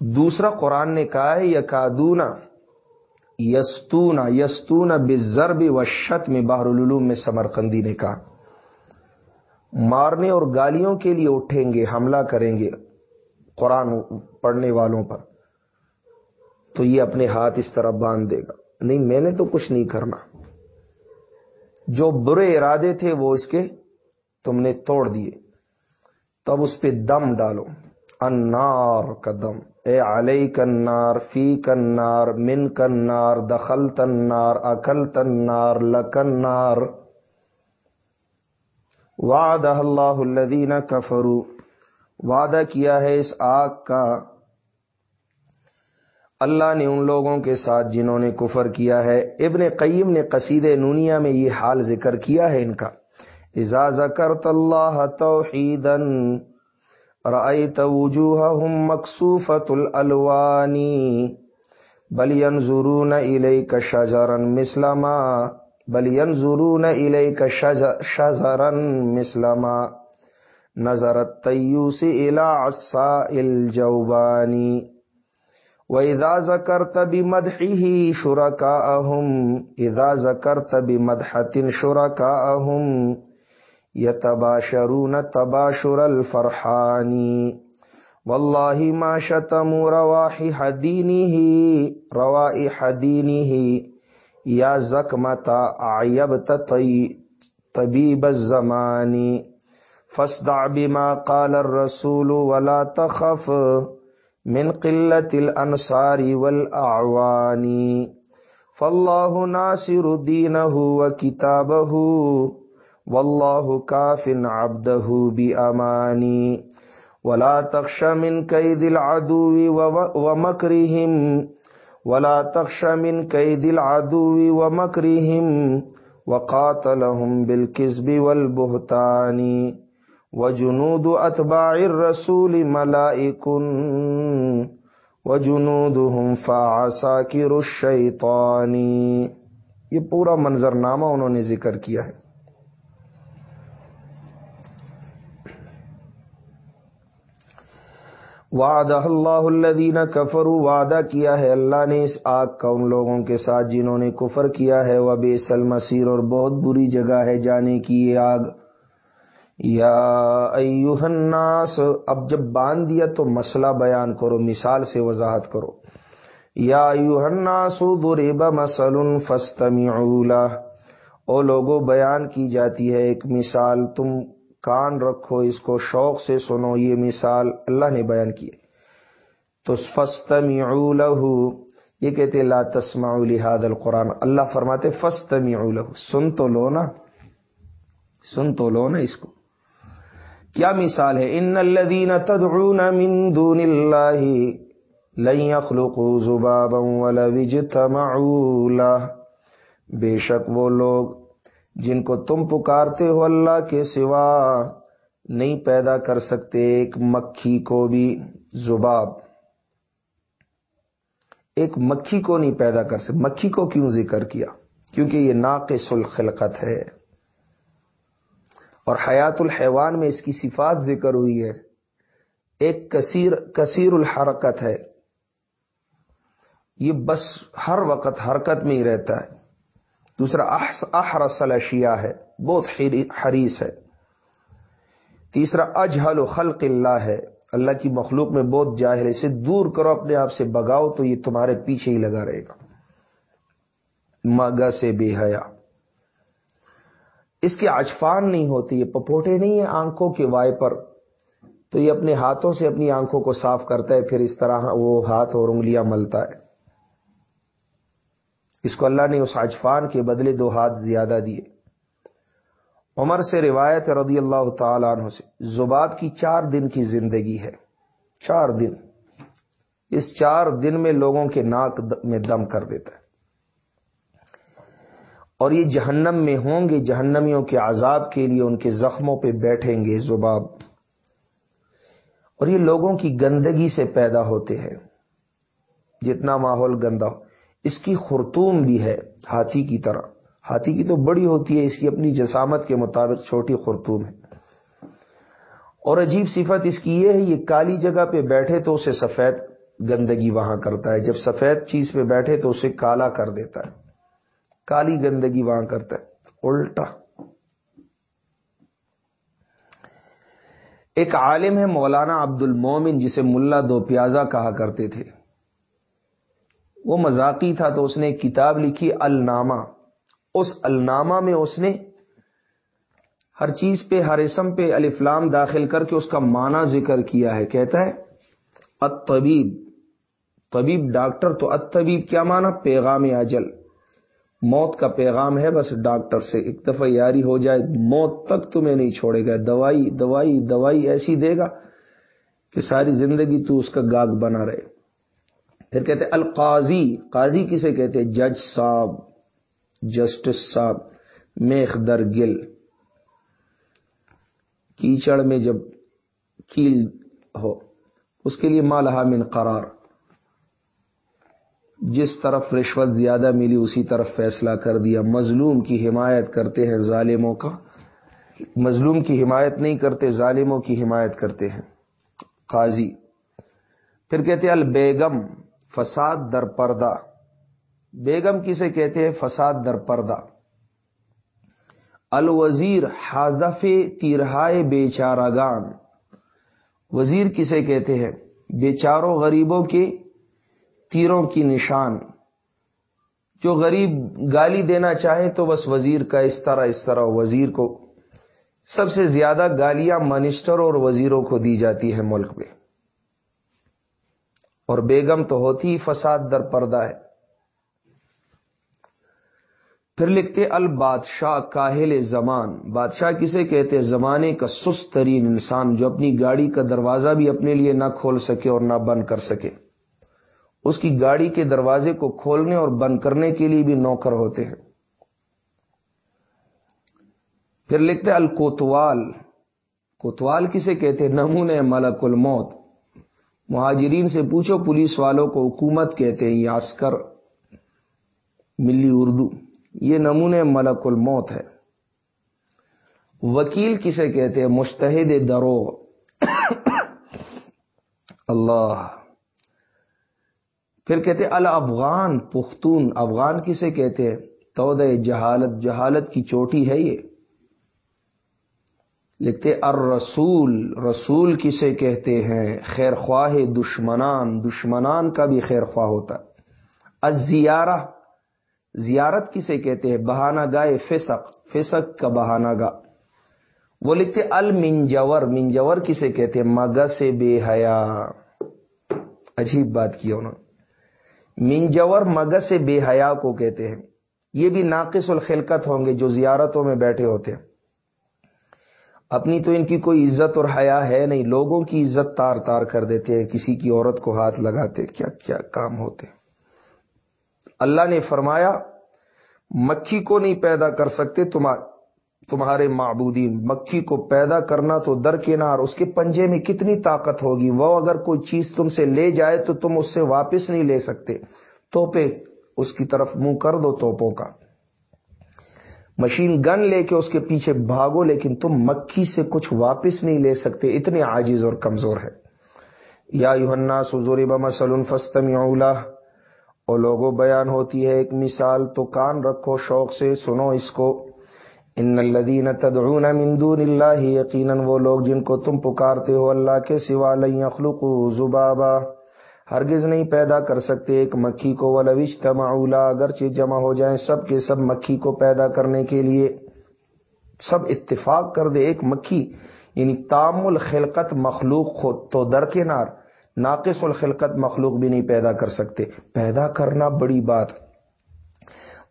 دوسرا قرآن نے کہا ہے یکادونا یستون یستون بزرب و شت میں باہر العلوم میں سمرقندی نے کہا، مارنے اور گالیوں کے لیے اٹھیں گے، حملہ کریں گے قرآن پڑھنے والوں پر۔ تو یہ اپنے ہاتھ اس طرح باندھ دے گا۔ نہیں، میں نے تو کچھ نہیں کرنا۔ جو برے ارادے تھے وہ اس کے تم نے توڑ دیے۔ تب اس پہ دم ڈالو۔ انار قدم اے علی کنار فی کنار من کنار دخل تنار اکل تنار لکنار وعدہ اللہ الذین کفرو وعدہ کیا ہے اس آگ کا۔ اللہ نے ان لوگوں کے ساتھ جنہوں نے کفر کیا ہے، ابن قیم نے قصید نونیا میں یہ حال ذکر کیا ہے ان کا۔ اذا ذکرت اللہ توحیدا رأيت وجوههم مكسوفة الألوان. بل ينظرون إليك شجرا مثل ما بل ينظرون إليك شجرا مثل ما نظر التيوس إلى عصاء الجوبان. وإذا ذكرت بمدحه شركاءهم. إذا ذكرت بمدحة شركاءهم. یتباشرون تباشر الفرحانی واللہ ما شتموا رواحح دینه روائح دینه یا زکمتا عیبت طبیب الزمان. فاصدع بما قال الرسول ولا تخف من قلة الانصار والاعوان فالله ناصر دينه وكتابه. واللہ کاف عبدہ بی امانی ولا تخش من قید العدو ومکرہم ولا تخش من قید العدو ومکرہم وقاتلهم بالکذب والبہتان وجنود اتباع الرسول ملائک وجنودهم فعساکر الشیطان یہ پورا منظرنامہ انہوں نے ذکر کیا ہے۔ وعدہ اللہ الذین کفروا، وعدہ کیا ہے اللہ نے اس آگ کا ان لوگوں کے ساتھ جنہوں نے کفر کیا ہے، وہ بے مسیر اور بہت بری جگہ ہے جانے کی یہ آگ۔ یا ایوہ الناس، اب جب باندھ دیا تو مسئلہ بیان کرو، مثال سے وضاحت کرو۔ یا ایوہ الناس، ضرب مثل فاستمعوا له۔ او لوگوں بیان کی جاتی ہے ایک مثال، تم کان رکھو، اس کو شوق سے سنو، یہ مثال اللہ نے بیان کی تو فستمیعو لہو یہ کہتے لا تسمعوا لہذا القرآن۔ اللہ فرماتے فستمیعو لہو سن تو لو نا، سن تو لو نا اس کو۔ کیا مثال ہے؟ ان الذین تدعون من دون اللہ لن يخلقوا ذبابا ولو اجتمعوا له۔ بے شک وہ لوگ جن کو تم پکارتے ہو اللہ کے سوا نہیں پیدا کر سکتے، ایک مکھی کو بھی زباب ایک مکھی کو نہیں پیدا کر سکتے۔ مکھی کو کیوں ذکر کیا؟ کیونکہ یہ ناقص الخلقت ہے۔ اور حیات الحیوان میں اس کی صفات ذکر ہوئی ہے۔ ایک کثیر کثیر الحرکت ہے۔ یہ بس ہر وقت حرکت میں ہی رہتا ہے۔ دوسرا احرس الاشیاء ہے، بہت حریص ہے۔ تیسرا اجہل و خلق اللہ ہے، اللہ کی مخلوق میں بہت جاہر ہے، اسے دور کرو اپنے آپ سے بگاؤ تو یہ تمہارے پیچھے ہی لگا رہے گا۔ مگا سے بے حیا۔ اس کے اجفان نہیں ہوتی، یہ پپوٹے نہیں ہیں آنکھوں کے وائے پر۔ تو یہ اپنے ہاتھوں سے اپنی آنکھوں کو صاف کرتا ہے، پھر اس طرح وہ ہاتھ اور انگلیاں ملتا ہے۔ اس کو اللہ نے اس عجفان کے بدلے دو ہاتھ زیادہ دیے۔ عمر سے روایت رضی اللہ تعالی عنہ سے زباب کی چار دن کی زندگی ہے۔ چار دن۔ اس چار دن میں لوگوں کے ناک میں دم کر دیتا ہے۔ اور یہ جہنم میں ہوں گے، جہنمیوں کے عذاب کے لیے ان کے زخموں پہ بیٹھیں گے زباب اور یہ لوگوں کی گندگی سے پیدا ہوتے ہیں۔ جتنا ماحول گندا ہو۔ اس کی خرطوم بھی ہے ہاتھی کی طرح۔ ہاتھی کی تو بڑی ہوتی ہے، اس کی اپنی جسامت کے مطابق چھوٹی خرطوم ہے۔ اور عجیب صفت اس کی یہ ہے، یہ کالی جگہ پہ بیٹھے تو اسے سفید گندگی وہاں کرتا ہے۔ جب سفید چیز پہ بیٹھے تو اسے کالا کر دیتا ہے۔ کالی گندگی وہاں کرتا ہے۔ الٹا۔ ایک عالم ہے، مولانا عبد المومن جسے ملا دو پیازا کہا کرتے تھے۔ وہ مذاقی تھا تو اس نے کتاب لکھی النامہ۔ اس النامہ میں اس نے ہر چیز پہ، ہر اسم پہ الفلام داخل کر کے اس کا معنی ذکر کیا ہے۔ کہتا ہے، الطبیب۔ طبیب ڈاکٹر، تو الطبیب کیا مانا پیغام اجل۔ موت کا پیغام ہے، بس ڈاکٹر سے ایک دفعہ یاری ہو جائے، موت تک تمہیں نہیں چھوڑے گا۔ دوائی دوائی دوائی ایسی دے گا کہ ساری زندگی تو اس کا گاگ بنا رہے۔ پھر کہتے القاضی، قاضی کسے کہتے جج صاحب، جسٹس صاحب، میخ در گل۔ کیچڑ میں جب کیل ہو، اس کے لیے مالہ من قرار۔ جس طرف رشوت زیادہ ملی، اسی طرف فیصلہ کر دیا۔ مظلوم کی حمایت کرتے ہیں ظالموں کا۔ مظلوم کی حمایت نہیں کرتے، ظالموں کی حمایت کرتے ہیں۔ قاضی۔ پھر کہتے البیگم۔ فساد در پردہ۔ بیگم کسے کہتے ہیں؟ فساد در پردہ۔ الوزیر حاضف تیرہائے بیچارہ گان وزیر کسے کہتے ہیں؟ بیچاروں غریبوں کے تیروں کی نشان۔ جو غریب گالی دینا چاہے تو بس وزیر کا اس طرح اس طرح وزیر کو سب سے زیادہ گالیاں منسٹر اور وزیروں کو دی جاتی ہے ملک میں۔ اور بیگم تو ہوتی ہی فساد در پردہ ہے۔ پھر لکھتے البادشاہ کاہل زمان۔ بادشاہ کسے کہتے زمانے کا سست ترین انسان جو اپنی گاڑی کا دروازہ بھی اپنے لیے نہ کھول سکے اور نہ بند کر سکے۔ اس کی گاڑی کے دروازے کو کھولنے اور بند کرنے کے لیے بھی نوکر ہوتے ہیں۔ پھر لکھتے الکوتوال۔ کوتوال کسے کہتے نمون ملک الموت۔ مہاجرین سے پوچھو، پولیس والوں کو حکومت کہتے ہیں یاسکر ملی اردو، یہ نمونے ملک الموت ہے۔ وکیل کسے کہتے ہیں؟ مشتحد درو۔ اللہ۔ پھر کہتے الافغان پختون۔ افغان کسے کہتے ہیں؟ تود جہالت جہالت کی چوٹی ہے یہ۔ لکھتے الرسول، رسول کسے کہتے ہیں؟ خیر خواہ دشمنان دشمنان کا بھی خیر خواہ ہوتا ازیارہ زیارت کسے کہتے ہیں؟ بہانہ گائے فسق فسق کا بہانہ گا وہ لکھتے المنجور، منجور کسے کہتے ہیں؟ مگا سے بے حیا۔ عجیب بات کیا انہوں منجور مگا سے بے حیا کو کہتے ہیں۔ یہ بھی ناقص الخلقت ہوں گے جو زیارتوں میں بیٹھے ہوتے ہیں۔ اپنی تو ان کی کوئی عزت اور حیا ہے نہیں، لوگوں کی عزت تار تار کر دیتے ہیں، کسی کی عورت کو ہاتھ لگاتے، کیا کیا کام ہوتے اللہ نے فرمایا، مکھی کو نہیں پیدا کر سکتے تمہارے معبودین، مکھی کو پیدا کرنا تو در کنار، اس کے پنجے میں کتنی طاقت ہوگی؟ وہ اگر کوئی چیز تم سے لے جائے تو تم اس سے واپس نہیں لے سکتے۔ توپے، اس کی طرف منہ کر دو توپوں کا۔ مشین گن لے کے اس کے پیچھے بھاگو، لیکن تم مکھی سے کچھ واپس نہیں لے سکتے، اتنے عاجز اور کمزور ہے یا یوحنا سزوری بم سلون فستم اور لوگوں بیان ہوتی ہے ایک مثال، تو کان رکھو، شوق سے سنو اس کو۔ ان الدین تدعون من دون اللہ، یقیناً وہ لوگ جن کو تم پکارتے ہو، اللہ کے سوا لن يخلقوا ذبابا۔ ہرگز نہیں پیدا کر سکتے۔ ایک مکھی کو ولوش تماولا اگرچہ جمع ہو جائیں سب کے سب مکھی کو پیدا کرنے کے لیے۔ سب اتفاق کر دے، ایک مکھی یعنی تام الخلقت مخلوق خود تو درکنار ناقص الخلقت مخلوق بھی نہیں پیدا کر سکتے۔ پیدا کرنا بڑی بات۔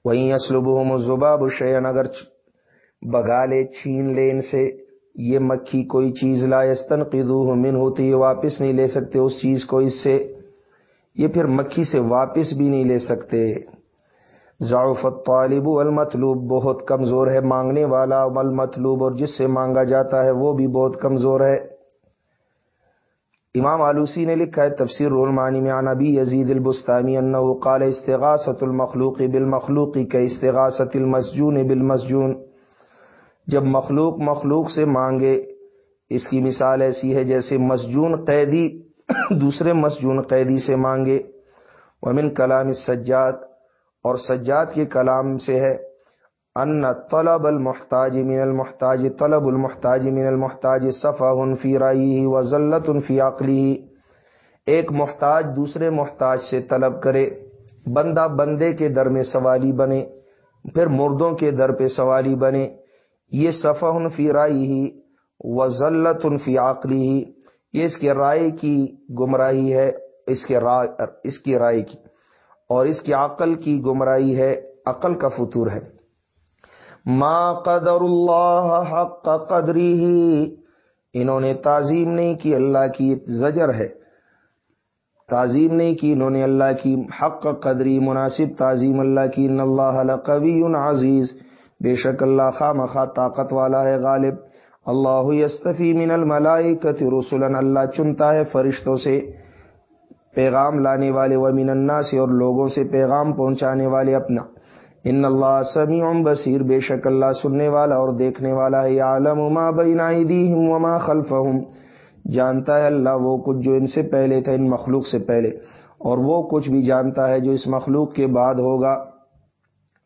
وہیں اسلوب زباب شعین اگر بگا لے چھین لے ان سے، یہ مکھی کوئی چیز لا یستن قدو من ہوتی واپس نہیں لے سکتے۔ اس چیز کو اس سے یہ پھر مکھی سے واپس بھی نہیں لے سکتے۔ ضعف الطالب المطلوب بہت کمزور ہے، مانگنے والا المطلوب اور جس سے مانگا جاتا ہے وہ بھی بہت کمزور ہے۔ امام آلوسی نے لکھا ہے تفسیر رولمانی میں نبی یزید البستانی انه قال استغاثت المخلوق بالمخلوق کے استغاثت المسجون بالمسجون۔ جب مخلوق مخلوق سے مانگے، اس کی مثال ایسی ہے جیسے مسجون قیدی دوسرے مسجون قیدی سے مانگے۔ ومن کلام سجاد اور سجاد کے کلام سے ہے۔ ان طلب المحتاج من المحتاج، طلب المحتاج من المحتاج صفا فی رائی و ذلت فی عقلی ایک محتاج دوسرے محتاج سے طلب کرے۔ بندہ بندے کے در میں سوالی بنے، پھر مردوں کے در پہ سوالی بنے۔ یہ صفا فی رائی و ذلت فی عقلی یہ اس کے رائے کی گمراہی ہے، اس کے اس کی رائے کی، اور اس کی عقل کی گمراہی ہے، عقل کا فطور ہے۔ ما قدر اللہ حق قدری ہی انہوں نے تعظیم نہیں کی اللہ کی، زجر ہے۔ تعظیم نہیں کی انہوں نے اللہ کی، حق قدری مناسب تعظیم اللہ کی۔ ان اللہ قوی عزیز بے شک اللہ خواہ مخواہ طاقت والا ہے، غالب۔ اللہ یستفی من الملائکت رسلا، اللہ چنتا ہے فرشتوں سے، پیغام لانے والے و من الناس اور لوگوں سے پیغام پہنچانے والے اپنا۔ ان اللہ سمیع بصیر، بے شک اللہ سننے والا اور دیکھنے والا ہے۔ عالم ما بین ایدیہم وما خلفہم۔ جانتا ہے اللہ وہ کچھ جو ان سے پہلے تھا ان مخلوق سے پہلے۔ اور وہ کچھ بھی جانتا ہے جو اس مخلوق کے بعد ہوگا۔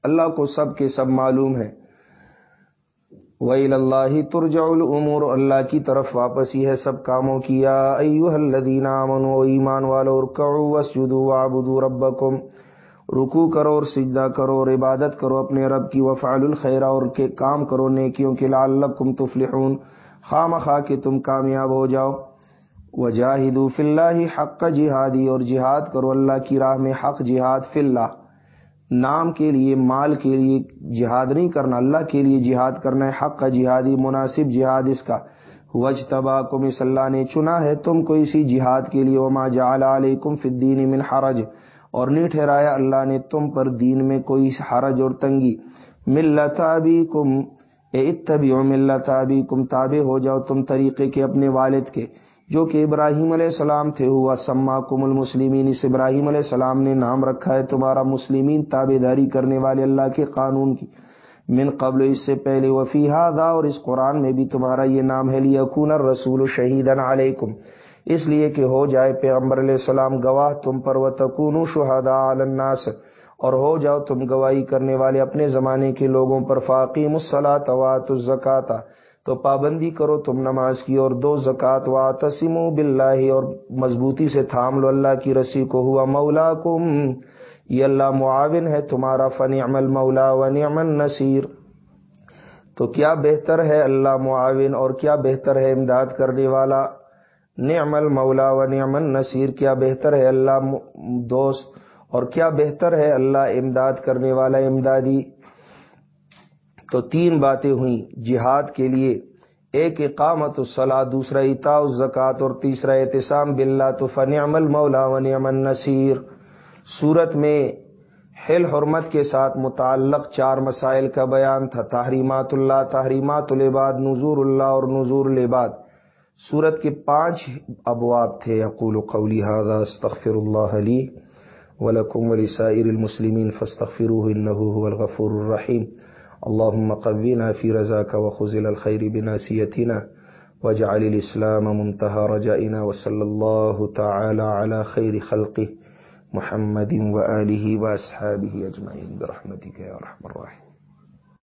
اللہ کو سب کے سب معلوم ہے۔ وَإِلَى اللَّهِ تُرْجَعُ الْأُمُورُ، اللہ کی طرف واپس ہی ہے سب کاموں کیا ایوہ الذین آمنوا ایمان والو رکعوا واسجدوا وعبدوا ربکم۔ رکو کرو اور سجدہ کرو اور عبادت کرو اپنے رب کی۔ وفعل الخیر اور کے کام کرو نیکیوں کے۔ لعلکم تفلحون۔ خام خواہ کہ تم کامیاب ہو جاؤ۔ وجاہدوا فی اللہ حق جہادی اور جہاد کرو اللہ کی راہ میں حق جہاد فی اللہ۔ نام کے لیے، مال کے لیے جہاد نہیں کرنا، اللہ کے لیے جہاد کرنا ہے، حق کا جہادی مناسب جہاد اس کا۔ وج تبا کو اللہ نے چنا ہے، تم کو اسی جہاد کے لیے۔ وما جعل علیکم فی الدین من حرج۔ اور نہیں ٹھہرایا، اللہ نے تم پر دین میں کوئی حرج اور تنگی۔ ملت کم اتبی ملت کم تابع ہو جاؤ تم طریقے کے اپنے والد کے۔ جو کہ ابراہیم علیہ السلام تھے، ہوا سما کم المسلمین۔ اس ابراہیم علیہ السلام نے نام رکھا ہے تمہارا مسلمین تابے داری کرنے والے اللہ کے قانون کی۔ من قبل، اس سے پہلے۔ وفی دا اور اس قرآن میں بھی تمہارا یہ نام ہے، لیکون رسول شہید علیکم۔ اس لیے کہ ہو جائے پیغمبر علیہ السلام گواہ تم پر و تکون شہادا الناس۔ اور ہو جاؤ تم گواہی کرنے والے اپنے زمانے کے لوگوں پر فاقی مسلاۃ وات الزکاتہ تو پابندی کرو تم نماز کی اور دو زکوٰۃ و تسیم بلّہ اور مضبوطی سے تھام لو اللہ کی رسی کو۔ ہوا مولا کم یہ اللہ معاون ہے تمہارا فن عمل مولا و نعمل نصیر تو کیا بہتر ہے اللہ معاون اور کیا بہتر ہے امداد کرنے والا؟ نعم المولا و نعم نصیر کیا بہتر ہے اللہ دوست اور کیا بہتر ہے اللہ امداد کرنے والا امدادی؟ تو تین باتیں ہوئیں جہاد کے لیے۔ ایک اقامت الصلاح دوسرا اتا الزکات اور تیسرا احتسام بلّہ تو فن عمل مولا ون امن نصیر صورت میں حل حرمت کے ساتھ متعلق چار مسائل کا بیان تھا۔ تحریمات اللہ، تحریمات العباد نظور اللہ اور نظور العباد۔ سورت کے پانچ ابواب تھے۔ اقول قولی هذا استغفر اللہ علی ولکم ولسائر المسلمین فاستغفروه انه هو الغفور الرحیم۔ اللهم قونا في رزاك وخزل الخير بناسيتنا واجعل الإسلام منتهى رجائنا وصلى الله تعالى على خير خلقه محمد وآله وأصحابه أجمعين برحمتك يا رحم الراحمين.